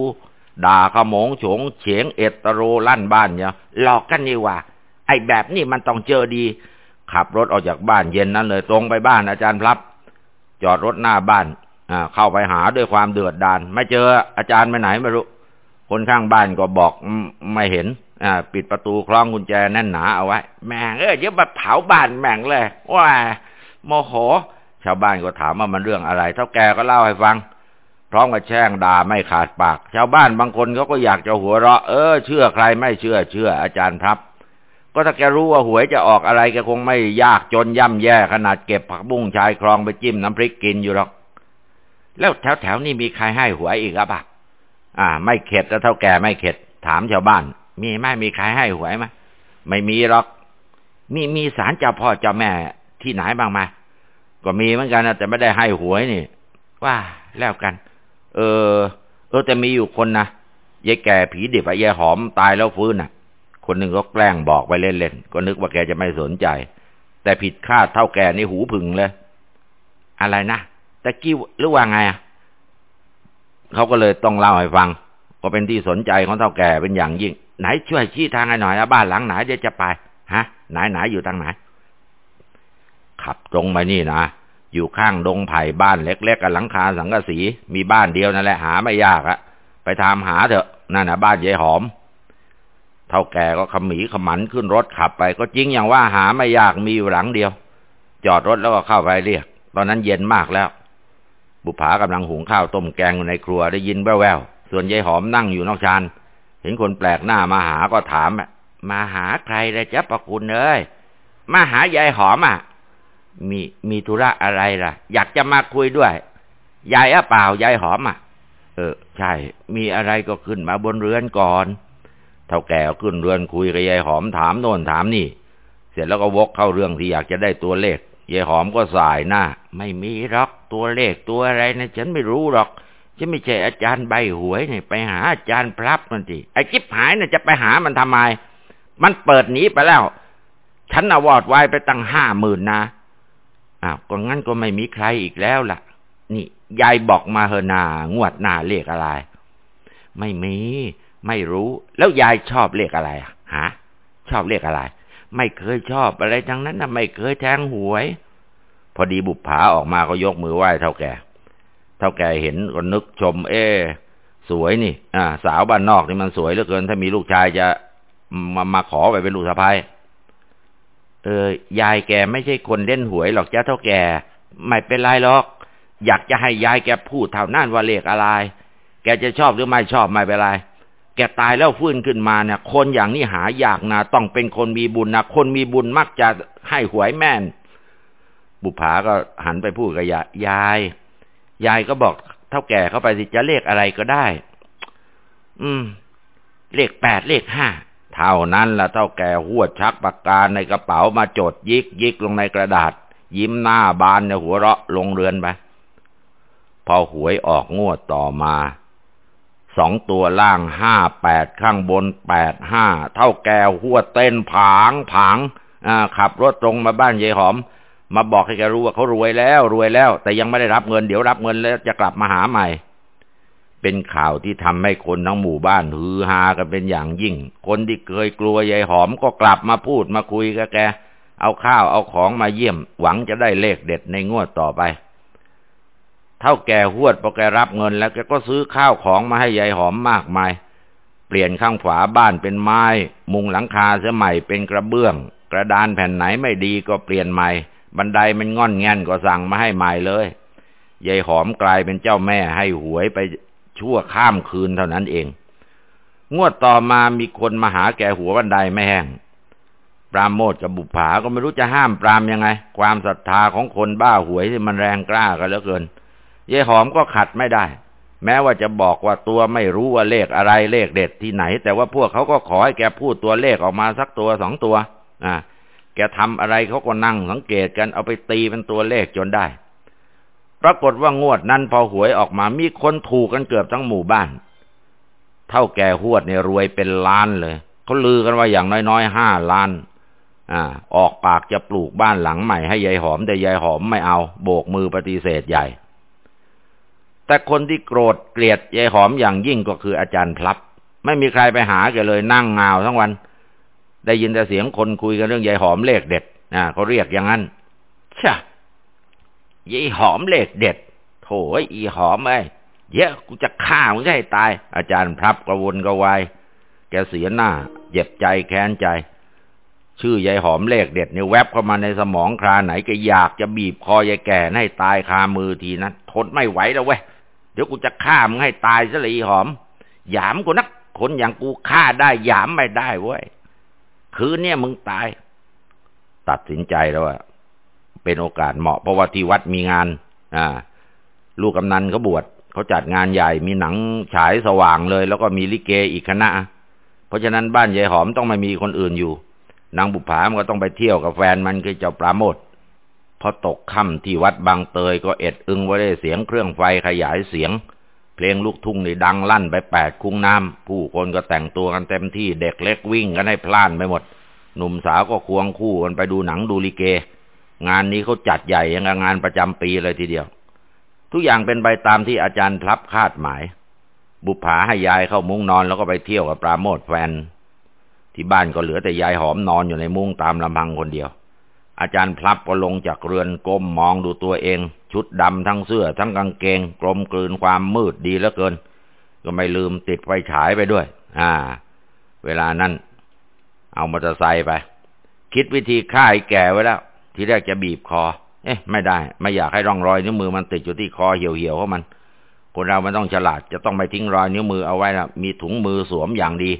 Speaker 2: ด่าขโมงโฉงเฉียงเอตโรลั่นบ้านเนี่ยหลอกกันนี่ว่าไอ้แบบนี้มันต้องเจอดี ขับรถออกจากบ้านเย็นนั้นเลยตรงไปบ้านอาจารย์พลับ จอดรถหน้าบ้านอ่าเข้าไปหาด้วยความเดือดดานไม่เจออาจารย์ไปไหนไม่รู้ คนข้างบ้านก็บอกไม่เห็นอ่าปิดประตูคล้องกุญแจแน่นหนาเอาไว้ แม่งเออเดี๋ยวมาเผาบ้านแม่งเลยว้าโมโห ชาวบ้านก็ถามว่ามันเรื่องอะไรเท่าแกก็เล่าให้ฟัง พร้อมกับแช่งด่าไม่ขาดปาก ชาวบ้านบางคนเขาก็อยากจะหัวเราะ เออ เชื่อใครไม่เชื่อ เชื่ออาจารย์ครับ ก็ถ้าแกรู้ว่าหวยจะออกอะไรแกคงไม่ยากจนย่ำแย่ขนาดเก็บผักบุ้งชายคลองไปจิ้มน้ำพริกกินอยู่หรอก แล้วแถวแถวนี้มีใครให้หวยอีกครับอะอ่า ไม่เข็ดแล้วเท่าแกไม่เข็ด ถามชาวบ้าน มีไหมมีใครให้หวยไหมไม่มีหรอก มีมีสารเจ้าพ่อเจ้าแม่ที่ไหนบ้างไหมก็มีเหมือนกันนะแต่ไม่ได้ให้หวยนี่ ว่าแล้วกัน เออ เออแต่มีอยู่คนนะยายแก่ผีดิบอะยายหอมตายแล้วฟื้นน่ะคนหนึ่งก็แกล้งบอกไปเล่นๆก็นึกว่าแกจะไม่สนใจ แต่ผิดคาดเท่าแกนี่หูผึ่งเลย อะไรนะตะกี้หรือว่าไงอะเขาก็เลยต้องเล่าให้ฟัง ก็เป็นที่สนใจของเท่าแก่เป็นอย่างยิ่ง ไหนช่วยชี้ทางให้หน่อยนะบ้านหลังไหนเดี๋ยวจะไปฮะไหนไหนอยู่ทางไหนขับตรงไปนี่นะ อยู่ข้างดงไผ่บ้านเล็กๆกับหลังคาสังกะสี มีบ้านเดียวนั่นแหละหาไม่ยากอะไปทำหาเถอะนั่นนะบ้านยายหอม เท่าแก่ก็ขมีขมันขึ้นรถขับไป ก็จริงอย่างว่าหาไม่ยากมีอยู่หลังเดียว จอดรถแล้วก็เข้าไปเรียก ตอนนั้นเย็นมากแล้ว บุปผากำลังหุงข้าวต้มแกงอยู่ในครัวได้ยินแว่วๆส่วนยายหอมนั่งอยู่นอกชานเห็นคนแปลกหน้ามาหาก็ถามมาหาใครเลยจ๊ะประคุณเอ้ยมาหายายหอมอะ มีมีธุระอะไรล่ะ อยากจะมาคุยด้วย ยายอะเปล่ายายหอมอะ เออ ใช่ มีอะไรก็ขึ้นมาบนเรือนก่อน เท่าแก่ขึ้นเรือนคุยกับยายหอมถามโน่นถามนี่ เสร็จแล้วก็วกเข้าเรื่องที่อยากจะได้ตัวเลข ยายหอมก็สายหน้า ไม่มีหรอกตัวเลขตัวอะไรนะฉันไม่รู้หรอกฉันไม่ใช่อาจารย์ใบหวยเนี่ยไปหาอาจารย์พลับมันสิไอ้จิ๊บหายน่ะจะไปหามันทำไม มันเปิดหนีไปแล้ว ฉันอวอดไว้ไปตั้งห้าหมื่นนะ อ้าวก็งั้นก็ไม่มีใครอีกแล้วล่ะ นี่ยายบอกมาเฮนางวดหน้าเลขอะไร ไม่มี ไม่รู้ แล้วยายชอบเลขอะไรฮะชอบเลขอะไร ไม่เคยชอบอะไรทั้งนั้นนะไม่เคยแทงหวย พอดีบุปผาออกมาก็ยกมือไหว้เท่าแก่เท่าแก่เห็นก็นึกชม เอ สวยนี่ อ่า สาวบ้านนอกนี่มันสวยเหลือเกิน ถ้ามีลูกชายจะมามาขอไปเป็นลูกสะพ้าย เออยายแกไม่ใช่คนเล่นหวยหรอกจ้าเท่าแกไม่เป็นไรหรอก อยากจะให้ยายแกพูดเท่านั้นว่าเลขอะไร แกจะชอบหรือไม่ชอบไม่เป็นไร แกตายแล้วฟื้นขึ้นมาเนี่ยคนอย่างนี้หายากนะต้องเป็นคนมีบุญนะคนมีบุญมักจะให้หวยแม่น บุภาก็หันไปพูดกับยายยาย ยายก็บอกเท่าแก่เข้าไปสิจะเลขอะไรก็ได้ อืม เลขแปดเลขห้า เท่านั้นละเท่าแก่หัวชักปากกาในกระเป๋ามาจดยิกยิกลงในกระดาษ ยิ้มหน้าบานในหัวเราะลงเรือนไปพอหวยออกงวดต่อมาสองตัวล่างห้าแปดข้างบนแปดห้าเท่าแก่หัวเต้นผางผางขับรถตรงมาบ้านยายหอม มาบอกให้แกรู้ว่าเขารวยแล้ว รวยแล้ว แต่ยังไม่ได้รับเงินเดี๋ยวรับเงินแล้วจะกลับมาหาใหม่ เป็นข่าวที่ทำให้คนทั้งหมู่บ้านฮือฮากันเป็นอย่างยิ่ง คนที่เคยกลัวยายหอมก็กลับมาพูดมาคุยกับแก เอาข้าวเอาของมาเยี่ยม หวังจะได้เลขเด็ดในงวดต่อไป เท่าแกหวดพอแกรับเงินแล้วแกก็ซื้อข้าวของมาให้ยายหอมมากมาย เปลี่ยนข้างฝาบ้านเป็นไม้ มุงหลังคาเสียใหม่เป็นกระเบื้อง กระดานแผ่นไหนไม่ดีก็เปลี่ยนใหม่ บันไดมันง่อนแงนก็สั่งมาให้ใหม่เลยยายหอมกลายเป็นเจ้าแม่ให้หวยไป ชั่วข้ามคืนเท่านั้นเอง งวดต่อมามีคนมาหาแกหัวบันไดไม่แห้ง ปราโมทกับบุปผาก็ไม่รู้จะห้ามปรามยังไง ความศรัทธาของคนบ้าหวยที่มันแรงกล้ากันเหลือเกินยายหอมก็ขัดไม่ได้ แม้ว่าจะบอกว่าตัวไม่รู้ว่าเลขอะไรเลขเด็ดที่ไหน แต่ว่าพวกเขาก็ขอให้แกพูดตัวเลขออกมาสักตัวสองตัว อ่า แกทำอะไรเขาก็นั่งสังเกตกันเอาไปตีเป็นตัวเลขจนได้ ปรากฏว่างวดนั้นพอหวยออกมามีคนถูกกันเกือบทั้งหมู่บ้าน เท่าแก่หวดเนี่ยรวยเป็นล้านเลยเขาลือกันว่าอย่างน้อยๆห้าล้าน อ่า ออกปากจะปลูกบ้านหลังใหม่ให้ยายหอมแต่ยายหอมไม่เอา โบกมือปฏิเสธใหญ่ แต่คนที่โกรธเกลียดยายหอมอย่างยิ่งก็คืออาจารย์พลับ ไม่มีใครไปหาแกเลยนั่งเงาทั้งวัน ได้ยินแต่เสียงคนคุยกันเรื่องยายหอมเลขเด็ดอ่าเขาเรียกอย่างนั้นช่ ยายหอมเลขเด็ด โถอีหอมไอ้เยอะกูจะฆ่ามึงให้ตาย อาจารย์พลับกระวนกระวาย แกเสียหน้า เจ็บใจแค้นใจ ชื่อยายหอมเลขเด็ดเนี่ยแวบเข้ามาในสมองคราไหนก็อยากจะบีบคอยายแก่ให้ตายคามือทีนั้นทนไม่ไหวแล้วเว้ย เดี๋ยวกูจะฆ่ามึงให้ตายซะเลยหอม หยามกูนัก คนอย่างกูฆ่าได้หยามไม่ได้เว้ย คืนเนี่ยมึงตาย ตัดสินใจแล้วว่า เป็นโอกาสเหมาะเพราะว่าที่วัดมีงาน อ่า ลูกกำนันเขาบวชเขาจัดงานใหญ่มีหนังฉายสว่างเลย แล้วก็มีลิเกอีกคณะ เพราะฉะนั้นบ้านยายหอมต้องไม่มีคนอื่นอยู่ นางบุภามันก็ต้องไปเที่ยวกับแฟนมันคือเจ้าปราโมทพอตกค่ำที่วัดบางเตยก็เอ็ดอึงไว้ได้เสียงเครื่องไฟขยายเสียง เพลงลูกทุ่งนี่ดังลั่นไปแปดคุ้งน้ำผู้คนก็แต่งตัวกันเต็มที่เด็กเล็กวิ่งกันให้พล่านไปหมด หนุ่มสาวก็ควงคู่กันไปดูหนังดูลิเก งานนี้เขาจัดใหญ่ยังงานประจำปีเลยทีเดียว ทุกอย่างเป็นไปตามที่อาจารย์พลับคาดหมาย บุปผาให้ยายเข้ามุ้งนอนแล้วก็ไปเที่ยวกับปราโมทแฟน ที่บ้านก็เหลือแต่ยายหอมนอนอยู่ในมุ้งตามลำพังคนเดียว อาจารย์พลับก็ลงจากเรือนก้มมองดูตัวเอง ชุดดำทั้งเสื้อ ทั้งกางเกง กลมกลืนความมืดดีเหลือเกิน ก็ไม่ลืมติดไฟฉายไปด้วย อ่า เวลานั้นเอามอเตอร์ไซค์ไป คิดวิธีฆ่าไอ้แก่ไว้แล้ว ทีแรกจะบีบคอ เอ๊ะ ไม่ได้ ไม่อยากให้ร่องรอยนิ้วมือมันติดอยู่ที่คอเหี่ยวๆของมัน คนเรามันต้องฉลาดจะต้องไปทิ้งรอยนิ้วมือเอาไว้นะมีถุงมือสวมอย่างดี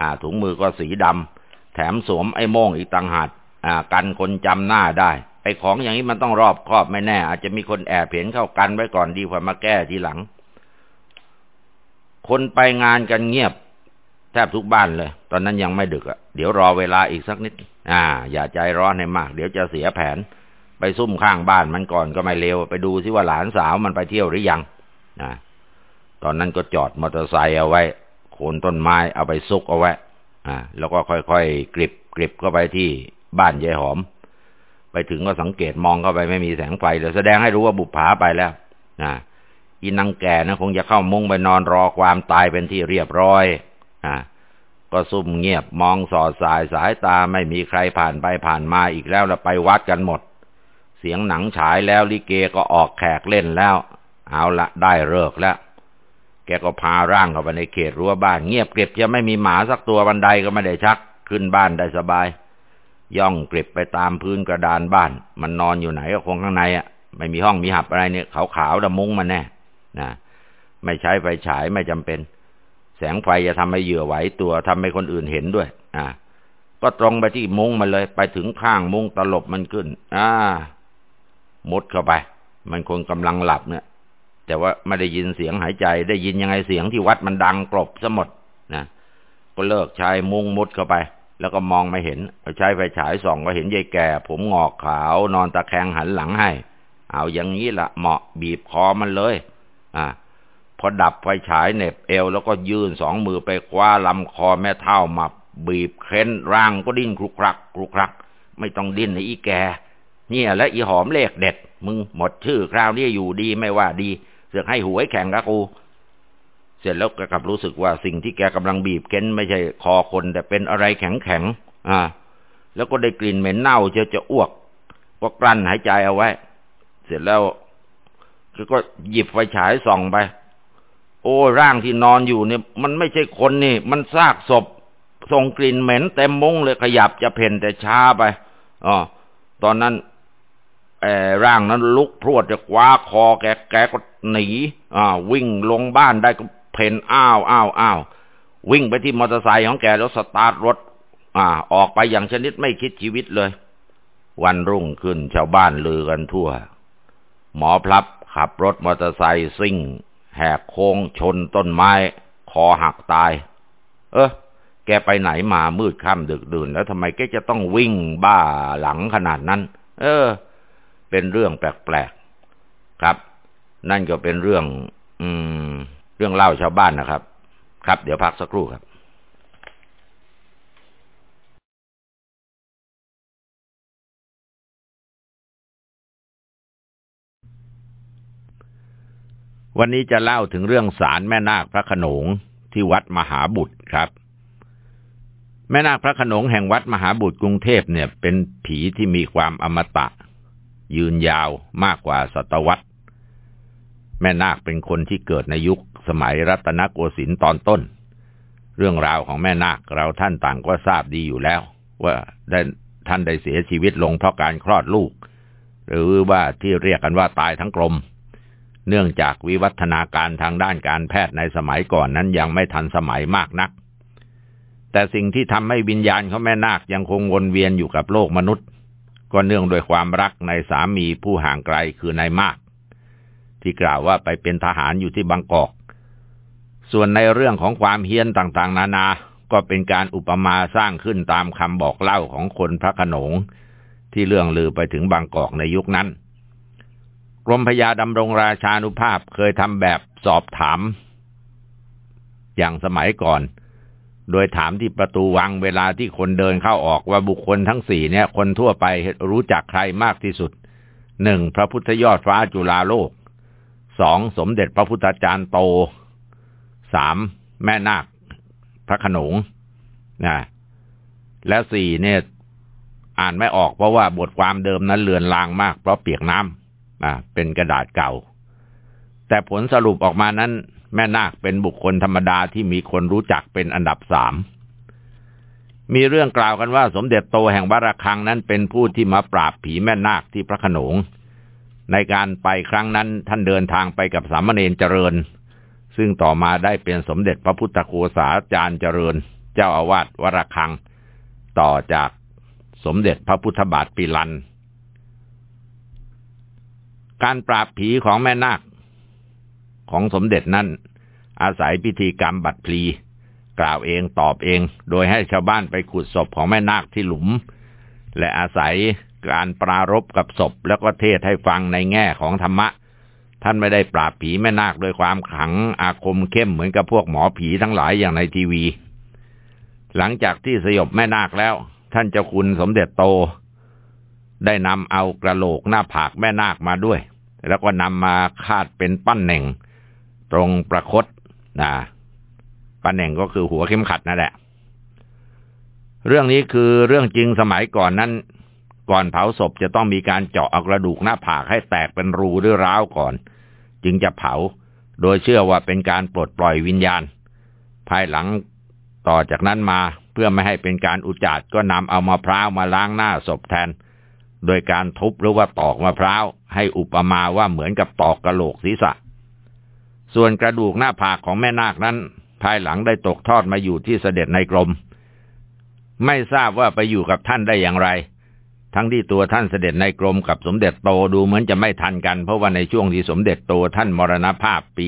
Speaker 2: อ่า ถุงมือก็สีดำแถมสวมไอ้โม่งอีกต่างหากอ่า กันคนจำหน้าได้ไอ้ของอย่างนี้มันต้องรอบครอบไม่แน่ อาจจะมีคนแอบเห็นเข้ากันไว้ก่อนดีกว่ามาแก้ทีหลัง คนไปงานกันเงียบ แทบทุกบ้านเลย ตอนนั้นยังไม่ดึกอะ เดี๋ยวรอเวลาอีกสักนิด อ่า อย่าใจร้อนให้มาก เดี๋ยวจะเสียแผน ไปซุ่มข้างบ้านมันก่อนก็ไม่เร็วไปดูซิว่าหลานสาวมันไปเที่ยวหรือยังนะตอนนั้นก็จอดมอเตอร์ไซค์เอาไว้โคนต้นไม้เอาไปซุกเอาไว้ อ่า แล้วก็ค่อยๆกริบกริบเข้าไปที่บ้านยายหอม ไปถึงก็สังเกตมองเข้าไปไม่มีแสงไฟเลยแสดงให้รู้ว่าบุปผาไปแล้วอ่าอีนางแก่นะคงจะเข้ามุ้งไปนอนรอความตายเป็นที่เรียบร้อย อ่า ก็ซุ่มเงียบมองสอดสายสายตาไม่มีใครผ่านไปผ่านมาอีกแล้วล้วไปวัดกันหมด เสียงหนังฉายแล้วลิเกก็ออกแขกเล่นแล้ว เอาละได้เลิกแล้วแกก็พาร่างเข้าไปในเขตรั้วบ้านเงียบเก็บจะไม่มีหมาสักตัวบันไดก็ไม่ได้ชัก ขึ้นบ้านได้สบาย ย่องเก็บไปตามพื้นกระดานบ้าน มันนอนอยู่ไหนก็คงข้างในอะ ไม่มีห้องมีหับอะไรเนี่ยขาวๆดำมุ้งมันแน่นะไม่ใช้ไฟฉายไม่จำเป็น แสงไฟจะทำให้เหยื่อไหวตัวทำให้คนอื่นเห็นด้วย อ่า ก็ตรงไปที่มุ้งมันเลย ไปถึงข้างมุ้งตลบมันขึ้น อ่า มุดเข้าไป มันคงกำลังหลับเนี่ย แต่ว่าไม่ได้ยินเสียงหายใจ ได้ยินยังไงเสียงที่วัดมันดังกรบซะหมดนะก็เลิกใช้มุ้งมุดเข้าไป แล้วก็มองไม่เห็นใช้ไฟฉายส่องก็เห็นยายแก่ ผมงอกขาวนอนตะแคงหันหลังให้ เอาอย่างนี้ละเหมาะบีบคอมันเลย อ่า อดับไฟฉายเน็บเอวแล้วก็ยื่นสองมือไปคว้าลำคอแม่เท่ามาบีบเค้นร่างก็ดิ้นคลุกคลักคลุกคลัก ไม่ต้องดิ้นไอ้อีแก เนี่ยและอีหอมเลขเด็ด มึงหมดชื่อคราวนี้อยู่ดีไม่ว่าดีสือกให้หวยแข่งกับกูเสร็จแล้วก็กลับรู้สึกว่าสิ่งที่แกกำลังบีบเค้นไม่ใช่คอคน แต่เป็นอะไรแข็งแข็งอ่า แล้วก็ได้กลิ่นเหม็นเน่าจะจะอ้วกก็กลั้นหายใจเอาไว้ เสร็จแล้วก็หยิบไฟฉายส่องไป โอ้ร่างที่นอนอยู่เนี่ย มันไม่ใช่คนนี่ มันซากศพส่งกลิ่นเหม็นเต็มมุ้งเลยขยับจะเพ่นแต่ช้าไปอ๋อตอนนั้นอร่างนั้นลุกพรวดจะคว้าคอแกแกก็หนีอ่าวิ่งลงบ้านได้ก็เพ่นอ้าวอ้าวอ้าววิ่งไปที่มอเตอร์ไซค์ของแกแล้วสตาร์ทรถ อ่า ออกไปอย่างชนิดไม่คิดชีวิตเลย วันรุ่งขึ้นชาวบ้านลือกันทั่ว หมอพลับขับรถมอเตอร์ไซค์ซิ่ง แหกโค้งชนต้นไม้ คอหักตาย เออ
Speaker 1: แกไปไหนมามืดค่ำดึกดื่น แล้วทำไมแกจะต้องวิ่งบ้าหลังขนาดนั้น เออ เป็นเรื่องแปลกๆครับ นั่นก็เป็นเรื่อง อืม เรื่องเล่าชาวบ้านนะครับ ครับ เดี๋ยวพักสักครู่ครับ
Speaker 2: วันนี้จะเล่าถึงเรื่องสารแม่นาคพระขนงที่วัดมหาบุตรครับ แม่นาคพระขนงแห่งวัดมหาบุตรกรุงเทพเนี่ย เป็นผีที่มีความอมตะ ยืนยาวมากกว่าศตวรรษ แม่นาคเป็นคนที่เกิดในยุคสมัยรัตนโกสินทร์ตอนต้น เรื่องราวของแม่นาคเราท่านต่างก็ทราบดีอยู่แล้ว ว่าได้ท่านได้เสียชีวิตลงเพราะการคลอดลูก หรือว่าที่เรียกกันว่าตายทั้งกลม เนื่องจากวิวัฒนาการทางด้านการแพทย์ในสมัยก่อนนั้นยังไม่ทันสมัยมากนัก แต่สิ่งที่ทำให้วิญญาณเขาแม่นาคยังคงวนเวียนอยู่กับโลกมนุษย์ ก็เนื่องโดยความรักในสามีผู้ห่างไกลคือนายมาก ที่กล่าวว่าไปเป็นทหารอยู่ที่บางกอก ส่วนในเรื่องของความเฮี้ยนต่างๆ นานา ก็เป็นการอุปมาสร้างขึ้นตามคำบอกเล่าของคนพระขนงที่เรื่องลือไปถึงบางกอกในยุคนั้น กรมพยาดำรงราชานุภาพเคยทำแบบสอบถาม อย่างสมัยก่อน โดยถามที่ประตูวังเวลาที่คนเดินเข้าออกว่าบุคคลทั้งสี่เนี่ย คนทั่วไปรู้จักใครมากที่สุดหนึ่งพระพุทธยอดฟ้าจุฬาโลกสองสมเด็จพระพุทธจารย์โตสามแม่นาคพระขนงนะและสี่เนี่ย อ่านไม่ออกเพราะว่าบทความเดิมนั้นเลือนลางมากเพราะเปียกน้ำ เป็นกระดาษเก่า แต่ผลสรุปออกมานั้น แม่นาคเป็นบุคคลธรรมดาที่มีคนรู้จักเป็นอันดับสามมีเรื่องกล่าวกันว่าสมเด็จโตแห่งวารคังนั้นเป็นผู้ที่มาปราบผีแม่นาคที่พระขนง ในการไปครั้งนั้นท่านเดินทางไปกับสามเณรเจริญ ซึ่งต่อมาได้เป็นสมเด็จพระพุทธโฆษาจารย์เจริญ เจ้าอาวาสวรคัง ต่อจากสมเด็จพระพุทธบาทปิลัน การปราบผีของแม่นาค ของสมเด็จนั้น อาศัยพิธีกรรมบัดพลี กล่าวเองตอบเอง โดยให้ชาวบ้านไปขุดศพของแม่นาคที่หลุม และอาศัยการปรารบกับศพแล้วก็เทศให้ฟังในแง่ของธรรมะ ท่านไม่ได้ปราบผีแม่นาคโดยความขังอาคมเข้มเหมือนกับพวกหมอผีทั้งหลายอย่างในทีวี หลังจากที่สยบแม่นาคแล้ว ท่านเจ้าคุณสมเด็จโต ได้นำเอากระโหลกหน้าผากแม่นาคมาด้วย แล้วก็นำมาคาดเป็นปั้นแหน่ง ตรงประคตนะปั้นแหน่งก็คือหัวเข้มขัดนั่นแหละ เรื่องนี้คือเรื่องจริงสมัยก่อนนั้น ก่อนเผาศพจะต้องมีการเจาะเอากระดูกหน้าผากให้แตกเป็นรูหรือร้าวก่อน จึงจะเผา โดยเชื่อว่าเป็นการปลดปล่อยวิญญาณ ภายหลังต่อจากนั้นมาเพื่อไม่ให้เป็นการอุจจาร์ก็นำเอามาพร้าวมาล้างหน้าศพแทน โดยการทุบหรือว่าตอกมะพร้าวให้อุปมาว่าเหมือนกับตอกกระโหลกศีรษะ ส่วนกระดูกหน้าผากของแม่นาคนั้น ภายหลังได้ตกทอดมาอยู่ที่เสด็จในกรม ไม่ทราบว่าไปอยู่กับท่านได้อย่างไร ทั้งที่ตัวท่านเสด็จในกรมกับสมเด็จโตดูเหมือนจะไม่ทันกัน เพราะว่าในช่วงที่สมเด็จโตท่านมรณภาพปี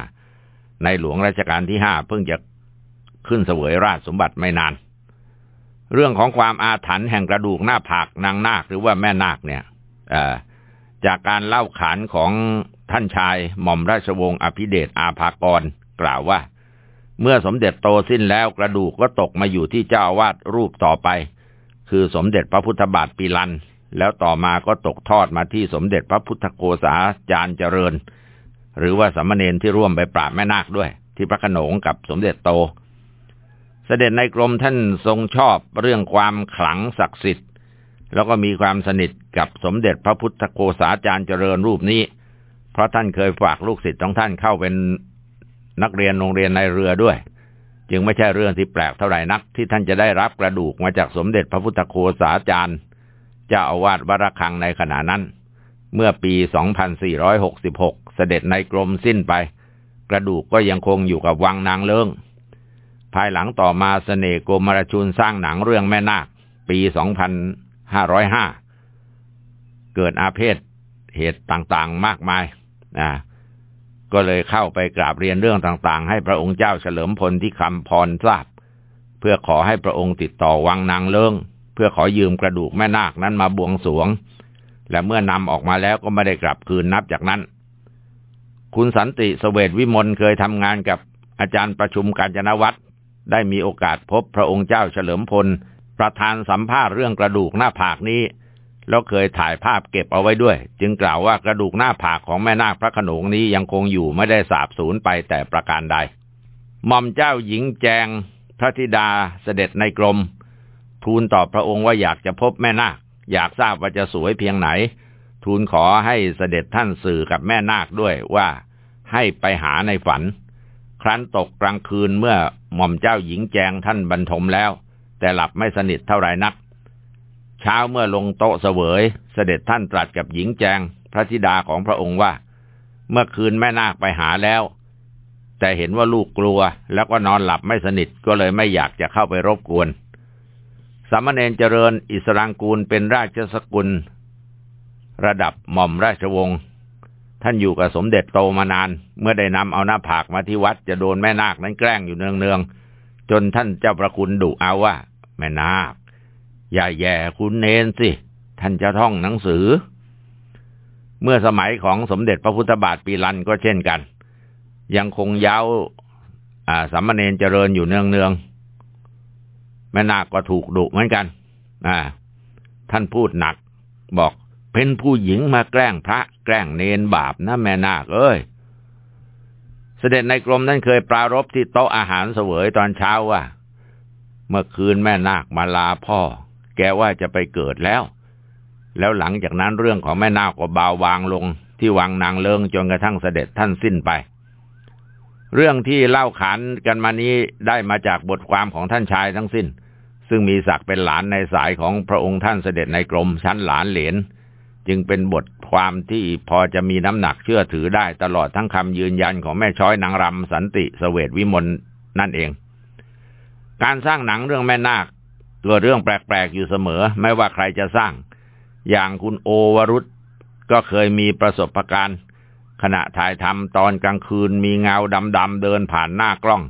Speaker 2: 2415 ในหลวงรัชกาลที่ห้าเพิ่งจะขึ้นเสวยราชสมบัติไม่นาน เรื่องของความอาถรรพ์แห่งกระดูกหน้าผากนางนาคหรือว่าแม่นาคเนี่ยจากการเล่าขานของท่านชายหม่อมราชวงศ์อภิเดชอาภากรกล่าวว่า เมื่อสมเด็จโตสิ้นแล้วกระดูกก็ตกมาอยู่ที่เจ้าอาวาดรูปต่อไป คือสมเด็จพระพุทธบาทปีลัน แล้วต่อมาก็ตกทอดมาที่สมเด็จพระพุทธโกษาจารย์เจริญ หรือว่าสมณเณรที่ร่วมไปปราบแม่นาคด้วย ที่พระขนงกับสมเด็จโต เสด็จในกรมท่านทรงชอบเรื่องความขลังศักดิ์สิทธิ์ แล้วก็มีความสนิทกับสมเด็จพระพุทธโกษาจารย์เจริญรูปนี้ เพราะท่านเคยฝากลูกศิษย์ของท่านเข้าเป็นนักเรียนโรงเรียนในเรือด้วย จึงไม่ใช่เรื่องที่แปลกเท่าไหร่นัก ที่ท่านจะได้รับกระดูกมาจากสมเด็จพระพุทธโกษาจารย์เจ้าอาวาสวระฆังในขณะนั้น เมื่อปี 2466 เสด็จในกรมสิ้นไป กระดูกก็ยังคงอยู่กับวังนางเลิง ภายหลังต่อมาสเสน่ห์โกมารชุนสร้างหนังเรื่องแม่นาค ปี 2505 เกิดอาเพศเหตุต่างๆมากมายนะก็เลยเข้าไปกราบเรียนเรื่องต่างๆ ให้พระองค์เจ้าเฉลิมพลที่คำพรทราบ เพื่อขอให้พระองค์ติดต่อวังนางเลิงเพื่อขอยืมกระดูกแม่นาคนั้นมาบวงสรวง และเมื่อนำออกมาแล้วก็ไม่ได้กลับคืนนับจากนั้น คุณสันติสเวตวิมลเคยทำงานกับอาจารย์ประชุมการจนวัตร ได้มีโอกาสพบพระองค์เจ้าเฉลิมพล ประธานสัมภาษณ์เรื่องกระดูกหน้าผากนี้ แล้วเคยถ่ายภาพเก็บเอาไว้ด้วย จึงกล่าวว่ากระดูกหน้าผากของแม่นาคพระขนงนี้ยังคงอยู่ไม่ได้สาบสูญไปแต่ประการใดหม่อมเจ้าหญิงแจง พระธิดาเสด็จในกรม ทูลตอบพระองค์ว่าอยากจะพบแม่นาค อยากทราบว่าจะสวยเพียงไหน ทูลขอให้เสด็จท่านสื่อกับแม่นาคด้วยว่าให้ไปหาในฝัน ครั้นตกกลางคืนเมื่อหม่อมเจ้าหญิงแจงท่านบรรทมแล้ว แต่หลับไม่สนิทเท่าไรนัก เช้าเมื่อลงโต๊ะเสวย เสด็จท่านตรัสกับหญิงแจงพระธิดาของพระองค์ว่า เมื่อคืนแม่นาคไปหาแล้ว แต่เห็นว่าลูกกลัว แล้วก็นอนหลับไม่สนิทก็เลยไม่อยากจะเข้าไปรบกวนสามเณรเจริญอิสรางกูลเป็นราชสกุล ระดับหม่อมราชวงศ์ ท่านอยู่กับสมเด็จโตมานาน เมื่อได้นำเอาหน้าผากมาที่วัดจะโดนแม่นาคนั้นแกล้งอยู่เนืองๆจนท่านเจ้าประคุณดุเอาว่า แม่นาค อย่าแย่คุณเนนสิ ท่านจะท่องหนังสือ เมื่อสมัยของสมเด็จพระพุทธบาทปีลันก็เช่นกัน ยังคงยาวอ่าสามเณรเจริญอยู่เนืองเนืองแม่นาคก็ถูกดุเหมือนกัน อ่า ท่านพูดหนักบอก เป็นผู้หญิงมาแกล้งพระ แกล้งเนนบาปนะแม่นาคเอ้ย เสด็จในกรมนั้นเคยปรารบที่โต๊ะอาหารเสวยตอนเช้าว่า เมื่อคืนแม่นาคมาลาพ่อ แกว่าจะไปเกิดแล้ว แล้วหลังจากนั้นเรื่องของแม่นาคก็เบาบางลง ที่วังนางเลิงจนกระทั่งเสด็จท่านสิ้นไป เรื่องที่เล่าขานกันมานี้ได้มาจากบทความของท่านชายทั้งสิ้น ซึ่งมีศักดิ์เป็นหลานในสายของพระองค์ท่านเสด็จในกรมชั้นหลานเหลน จึงเป็นบทความที่พอจะมีน้ำหนักเชื่อถือได้ตลอดทั้งคำยืนยันของแม่ช้อยนางรำสันติสเวตวิมลนั่นเอง การสร้างหนังเรื่องแม่นาคเกิดเรื่องแปลกๆอยู่เสมอ ไม่ว่าใครจะสร้าง อย่างคุณโอวรุษก็เคยมีประสบการณ์ขณะถ่ายทำตอนกลางคืนมีเงาดำๆเดินผ่านหน้ากล้อง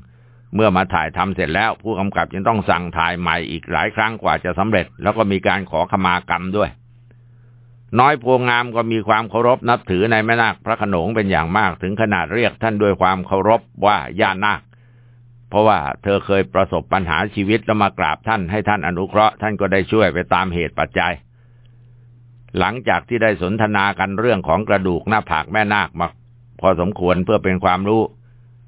Speaker 2: เมื่อมาถ่ายทำเสร็จแล้ว ผู้กำกับยังต้องสั่งถ่ายใหม่อีกหลายครั้งกว่าจะสำเร็จ แล้วก็มีการขอขมากรรมด้วย น้อยโพงามก็มีความเคารพนับถือในแม่นาคพระขนงเป็นอย่างมากถึงขนาดเรียกท่านด้วยความเคารพว่าย่านาค เพราะว่าเธอเคยประสบปัญหาชีวิตแล้วมากราบท่านให้ท่านอนุเคราะห์ท่านก็ได้ช่วยไปตามเหตุปัจจัย หลังจากที่ได้สนทนากันเรื่องของกระดูกหน้าผากแม่นาคมาพอสมควรเพื่อเป็นความรู้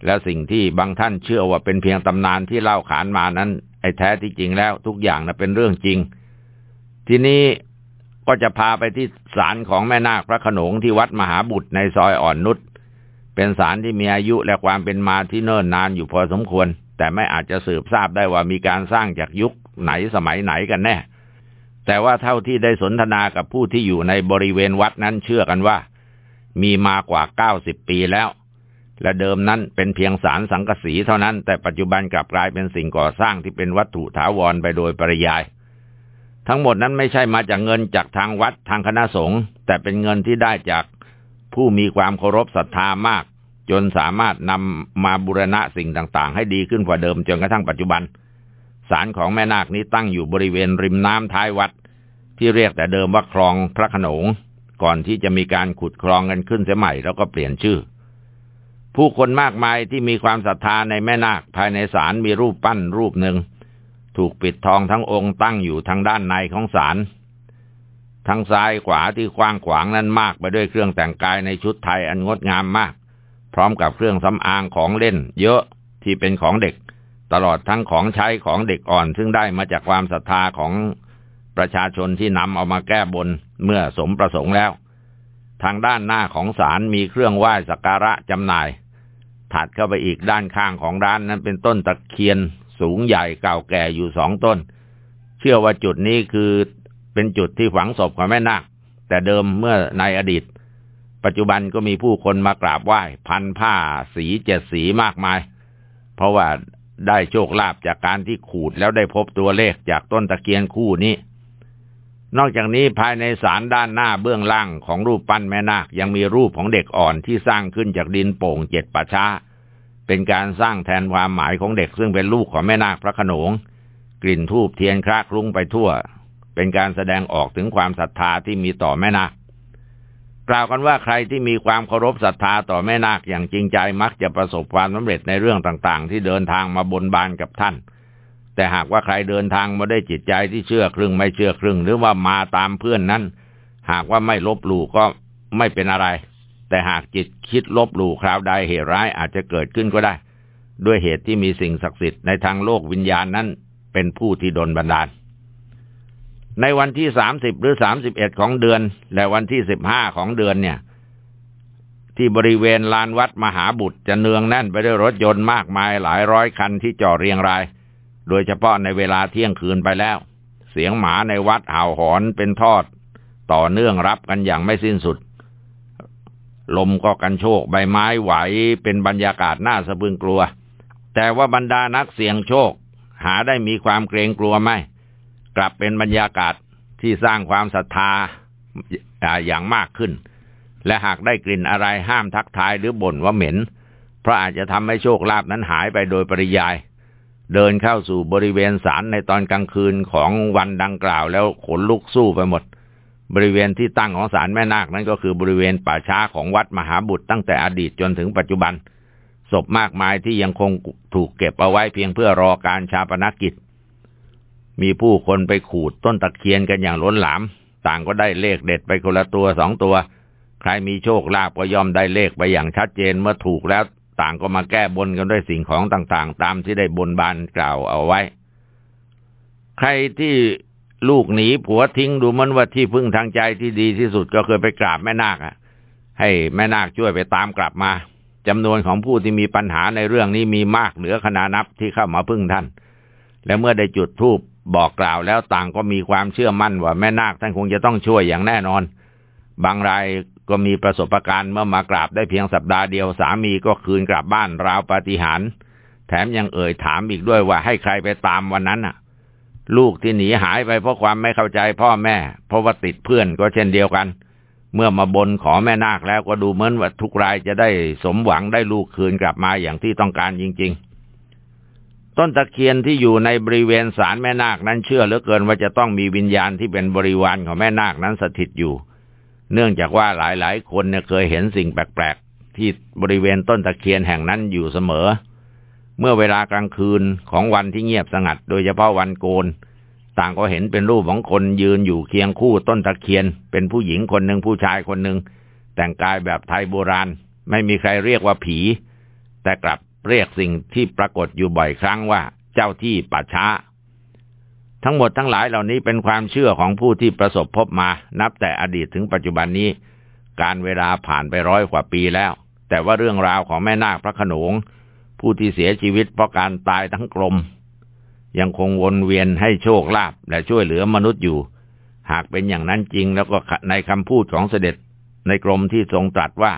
Speaker 2: และสิ่งที่บางท่านเชื่อว่าเป็นเพียงตำนานที่เล่าขานมานั้น ไอ้แท้ที่จริงแล้วทุกอย่างนะเป็นเรื่องจริง ทีนี้ ก็จะพาไปที่ศาลของแม่นาคพระขนงที่วัดมหาบุตรในซอยอ่อนนุชเป็นศาลที่มีอายุและความเป็นมาที่เนิ่นนานอยู่พอสมควร แต่ไม่อาจจะสืบทราบได้ว่ามีการสร้างจากยุคไหนสมัยไหนกันแน่ แต่ว่าเท่าที่ได้สนทนากับผู้ที่อยู่ในบริเวณวัดนั้นเชื่อกันว่า มีมากว่าเก้าสิบปีแล้ว และเดิมนั้นเป็นเพียงสารสังกสีเท่านั้น แต่ปัจจุบันกลับกลายเป็นสิ่งก่อสร้างที่เป็นวัตถุถาวรไปโดยปริยาย ทั้งหมดนั้นไม่ใช่มาจากเงินจากทางวัดทางคณะสงฆ์แต่เป็นเงินที่ได้จากผู้มีความเคารพศรัทธามาก จนสามารถนำมาบูรณะสิ่งต่างๆ ให้ดีขึ้นกว่าเดิมจนกระทั่งปัจจุบันศาลของแม่นาคนี้ตั้งอยู่บริเวณริมน้ำท้ายวัด ที่เรียกแต่เดิมว่าคลองพระขนง ก่อนที่จะมีการขุดคลองกันขึ้นเสียใหม่แล้วก็เปลี่ยนชื่อ ผู้คนมากมายที่มีความศรัทธาในแม่นาคภายในศาลมีรูปปั้นรูปหนึ่ง ถูกปิดทองทั้งองค์ตั้งอยู่ทางด้านในของศาลทางซ้ายขวาที่กว้างขวางนั้นมากไปด้วยเครื่องแต่งกายในชุดไทยอันงดงามมาก พร้อมกับเครื่องสำอางของเล่น เยอะที่เป็นของเด็ก ตลอดทั้งของใช้ของเด็กอ่อน ซึ่งได้มาจากความศรัทธาของประชาชนที่นำเอามาแก้บนเมื่อสมประสงค์แล้ว ทางด้านหน้าของศาลมีเครื่องไหว้สักการะจำหน่าย ถัดเข้าไปอีกด้านข้างของร้านนั้นเป็นต้นตะเคียน สูงใหญ่เก่าแก่อยู่สองต้น เชื่อว่าจุดนี้คือเป็นจุดที่ฝังศพของแม่นาคแต่เดิมเมื่อในอดีต ปัจจุบันก็มีผู้คนมากราบไหว้ พันผ้าสีเจ็ดสีมากมาย เพราะว่าได้โชคลาภจากการที่ขูดแล้วได้พบตัวเลขจากต้นตะเคียนคู่นี้ นอกจากนี้ภายในศาลด้านหน้าเบื้องล่างของรูปปั้นแม่นาคยังมีรูปของเด็กอ่อนที่สร้างขึ้นจากดินโป่งเจ็ดป่าช้า เป็นการสร้างแทนความหมายของเด็กซึ่งเป็นลูกของแม่นาคพระขนง กลิ่นทูบเทียนคลาคลุ้งไปทั่ว เป็นการแสดงออกถึงความศรัทธาที่มีต่อแม่นาคกล่าวกันว่าใครที่มีความเคารพศรัทธาต่อแม่นาคอย่างจริงใจมักจะประสบความสำเร็จในเรื่องต่างๆ ที่เดินทางมาบนบานกับท่าน แต่หากว่าใครเดินทางมาได้จิตใจที่เชื่อครึ่งไม่เชื่อครึ่ง หรือว่ามาตามเพื่อนนั้น หากว่าไม่ลบหลู่ก็ไม่เป็นอะไร แต่หากจิตคิดลบหลู่คราวใดเหตุร้ายอาจจะเกิดขึ้นก็ได้ ด้วยเหตุที่มีสิ่งศักดิ์สิทธิ์ในทางโลกวิญญาณนั้นเป็นผู้ที่ดลบันดาล ในวันที่สามสิบหรือสามสิบเอ็ดของเดือน และวันที่สิบห้าของเดือนเนี่ย ที่บริเวณลานวัดมหาบุตรจะเนืองแน่นไปด้วยรถยนต์มากมายหลายร้อยคันที่จอดเรียงราย โดยเฉพาะในเวลาเที่ยงคืนไปแล้ว เสียงหมาในวัดเห่าหอนเป็นทอด ต่อเนื่องรับกันอย่างไม่สิ้นสุด ลมก็กันโชกใบไม้ไหวเป็นบรรยากาศน่าสะพึงกลัว แต่ว่าบรรดานักเสี่ยงโชค หาได้มีความเกรงกลัวไหมกลับเป็นบรรยากาศที่สร้างความศรัทธาอย่างมากขึ้น และหากได้กลิ่นอะไรห้ามทักทายหรือบ่นว่าเหม็น เพราะอาจจะทำให้โชคลาภนั้นหายไปโดยปริยาย เดินเข้าสู่บริเวณศาลในตอนกลางคืนของวันดังกล่าวแล้วขนลุกสู้ไปหมด บริเวณที่ตั้งของศาลแม่นาคนั้นก็คือบริเวณป่าช้าของวัดมหาบุตรตั้งแต่อดีตจนถึงปัจจุบัน ศพมากมายที่ยังคงถูกเก็บเอาไว้เพียงเพื่อรอการชาปนกิจ มีผู้คนไปขูดต้นตะเคียนกันอย่างล้นหลาม ต่างก็ได้เลขเด็ดไปคนละตัวสองตัว ใครมีโชคลาภก็ย่อมได้เลขไปอย่างชัดเจนเมื่อถูกแล้วต่างก็มาแก้บนกันด้วยสิ่งของต่างๆ ตามที่ได้บนบานกล่าวเอาไว้ ใครที่ ลูกหนีผัวทิ้งดูมันว่าที่พึ่งทางใจที่ดีที่สุดก็เคยไปกราบแม่นาคให้แม่นาคช่วยไปตามกลับมาจำนวนของผู้ที่มีปัญหาในเรื่องนี้มีมากเหลือขนานับที่เข้ามาพึ่งท่าน และเมื่อได้จุดธูปบอกกล่าวแล้วต่างก็มีความเชื่อมั่นว่าแม่นาคท่านคงจะต้องช่วยอย่างแน่นอน บางรายก็มีประสบการณ์เมื่อมากราบได้เพียงสัปดาห์เดียวสามีก็คืนกลับบ้านราวปาฏิหาริย์แถมยังเอ่ยถามอีกด้วยว่าให้ใครไปตามวันนั้นน่ะ ลูกที่หนีหายไปเพราะความไม่เข้าใจพ่อแม่ เพราะว่าติดเพื่อนก็เช่นเดียวกัน เมื่อมาบนขอแม่นาคแล้วก็ดูเหมือนว่าทุกรายจะได้สมหวังได้ลูกคืนกลับมาอย่างที่ต้องการจริง ๆ ต้นตะเคียนที่อยู่ในบริเวณศาลแม่นาคนั้นเชื่อเหลือเกินว่าจะต้องมีวิญญาณที่เป็นบริวารของแม่นาคนั้นสถิตอยู่ เนื่องจากว่าหลายๆ คนเนี่ยเคยเห็นสิ่งแปลกๆที่บริเวณต้นตะเคียนแห่งนั้นอยู่เสมอ เมื่อเวลากลางคืนของวันที่เงียบสงัด โดยเฉพาะวันโกน ต่างก็เห็นเป็นรูปของคนยืนอยู่เคียงคู่ต้นตะเคียน เป็นผู้หญิงคนหนึ่งผู้ชายคนหนึ่งแต่งกายแบบไทยโบราณ ไม่มีใครเรียกว่าผี แต่กลับเรียกสิ่งที่ปรากฏอยู่บ่อยครั้งว่าเจ้าที่ป่าช้า ทั้งหมดทั้งหลายเหล่านี้เป็นความเชื่อของผู้ที่ประสบพบมา นับแต่อดีตถึงปัจจุบันนี้ การเวลาผ่านไปร้อยกว่าปีแล้ว แต่ว่าเรื่องราวของแม่นาคพระขนง ผู้ที่เสียชีวิตเพราะการตายทั้งกลม ยังคงวนเวียนให้โชคลาภและช่วยเหลือมนุษย์อยู่ หากเป็นอย่างนั้นจริงแล้วก็ในคำพูดของเสด็จในกรมที่ทรงตรัสว่า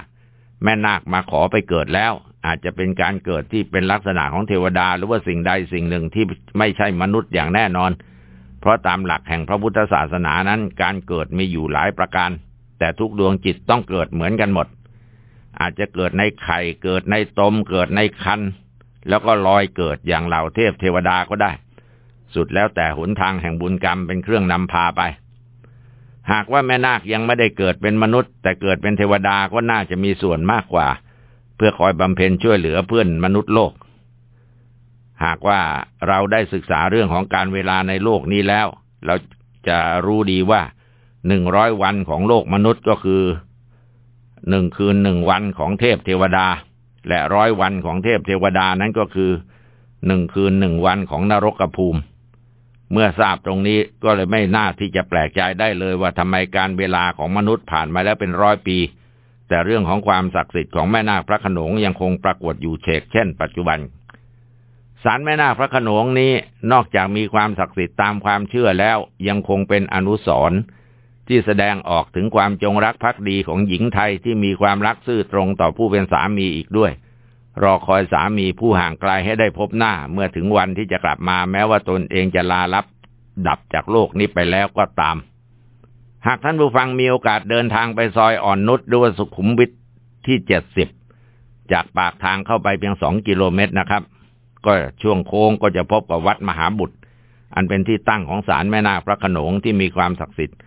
Speaker 2: แม่นาคมาขอไปเกิดแล้ว อาจจะเป็นการเกิดที่เป็นลักษณะของเทวดาหรือว่าสิ่งใดสิ่งหนึ่งที่ไม่ใช่มนุษย์อย่างแน่นอน เพราะตามหลักแห่งพระพุทธศาสนานั้น การเกิดมีอยู่หลายประการ แต่ทุกดวงจิตต้องเกิดเหมือนกันหมด อาจจะเกิดในไข่เกิดในตมเกิดในคันแล้วก็ลอยเกิดอย่างเหล่าเทพเทวดาก็ได้ สุดแล้วแต่หนทางแห่งบุญกรรมเป็นเครื่องนำพาไป หากว่าแม่นาคยังไม่ได้เกิดเป็นมนุษย์ แต่เกิดเป็นเทวดาก็น่าจะมีส่วนมากกว่า เพื่อคอยบำเพ็ญช่วยเหลือเพื่อนมนุษย์โลก หากว่าเราได้ศึกษาเรื่องของการเวลาในโลกนี้แล้ว เราจะรู้ดีว่าหนึ่งร้อยวันของโลกมนุษย์ก็คือ หนึ่งคืนหนึ่งวันของเทพเทวดา และร้อยวันของเทพเทวดานั้นก็คือหนึ่งคืนหนึ่งวันของนรกภูมิ เมื่อทราบตรงนี้ก็เลยไม่น่าที่จะแปลกใจได้เลยว่าทำไมการเวลาของมนุษย์ผ่านมาแล้วเป็นร้อยปี แต่เรื่องของความศักดิ์สิทธิ์ของแม่นาคพระขนงยังคงปรากฏอยู่เชกเช่น ปัจจุบันศาลแม่นาคพระขนงนี้นอกจากมีความศักดิ์สิทธิ์ตามความเชื่อแล้วยังคงเป็นอนุสรณ์ ที่แสดงออกถึงความจงรักภักดีของหญิงไทยที่มีความรักซื่อตรงต่อผู้เป็นสามีอีกด้วย รอคอยสามีผู้ห่างไกลให้ได้พบหน้า เมื่อถึงวันที่จะกลับมาแม้ว่าตนเองจะลาลับ ดับจากโลกนี้ไปแล้วก็ตาม หากท่านผู้ฟังมีโอกาสเดินทางไปซอยอ่อนนุชด้วยสุขุมวิทที่เจ็ดสิบจากปากทางเข้าไปเพียงสองกิโลเมตรนะครับ ก็ช่วงโค้งก็จะพบกับวัดมหาบุตร อันเป็นที่ตั้งของศาลแม่นาคพระขนงที่มีความศักดิ์สิทธิ์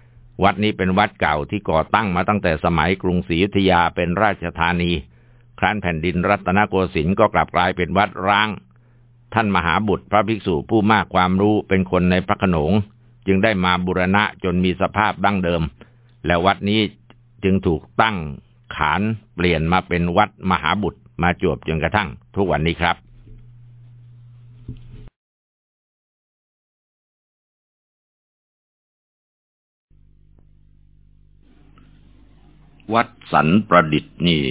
Speaker 2: วัดนี้เป็นวัดเก่าที่ก่อตั้งมาตั้งแต่สมัยกรุงศรีอยุธยาเป็นราชธานี ครั้นแผ่นดินรัตนโกสินทร์ก็กลับกลายเป็นวัดร้าง ท่านมหาบุตรพระภิกษุผู้มากความรู้เป็นคนในพระขนง จึงได้มาบุรณะจนมีสภาพดั้งเดิม และวัดนี้จึงถูกตั้งขานเปลี่ยนมาเป็นวัดมหาบุตรมาจวบจนกระทั่ง ทุกวันนี้ครับ
Speaker 1: วัดสันประดิษฐ์นี่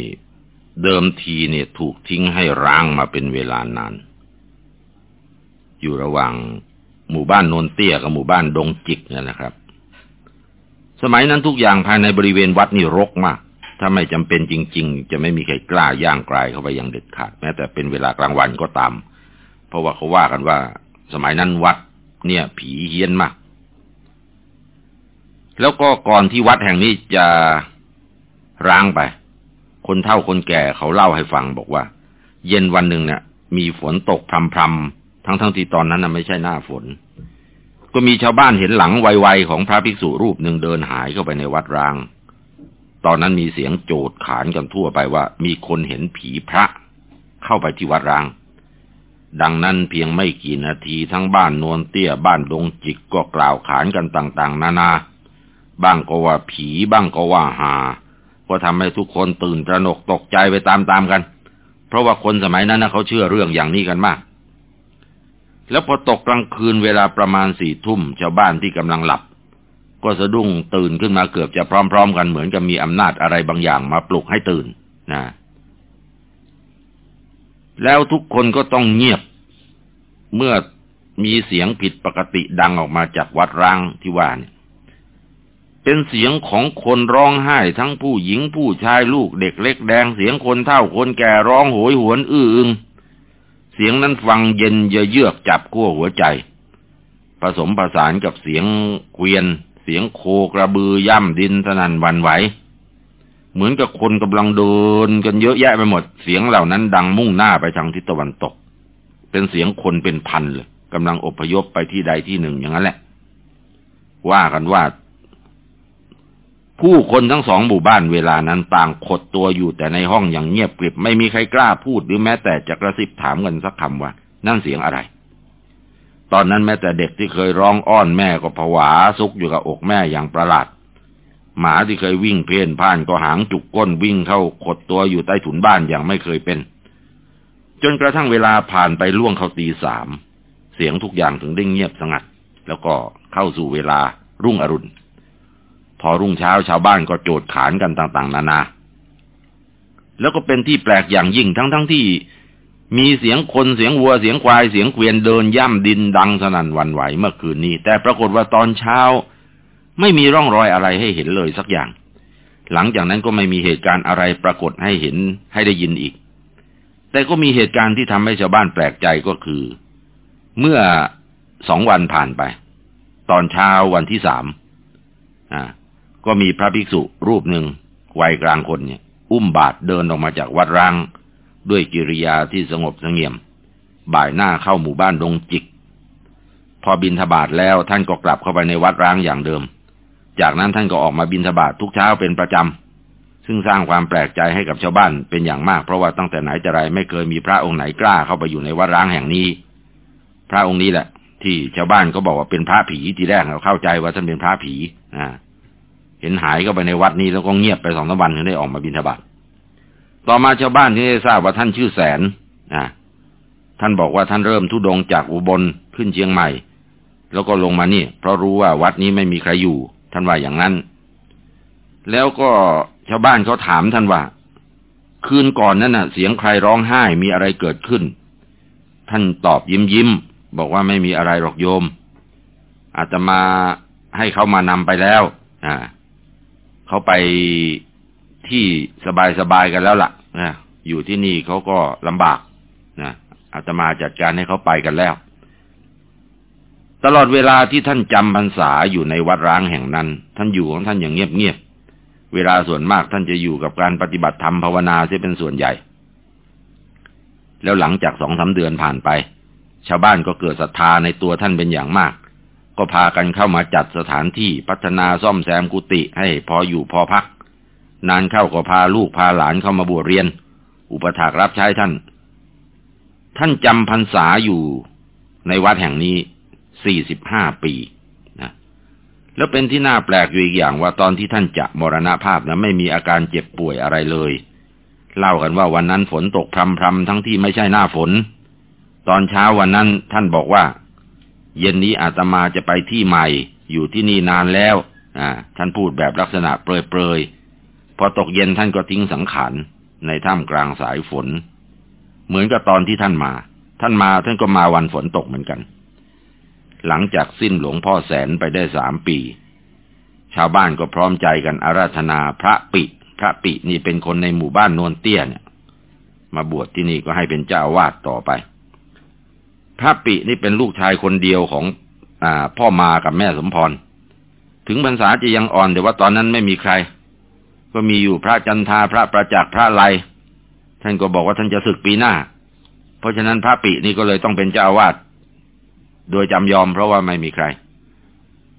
Speaker 1: เดิมทีเนี่ยถูกทิ้งให้ร้างมาเป็นเวลานาน อยู่ระหว่างหมู่บ้านโนนเตี้ยกับหมู่บ้านดงจิกนี่นะครับ สมัยนั้นทุกอย่างภายในบริเวณวัดนี่รกมาก ถ้าไม่จำเป็นจริง ๆ จะไม่มีใครกล้าย่างกลายเข้าไปอย่างเด็ดขาดแม้แต่เป็นเวลากลางวันก็ตาม เพราะว่าเขาว่ากันว่า สมัยนั้นวัดเนี่ย ผีเฮี้ยนมาก แล้วก็ก่อนที่วัดแห่งนี้จะ ร้างไป คนเฒ่าคนแก่เขาเล่าให้ฟังบอกว่า เย็นวันหนึ่งเนี่ย มีฝนตกพรำๆทั้งๆที่ตอนนั้นน่ะไม่ใช่หน้าฝน ก็มีชาวบ้านเห็นหลังไวๆของพระภิกษุรูปหนึ่งเดินหายเข้าไปในวัดร้าง ตอนนั้นมีเสียงโจดขานกันทั่วไปว่า มีคนเห็นผีพระ เข้าไปที่วัดร้างดังนั้นเพียงไม่กี่นาทีทั้งบ้านนวลเตี้ยบ้านดงจิกก็กล่าวขานกันต่าง ๆ นานา บ้างก็ว่าผีบ้างก็ว่าหา ก็ทำให้ทุกคนตื่นตระหนกตกใจไปตามๆกัน เพราะว่าคนสมัยนั้นนะเขาเชื่อเรื่องอย่างนี้กันมาก แล้วพอตกกลางคืนเวลาประมาณสี่ทุ่มชาวบ้านที่กำลังหลับ ก็สะดุ้งตื่นขึ้นมาเกือบจะพร้อม ๆ กันเหมือนกับมีอำนาจอะไรบางอย่างมาปลุกให้ตื่นนะแล้วทุกคนก็ต้องเงียบ เมื่อมีเสียงผิดปกติดังออกมาจากวัดร้างที่ว่าเนี่ย เป็นเสียงของคนร้องไห้ทั้งผู้หญิงผู้ชายลูกเด็กเล็กแดงเสียงคนเฒ่าคนแก่ร้องโหยหวนอื้ออึงเสียงนั้นฟังเย็นเยือกจับขั้วหัวใจ ผสมผสานกับเสียงเกวียน เสียงโคกระบือย่ำดินสนั่นวันไหว เหมือนกับคนกำลังเดินกันเยอะแยะไปหมด เสียงเหล่านั้นดังมุ่งหน้าไปทางทิศตะวันตก เป็นเสียงคนเป็นพันเลยกำลังอพยพไปที่ใดที่หนึ่งอย่างนั้นแหละ ว่ากันว่า ผู้คนทั้งสองหมู่บ้านเวลานั้นต่างขดตัวอยู่แต่ในห้องอย่างเงียบกริบไม่มีใครกล้าพูดหรือแม้แต่จะกระซิบถามกันสักคำว่า นั่นเสียงอะไร ตอนนั้นแม้แต่เด็กที่เคยร้องอ้อนแม่ก็ผวาซุกอยู่กับอกแม่อย่างประหลาด หมาที่เคยวิ่งเพ่นพ่านก็หางจุกก้นวิ่งเข้าขดตัวอยู่ใต้ถุนบ้านอย่างไม่เคยเป็น จนกระทั่งเวลาผ่านไปล่วงเข้าตีสามเสียงทุกอย่างถึงได้เงียบสงัด แล้วก็เข้าสู่เวลารุ่งอรุณ พอรุ่งเช้าชาวบ้านก็โจดขานกันต่าง ๆ นานา แล้วก็เป็นที่แปลกอย่างยิ่งทั้งๆทที่มีเสียงคนเสียงวัวเสียงควายเสียงเกวียนเดินย่ำดินดังสนั่นวันไหวเมื่อคืนนี้ แต่ปรากฏว่าตอนเช้า ไม่มีร่องรอยอะไรให้เห็นเลยสักอย่าง หลังจากนั้นก็ไม่มีเหตุการณ์อะไรปรากฏให้เห็นให้ได้ยินอีก แต่ก็มีเหตุการณ์ที่ทำให้ชาวบ้านแปลกใจก็คือ เมื่อสองวันผ่านไป ตอนเช้าวันที่สามอ่า ก็มีพระภิกษุรูปหนึ่งวัยกลางคนเนี่ย อุ้มบาตรเดินออกมาจากวัดร้าง ด้วยกิริยาที่สงบเสงี่ยม บ่ายหน้าเข้าหมู่บ้านดงจิก พอบินทบาทแล้วท่านก็กลับเข้าไปในวัดร้างอย่างเดิม จากนั้นท่านก็ออกมาบินทบาททุกเช้าเป็นประจำ ซึ่งสร้างความแปลกใจให้กับชาวบ้านเป็นอย่างมาก เพราะว่าตั้งแต่ไหนแต่ไรไม่เคยมีพระองค์ไหนกล้าเข้าไปอยู่ในวัดร้างแห่งนี้ พระองค์นี้แหละ ที่ชาวบ้านก็บอกว่าเป็นพระผีทีแรกเราเข้าใจว่าท่านเป็นพระผีอ่า เห็นหายเข้าไปในวัดนี้แล้วก็เงียบไปสองสามวันถึงได้ออกมาบิณฑบาตต่อมาชาวบ้านที่ได้ทราบว่าท่านชื่อแสนอ่าท่านบอกว่าท่านเริ่มทุดงจากอุบลขึ้นเชียงใหม่ แล้วก็ลงมานี่ เพราะรู้ว่าวัดนี้ไม่มีใครอยู่ ท่านว่าอย่างนั้น แล้วก็ชาวบ้านเขาถามท่านว่า คืนก่อนนั้นน่ะ เสียงใครร้องไห้มีอะไรเกิดขึ้น ท่านตอบยิ้มยิ้มบอกว่าไม่มีอะไรหรอกโยมอาตมาให้เขามานำไปแล้ว อ่า เขาไปที่สบายๆกันแล้วล่ะนะอยู่ที่นี่เขาก็ลำบากนะอาตมาจัดการให้เขาไปกันแล้ว ตลอดเวลาที่ท่านจำพรรษาอยู่ในวัดร้างแห่งนั้น ท่านอยู่ของท่านอย่างเงียบๆเวลาส่วนมากท่านจะอยู่กับการปฏิบัติธรรมภาวนาจะเป็นส่วนใหญ่ แล้วหลังจากสองสาเดือนผ่านไป
Speaker 2: ชาวบ้านก็เกิดศรัทธาในตัวท่านเป็นอย่างมาก ก็พากันเข้ามาจัดสถานที่พัฒนาซ่อมแซมกุฏิให้พออยู่พอพัก นานเข้าก็พาลูกพาหลานเข้ามาบวชเรียน อุปถากรับใช้ท่าน ท่านจำพรรษาอยู่ในวัดแห่งนี้สี่สิบห้าปีนะแล้วเป็นที่น่าแปลกอยู่อีกอย่างว่าตอนที่ท่านจะมรณภาพนะไม่มีอาการเจ็บป่วยอะไรเลย เล่ากันว่าวันนั้นฝนตกพรำๆทั้งที่ไม่ใช่หน้าฝน ตอนเช้าวันนั้นท่านบอกว่า เย็นนี้อาตมาจะไปที่ใหม่ อยู่ที่นี่นานแล้ว อ่า ท่านพูดแบบลักษณะเปรยๆ พอตกเย็นท่านก็ทิ้งสังขารในถ้ำกลางสายฝน เหมือนกับตอนที่ท่านมา ท่านมาท่านก็มาวันฝนตกเหมือนกัน หลังจากสิ้นหลวงพ่อแสนไปได้สามปี ชาวบ้านก็พร้อมใจกันอาราธนาพระปิ พระปินี่เป็นคนในหมู่บ้านโนนเตี้ยเนี่ย มาบวชที่นี่ก็ให้เป็นเจ้าวาดต่อไป พระปินี่เป็นลูกชายคนเดียวของอพ่อมากับแม่สมพร ถึงพรรษาจะยังอ่อนแต่ว่าตอนนั้นไม่มีใคร ก็มีอยู่พระจันทาพระประจักษ์พระไลท่านก็บอกว่าท่านจะศึกปีหน้า เพราะฉะนั้นพระปินี่ก็เลยต้องเป็นเจ้าวาดโดยจำยอมเพราะว่าไม่มีใคร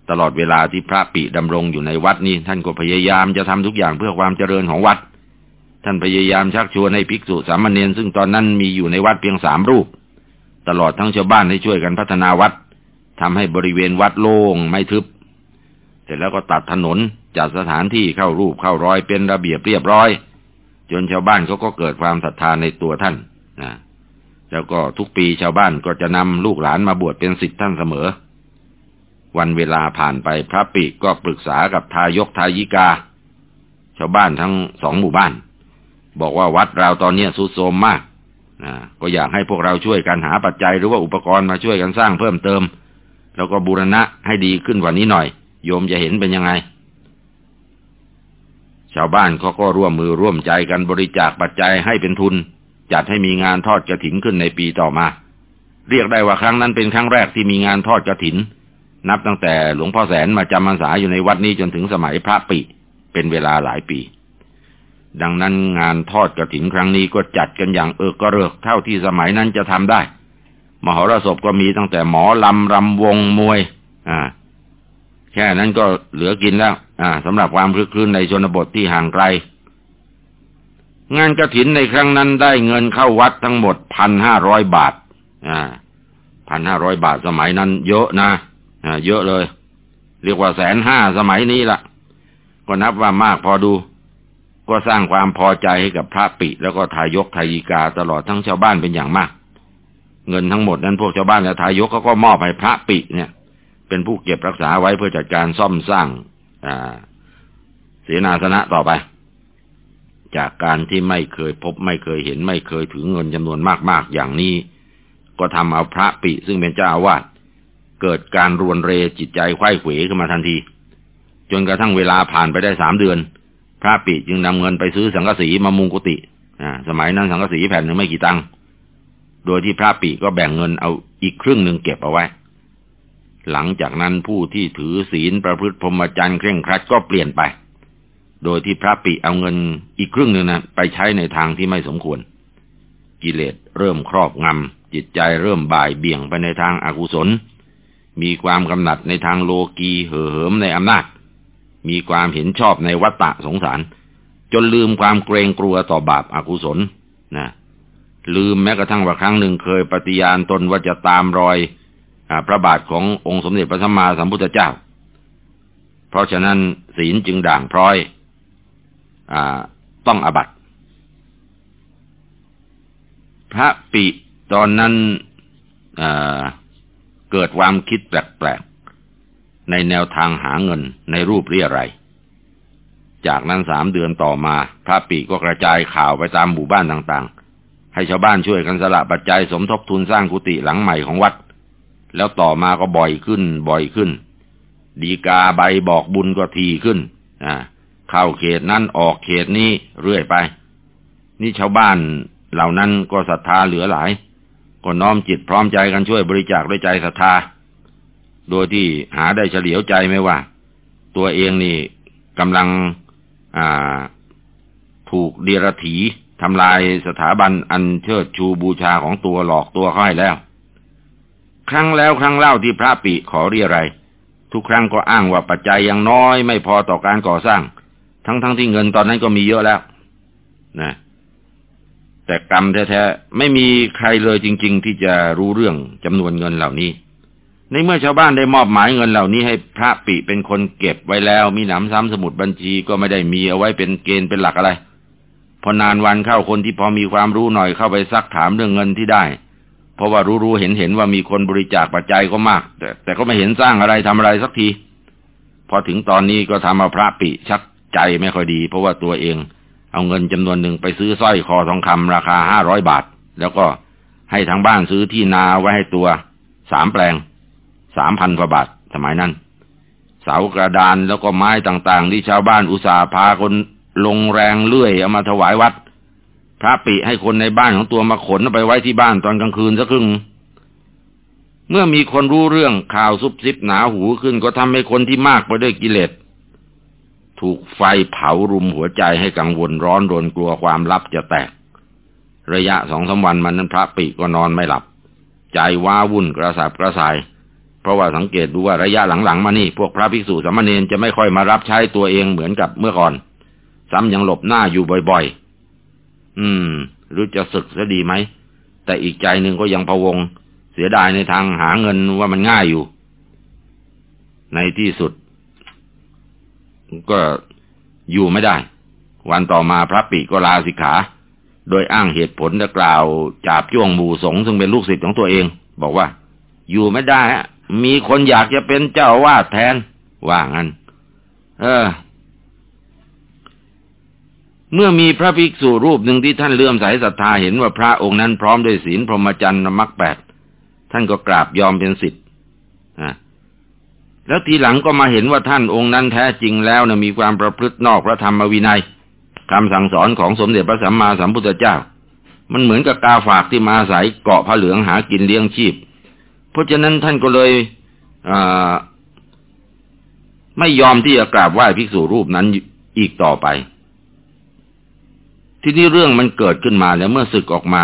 Speaker 2: ตลอดเวลาที่พระปิดำรงอยู่ในวัดนี้ ท่านก็พยายามจะทำทุกอย่างเพื่อความเจริญของวัด ท่านพยายามชักชวนให้ภิกษุสามเณรซึ่งตอนนั้นมีอยู่ในวัดเพียงสามรูป ตลอดทั้งชาวบ้านให้ช่วยกันพัฒนาวัดทำให้บริเวณวัดโล่งไม่ทึบ เสร็จแล้วก็ตัดถนนจัดสถานที่เข้ารูปเข้ารอยเป็นระเบียบเรียบร้อย จนชาวบ้านเขาก็เกิดความศรัทธาในตัวท่านนะแล้วก็ทุกปีชาวบ้านก็จะนำลูกหลานมาบวชเป็นศิษย์ท่านเสมอ วันเวลาผ่านไปพระปีกก็ปรึกษากับทายกทายิกา ชาวบ้านทั้งสองหมู่บ้าน บอกว่าวัดเราตอนนี้สุดโทมมาก นะก็อยากให้พวกเราช่วยกันหาปัจจัยหรือว่าอุปกรณ์มาช่วยกันสร้างเพิ่มเติม แล้วก็บูรณะให้ดีขึ้นกว่านี้หน่อย โยมจะเห็นเป็นยังไง ชาวบ้านเขาก็ร่วมมือร่วมใจกันบริจาคปัจจัยให้เป็นทุน จัดให้มีงานทอดกระถินขึ้นในปีต่อมา เรียกได้ว่าครั้งนั้นเป็นครั้งแรกที่มีงานทอดกระถิน นับตั้งแต่หลวงพ่อแสนมาจำพรรษาอยู่ในวัดนี้จนถึงสมัยพระปิเป็นเวลาหลายปี ดังนั้นงานทอดกระถินครั้งนี้ก็จัดกันอย่างเออกระเริกเท่าที่สมัยนั้นจะทำได้ มหรสพก็มีตั้งแต่หมอลำรำวงมวย อ่า แค่นั้นก็เหลือกินแล้ว อ่าสำหรับความคลึกคลื้นในชนบทที่ห่างไกล งานกระถินในครั้งนั้นได้เงินเข้าวัดทั้งหมดพันห้าร้อยบาท อ่าพันห้าร้อยบาทสมัยนั้น เยอะนะ อ่า เยอะเลย เรียกว่าแสนห้าสมัยนี้ล่ะ ก็นับว่ามากพอดู ก็สร้างความพอใจให้กับพระปิแล้วก็ทายกทายิกาตลอดทั้งชาวบ้านเป็นอย่างมาก เงินทั้งหมดนั้นพวกชาวบ้านและทายกเขาก็มอบให้พระปิเนี่ย เป็นผู้เก็บรักษาไว้เพื่อจัดการซ่อมสร้างอ่าเสนาสนะต่อไป จากการที่ไม่เคยพบไม่เคยเห็นไม่เคยถือเงินจำนวนมากๆอย่างนี้ ก็ทำเอาพระปิซึ่งเป็นเจ้าอาวาสเกิดการรวนเรจิตใจไข้เขวขึ้นมาทันที จนกระทั่งเวลาผ่านไปได้สามเดือน พระปิจึงนำเงินไปซื้อสังกะสีมามุงกุฏิสมัยนั้นสังกะสีแผ่นหนึ่งไม่กี่ตังค์โดยที่พระปิก็แบ่งเงินเอาอีกครึ่งหนึ่งเก็บเอาไว้ หลังจากนั้นผู้ที่ถือศีลประพฤติพรหมจรรย์เคร่งครัดก็เปลี่ยนไป โดยที่พระปิเอาเงินอีกครึ่งหนึ่งนะไปใช้ในทางที่ไม่สมควร กิเลสเริ่มครอบงำจิตใจเริ่มบ่ายเบี่ยงไปในทางอากุศล มีความกำหนัดในทางโลกีเห่อเหิมในอำนาจ มีความเห็นชอบในวัตตะสงสาร จนลืมความเกรงกลัวต่อบาปอากุศลนะลืมแม้กระทั่งว่าครั้งหนึ่งเคยปฏิญาณตนว่าจะตามรอยอพระบาทขององค์สมเด็จพระสัมมาสัมพุทธเจ้า เพราะฉะนั้นศีลจึงด่างพร้อยต้องอบัตพระปิตอนนั้นเกิดความคิดแปลก ในแนวทางหาเงินในรูปเรียอะไรจากนั้นสามเดือนต่อมาพระปีก็กระจายข่าวไปตามหมู่บ้านต่างๆ ให้ชาวบ้านช่วยกันสละปัจจัยสมทบทุนสร้างกุฏิหลังใหม่ของวัด แล้วต่อมาก็บ่อยขึ้น บ่อยขึ้น ดีกาใบบอกบุญก็ทีขึ้นอ่าเข้าเขตนั้นออกเขตนี้เรื่อยไป นี่ชาวบ้านเหล่านั้นก็ศรัทธาเหลือหลาย ก็น้อมจิตพร้อมใจกันช่วยบริจาคด้วยใจศรัทธา โดยที่หาได้เฉลียวใจไม่ว่า ตัวเองนี่กำลังถูกเดียรถีทำลายสถาบันอันเชิดชูบูชาของตัวหลอกตัวเขาให้แล้ว ครั้งแล้วครั้งเล่าที่พระปิขอเรียอะไร ทุกครั้งก็อ้างว่าปัจจัยยังน้อยไม่พอต่อการก่อสร้าง ทั้งๆทที่เงินตอนนั้นก็มีเยอะแล้ว นะแต่กรรมแท้ๆไม่มีใครเลยจริง ๆ ที่จะรู้เรื่องจำนวนเงินเหล่านี้ ในเมื่อชาวบ้านได้มอบหมายเงินเหล่านี้ให้พระปิเป็นคนเก็บไว้แล้ว มีหนำซ้ำสมุดบัญชีก็ไม่ได้มีเอาไว้เป็นเกณฑ์เป็นหลักอะไร พอนานวันเข้าคนที่พอมีความรู้หน่อยเข้าไปซักถามเรื่องเงินที่ได้ เพราะว่ารู้ๆเห็นเห็นว่ามีคนบริจาคปัจจัยก็มาก แต่แต่ก็ไม่เห็นสร้างอะไรทำอะไรสักที พอถึงตอนนี้ก็ทำเอาพระปิชักใจไม่ค่อยดี เพราะว่าตัวเองเอาเงินจำนวนหนึ่งไปซื้อสร้อยคอทองคำราคาห้าร้อยบาท แล้วก็ให้ทางบ้านซื้อที่นาไว้ให้ตัวสามแปลง สามพันกว่าบาทสมัยนั้น เสากระดานแล้วก็ไม้ต่างๆ ที่ชาวบ้านอุตส่าห์พาคนลงแรงเลื่อยเอามาถวายวัด พระปิให้คนในบ้านของตัวมาขนไปไว้ที่บ้านตอนกลางคืนสักครึ่งเมื่อมีคนรู้เรื่องข่าวซุบซิบหนาหูขึ้นก็ทำให้คนที่มากไปด้วยกิเลสถูกไฟเผารุมหัวใจให้กังวลร้อนรนกลัวความลับจะแตก ระยะสองสาวันมันนั้นพระปิก็นอนไม่หลับ ใจว้าวุ่นกระสับกระส่าย เพราะว่าสังเกตดูว่าระยะหลังๆมานี่พวกพระภิกษุสามเณรจะไม่ค่อยมารับใช้ตัวเองเหมือนกับเมื่อก่อน ซ้ำยังหลบหน้าอยู่บ่อยๆ อืม หรือจะศึกซะดีไหม แต่อีกใจหนึ่งก็ยังพะวง เสียดายในทางหาเงินว่ามันง่ายอยู่ ในที่สุด ก็อยู่ไม่ได้ วันต่อมาพระปิก็ลาสิกขา โดยอ้างเหตุผลจะกล่าว จาบจ้วงหมู่สงซึ่งเป็นลูกศิษย์ของตัวเอง บอกว่า อยู่ไม่ได้ มีคนอยากจะเป็นเจ้าวาดแทน ว่างั้น เออ เมื่อมีพระภิกษุรูปหนึ่งที่ท่านเลื่อมใสศรัทธาเห็นว่าพระองค์นั้นพร้อมด้วยศีลพรหมจรรย์มรรคแปดท่านก็กราบยอมเป็นสิทธิ์แล้วทีหลังก็มาเห็นว่าท่านองค์นั้นแท้จริงแล้วนะมีความประพฤตินอกพระธรรมวินัยคำสั่งสอนของสมเด็จพระสัมมาสัมพุทธเจ้า มันเหมือนกับกาฝากที่มาอาศัยเกาะผ้าเหลืองหากินเลี้ยงชีพ เพราะฉะนั้นท่านก็เลยไม่ยอมที่จะกราบไหว้ภิกษุรูปนั้นอีกต่อไป ทีนี้เรื่องมันเกิดขึ้นมาแล้วเมื่อศึกออกมา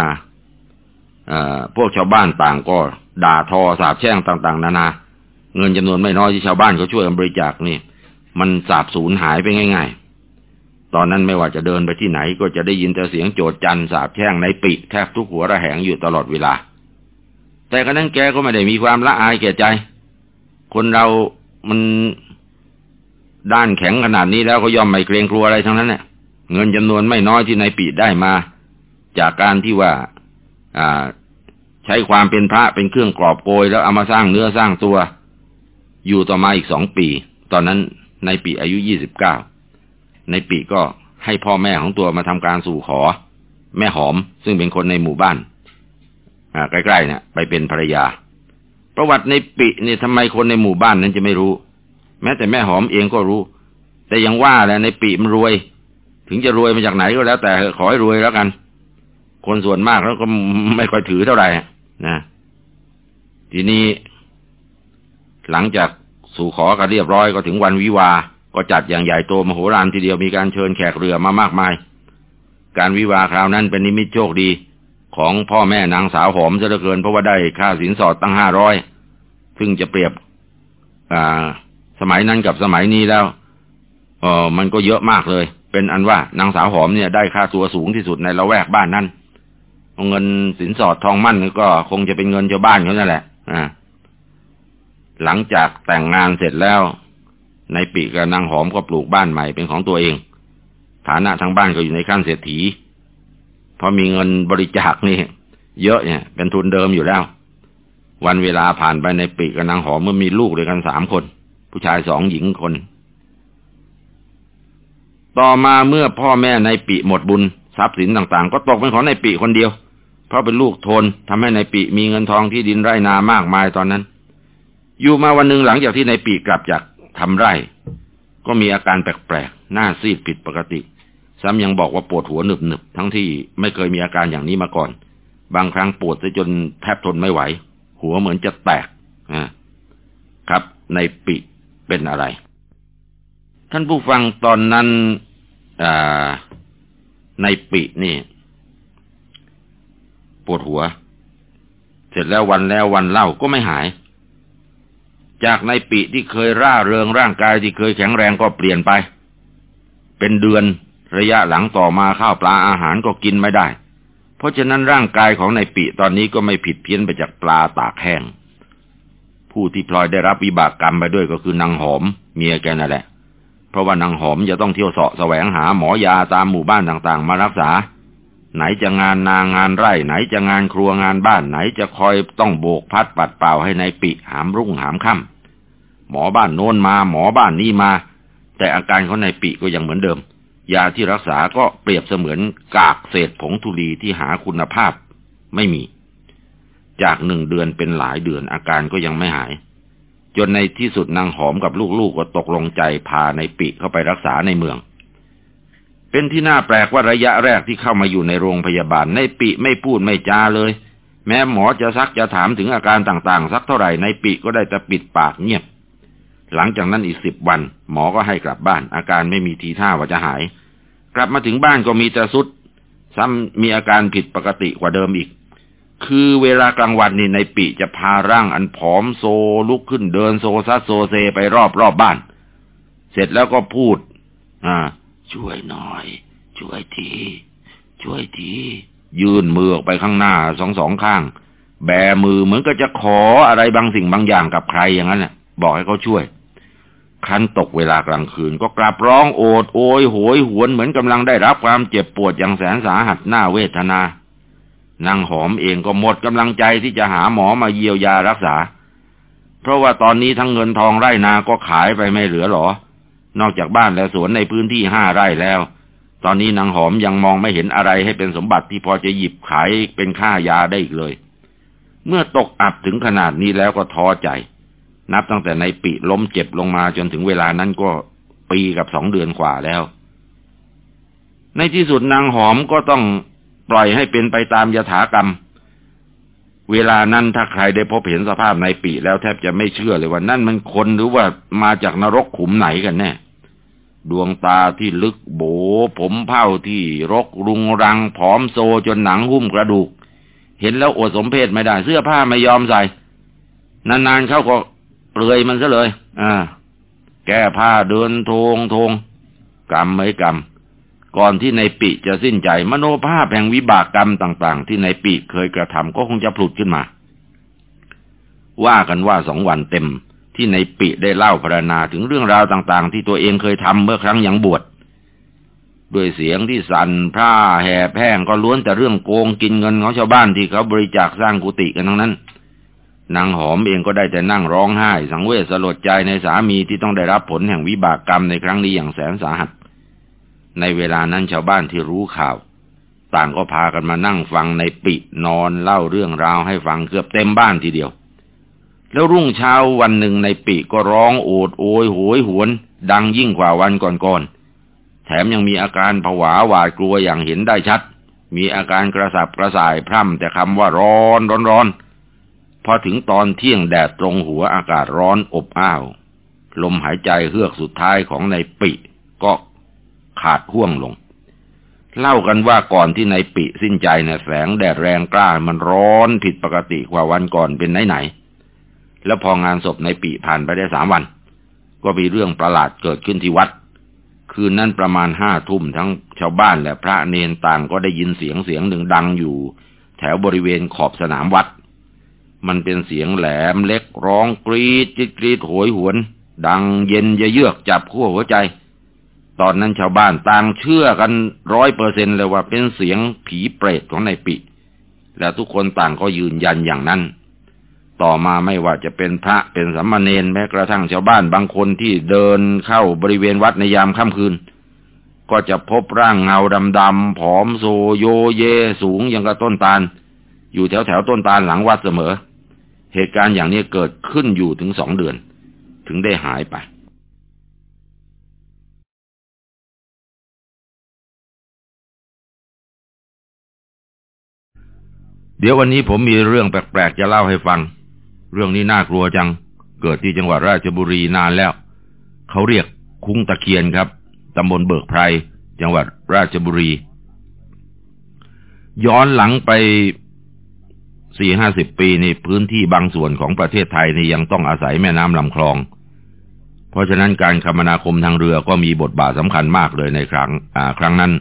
Speaker 2: พวกชาวบ้านต่างก็ ด่าทอสาบแช่งต่าง ๆ นานา เงินจำนวนไม่น้อยที่ชาวบ้านเขาช่วยบริจาคนี่ มันสาบสูญหายไปง่าย ๆ ตอนนั้นไม่ว่าจะเดินไปที่ไหนก็จะได้ยินแต่เสียงโจดจันสาบแช่งในปีแทบทุกหัวระแหงอยู่ตลอดเวลา แต่กระนั้นแกก็ไม่ได้มีความละอายแก่ใจ คนเรามันด้านแข็งขนาดนี้แล้วก็ยอมไม่เกรงกลัวอะไรทั้งนั้นเนี่ยเงินจำนวนไม่น้อยที่นายปีได้มา จากการที่ว่า ใช้ความเป็นพระเป็นเครื่องกรอบโกยแล้วเอามาสร้างเนื้อสร้างตัว อยู่ต่อมาอีกสองปี ตอนนั้นนายปีอายุยี่สิบเก้านายปีก็ให้พ่อแม่ของตัวมาทำการสู่ขอ แม่หอมซึ่งเป็นคนในหมู่บ้าน ใกล้ๆเนี่ยไปเป็นภรรยา ประวัติในปีเนี่ยทำไมคนในหมู่บ้านนั้นจะไม่รู้ แม้แต่แม่หอมเองก็รู้ แต่ยังว่าแหละในปีมันรวย ถึงจะรวยมาจากไหนก็แล้ว แต่ขอให้รวยแล้วกัน คนส่วนมากแล้วก็ไม่ค่อยถือเท่าไหร่นะทีนี้ หลังจากสู่ขอกันเรียบร้อยก็ถึงวันวิวา ก็จัดอย่างใหญ่โตมโหฬารทีเดียวมีการเชิญแขกเรือมามากมาย การวิวาคราวนั้นเป็นนิมิตโชคดี ของพ่อแม่นางสาวหอมจะเหลือเกินเพราะว่าได้ค่าสินสอดตั้งห้าร้อยซึ่งจะเปรียบ อ่า สมัยนั้นกับสมัยนี้แล้วเออมันก็เยอะมากเลย เป็นอันว่านางสาวหอมเนี่ยได้ค่าตัวสูงที่สุดในละแวกบ้านนั้นเงินสินสอดทองมั่นก็คงจะเป็นเงินชาวบ้านเขานั่นแหละ อ่า หลังจากแต่งงานเสร็จแล้ว ในปีกับนางหอมก็ปลูกบ้านใหม่เป็นของตัวเอง ฐานะทางบ้านก็อยู่ในขั้นเศรษฐี พอมีเงินบริจาคนี่ เยอะเนี่ย เป็นทุนเดิมอยู่แล้ว วันเวลาผ่านไปในปีกับนางหอมเมื่อมีลูกด้วยกันสามคน ผู้ชายสองหญิงคน ต่อมาเมื่อพ่อแม่ในปีหมดบุญทรัพย์สินต่างๆ ก็ตกเป็นของในปีคนเดียว เพราะเป็นลูกทนทำให้ในปีมีเงินทองที่ดินไร่นามากมายตอนนั้น อยู่มาวันหนึ่งหลังจากที่ในปีกลับจากทำไร่ ก็มีอาการแปลกๆหน้าซีดผิดปกติ ซ้ำยังบอกว่าปวดหัวหนึบๆทั้งที่ไม่เคยมีอาการอย่างนี้มาก่อน บางครั้งปวดจนแทบทนไม่ไหว หัวเหมือนจะแตกครับ ในปีเป็นอะไร ท่านผู้ฟังตอนนั้นในปีนี่ ปวดหัว เสร็จแล้ววันแล้ววันเล่าก็ไม่หาย จากในปีที่เคยร่าเริงร่างกายที่เคยแข็งแรงก็เปลี่ยนไป เป็นเดือน ระยะหลังต่อมาข้าวปลาอาหารก็กินไม่ได้ เพราะฉะนั้นร่างกายของในปีตอนนี้ก็ไม่ผิดเพี้ยนไปจากปลาตากแห้ง ผู้ที่พลอยได้รับวิบากกรรมไปด้วยก็คือนางหอมเมียแกนั่นแหละ เพราะว่านางหอมจะต้องเที่ยวเสาะแสวงหาหมอยาตามหมู่บ้านต่างๆ มารักษา ไหนจะงานนางงานไร่ ไหนจะงานครัวงานบ้านไหนจะคอยต้องโบกพัดปัดเป่าให้ในปีหามรุ่งหามค่ำหมอบ้านโน้นมา หมอบ้านนี่มา แต่อาการของในปีก็ยังเหมือนเดิม ยาที่รักษาก็เปรียบเสมือนกากเศษผงธุลีที่หาคุณภาพไม่มี จากหนึ่งเดือนเป็นหลายเดือนอาการก็ยังไม่หาย จนในที่สุดนางหอมกับลูกๆก็ตกลงใจพาในปีเข้าไปรักษาในเมือง เป็นที่น่าแปลกว่าระยะแรกที่เข้ามาอยู่ในโรงพยาบาลในปีไม่พูดไม่จาเลย แม้หมอจะซักจะถามถึงอาการต่างๆ สักเท่าไหร่ในปีก็ได้แต่ปิดปากเงียบ หลังจากนั้นอีกสิบวัน หมอก็ให้กลับบ้าน อาการไม่มีทีท่าว่าจะหาย กลับมาถึงบ้านก็มีแต่สุด ซ้ำมีอาการผิดปกติกว่าเดิมอีก คือเวลากลางวันนี่ในปีจะพาร่างอันผอมโซลุกขึ้นเดินโซซัสโซเซไปรอบรอบบ้าน เสร็จแล้วก็พูด อ่า ช่วยหน่อย ช่วยที ช่วยที ยื่นมือออกไปข้างหน้าสองสองข้าง แบมือเหมือนก็จะขออะไรบางสิ่งบางอย่างกับใครอย่างนั้นแหละบอกให้เขาช่วย คันตกเวลากลางคืน ก็กลับร้องโอดโอยโหยหวนเหมือนกำลังได้รับความเจ็บปวดอย่างแสนสาหัสหน้าเวทนานางหอมเองก็หมดกำลังใจที่จะหาหมอมาเยียวยารักษา เพราะว่าตอนนี้ทั้งเงินทองไร่นาก็ขายไปไม่เหลือหรอ นอกจากบ้านและสวนในพื้นที่ห้าไร่แล้ว ตอนนี้นางหอมยังมองไม่เห็นอะไรให้เป็นสมบัติที่พอจะหยิบขายเป็นค่ายาได้อีกเลย เมื่อตกอับถึงขนาดนี้แล้วก็ท้อใจ นับตั้งแต่ในปีล้มเจ็บลงมาจนถึงเวลานั้นก็ปีกับสองเดือนกว่าแล้ว ในที่สุดนางหอมก็ต้องปล่อยให้เป็นไปตามยถากรรม เวลานั้นถ้าใครได้พบเห็นสภาพในปีแล้วแทบจะไม่เชื่อเลยว่านั่นมันคนหรือว่ามาจากนรกขุมไหนกันแน่ดวงตาที่ลึกโบ ผมเผ้าที่รกรุงรัง ผอมโซจนหนังหุ้มกระดูก เห็นแล้วอดสมเพศไม่ได้ เสื้อผ้าไม่ยอมใส่ นานๆเขาก็ เปลือยมันซะเลย อ่า แก้ผ้าเดินทงทงกรรมไม่กรรม ก่อนที่ในปีจะสิ้นใจ มโนภาพแห่งวิบากกรรมต่าง ๆ ที่ในปีเคยกระทำก็คงจะผลุดขึ้นมา ว่ากันว่าสองวันเต็มที่ในปีได้เล่าพรรณนาถึงเรื่องราวต่าง ๆ ที่ตัวเองเคยทำเมื่อครั้งยังบวชด้วยเสียงที่สั่นพร่าแห่แพ่งก็ล้วนแต่เรื่องโกงกินเงินของชาวบ้านที่เขาบริจาคสร้างกุฏิกันทั้งนั้น นางหอมเองก็ได้แต่นั่งร้องไห้ สังเวชสลดใจในสามีที่ต้องได้รับผลแห่งวิบากกรรมในครั้งนี้อย่างแสนสาหัส ในเวลานั้นชาวบ้านที่รู้ข่าว ต่างก็พากันมานั่งฟังในปินอนเล่าเรื่องราวให้ฟังเกือบเต็มบ้านทีเดียว แล้วรุ่งเช้าวันหนึ่งในปีก็ร้องโอดโอยโหยหวน ดังยิ่งกว่าวันก่อนๆแถมยังมีอาการผวาหวาดกลัวอย่างเห็นได้ชัด มีอาการกระสับกระส่ายพร่ำแต่คำว่าร้อนร้อนร้อน พอถึงตอนเที่ยงแดดตรงหัวอากาศร้อนอบอ้าว ลมหายใจเฮือกสุดท้ายของในปิก็ขาดห่วงลง เล่ากันว่าก่อนที่ในปิสิ้นใจนี่ยแสงแดดแรงกล้ามันร้อนผิดปกติกว่าวันก่อนเป็นไหนไหน แล้วพองานศพในปิผ่านไปได้สามวัน ก็มีเรื่องประหลาดเกิดขึ้นที่วัด คืนนั้นประมาณห้าทุ่มทั้งชาวบ้านและพระเนนต่างก็ได้ยินเสียงเสียงหนึ่งดังอยู่ แถวบริเวณขอบสนามวัด มันเป็นเสียงแหลมเล็กร้องกรีดกรีดโหยหวน ดังเย็นเยือกจับขั้วหัวใจ ตอนนั้นชาวบ้านต่างเชื่อกันร้อยเปอร์เซ็นเลยว่าเป็นเสียงผีเปรตของนายปิ และทุกคนต่างก็ยืนยันอย่างนั้น ต่อมาไม่ว่าจะเป็นพระเป็นสัมมาเนนแม้กระทั่งชาวบ้านบางคนที่เดินเข้าบริเวณวัดในยามค่ำคืน ก็จะพบร่างเงาดำๆผอมโซโยเยสูงอย่างกับต้นตาล อยู่แถวแถวต้นตาลหลังวัดเสมอ เหตุการณ์อย่างนี้เกิดขึ้นอยู่ถึงสองเดือน ถึงได้หายไป เดี๋ยววันนี้ผมมีเรื่องแปลกๆจะเล่าให้ฟัง เรื่องนี้น่ากลัวจัง เกิดที่จังหวัดราชบุรีนานแล้ว เขาเรียกคุ้งตะเคียนครับตำบลเบิกไพร จังหวัดราชบุรี ย้อนหลังไป สี่ห้าสิบปีนี่พื้นที่บางส่วนของประเทศไทยนี่ยังต้องอาศัยแม่น้ำลำคลอง เพราะฉะนั้นการคมนาคมทางเรือก็มีบทบาทสำคัญมากเลยในครั้งครั้งนั้น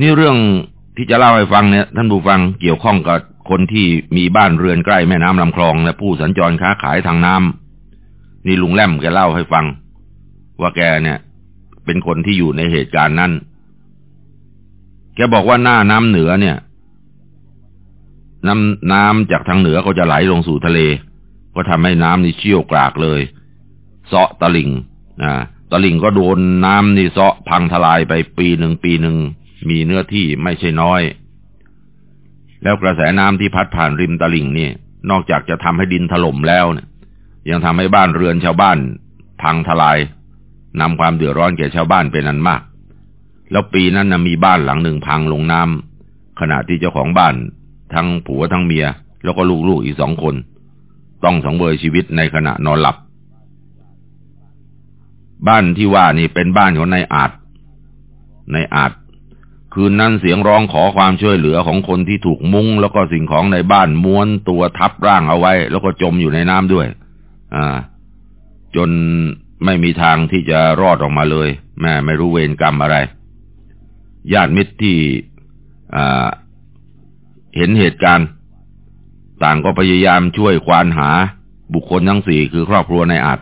Speaker 2: นี่เรื่องที่จะเล่าให้ฟังเนี่ยท่านผู้ฟังเกี่ยวข้องกับคนที่มีบ้านเรือนใกล้แม่น้ำลำคลองและผู้สัญจรค้าขายทางน้ำนี่ลุงแล่มแกเล่าให้ฟัง ว่าแกเนี่ย เป็นคนที่อยู่ในเหตุการณ์นั้นแกบอกว่าหน้าน้ำเหนือเนี่ย น้ำน้ำจากทางเหนือก็จะไหลลงสู่ทะเล ก็ทำให้น้ำนี่เชี่ยวกรากเลยเซาะตะลิงอ่าตะลิงก็โดนน้ำนี่เซาะพังทลายไปปีหนึ่งปีหนึ่งมีเนื้อที่ไม่ใช่น้อย แล้วกระแสน้ำที่พัดผ่านริมตะลิ่งนี่ นอกจากจะทำให้ดินถล่มแล้วเนี่ยยังทำให้บ้านเรือนชาวบ้าน พังทลายนำความเดือดร้อนแก่ชาวบ้านเป็นอันมาก แล้วปีนั้นนะมีบ้านหลังหนึ่งพังลงน้ำขณะที่เจ้าของบ้าน ทั้งผัวทั้งเมีย แล้วก็ลูกๆอีกสองคน ต้องสังเวยชีวิตในขณะนอนหลับ บ้านที่ว่านี่เป็นบ้านของนายอาจนายอาจคืนนั้นเสียงร้องขอความช่วยเหลือของคนที่ถูกมุง้งแล้วก็สิ่งของในบ้านม้วนตัวทับร่างเอาไว้ แล้วก็จมอยู่ในน้ำด้วย อ่า จนไม่มีทางที่จะรอดออกมาเลย แม่ไม่รู้เวรกรรมอะไร ญาติมิตรที่ เห็นเหตุการณ์ ต่างก็พยายามช่วยควานหา บุคคลทั้งสี่คือครอบครัวในอาจ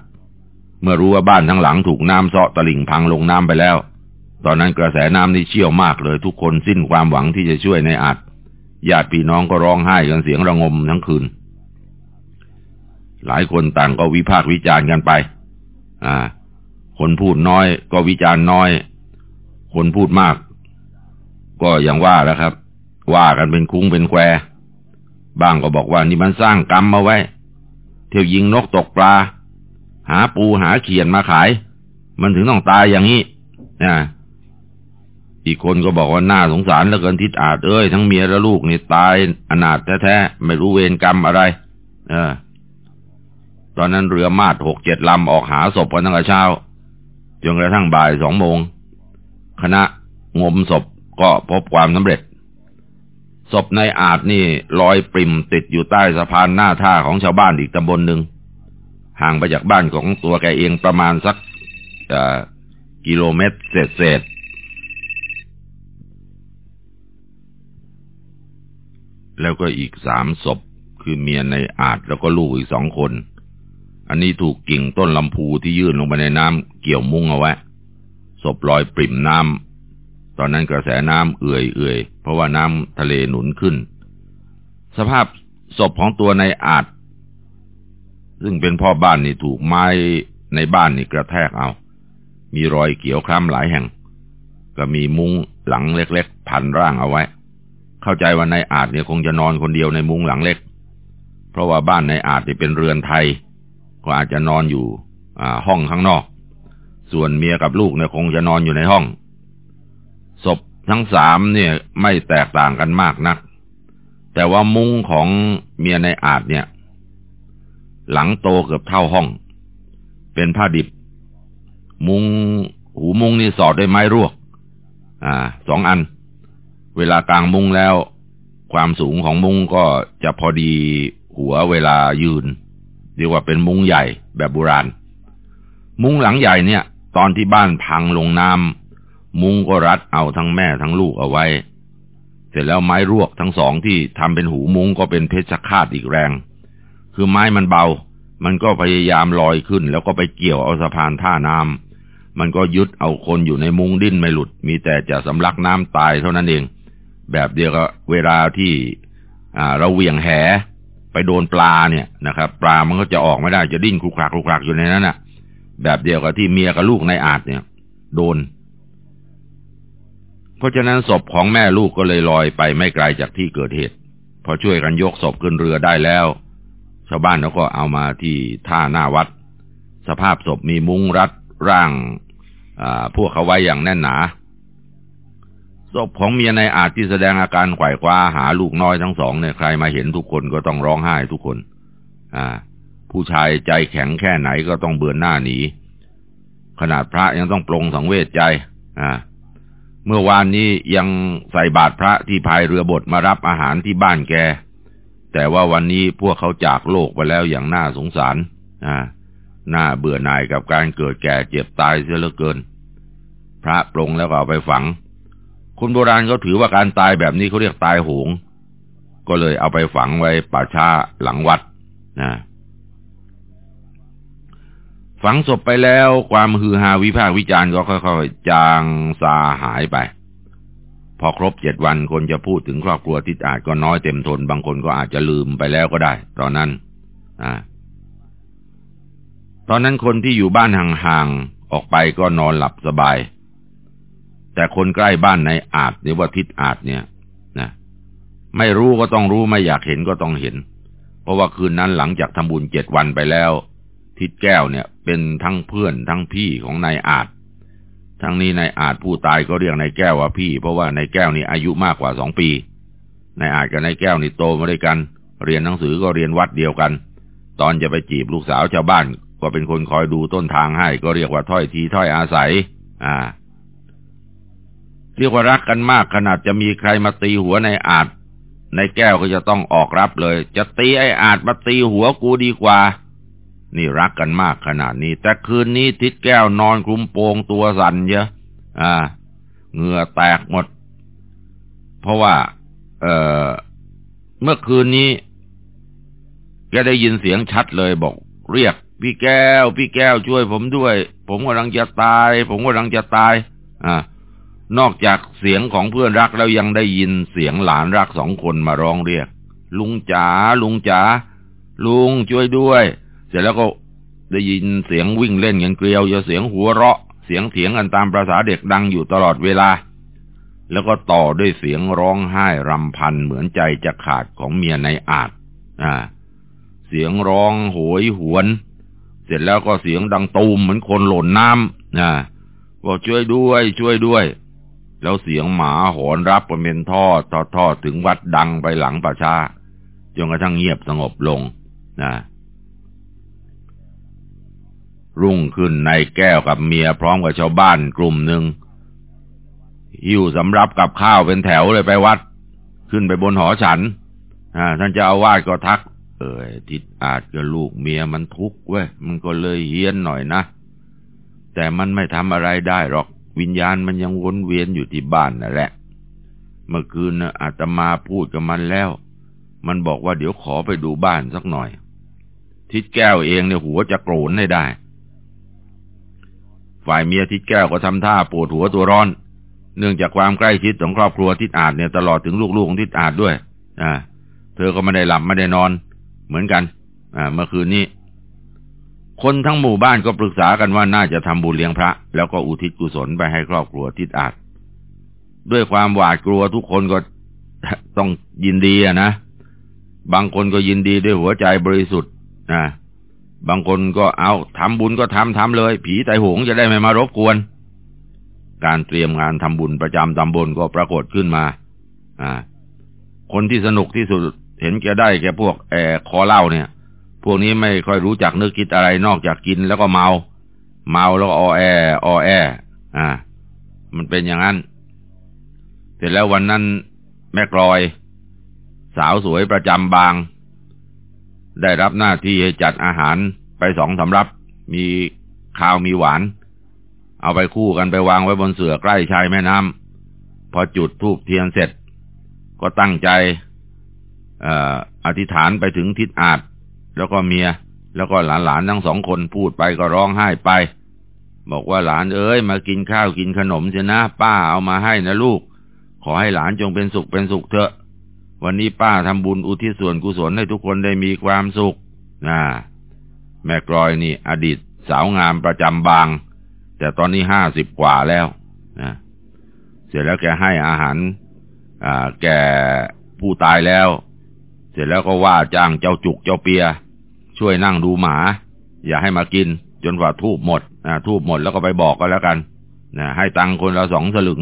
Speaker 2: เมื่อรู้ว่าบ้านทั้งหลังถูกน้ำเซาะตลิ่งพังลงน้ำไปแล้ว ตอนนั้นกระแสน้ำนี่เชี่ยวมากเลยทุกคนสิ้นความหวังที่จะช่วยในอัดญาติพี่น้องก็ร้องไห้กันเสียงระงมทั้งคืน หลายคนต่างก็วิพากษ์วิจารณ์กันไป อ่า คนพูดน้อยก็วิจารณ์น้อย คนพูดมาก ก็อย่างว่าแล้วครับ ว่ากันเป็นคุ้งเป็นแควบ้างก็บอกว่านี่มันสร้างกรรมมาไว้ เที่ยวยิงนกตกปลา หาปูหาเขียนมาขาย มันถึงต้องตายอย่างนี้นะอีกคนก็บอกว่าน่าสงสารเหลือเกินทิศอาจเอ้ยทั้งเมียและลูกนี่ตายอนาถแท้ๆไม่รู้เวรกรรมอะไร เออ ตอนนั้นเรือมาดหกเจ็ดลำออกหาศพกันตั้งแต่เช้าจนกระทั่งบ่ายสองโมงคณะงมศพก็พบความสำเร็จ ศพในอาจนี่ลอยปริมติดอยู่ใต้สะพานหน้าท่าของชาวบ้านอีกตำบลหนึ่งห่างไปจากบ้านของตัวแกเองประมาณสักกิโลเมตรเศษแล้วก็อีกสามศพคือเมียในอาจแล้วก็ลูกอีกสองคน อันนี้ถูกกิ่งต้นลำพูที่ยื่นลงไปในน้ำเกี่ยวมุ้งเอาไว้ศพลอยปริ่มน้ำตอนนั้นกระแสน้ำเอื่อยเอื่อย เพราะว่าน้ำทะเลหนุนขึ้น สภาพศพของตัวในอาจ ซึ่งเป็นพ่อบ้านนี่ถูกไม้ในบ้านนี่กระแทกเอา มีรอยเกี่ยวคล้ำหลายแห่ง ก็มีมุ้งหลังเล็กๆพันร่างเอาไว้ เข้าใจว่านายอาจเนี่ยคงจะนอนคนเดียวในมุ้งหลังเล็ก เพราะว่าบ้านนายอาจนี่เป็นเรือนไทย ก็อาจจะนอนอยู่ห้องข้างนอก ส่วนเมียกับลูกเนี่ยคงจะนอนอยู่ในห้อง ศพ ทั้งสามเนี่ยไม่แตกต่างกันมากนัก แต่ว่ามุ้งของเมียในอาจเนี่ย หลังโตเกือบเท่าห้อง เป็นผ้าดิบ มุงหูมุงนี่สอดด้วยไม้รวก อ่าสองอัน เวลากลางมุ้งแล้ว ความสูงของมุ้งก็จะพอดีหัวเวลายืนเรียกว่าเป็นมุ้งใหญ่แบบโบราณ มุ้งหลังใหญ่เนี่ย ตอนที่บ้านพังลงน้ำ มุ้งก็รัดเอาทั้งแม่ทั้งลูกเอาไว้ เสร็จแล้วไม้รวกทั้งสองที่ทำเป็นหูมุ้งก็เป็นเพชรคาดอีกแรง คือไม้มันเบา มันก็พยายามลอยขึ้น แล้วก็ไปเกี่ยวเอาสะพานท่าน้ำมันก็ยึดเอาคนอยู่ในมุ้งดิ้นไม่หลุด มีแต่จะสำลักน้ำตายเท่านั้นเอง แบบเดียวกับเวลาที่เราเหวี่ยงแหไปโดนปลาเนี่ยนะครับ ปลามันก็จะออกไม่ได้จะดิ้นคลุกคลักคลุกคลักอยู่ในนั้นน่ะ แบบเดียวกับที่เมียกับลูกในอาจเนี่ย โดน เพราะฉะนั้นศพของแม่ลูกก็เลยลอยไปไม่ไกลจากที่เกิดเหตุ พอช่วยกันยกศพขึ้นเรือได้แล้ว ชาวบ้านเขาก็เอามาที่ท่าหน้าวัด สภาพศพมีมุ้งรัดร่างพวกเขาไว้อย่างแน่นหนาศพของเมียในอาจที่แสดงอาการไขว่คว้าหาลูกน้อยทั้งสองเนี่ยใครมาเห็นทุกคนก็ต้องร้องไห้ทุกคน อ่า ผู้ชายใจแข็งแค่ไหนก็ต้องเบือนหน้าหนีขนาดพระยังต้องปรงสังเวชใจ อ่า เมื่อวานนี้ยังใส่บาตรพระที่พายเรือบดมารับอาหารที่บ้านแก แต่ว่าวันนี้พวกเขาจากโลกไปแล้วอย่างน่าสงสารอ่าน่าเบื่อหน่ายกับการเกิดแก่เจ็บตายเสียเหลือเกิน พระปรงแล้วก็เอาไปฝัง คนโบราณเขาถือว่าการตายแบบนี้เขาเรียกตายโหง ก็เลยเอาไปฝังไว้ป่าช้าหลังวัดนะ ฝังศพไปแล้วความฮือฮาวิพากษ์วิจารณ์ก็ค่อยๆ จางซาหายไป พอครบเจ็ดวันคนจะพูดถึงครอบครัวทิศอาจก็น้อยเต็มทน บางคนก็อาจจะลืมไปแล้วก็ได้ ตอนนั้นอ่าตอนนั้นคนที่อยู่บ้านห่างๆออกไปก็นอนหลับสบาย แต่คนใกล้บ้านในอาจหรือว่าทิศอาจเนี่ยนะไม่รู้ก็ต้องรู้ไม่อยากเห็นก็ต้องเห็น เพราะว่าคืนนั้นหลังจากทำบุญเจ็ดวันไปแล้ว ทิดแก้วเนี่ย เป็นทั้งเพื่อนทั้งพี่ของนายอาจ ทั้งนี้นายอาจผู้ตายก็เรียกนายแก้วว่าพี่ เพราะว่านายแก้วนี่อายุมากกว่าสองปีนายอาจกับนายแก้วนี่โตมาด้วยกัน เรียนหนังสือก็เรียนวัดเดียวกัน ตอนจะไปจีบลูกสาวชาวบ้าน ก็เป็นคนคอยดูต้นทางให้ ก็เรียกว่าถ้อยทีถ้อยอาศัย อ่า เรียกว่ารักกันมากขนาดจะมีใครมาตีหัวนายอาจนายแก้วก็จะต้องออกรับเลย จะตีไอ้อาจมาตีหัวกูดีกว่า นี่รักกันมากขนาดนี้ แต่คืนนี้ทิดแก้วนอนคลุมโปงตัวสั่นเยอะ อ่า เหงื่อแตกหมด เพราะว่า เออเมื่อคืนนี้แกได้ยินเสียงชัดเลยบอก เรียก พี่แก้ว พี่แก้วช่วยผมด้วย ผมกำลังจะตาย ผมกำลังจะตาย อ่านอกจากเสียงของเพื่อนรักแล้วยังได้ยินเสียงหลานรักสองคนมาร้องเรียก ลุงจ๋าลุงจ๋าลุงช่วยด้วย เสร็จแล้วก็ได้ยินเสียงวิ่งเล่นกันเกลียวเสียงหัวเราะ เสียงเถียงกันตามประษาเด็กดังอยู่ตลอดเวลา แล้วก็ต่อด้วยเสียงร้องไห้รำพันเหมือนใจจะขาดของเมียในอาจอ่า เสียงร้องโหยหวน เสร็จแล้วก็เสียงดังตูมเหมือนคนหล่นน้ำอ่าบอกช่วยด้วย ช่วยด้วย แล้วเสียงหมาหอนรับเป็นทอดทอดทอดถึงวัดดังไปหลังป่าชาจนกระทั่งเงียบสงบลงนะ รุ่งขึ้นนายแก้วกับเมียพร้อมกับชาวบ้านกลุ่มหนึ่งหิ้วสำรับกับข้าวเป็นแถวเลยไปวัด ขึ้นไปบนหอฉันท่านจะเอาวาดก็ทัก เออทิดอาจกับลูกเมียมันทุกข์เว้ยมันก็เลยเฮี้ยนหน่อยนะแต่มันไม่ทำอะไรได้หรอกวิญญาณมันยังวนเวียนอยู่ที่บ้านนั่นแหละ เมื่อคืนนะอาตมาพูดกับมันแล้ว มันบอกว่าเดี๋ยวขอไปดูบ้านสักหน่อย ทิดแก้วเองเนี่ยหัวจะโกรนให้ได้ ฝ่ายเมียทิดแก้วก็ทำท่าปวดหัวตัวร้อน เนื่องจากความใกล้ชิดของครอบครัวทิดอาจเนี่ยตลอดถึงลูกๆของทิดอาจด้วย อ่า เธอก็ไม่ได้หลับไม่ได้นอน เหมือนกัน อ่า เมื่อคืนนี้ คนทั้งหมู่บ้านก็ปรึกษากันว่าน่าจะทำบุญเลี้ยงพระ แล้วก็อุทิศกุศลไปให้ครอบครัวทิดอาจ ด้วยความหวาดกลัวทุกคนก็ต้องยินดีอะนะ บางคนก็ยินดีด้วยหัวใจบริสุทธิ์นะ บางคนก็เอาทำบุญก็ทำทำเลย ผีไตหงจะได้ไม่มารบกวน การเตรียมงานทำบุญประจำตำบลก็ปรากฏขึ้นมา อ่า คนที่สนุกที่สุดเห็นแกได้แกพวกแอคอเหล้าเนี่ย พวกนี้ไม่ค่อยรู้จักนึกคิดอะไรนอกจากกินแล้วก็เมา เมาแล้วก็ออแอออแอ อ่า มันเป็นอย่างนั้น เสร็จแล้ววันนั้นแม่กรอย สาวสวยประจำบาง ได้รับหน้าที่จัดอาหารไปสองสำรับ มีข้าวมีหวาน เอาไปคู่กันไปวางไว้บนเสื่อใกล้ชายแม่น้ำพอจุดทูบเทียนเสร็จ ก็ตั้งใจอธิษฐานไปถึงทิศอาจแล้วก็เมีย แล้วก็หลานๆทั้งสองคนพูดไปก็ร้องไห้ไป บอกว่าหลานเอ้ยมากินข้าวกินขนมเชนะ ป้าเอามาให้นะลูก ขอให้หลานจงเป็นสุขเป็นสุขเถอะ วันนี้ป้าทำบุญอุทิศส่วนกุศลให้ทุกคนได้มีความสุขนะแม่กรอยนี่ อดีตสาวงามประจำบาง แต่ตอนนี้ห้าสิบกว่าแล้วนะเสร็จแล้วแกให้อาหารอ่าแกผู้ตายแล้ว เสร็จแล้วก็ว่าจ้างเจ้าจุกเจ้าเปีย ช่วยนั่งดูหมา อย่าให้มากิน จนกว่าทูบหมดนะทูบหมดแล้วก็ไปบอกก็แล้วกันนะให้ตังคนละสองสลึง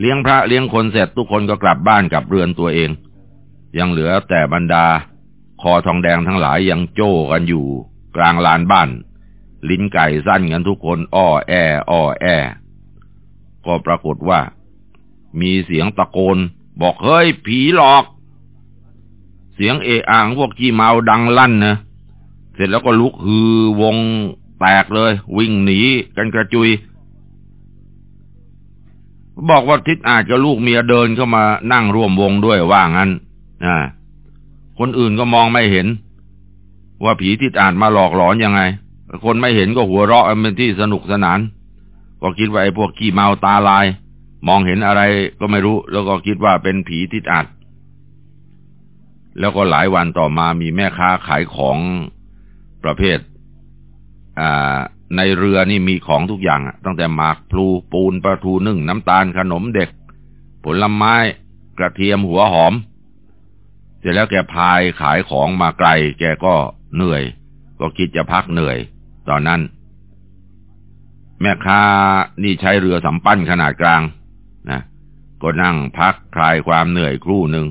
Speaker 2: เลี้ยงพระเลี้ยงคนเสร็จทุกคนก็กลับบ้านกับเรือนตัวเอง ยังเหลือแต่บรรดา คอทองแดงทั้งหลายยังโจ้กันอยู่ กลางลานบ้าน ลิ้นไก่สั้นกันทุกคน อ้อแอ อ้อแอ ก็ปรากฏว่า มีเสียงตะโกน บอกเฮ้ย ผีหลอก เสียงเอะอ่างพวกขี้เมาดังลั่นนะเสร็จแล้วก็ลุกฮือวงแตกเลย วิ่งหนีกันกระจุย บอกว่าทิศอาจจะลูกเมียเดินเข้ามานั่งร่วมวงด้วยว่างั้นอ่าคนอื่นก็มองไม่เห็น ว่าผีทิศอาจมาหลอกหลอนยังไง คนไม่เห็นก็หัวเราะเป็นที่สนุกสนาน ก็คิดว่าไอ้พวกขี้เมาตาลาย มองเห็นอะไรก็ไม่รู้ แล้วก็คิดว่าเป็นผีทิศอาจแล้วก็หลายวันต่อมามีแม่ค้าขายของประเภท อ่า ในเรือนี่มีของทุกอย่างตั้งแต่หมากพลูปูนปลาทูนึ่งน้ำตาลขนมเด็ก ผลไม้กระเทียมหัวหอม เสร็จแล้วแกพายขายของมาไกล แกก็เหนื่อย ก็คิดจะพักเหนื่อย ตอนนั้น แม่ค้านี่ใช้เรือสำปั้นขนาดกลางนะก็นั่งพักคลายความเหนื่อยครู่หนึ่ง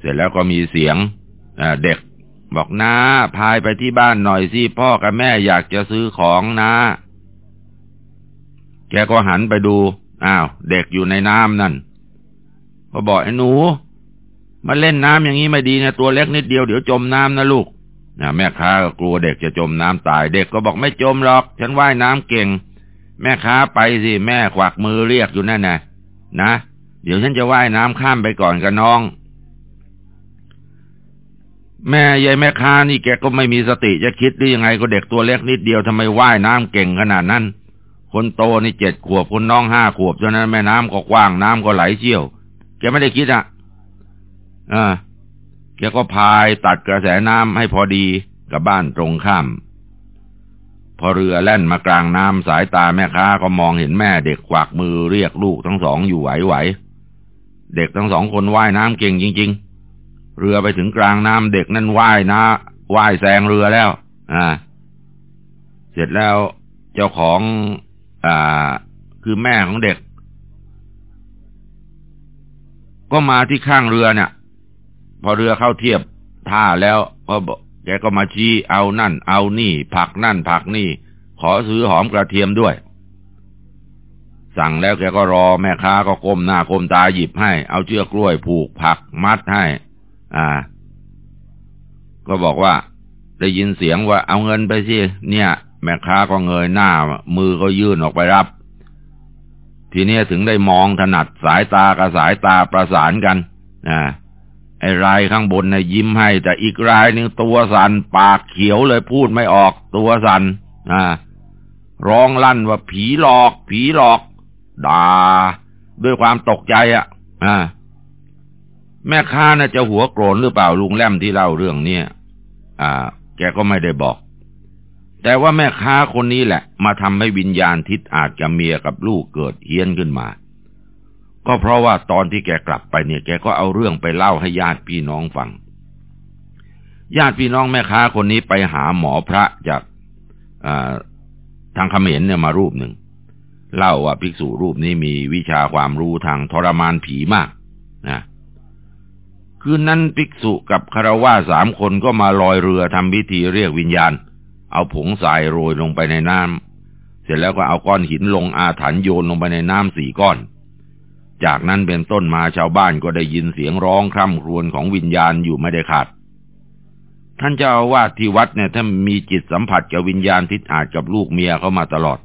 Speaker 2: เสร็จแล้วก็มีเสียงเด็ก บอกน้าพายไปที่บ้านหน่อยสิพ่อกับแม่อยากจะซื้อของนะ แกก็หันไปดู อ้าว เด็กอยู่ในน้ำนั่น ก็บอกไอ้หนูมาเล่นน้ำอย่างนี้ไม่ดีนะตัวเล็กนิดเดียวเดี๋ยวจมน้ำนะลูกนะแม่ค้าก็กลัวเด็กจะจมน้ำตาย เด็กก็บอกไม่จมหรอก ฉันว่ายน้ำเก่ง แม่ค้าไปสิแม่ควักมือเรียกอยู่นั่นนะนะเดี๋ยวฉันจะว่ายน้ำข้ามไปก่อนกับน้อง แม่ยายแม่ค้านี่แกก็ไม่มีสติจะคิดหรือยังไงก็เด็กตัวเล็กนิดเดียวทำไมว่ายน้ำเก่งขนาดนั้น คนโตนี่เจ็ดขวบคนน้องห้าขวบฉะนั้นแม่น้ำก็กว้างน้ำก็ไหลเชี่ยว แกไม่ได้คิดอะอ่าแกก็พายตัดกระแสน้ำให้พอดีกับบ้านตรงข้าม พอเรือแล่นมากลางน้ำสายตาแม่ค้าก็มองเห็นแม่เด็กกวักมือเรียกลูกทั้งสองอยู่ไหวๆเด็กทั้งสองคนว่ายน้ำเก่งจริง ๆ เรือไปถึงกลางน้ำเด็กนั่นว่ายนะว่ายแซงเรือแล้ว อ่า เสร็จแล้วเจ้าของ อ่า คือแม่ของเด็ก ก็มาที่ข้างเรือเนี่ย พอเรือเข้าเทียบท่าแล้วก็บอกแกก็มาชี้เอานั่น เอานี่ ผักนั่น ผักนี่ ขอซื้อหอมกระเทียมด้วย สั่งแล้วแกก็รอแม่ค้าก็ก้มหน้าก้มตาหยิบให้ เอาเชือกกล้วยผูกผักมัดให้ อ่า ก็บอกว่า ได้ยินเสียงว่าเอาเงินไปสิเนี่ย แม่ค้าก็เงยหน้า มือก็ยื่นออกไปรับ ทีนี้ถึงได้มองถนัดสายตากับสายตาประสานกันอ่าไอ้รายข้างบนนะ่ยยิ้มให้ แต่อีกรายนึงตัวสันปากเขียวเลยพูดไม่ออก ตัวสันอ่า ร้องลั่นว่าผีหลอก ผีหลอก ด่า ด้วยความตกใจอะ่ะ อ่า แม่ค้าน่ะจะหัวโกรนหรือเปล่าลุงแลมที่เล่าเรื่องเนี้ยอ่า แกก็ไม่ได้บอก แต่ว่าแม่ค้าคนนี้แหละ มาทำให้วิญญาณทิศอาจจะเมียกับลูกเกิดเฮี้ยนขึ้นมา ก็เพราะว่าตอนที่แกกลับไปเนี่ย แกก็เอาเรื่องไปเล่าให้ญาติพี่น้องฟัง ญาติพี่น้องแม่ค้าคนนี้ไปหาหมอพระจากทางเขมรเนี่ยมารูปหนึ่งเล่าว่าภิกษุรูปนี้มีวิชาความรู้ทางทรมานผีมากนะ คืนนั้นภิกษุกับคารวะสามคนก็มาลอยเรือทำพิธีเรียกวิญญาณ เอาผงทรายโรยลงไปในน้ำเสร็จแล้วก็เอาก้อนหินลงอาถรรพ์โยนลงไปในน้ำสี่ก้อน จากนั้นเป็นต้นมาชาวบ้านก็ได้ยินเสียงร้องคร่ำครวญของวิญญาณอยู่ไม่ได้ขาด ท่านเจ้าอาวาสที่วัดเนี่ยท่านมีจิตสัมผัสกับวิญญาณทิศอาจกับลูกเมียเขามาตลอด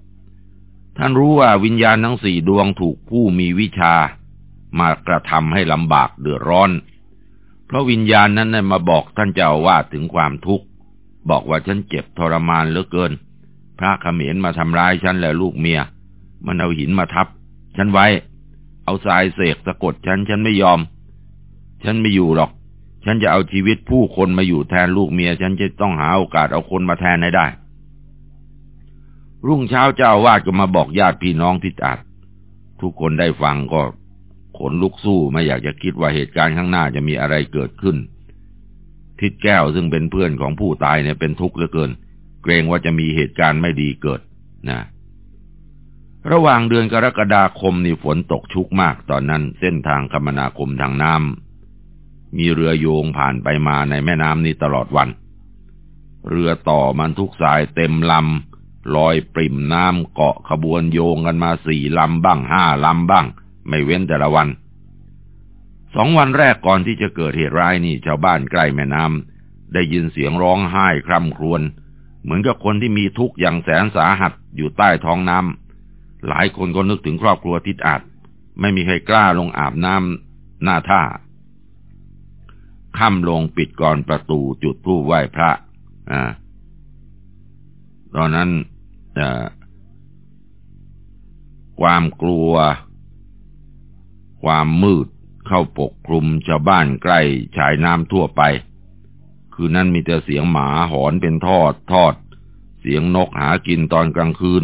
Speaker 2: ท่านรู้ว่าวิญญาณทั้งสี่ดวงถูกผู้มีวิชามากระทำให้ลำบากเดือดร้อน ราะวิญญาณนั้นมาบอกท่านเจ้าว่าถึงความทุกข์ บอกว่าฉันเจ็บทรมานเหลือเกิน พระขเขมรมาทำร้ายฉันและลูกเมีย มันเอาหินมาทับ ฉันไว้ เอาทรายเสกสะกดฉันฉันไม่ยอม ฉันไม่อยู่หรอก ฉันจะเอาชีวิตผู้คนมาอยู่แทนลูกเมีย ฉันจะต้องหาโอกาสเอาคนมาแทนให้ได้ รุ่งเช้าเจ้าวาดก็มาบอกญาติพี่น้องที่อาดทุกคนได้ฟังก็ ขนลุกสู้ไม่อยากจะคิดว่าเหตุการณ์ข้างหน้าจะมีอะไรเกิดขึ้น ทิดแก้วซึ่งเป็นเพื่อนของผู้ตายเนี่ยเป็นทุกข์เหลือเกิน เกรงว่าจะมีเหตุการณ์ไม่ดีเกิดนะระหว่างเดือนกรกฎาคมนี่ฝนตกชุกมากตอนนั้นเส้นทางคมนาคมทางน้ำมีเรือโยงผ่านไปมาในแม่น้ำนี้ตลอดวัน เรือต่อมันทุกสายเต็มลำลอยปริ่มน้ำเกาะขบวนโยงกันมาสี่ลำบ้างห้าลำบ้าง ไม่เว้นแต่ละวัน สองวันแรกก่อนที่จะเกิดเหตุร้ายนี่ชาวบ้านใกล้แม่น้ำได้ยินเสียงร้องไห้คร่ำครวญเหมือนกับคนที่มีทุกข์อย่างแสนสาหัสอยู่ใต้ท้องน้ำหลายคนก็นึกถึงครอบครัวทิดอาจไม่มีใครกล้าลงอาบน้ำหน้าท่าค่ำลงปิดก่อนประตูจุดธูปไหว้พระ อ่า ตอนนั้นความกลัว ความมืดเข้าปกคลุมชาวบ้านใกล้ชายน้ำทั่วไป คือนั้นมีแต่เสียงหมาหอนเป็นทอดทอด เสียงนกหากินตอนกลางคืน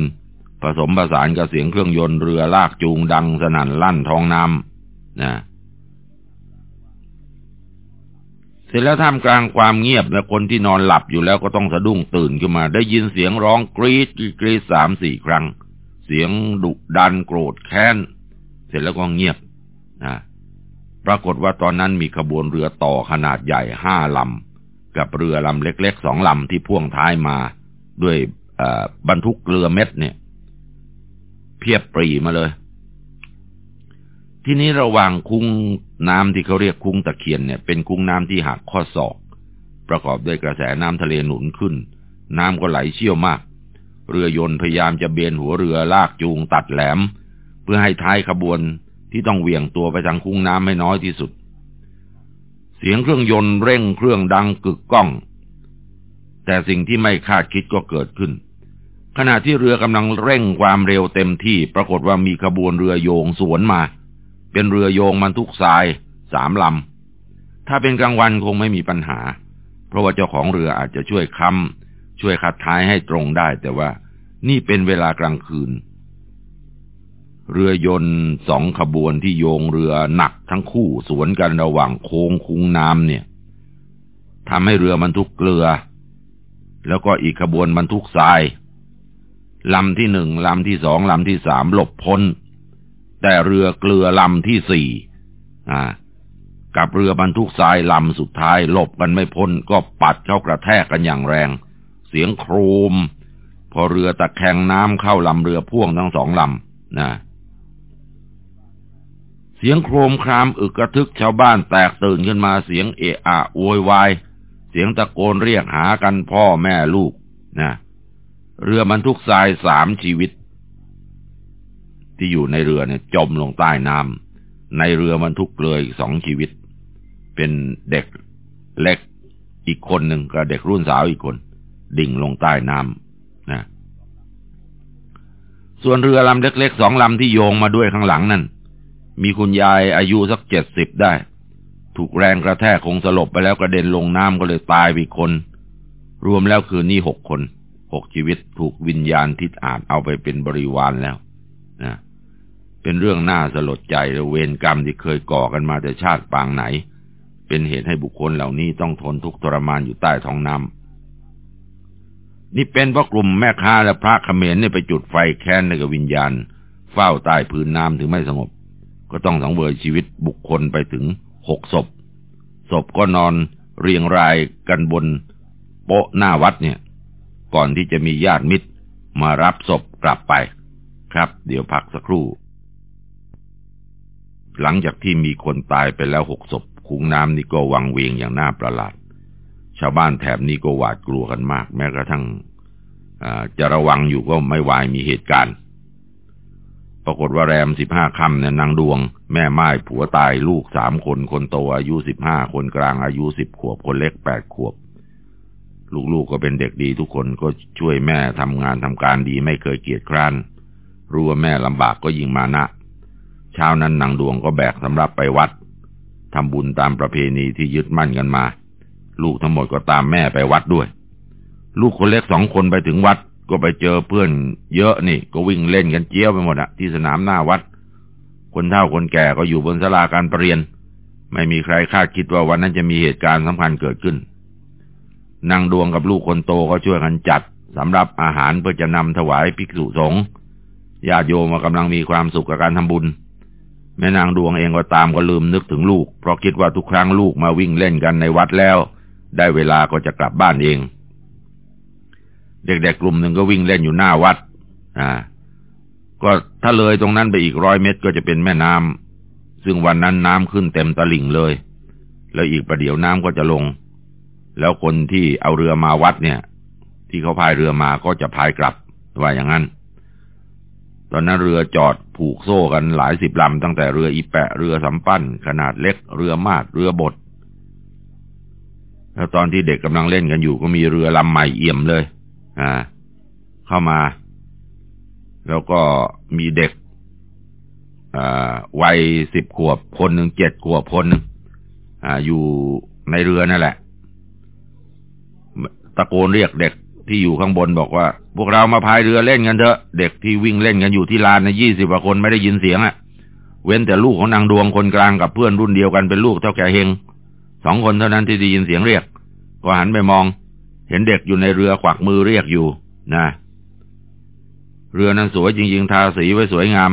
Speaker 2: ผสมผสานกับเสียงเครื่องยนต์เรือลากจูงดังสนั่นลั่นท้องน้ำนะเสร็จแล้วท่ามกลางความเงียบและคนที่นอนหลับอยู่แล้วก็ต้องสะดุ้งตื่นขึ้นมา ได้ยินเสียงร้องกรีดกรีดสามสี่ครั้ง เสียงดุดันโกรธแค้น เสร็จแล้วก็เงียบ นะปรากฏว่าตอนนั้นมีขบวนเรือต่อขนาดใหญ่ห้าลำ กับเรือลำเล็กๆสองลำที่พ่วงท้ายมา ด้วยบรรทุกเกลือเม็ดเนี่ย เพียบปรีมาเลย ที่นี้ระหว่างคุ้งน้ำที่เขาเรียกคุ้งตะเคียนเนี่ย เป็นคุ้งน้ำที่หักข้อศอก ประกอบด้วยกระแสน้ำทะเลหนุนขึ้น น้ำก็ไหลเชี่ยวมาก เรือยนต์พยายามจะเบนหัวเรือลากจูงตัดแหลม เพื่อให้ท้ายขบวน ที่ต้องเหวี่ยงตัวไปทางคุ้งน้ำให้น้อยที่สุด เสียงเครื่องยนต์เร่งเครื่องดังกึกก้อง แต่สิ่งที่ไม่คาดคิดก็เกิดขึ้น ขณะที่เรือกำลังเร่งความเร็วเต็มที่ปรากฏว่ามีขบวนเรือโยงสวนมา เป็นเรือโยงมันทุกทรายสามลำ ถ้าเป็นกลางวันคงไม่มีปัญหา เพราะว่าเจ้าของเรืออาจจะช่วยค้ำช่วยขัดท้ายให้ตรงได้ แต่ว่านี่เป็นเวลากลางคืน เรือยนต์สองขบวนที่โยงเรือหนักทั้งคู่สวนกันระหว่างโค้งคุ้งน้ำเนี่ยทำให้เรือบรรทุกเกลือ แล้วก็อีกขบวนบรรทุกทรายลำที่หนึ่งลำที่สองลำที่สามหลบพ้น แต่เรือเกลือลำที่สี่อ่า กับเรือบรรทุกทรายลำสุดท้ายหลบกันไม่พ้น ก็ปัดเข้ากระแทกกันอย่างแรง เสียงโครม พอเรือตะแคงน้ำเข้าลำเรือพ่วงทั้งสองลำนะ เสียงโครมครามอึกกระทึกชาวบ้านแตกตื่นขึ้นมาเสียงเอะอะโวยวาย เสียงตะโกนเรียกหากันพ่อแม่ลูกนะเรือบรรทุกทรายสามชีวิต ที่อยู่ในเรือเนี่ยจมลงใต้น้ำในเรือบรรทุกเกลืออีกสองชีวิต เป็นเด็กเล็กอีกคนหนึ่งกับเด็กรุ่นสาวอีกคน ดิ่งลงใต้น้ำนะส่วนเรือลำเล็กๆสองลำที่โยงมาด้วยข้างหลังนั่น มีคุณยายอายุสักเจ็ดสิบได้ ถูกแรงกระแทกคงสลบไปแล้วกระเด็นลงน้ำก็เลยตายไปคน รวมแล้วคือนี่หกคนหกชีวิตถูกวิญญาณทิศอาจเอาไปเป็นบริวารแล้วนะเป็นเรื่องน่าสลดใจและเวรกรรมที่เคยก่อกันมาแต่ชาติปางไหน เป็นเหตุให้บุคคลเหล่านี้ต้องทนทุกข์ทรมานอยู่ใต้ท้องน้ำนี่เป็นเพราะกลุ่มแม่ค้าและพระเขมรเนี่ยไปจุดไฟแค้นในกับวิญญาณ เฝ้าใต้พื้นน้ำถึงไม่สงบ ก็ต้องสังเวยชีวิตบุคคลไปถึงหกศพ ศพก็นอนเรียงรายกันบนโป๊ะหน้าวัดเนี่ย ก่อนที่จะมีญาติมิตรมารับศพกลับไป ครับ เดี๋ยวพักสักครู่ หลังจากที่มีคนตายไปแล้วหกศพคุ้งน้ำนี่ก็วังเวงอย่างน่าประหลาด ชาวบ้านแถบนี้ก็หวาดกลัวกันมาก แม้กระทั่งจะระวังอยู่ก็ไม่วายมีเหตุการณ์ ปรากฏว่าแรมสิบห้าค่ำเนี่ยนางดวง แม่ไม้ผัวตายลูกสามคน คนโตอายุสิบห้าคนกลางอายุสิบขวบ คนเล็กแปดขวบ ลูกๆกก็เป็นเด็กดีทุกคนก็ช่วยแม่ทำงานทำการดีไม่เคยเกียจคร้านรู้ว่าแม่ลำบากก็ยิ่งมานะเช้านั้นนางดวงก็แบกสำรับไปวัดทำบุญตามประเพณีที่ยึดมั่นกันมา ลูกทั้งหมดก็ตามแม่ไปวัดด้วย ลูกคนเล็กสองคนไปถึงวัด ก็ไปเจอเพื่อนเยอะนี่ ก็วิ่งเล่นกันเจี้ยวไปหมดอะที่สนามหน้าวัด คนเฒ่าคนแก่ก็อยู่บนศาลาการประเรียน ไม่มีใครคาดคิดว่าวันนั้นจะมีเหตุการณ์สำคัญเกิดขึ้นนางดวงกับลูกคนโตก็ช่วยกันจัดสำหรับอาหารเพื่อจะนำถวายภิกษุสงฆ์ญาติโยมกำลังมีความสุขกับการทำบุญ แม่นางดวงเองก็ตามก็ลืมนึกถึงลูก เพราะคิดว่าทุกครั้งลูกมาวิ่งเล่นกันในวัดแล้ว ได้เวลาก็จะกลับบ้านเอง เด็กๆกลุ่มหนึ่งก็วิ่งเล่นอยู่หน้าวัด อ่า ก็ถ้าเลยตรงนั้นไปอีกร้อยเมตรก็จะเป็นแม่น้ำซึ่งวันนั้นน้ำขึ้นเต็มตลิ่งเลย แล้วอีกประเดี๋ยวน้ำก็จะลง แล้วคนที่เอาเรือมาวัดเนี่ย ที่เขาพายเรือมาก็จะพายกลับว่าอย่างนั้น ตอนนั้นเรือจอดผูกโซ่กันหลายสิบลำตั้งแต่เรืออีแปะเรือสำปั้น ขนาดเล็กเรือมาดเรือบดแล้วตอนที่เด็กกำลังเล่นกันอยู่ก็มีเรือลำใหม่เอี่ยมเลย อ่า เข้ามา แล้วก็มีเด็กวัยสิบขวบคนหนึ่งเจ็ดขวบคนหนึ่งอยู่ในเรือนั่นแหละ ตะโกนเรียกเด็กที่อยู่ข้างบนบอกว่า พวกเรามาพายเรือเล่นกันเถอะ เด็กที่วิ่งเล่นกันอยู่ที่ลานในยี่สิบกว่าคนไม่ได้ยินเสียงอะ่ะ เว้นแต่ลูกของนางดวงคนกลางกับเพื่อนรุ่นเดียวกันเป็นลูกเท่าแก่เฮงสองคนเท่านั้นที่ได้ยินเสียงเรียก ก็หันไปมอง เห็นเด็กอยู่ในเรือขวักมือเรียกอยู่นะเรือนั้นสวยจริง ๆ ทาสีไว้สวยงาม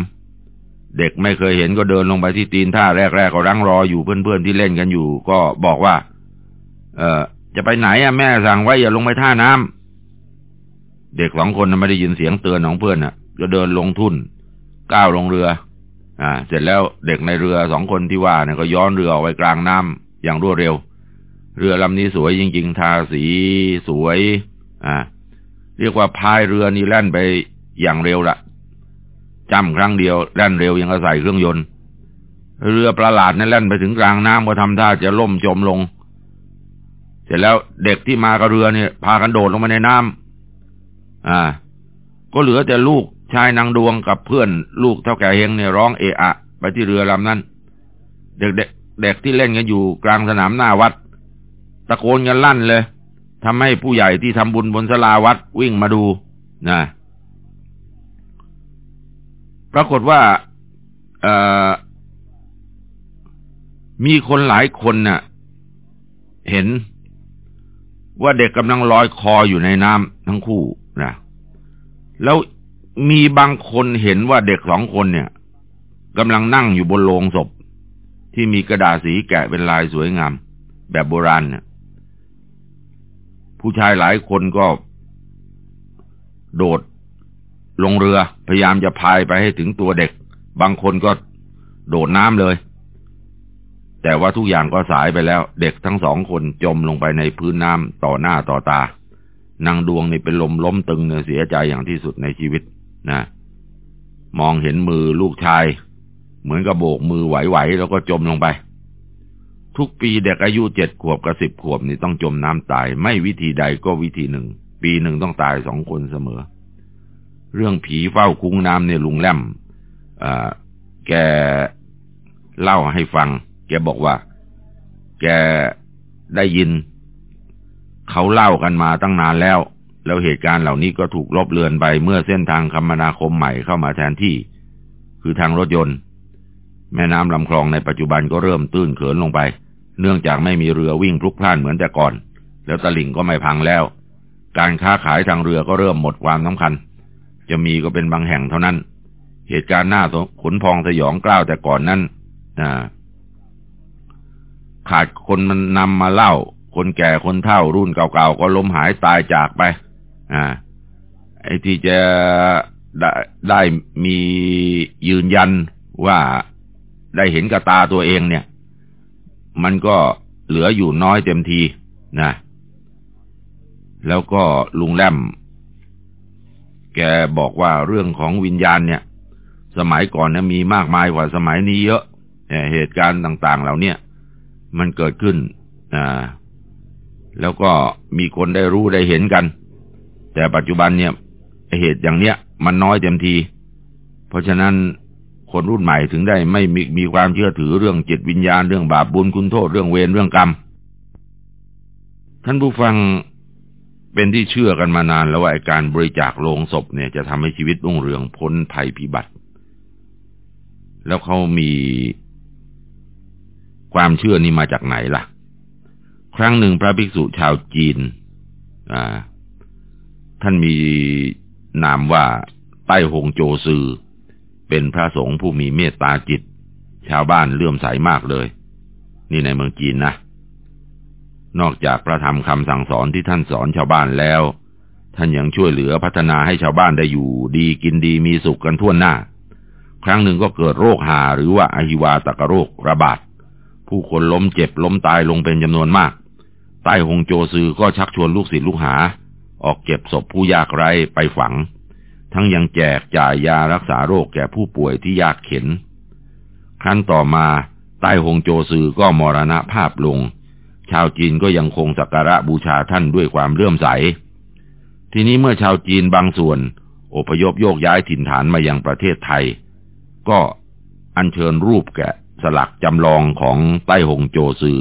Speaker 2: เด็กไม่เคยเห็นก็เดินลงไปที่ตีนท่าแรกๆก็รังรออยู่เพื่อนๆที่เล่นกันอยู่ ก็บอกว่า เออจะไปไหนอะแม่สั่งไว้อย่าลงไปท่าน้ำเด็กสองคนไม่ได้ยินเสียงเตือนของเพื่อนอะก็เดินลงทุ่นก้าวลงเรือ อ่า เสร็จแล้วเด็กในเรือสองคนที่ว่าเนี่ยก็ย้อนเรือออกไปกลางน้ำอย่างรวดเร็ว เรือลำนี้สวยจริง ๆ ทาสีสวย อ่า เรียกว่าพายเรือนี่แล่นไปอย่างเร็วละจำครั้งเดียวแล่นเร็วยังกระใส่เครื่องยนต์ เรือประหลาดนั้นแล่นไปถึงกลางน้ำก็ทำท่าจะล่มจมลง เสร็จแล้วเด็กที่มากับเรือเนี่ยพากันโดดลงมาในน้ำอ่า ก็เหลือแต่ลูกชายนางดวงกับเพื่อนลูกเท่าแก่เฮงเนี่ยร้องเอะอะ ไปที่เรือลำนั้น เด็กเด็กเด็กที่เล่นกันอยู่กลางสนามหน้าวัด ตะโกนกันลั่นเลยทำให้ผู้ใหญ่ที่ทำบุญบนสลาวัดวิ่งมาดูนะปรากฏว่ามีคนหลายคนน่ะ เห็นว่าเด็กกำลังลอยคออยู่ในน้ำทั้งคู่นะแล้วมีบางคนเห็นว่าเด็กสองคนเนี่ยกำลังนั่งอยู่บนโลงศพ ที่มีกระดาษสีแกะเป็นลายสวยงาม แบบโบราณเนี่ย ผู้ชายหลายคนก็โดดลงเรือ พยายามจะพายไปให้ถึงตัวเด็ก บางคนก็โดดน้ำเลย แต่ว่าทุกอย่างก็สายไปแล้ว เด็กทั้งสองคนจมลงไปในพื้นน้ำต่อหน้าต่อตานางดวงนี่เป็นลมล้มตึงเนื้อเสียใจอย่างที่สุดในชีวิตนะมองเห็นมือลูกชาย เหมือนกับโบกมือไหวๆแล้วก็จมลงไป ทุกปีเด็กอายุเจ็ดขวบกับสิบขวบนี่ต้องจมน้ำตาย ไม่วิธีใดก็วิธีหนึ่ง ปีหนึ่งต้องตายสองคนเสมอ เรื่องผีเฝ้าคุ้งน้ำเนี่ยลุงแลมแกเล่าให้ฟัง แกบอกว่า แกได้ยิน เขาเล่ากันมาตั้งนานแล้ว แล้วเหตุการณ์เหล่านี้ก็ถูกลบเลือนไปเมื่อเส้นทางคมนาคมใหม่เข้ามาแทนที่ คือทางรถยนต์ แม่น้ำลำคลองในปัจจุบันก็เริ่มตื้นเขินลงไป เนื่องจากไม่มีเรือวิ่งพลุกพล่านเหมือนแต่ก่อน แล้วตลิ่งก็ไม่พังแล้ว การค้าขายทางเรือก็เริ่มหมดความสำคัญ จะมีก็เป็นบางแห่งเท่านั้น เหตุการณ์หน้าขนพองสยองกล้าวแต่ก่อนนั้นขาดคนมันนำมาเล่า คนแก่คนเฒ่ารุ่นเก่าๆก็ล้มหายตายจากไป อ่า ไอ้ที่จะได้ได้มียืนยันว่าได้เห็นกับตาตัวเองเนี่ย มันก็เหลืออยู่น้อยเต็มทีนะ แล้วก็ลุงแลมแกบอกว่าเรื่องของวิญญาณเนี่ย สมัยก่อนเนี่ยมีมากมายกว่าสมัยนี้เยอะเหตุการณ์ต่างๆเหล่านี้มันเกิดขึ้นอ่าแล้วก็มีคนได้รู้ได้เห็นกัน แต่ปัจจุบันเนี่ยเหตุอย่างเนี้ย มันน้อยเต็มที เพราะฉะนั้น คนรุ่นใหม่ถึงได้ไม่มีมีความเชื่อถือเรื่องจิตวิญญาณเรื่องบาปบุญคุณโทษเรื่องเวรเรื่องกรรม ท่านผู้ฟังเป็นที่เชื่อกันมานานแล้วว่าการบริจาคโลงศพเนี่ยจะทำให้ชีวิตรุ่งเรืองพ้นภัยพิบัติ แล้วเขามีความเชื่อนี้มาจากไหนล่ะ ครั้งหนึ่งพระภิกษุชาวจีนท่านมีนามว่าใต้หงโจซือ เป็นพระสงฆ์ผู้มีเมตตาจิต ชาวบ้านเลื่อมใสมากเลย นี่ในเมืองจีนนะ นอกจากพระธรรมคำสั่งสอนที่ท่านสอนชาวบ้านแล้ว
Speaker 3: ท่านยังช่วยเหลือพัฒนาให้ชาวบ้านได้อยู่ดีกินดีมีสุขกันทั่วหน้า ครั้งหนึ่งก็เกิดโรคหาหรือว่าอหิวาตกโรคระบาด ผู้คนล้มเจ็บล้มตายลงเป็นจำนวนมาก ใต้หงโจซือก็ชักชวนลูกศิษย์ลูกหา ออกเก็บศพผู้ยากไร้ไปฝัง ทั้งยังแจกจ่ายยารักษาโรคแก่ผู้ป่วยที่ยากเข็น ครั้นต่อมาใต้หงโจซือก็มรณภาพลง ชาวจีนก็ยังคงสักการะบูชาท่านด้วยความเลื่อมใส ทีนี้เมื่อชาวจีนบางส่วน อพยพโยกย้ายถิ่นฐานมายังประเทศไทย ก็อัญเชิญรูปแกะสลักจำลองของใต้หงโจซือ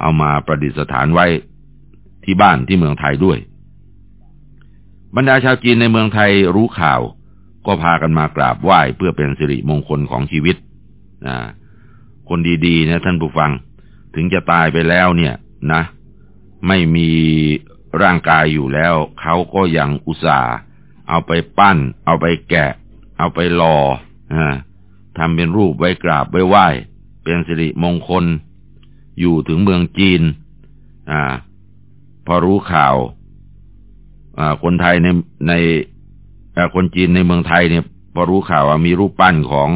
Speaker 3: เอามาประดิษฐานไว้ที่บ้านที่เมืองไทยด้วย บรรดาชาวจีนในเมืองไทยรู้ข่าว ก็พากันมากราบไหว้เพื่อเป็นสิริมงคลของชีวิตนะคนดีๆนะท่านผู้ฟัง ถึงจะตายไปแล้วเนี่ยนะ ไม่มีร่างกายอยู่แล้ว เขาก็ยังอุตส่าห์เอาไปปั้น เอาไปแกะ เอาไปหลอทำเป็นรูปไว้กราบไว้ไหว้ เป็นสิริมงคล อยู่ถึงเมืองจีนอพอรู้ข่าว คนไทยในในคนจีนในเมืองไทยเนี่ยพอรู้ข่าวว่ามีรูปปั้นของ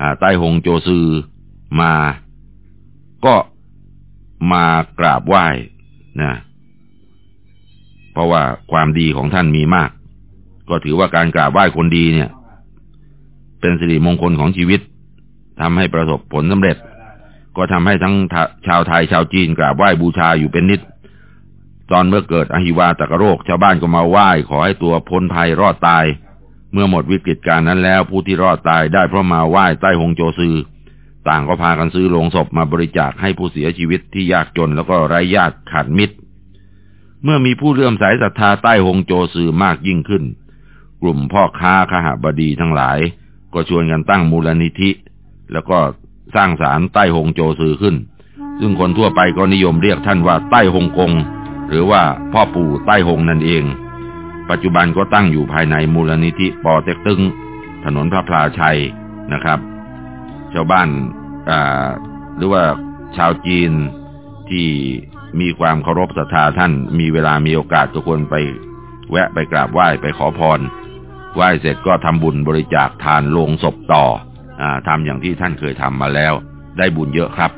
Speaker 3: อใต้หงโจซือมา ก็มากราบไหว้นะเพราะว่าความดีของท่านมีมาก ก็ถือว่าการกราบไหว้คนดีเนี่ย เป็นสิริมงคลของชีวิตทำให้ประสบผลสำเร็จ ก็ทำให้ทั้งชาวไทยชาวจีนกราบไหว้บูชาอยู่เป็นนิด ตอนเมื่อเกิดอหิวาตกโรคชาวบ้านก็มาไหว้ขอให้ตัวพ้นภัยรอดตาย เมื่อหมดวิกฤตการนั้นแล้วผู้ที่รอดตายได้เพราะมาไหว้ใต้หงโจซือ ต่างก็พากันซื้อโลงศพมาบริจาคให้ผู้เสียชีวิตที่ยากจนแล้วก็ไร้ญาติขาดมิตร เมื่อมีผู้เลื่อมใสศรัทธาใต้หงโจซือมากยิ่งขึ้น กลุ่มพ่อค้าขหบดีทั้งหลาย ก็ชวนกันตั้งมูลนิธิ แล้วก็สร้างศาลใต้หงโจซือขึ้น ซึ่งคนทั่วไปก็นิยมเรียกท่านว่าใต้หงกง หรือว่าพ่อปู่ใต้หงนั่นเอง ปัจจุบันก็ตั้งอยู่ภายในมูลนิธิปอเต็กตึงถนนพระพลาชัยนะครับ ชาวบ้านหรือว่าชาวจีนที่มีความเคารพศรัทธาท่านมีเวลามีโอกาสทุกคนไป แวะไปกราบไหว้ไปขอพรไหว้เสร็จก็ทำบุญบริจาคทานโลงศพต่ออทำอย่างที่ท่านเคยทำมาแล้ว ได้บุญเยอะครับ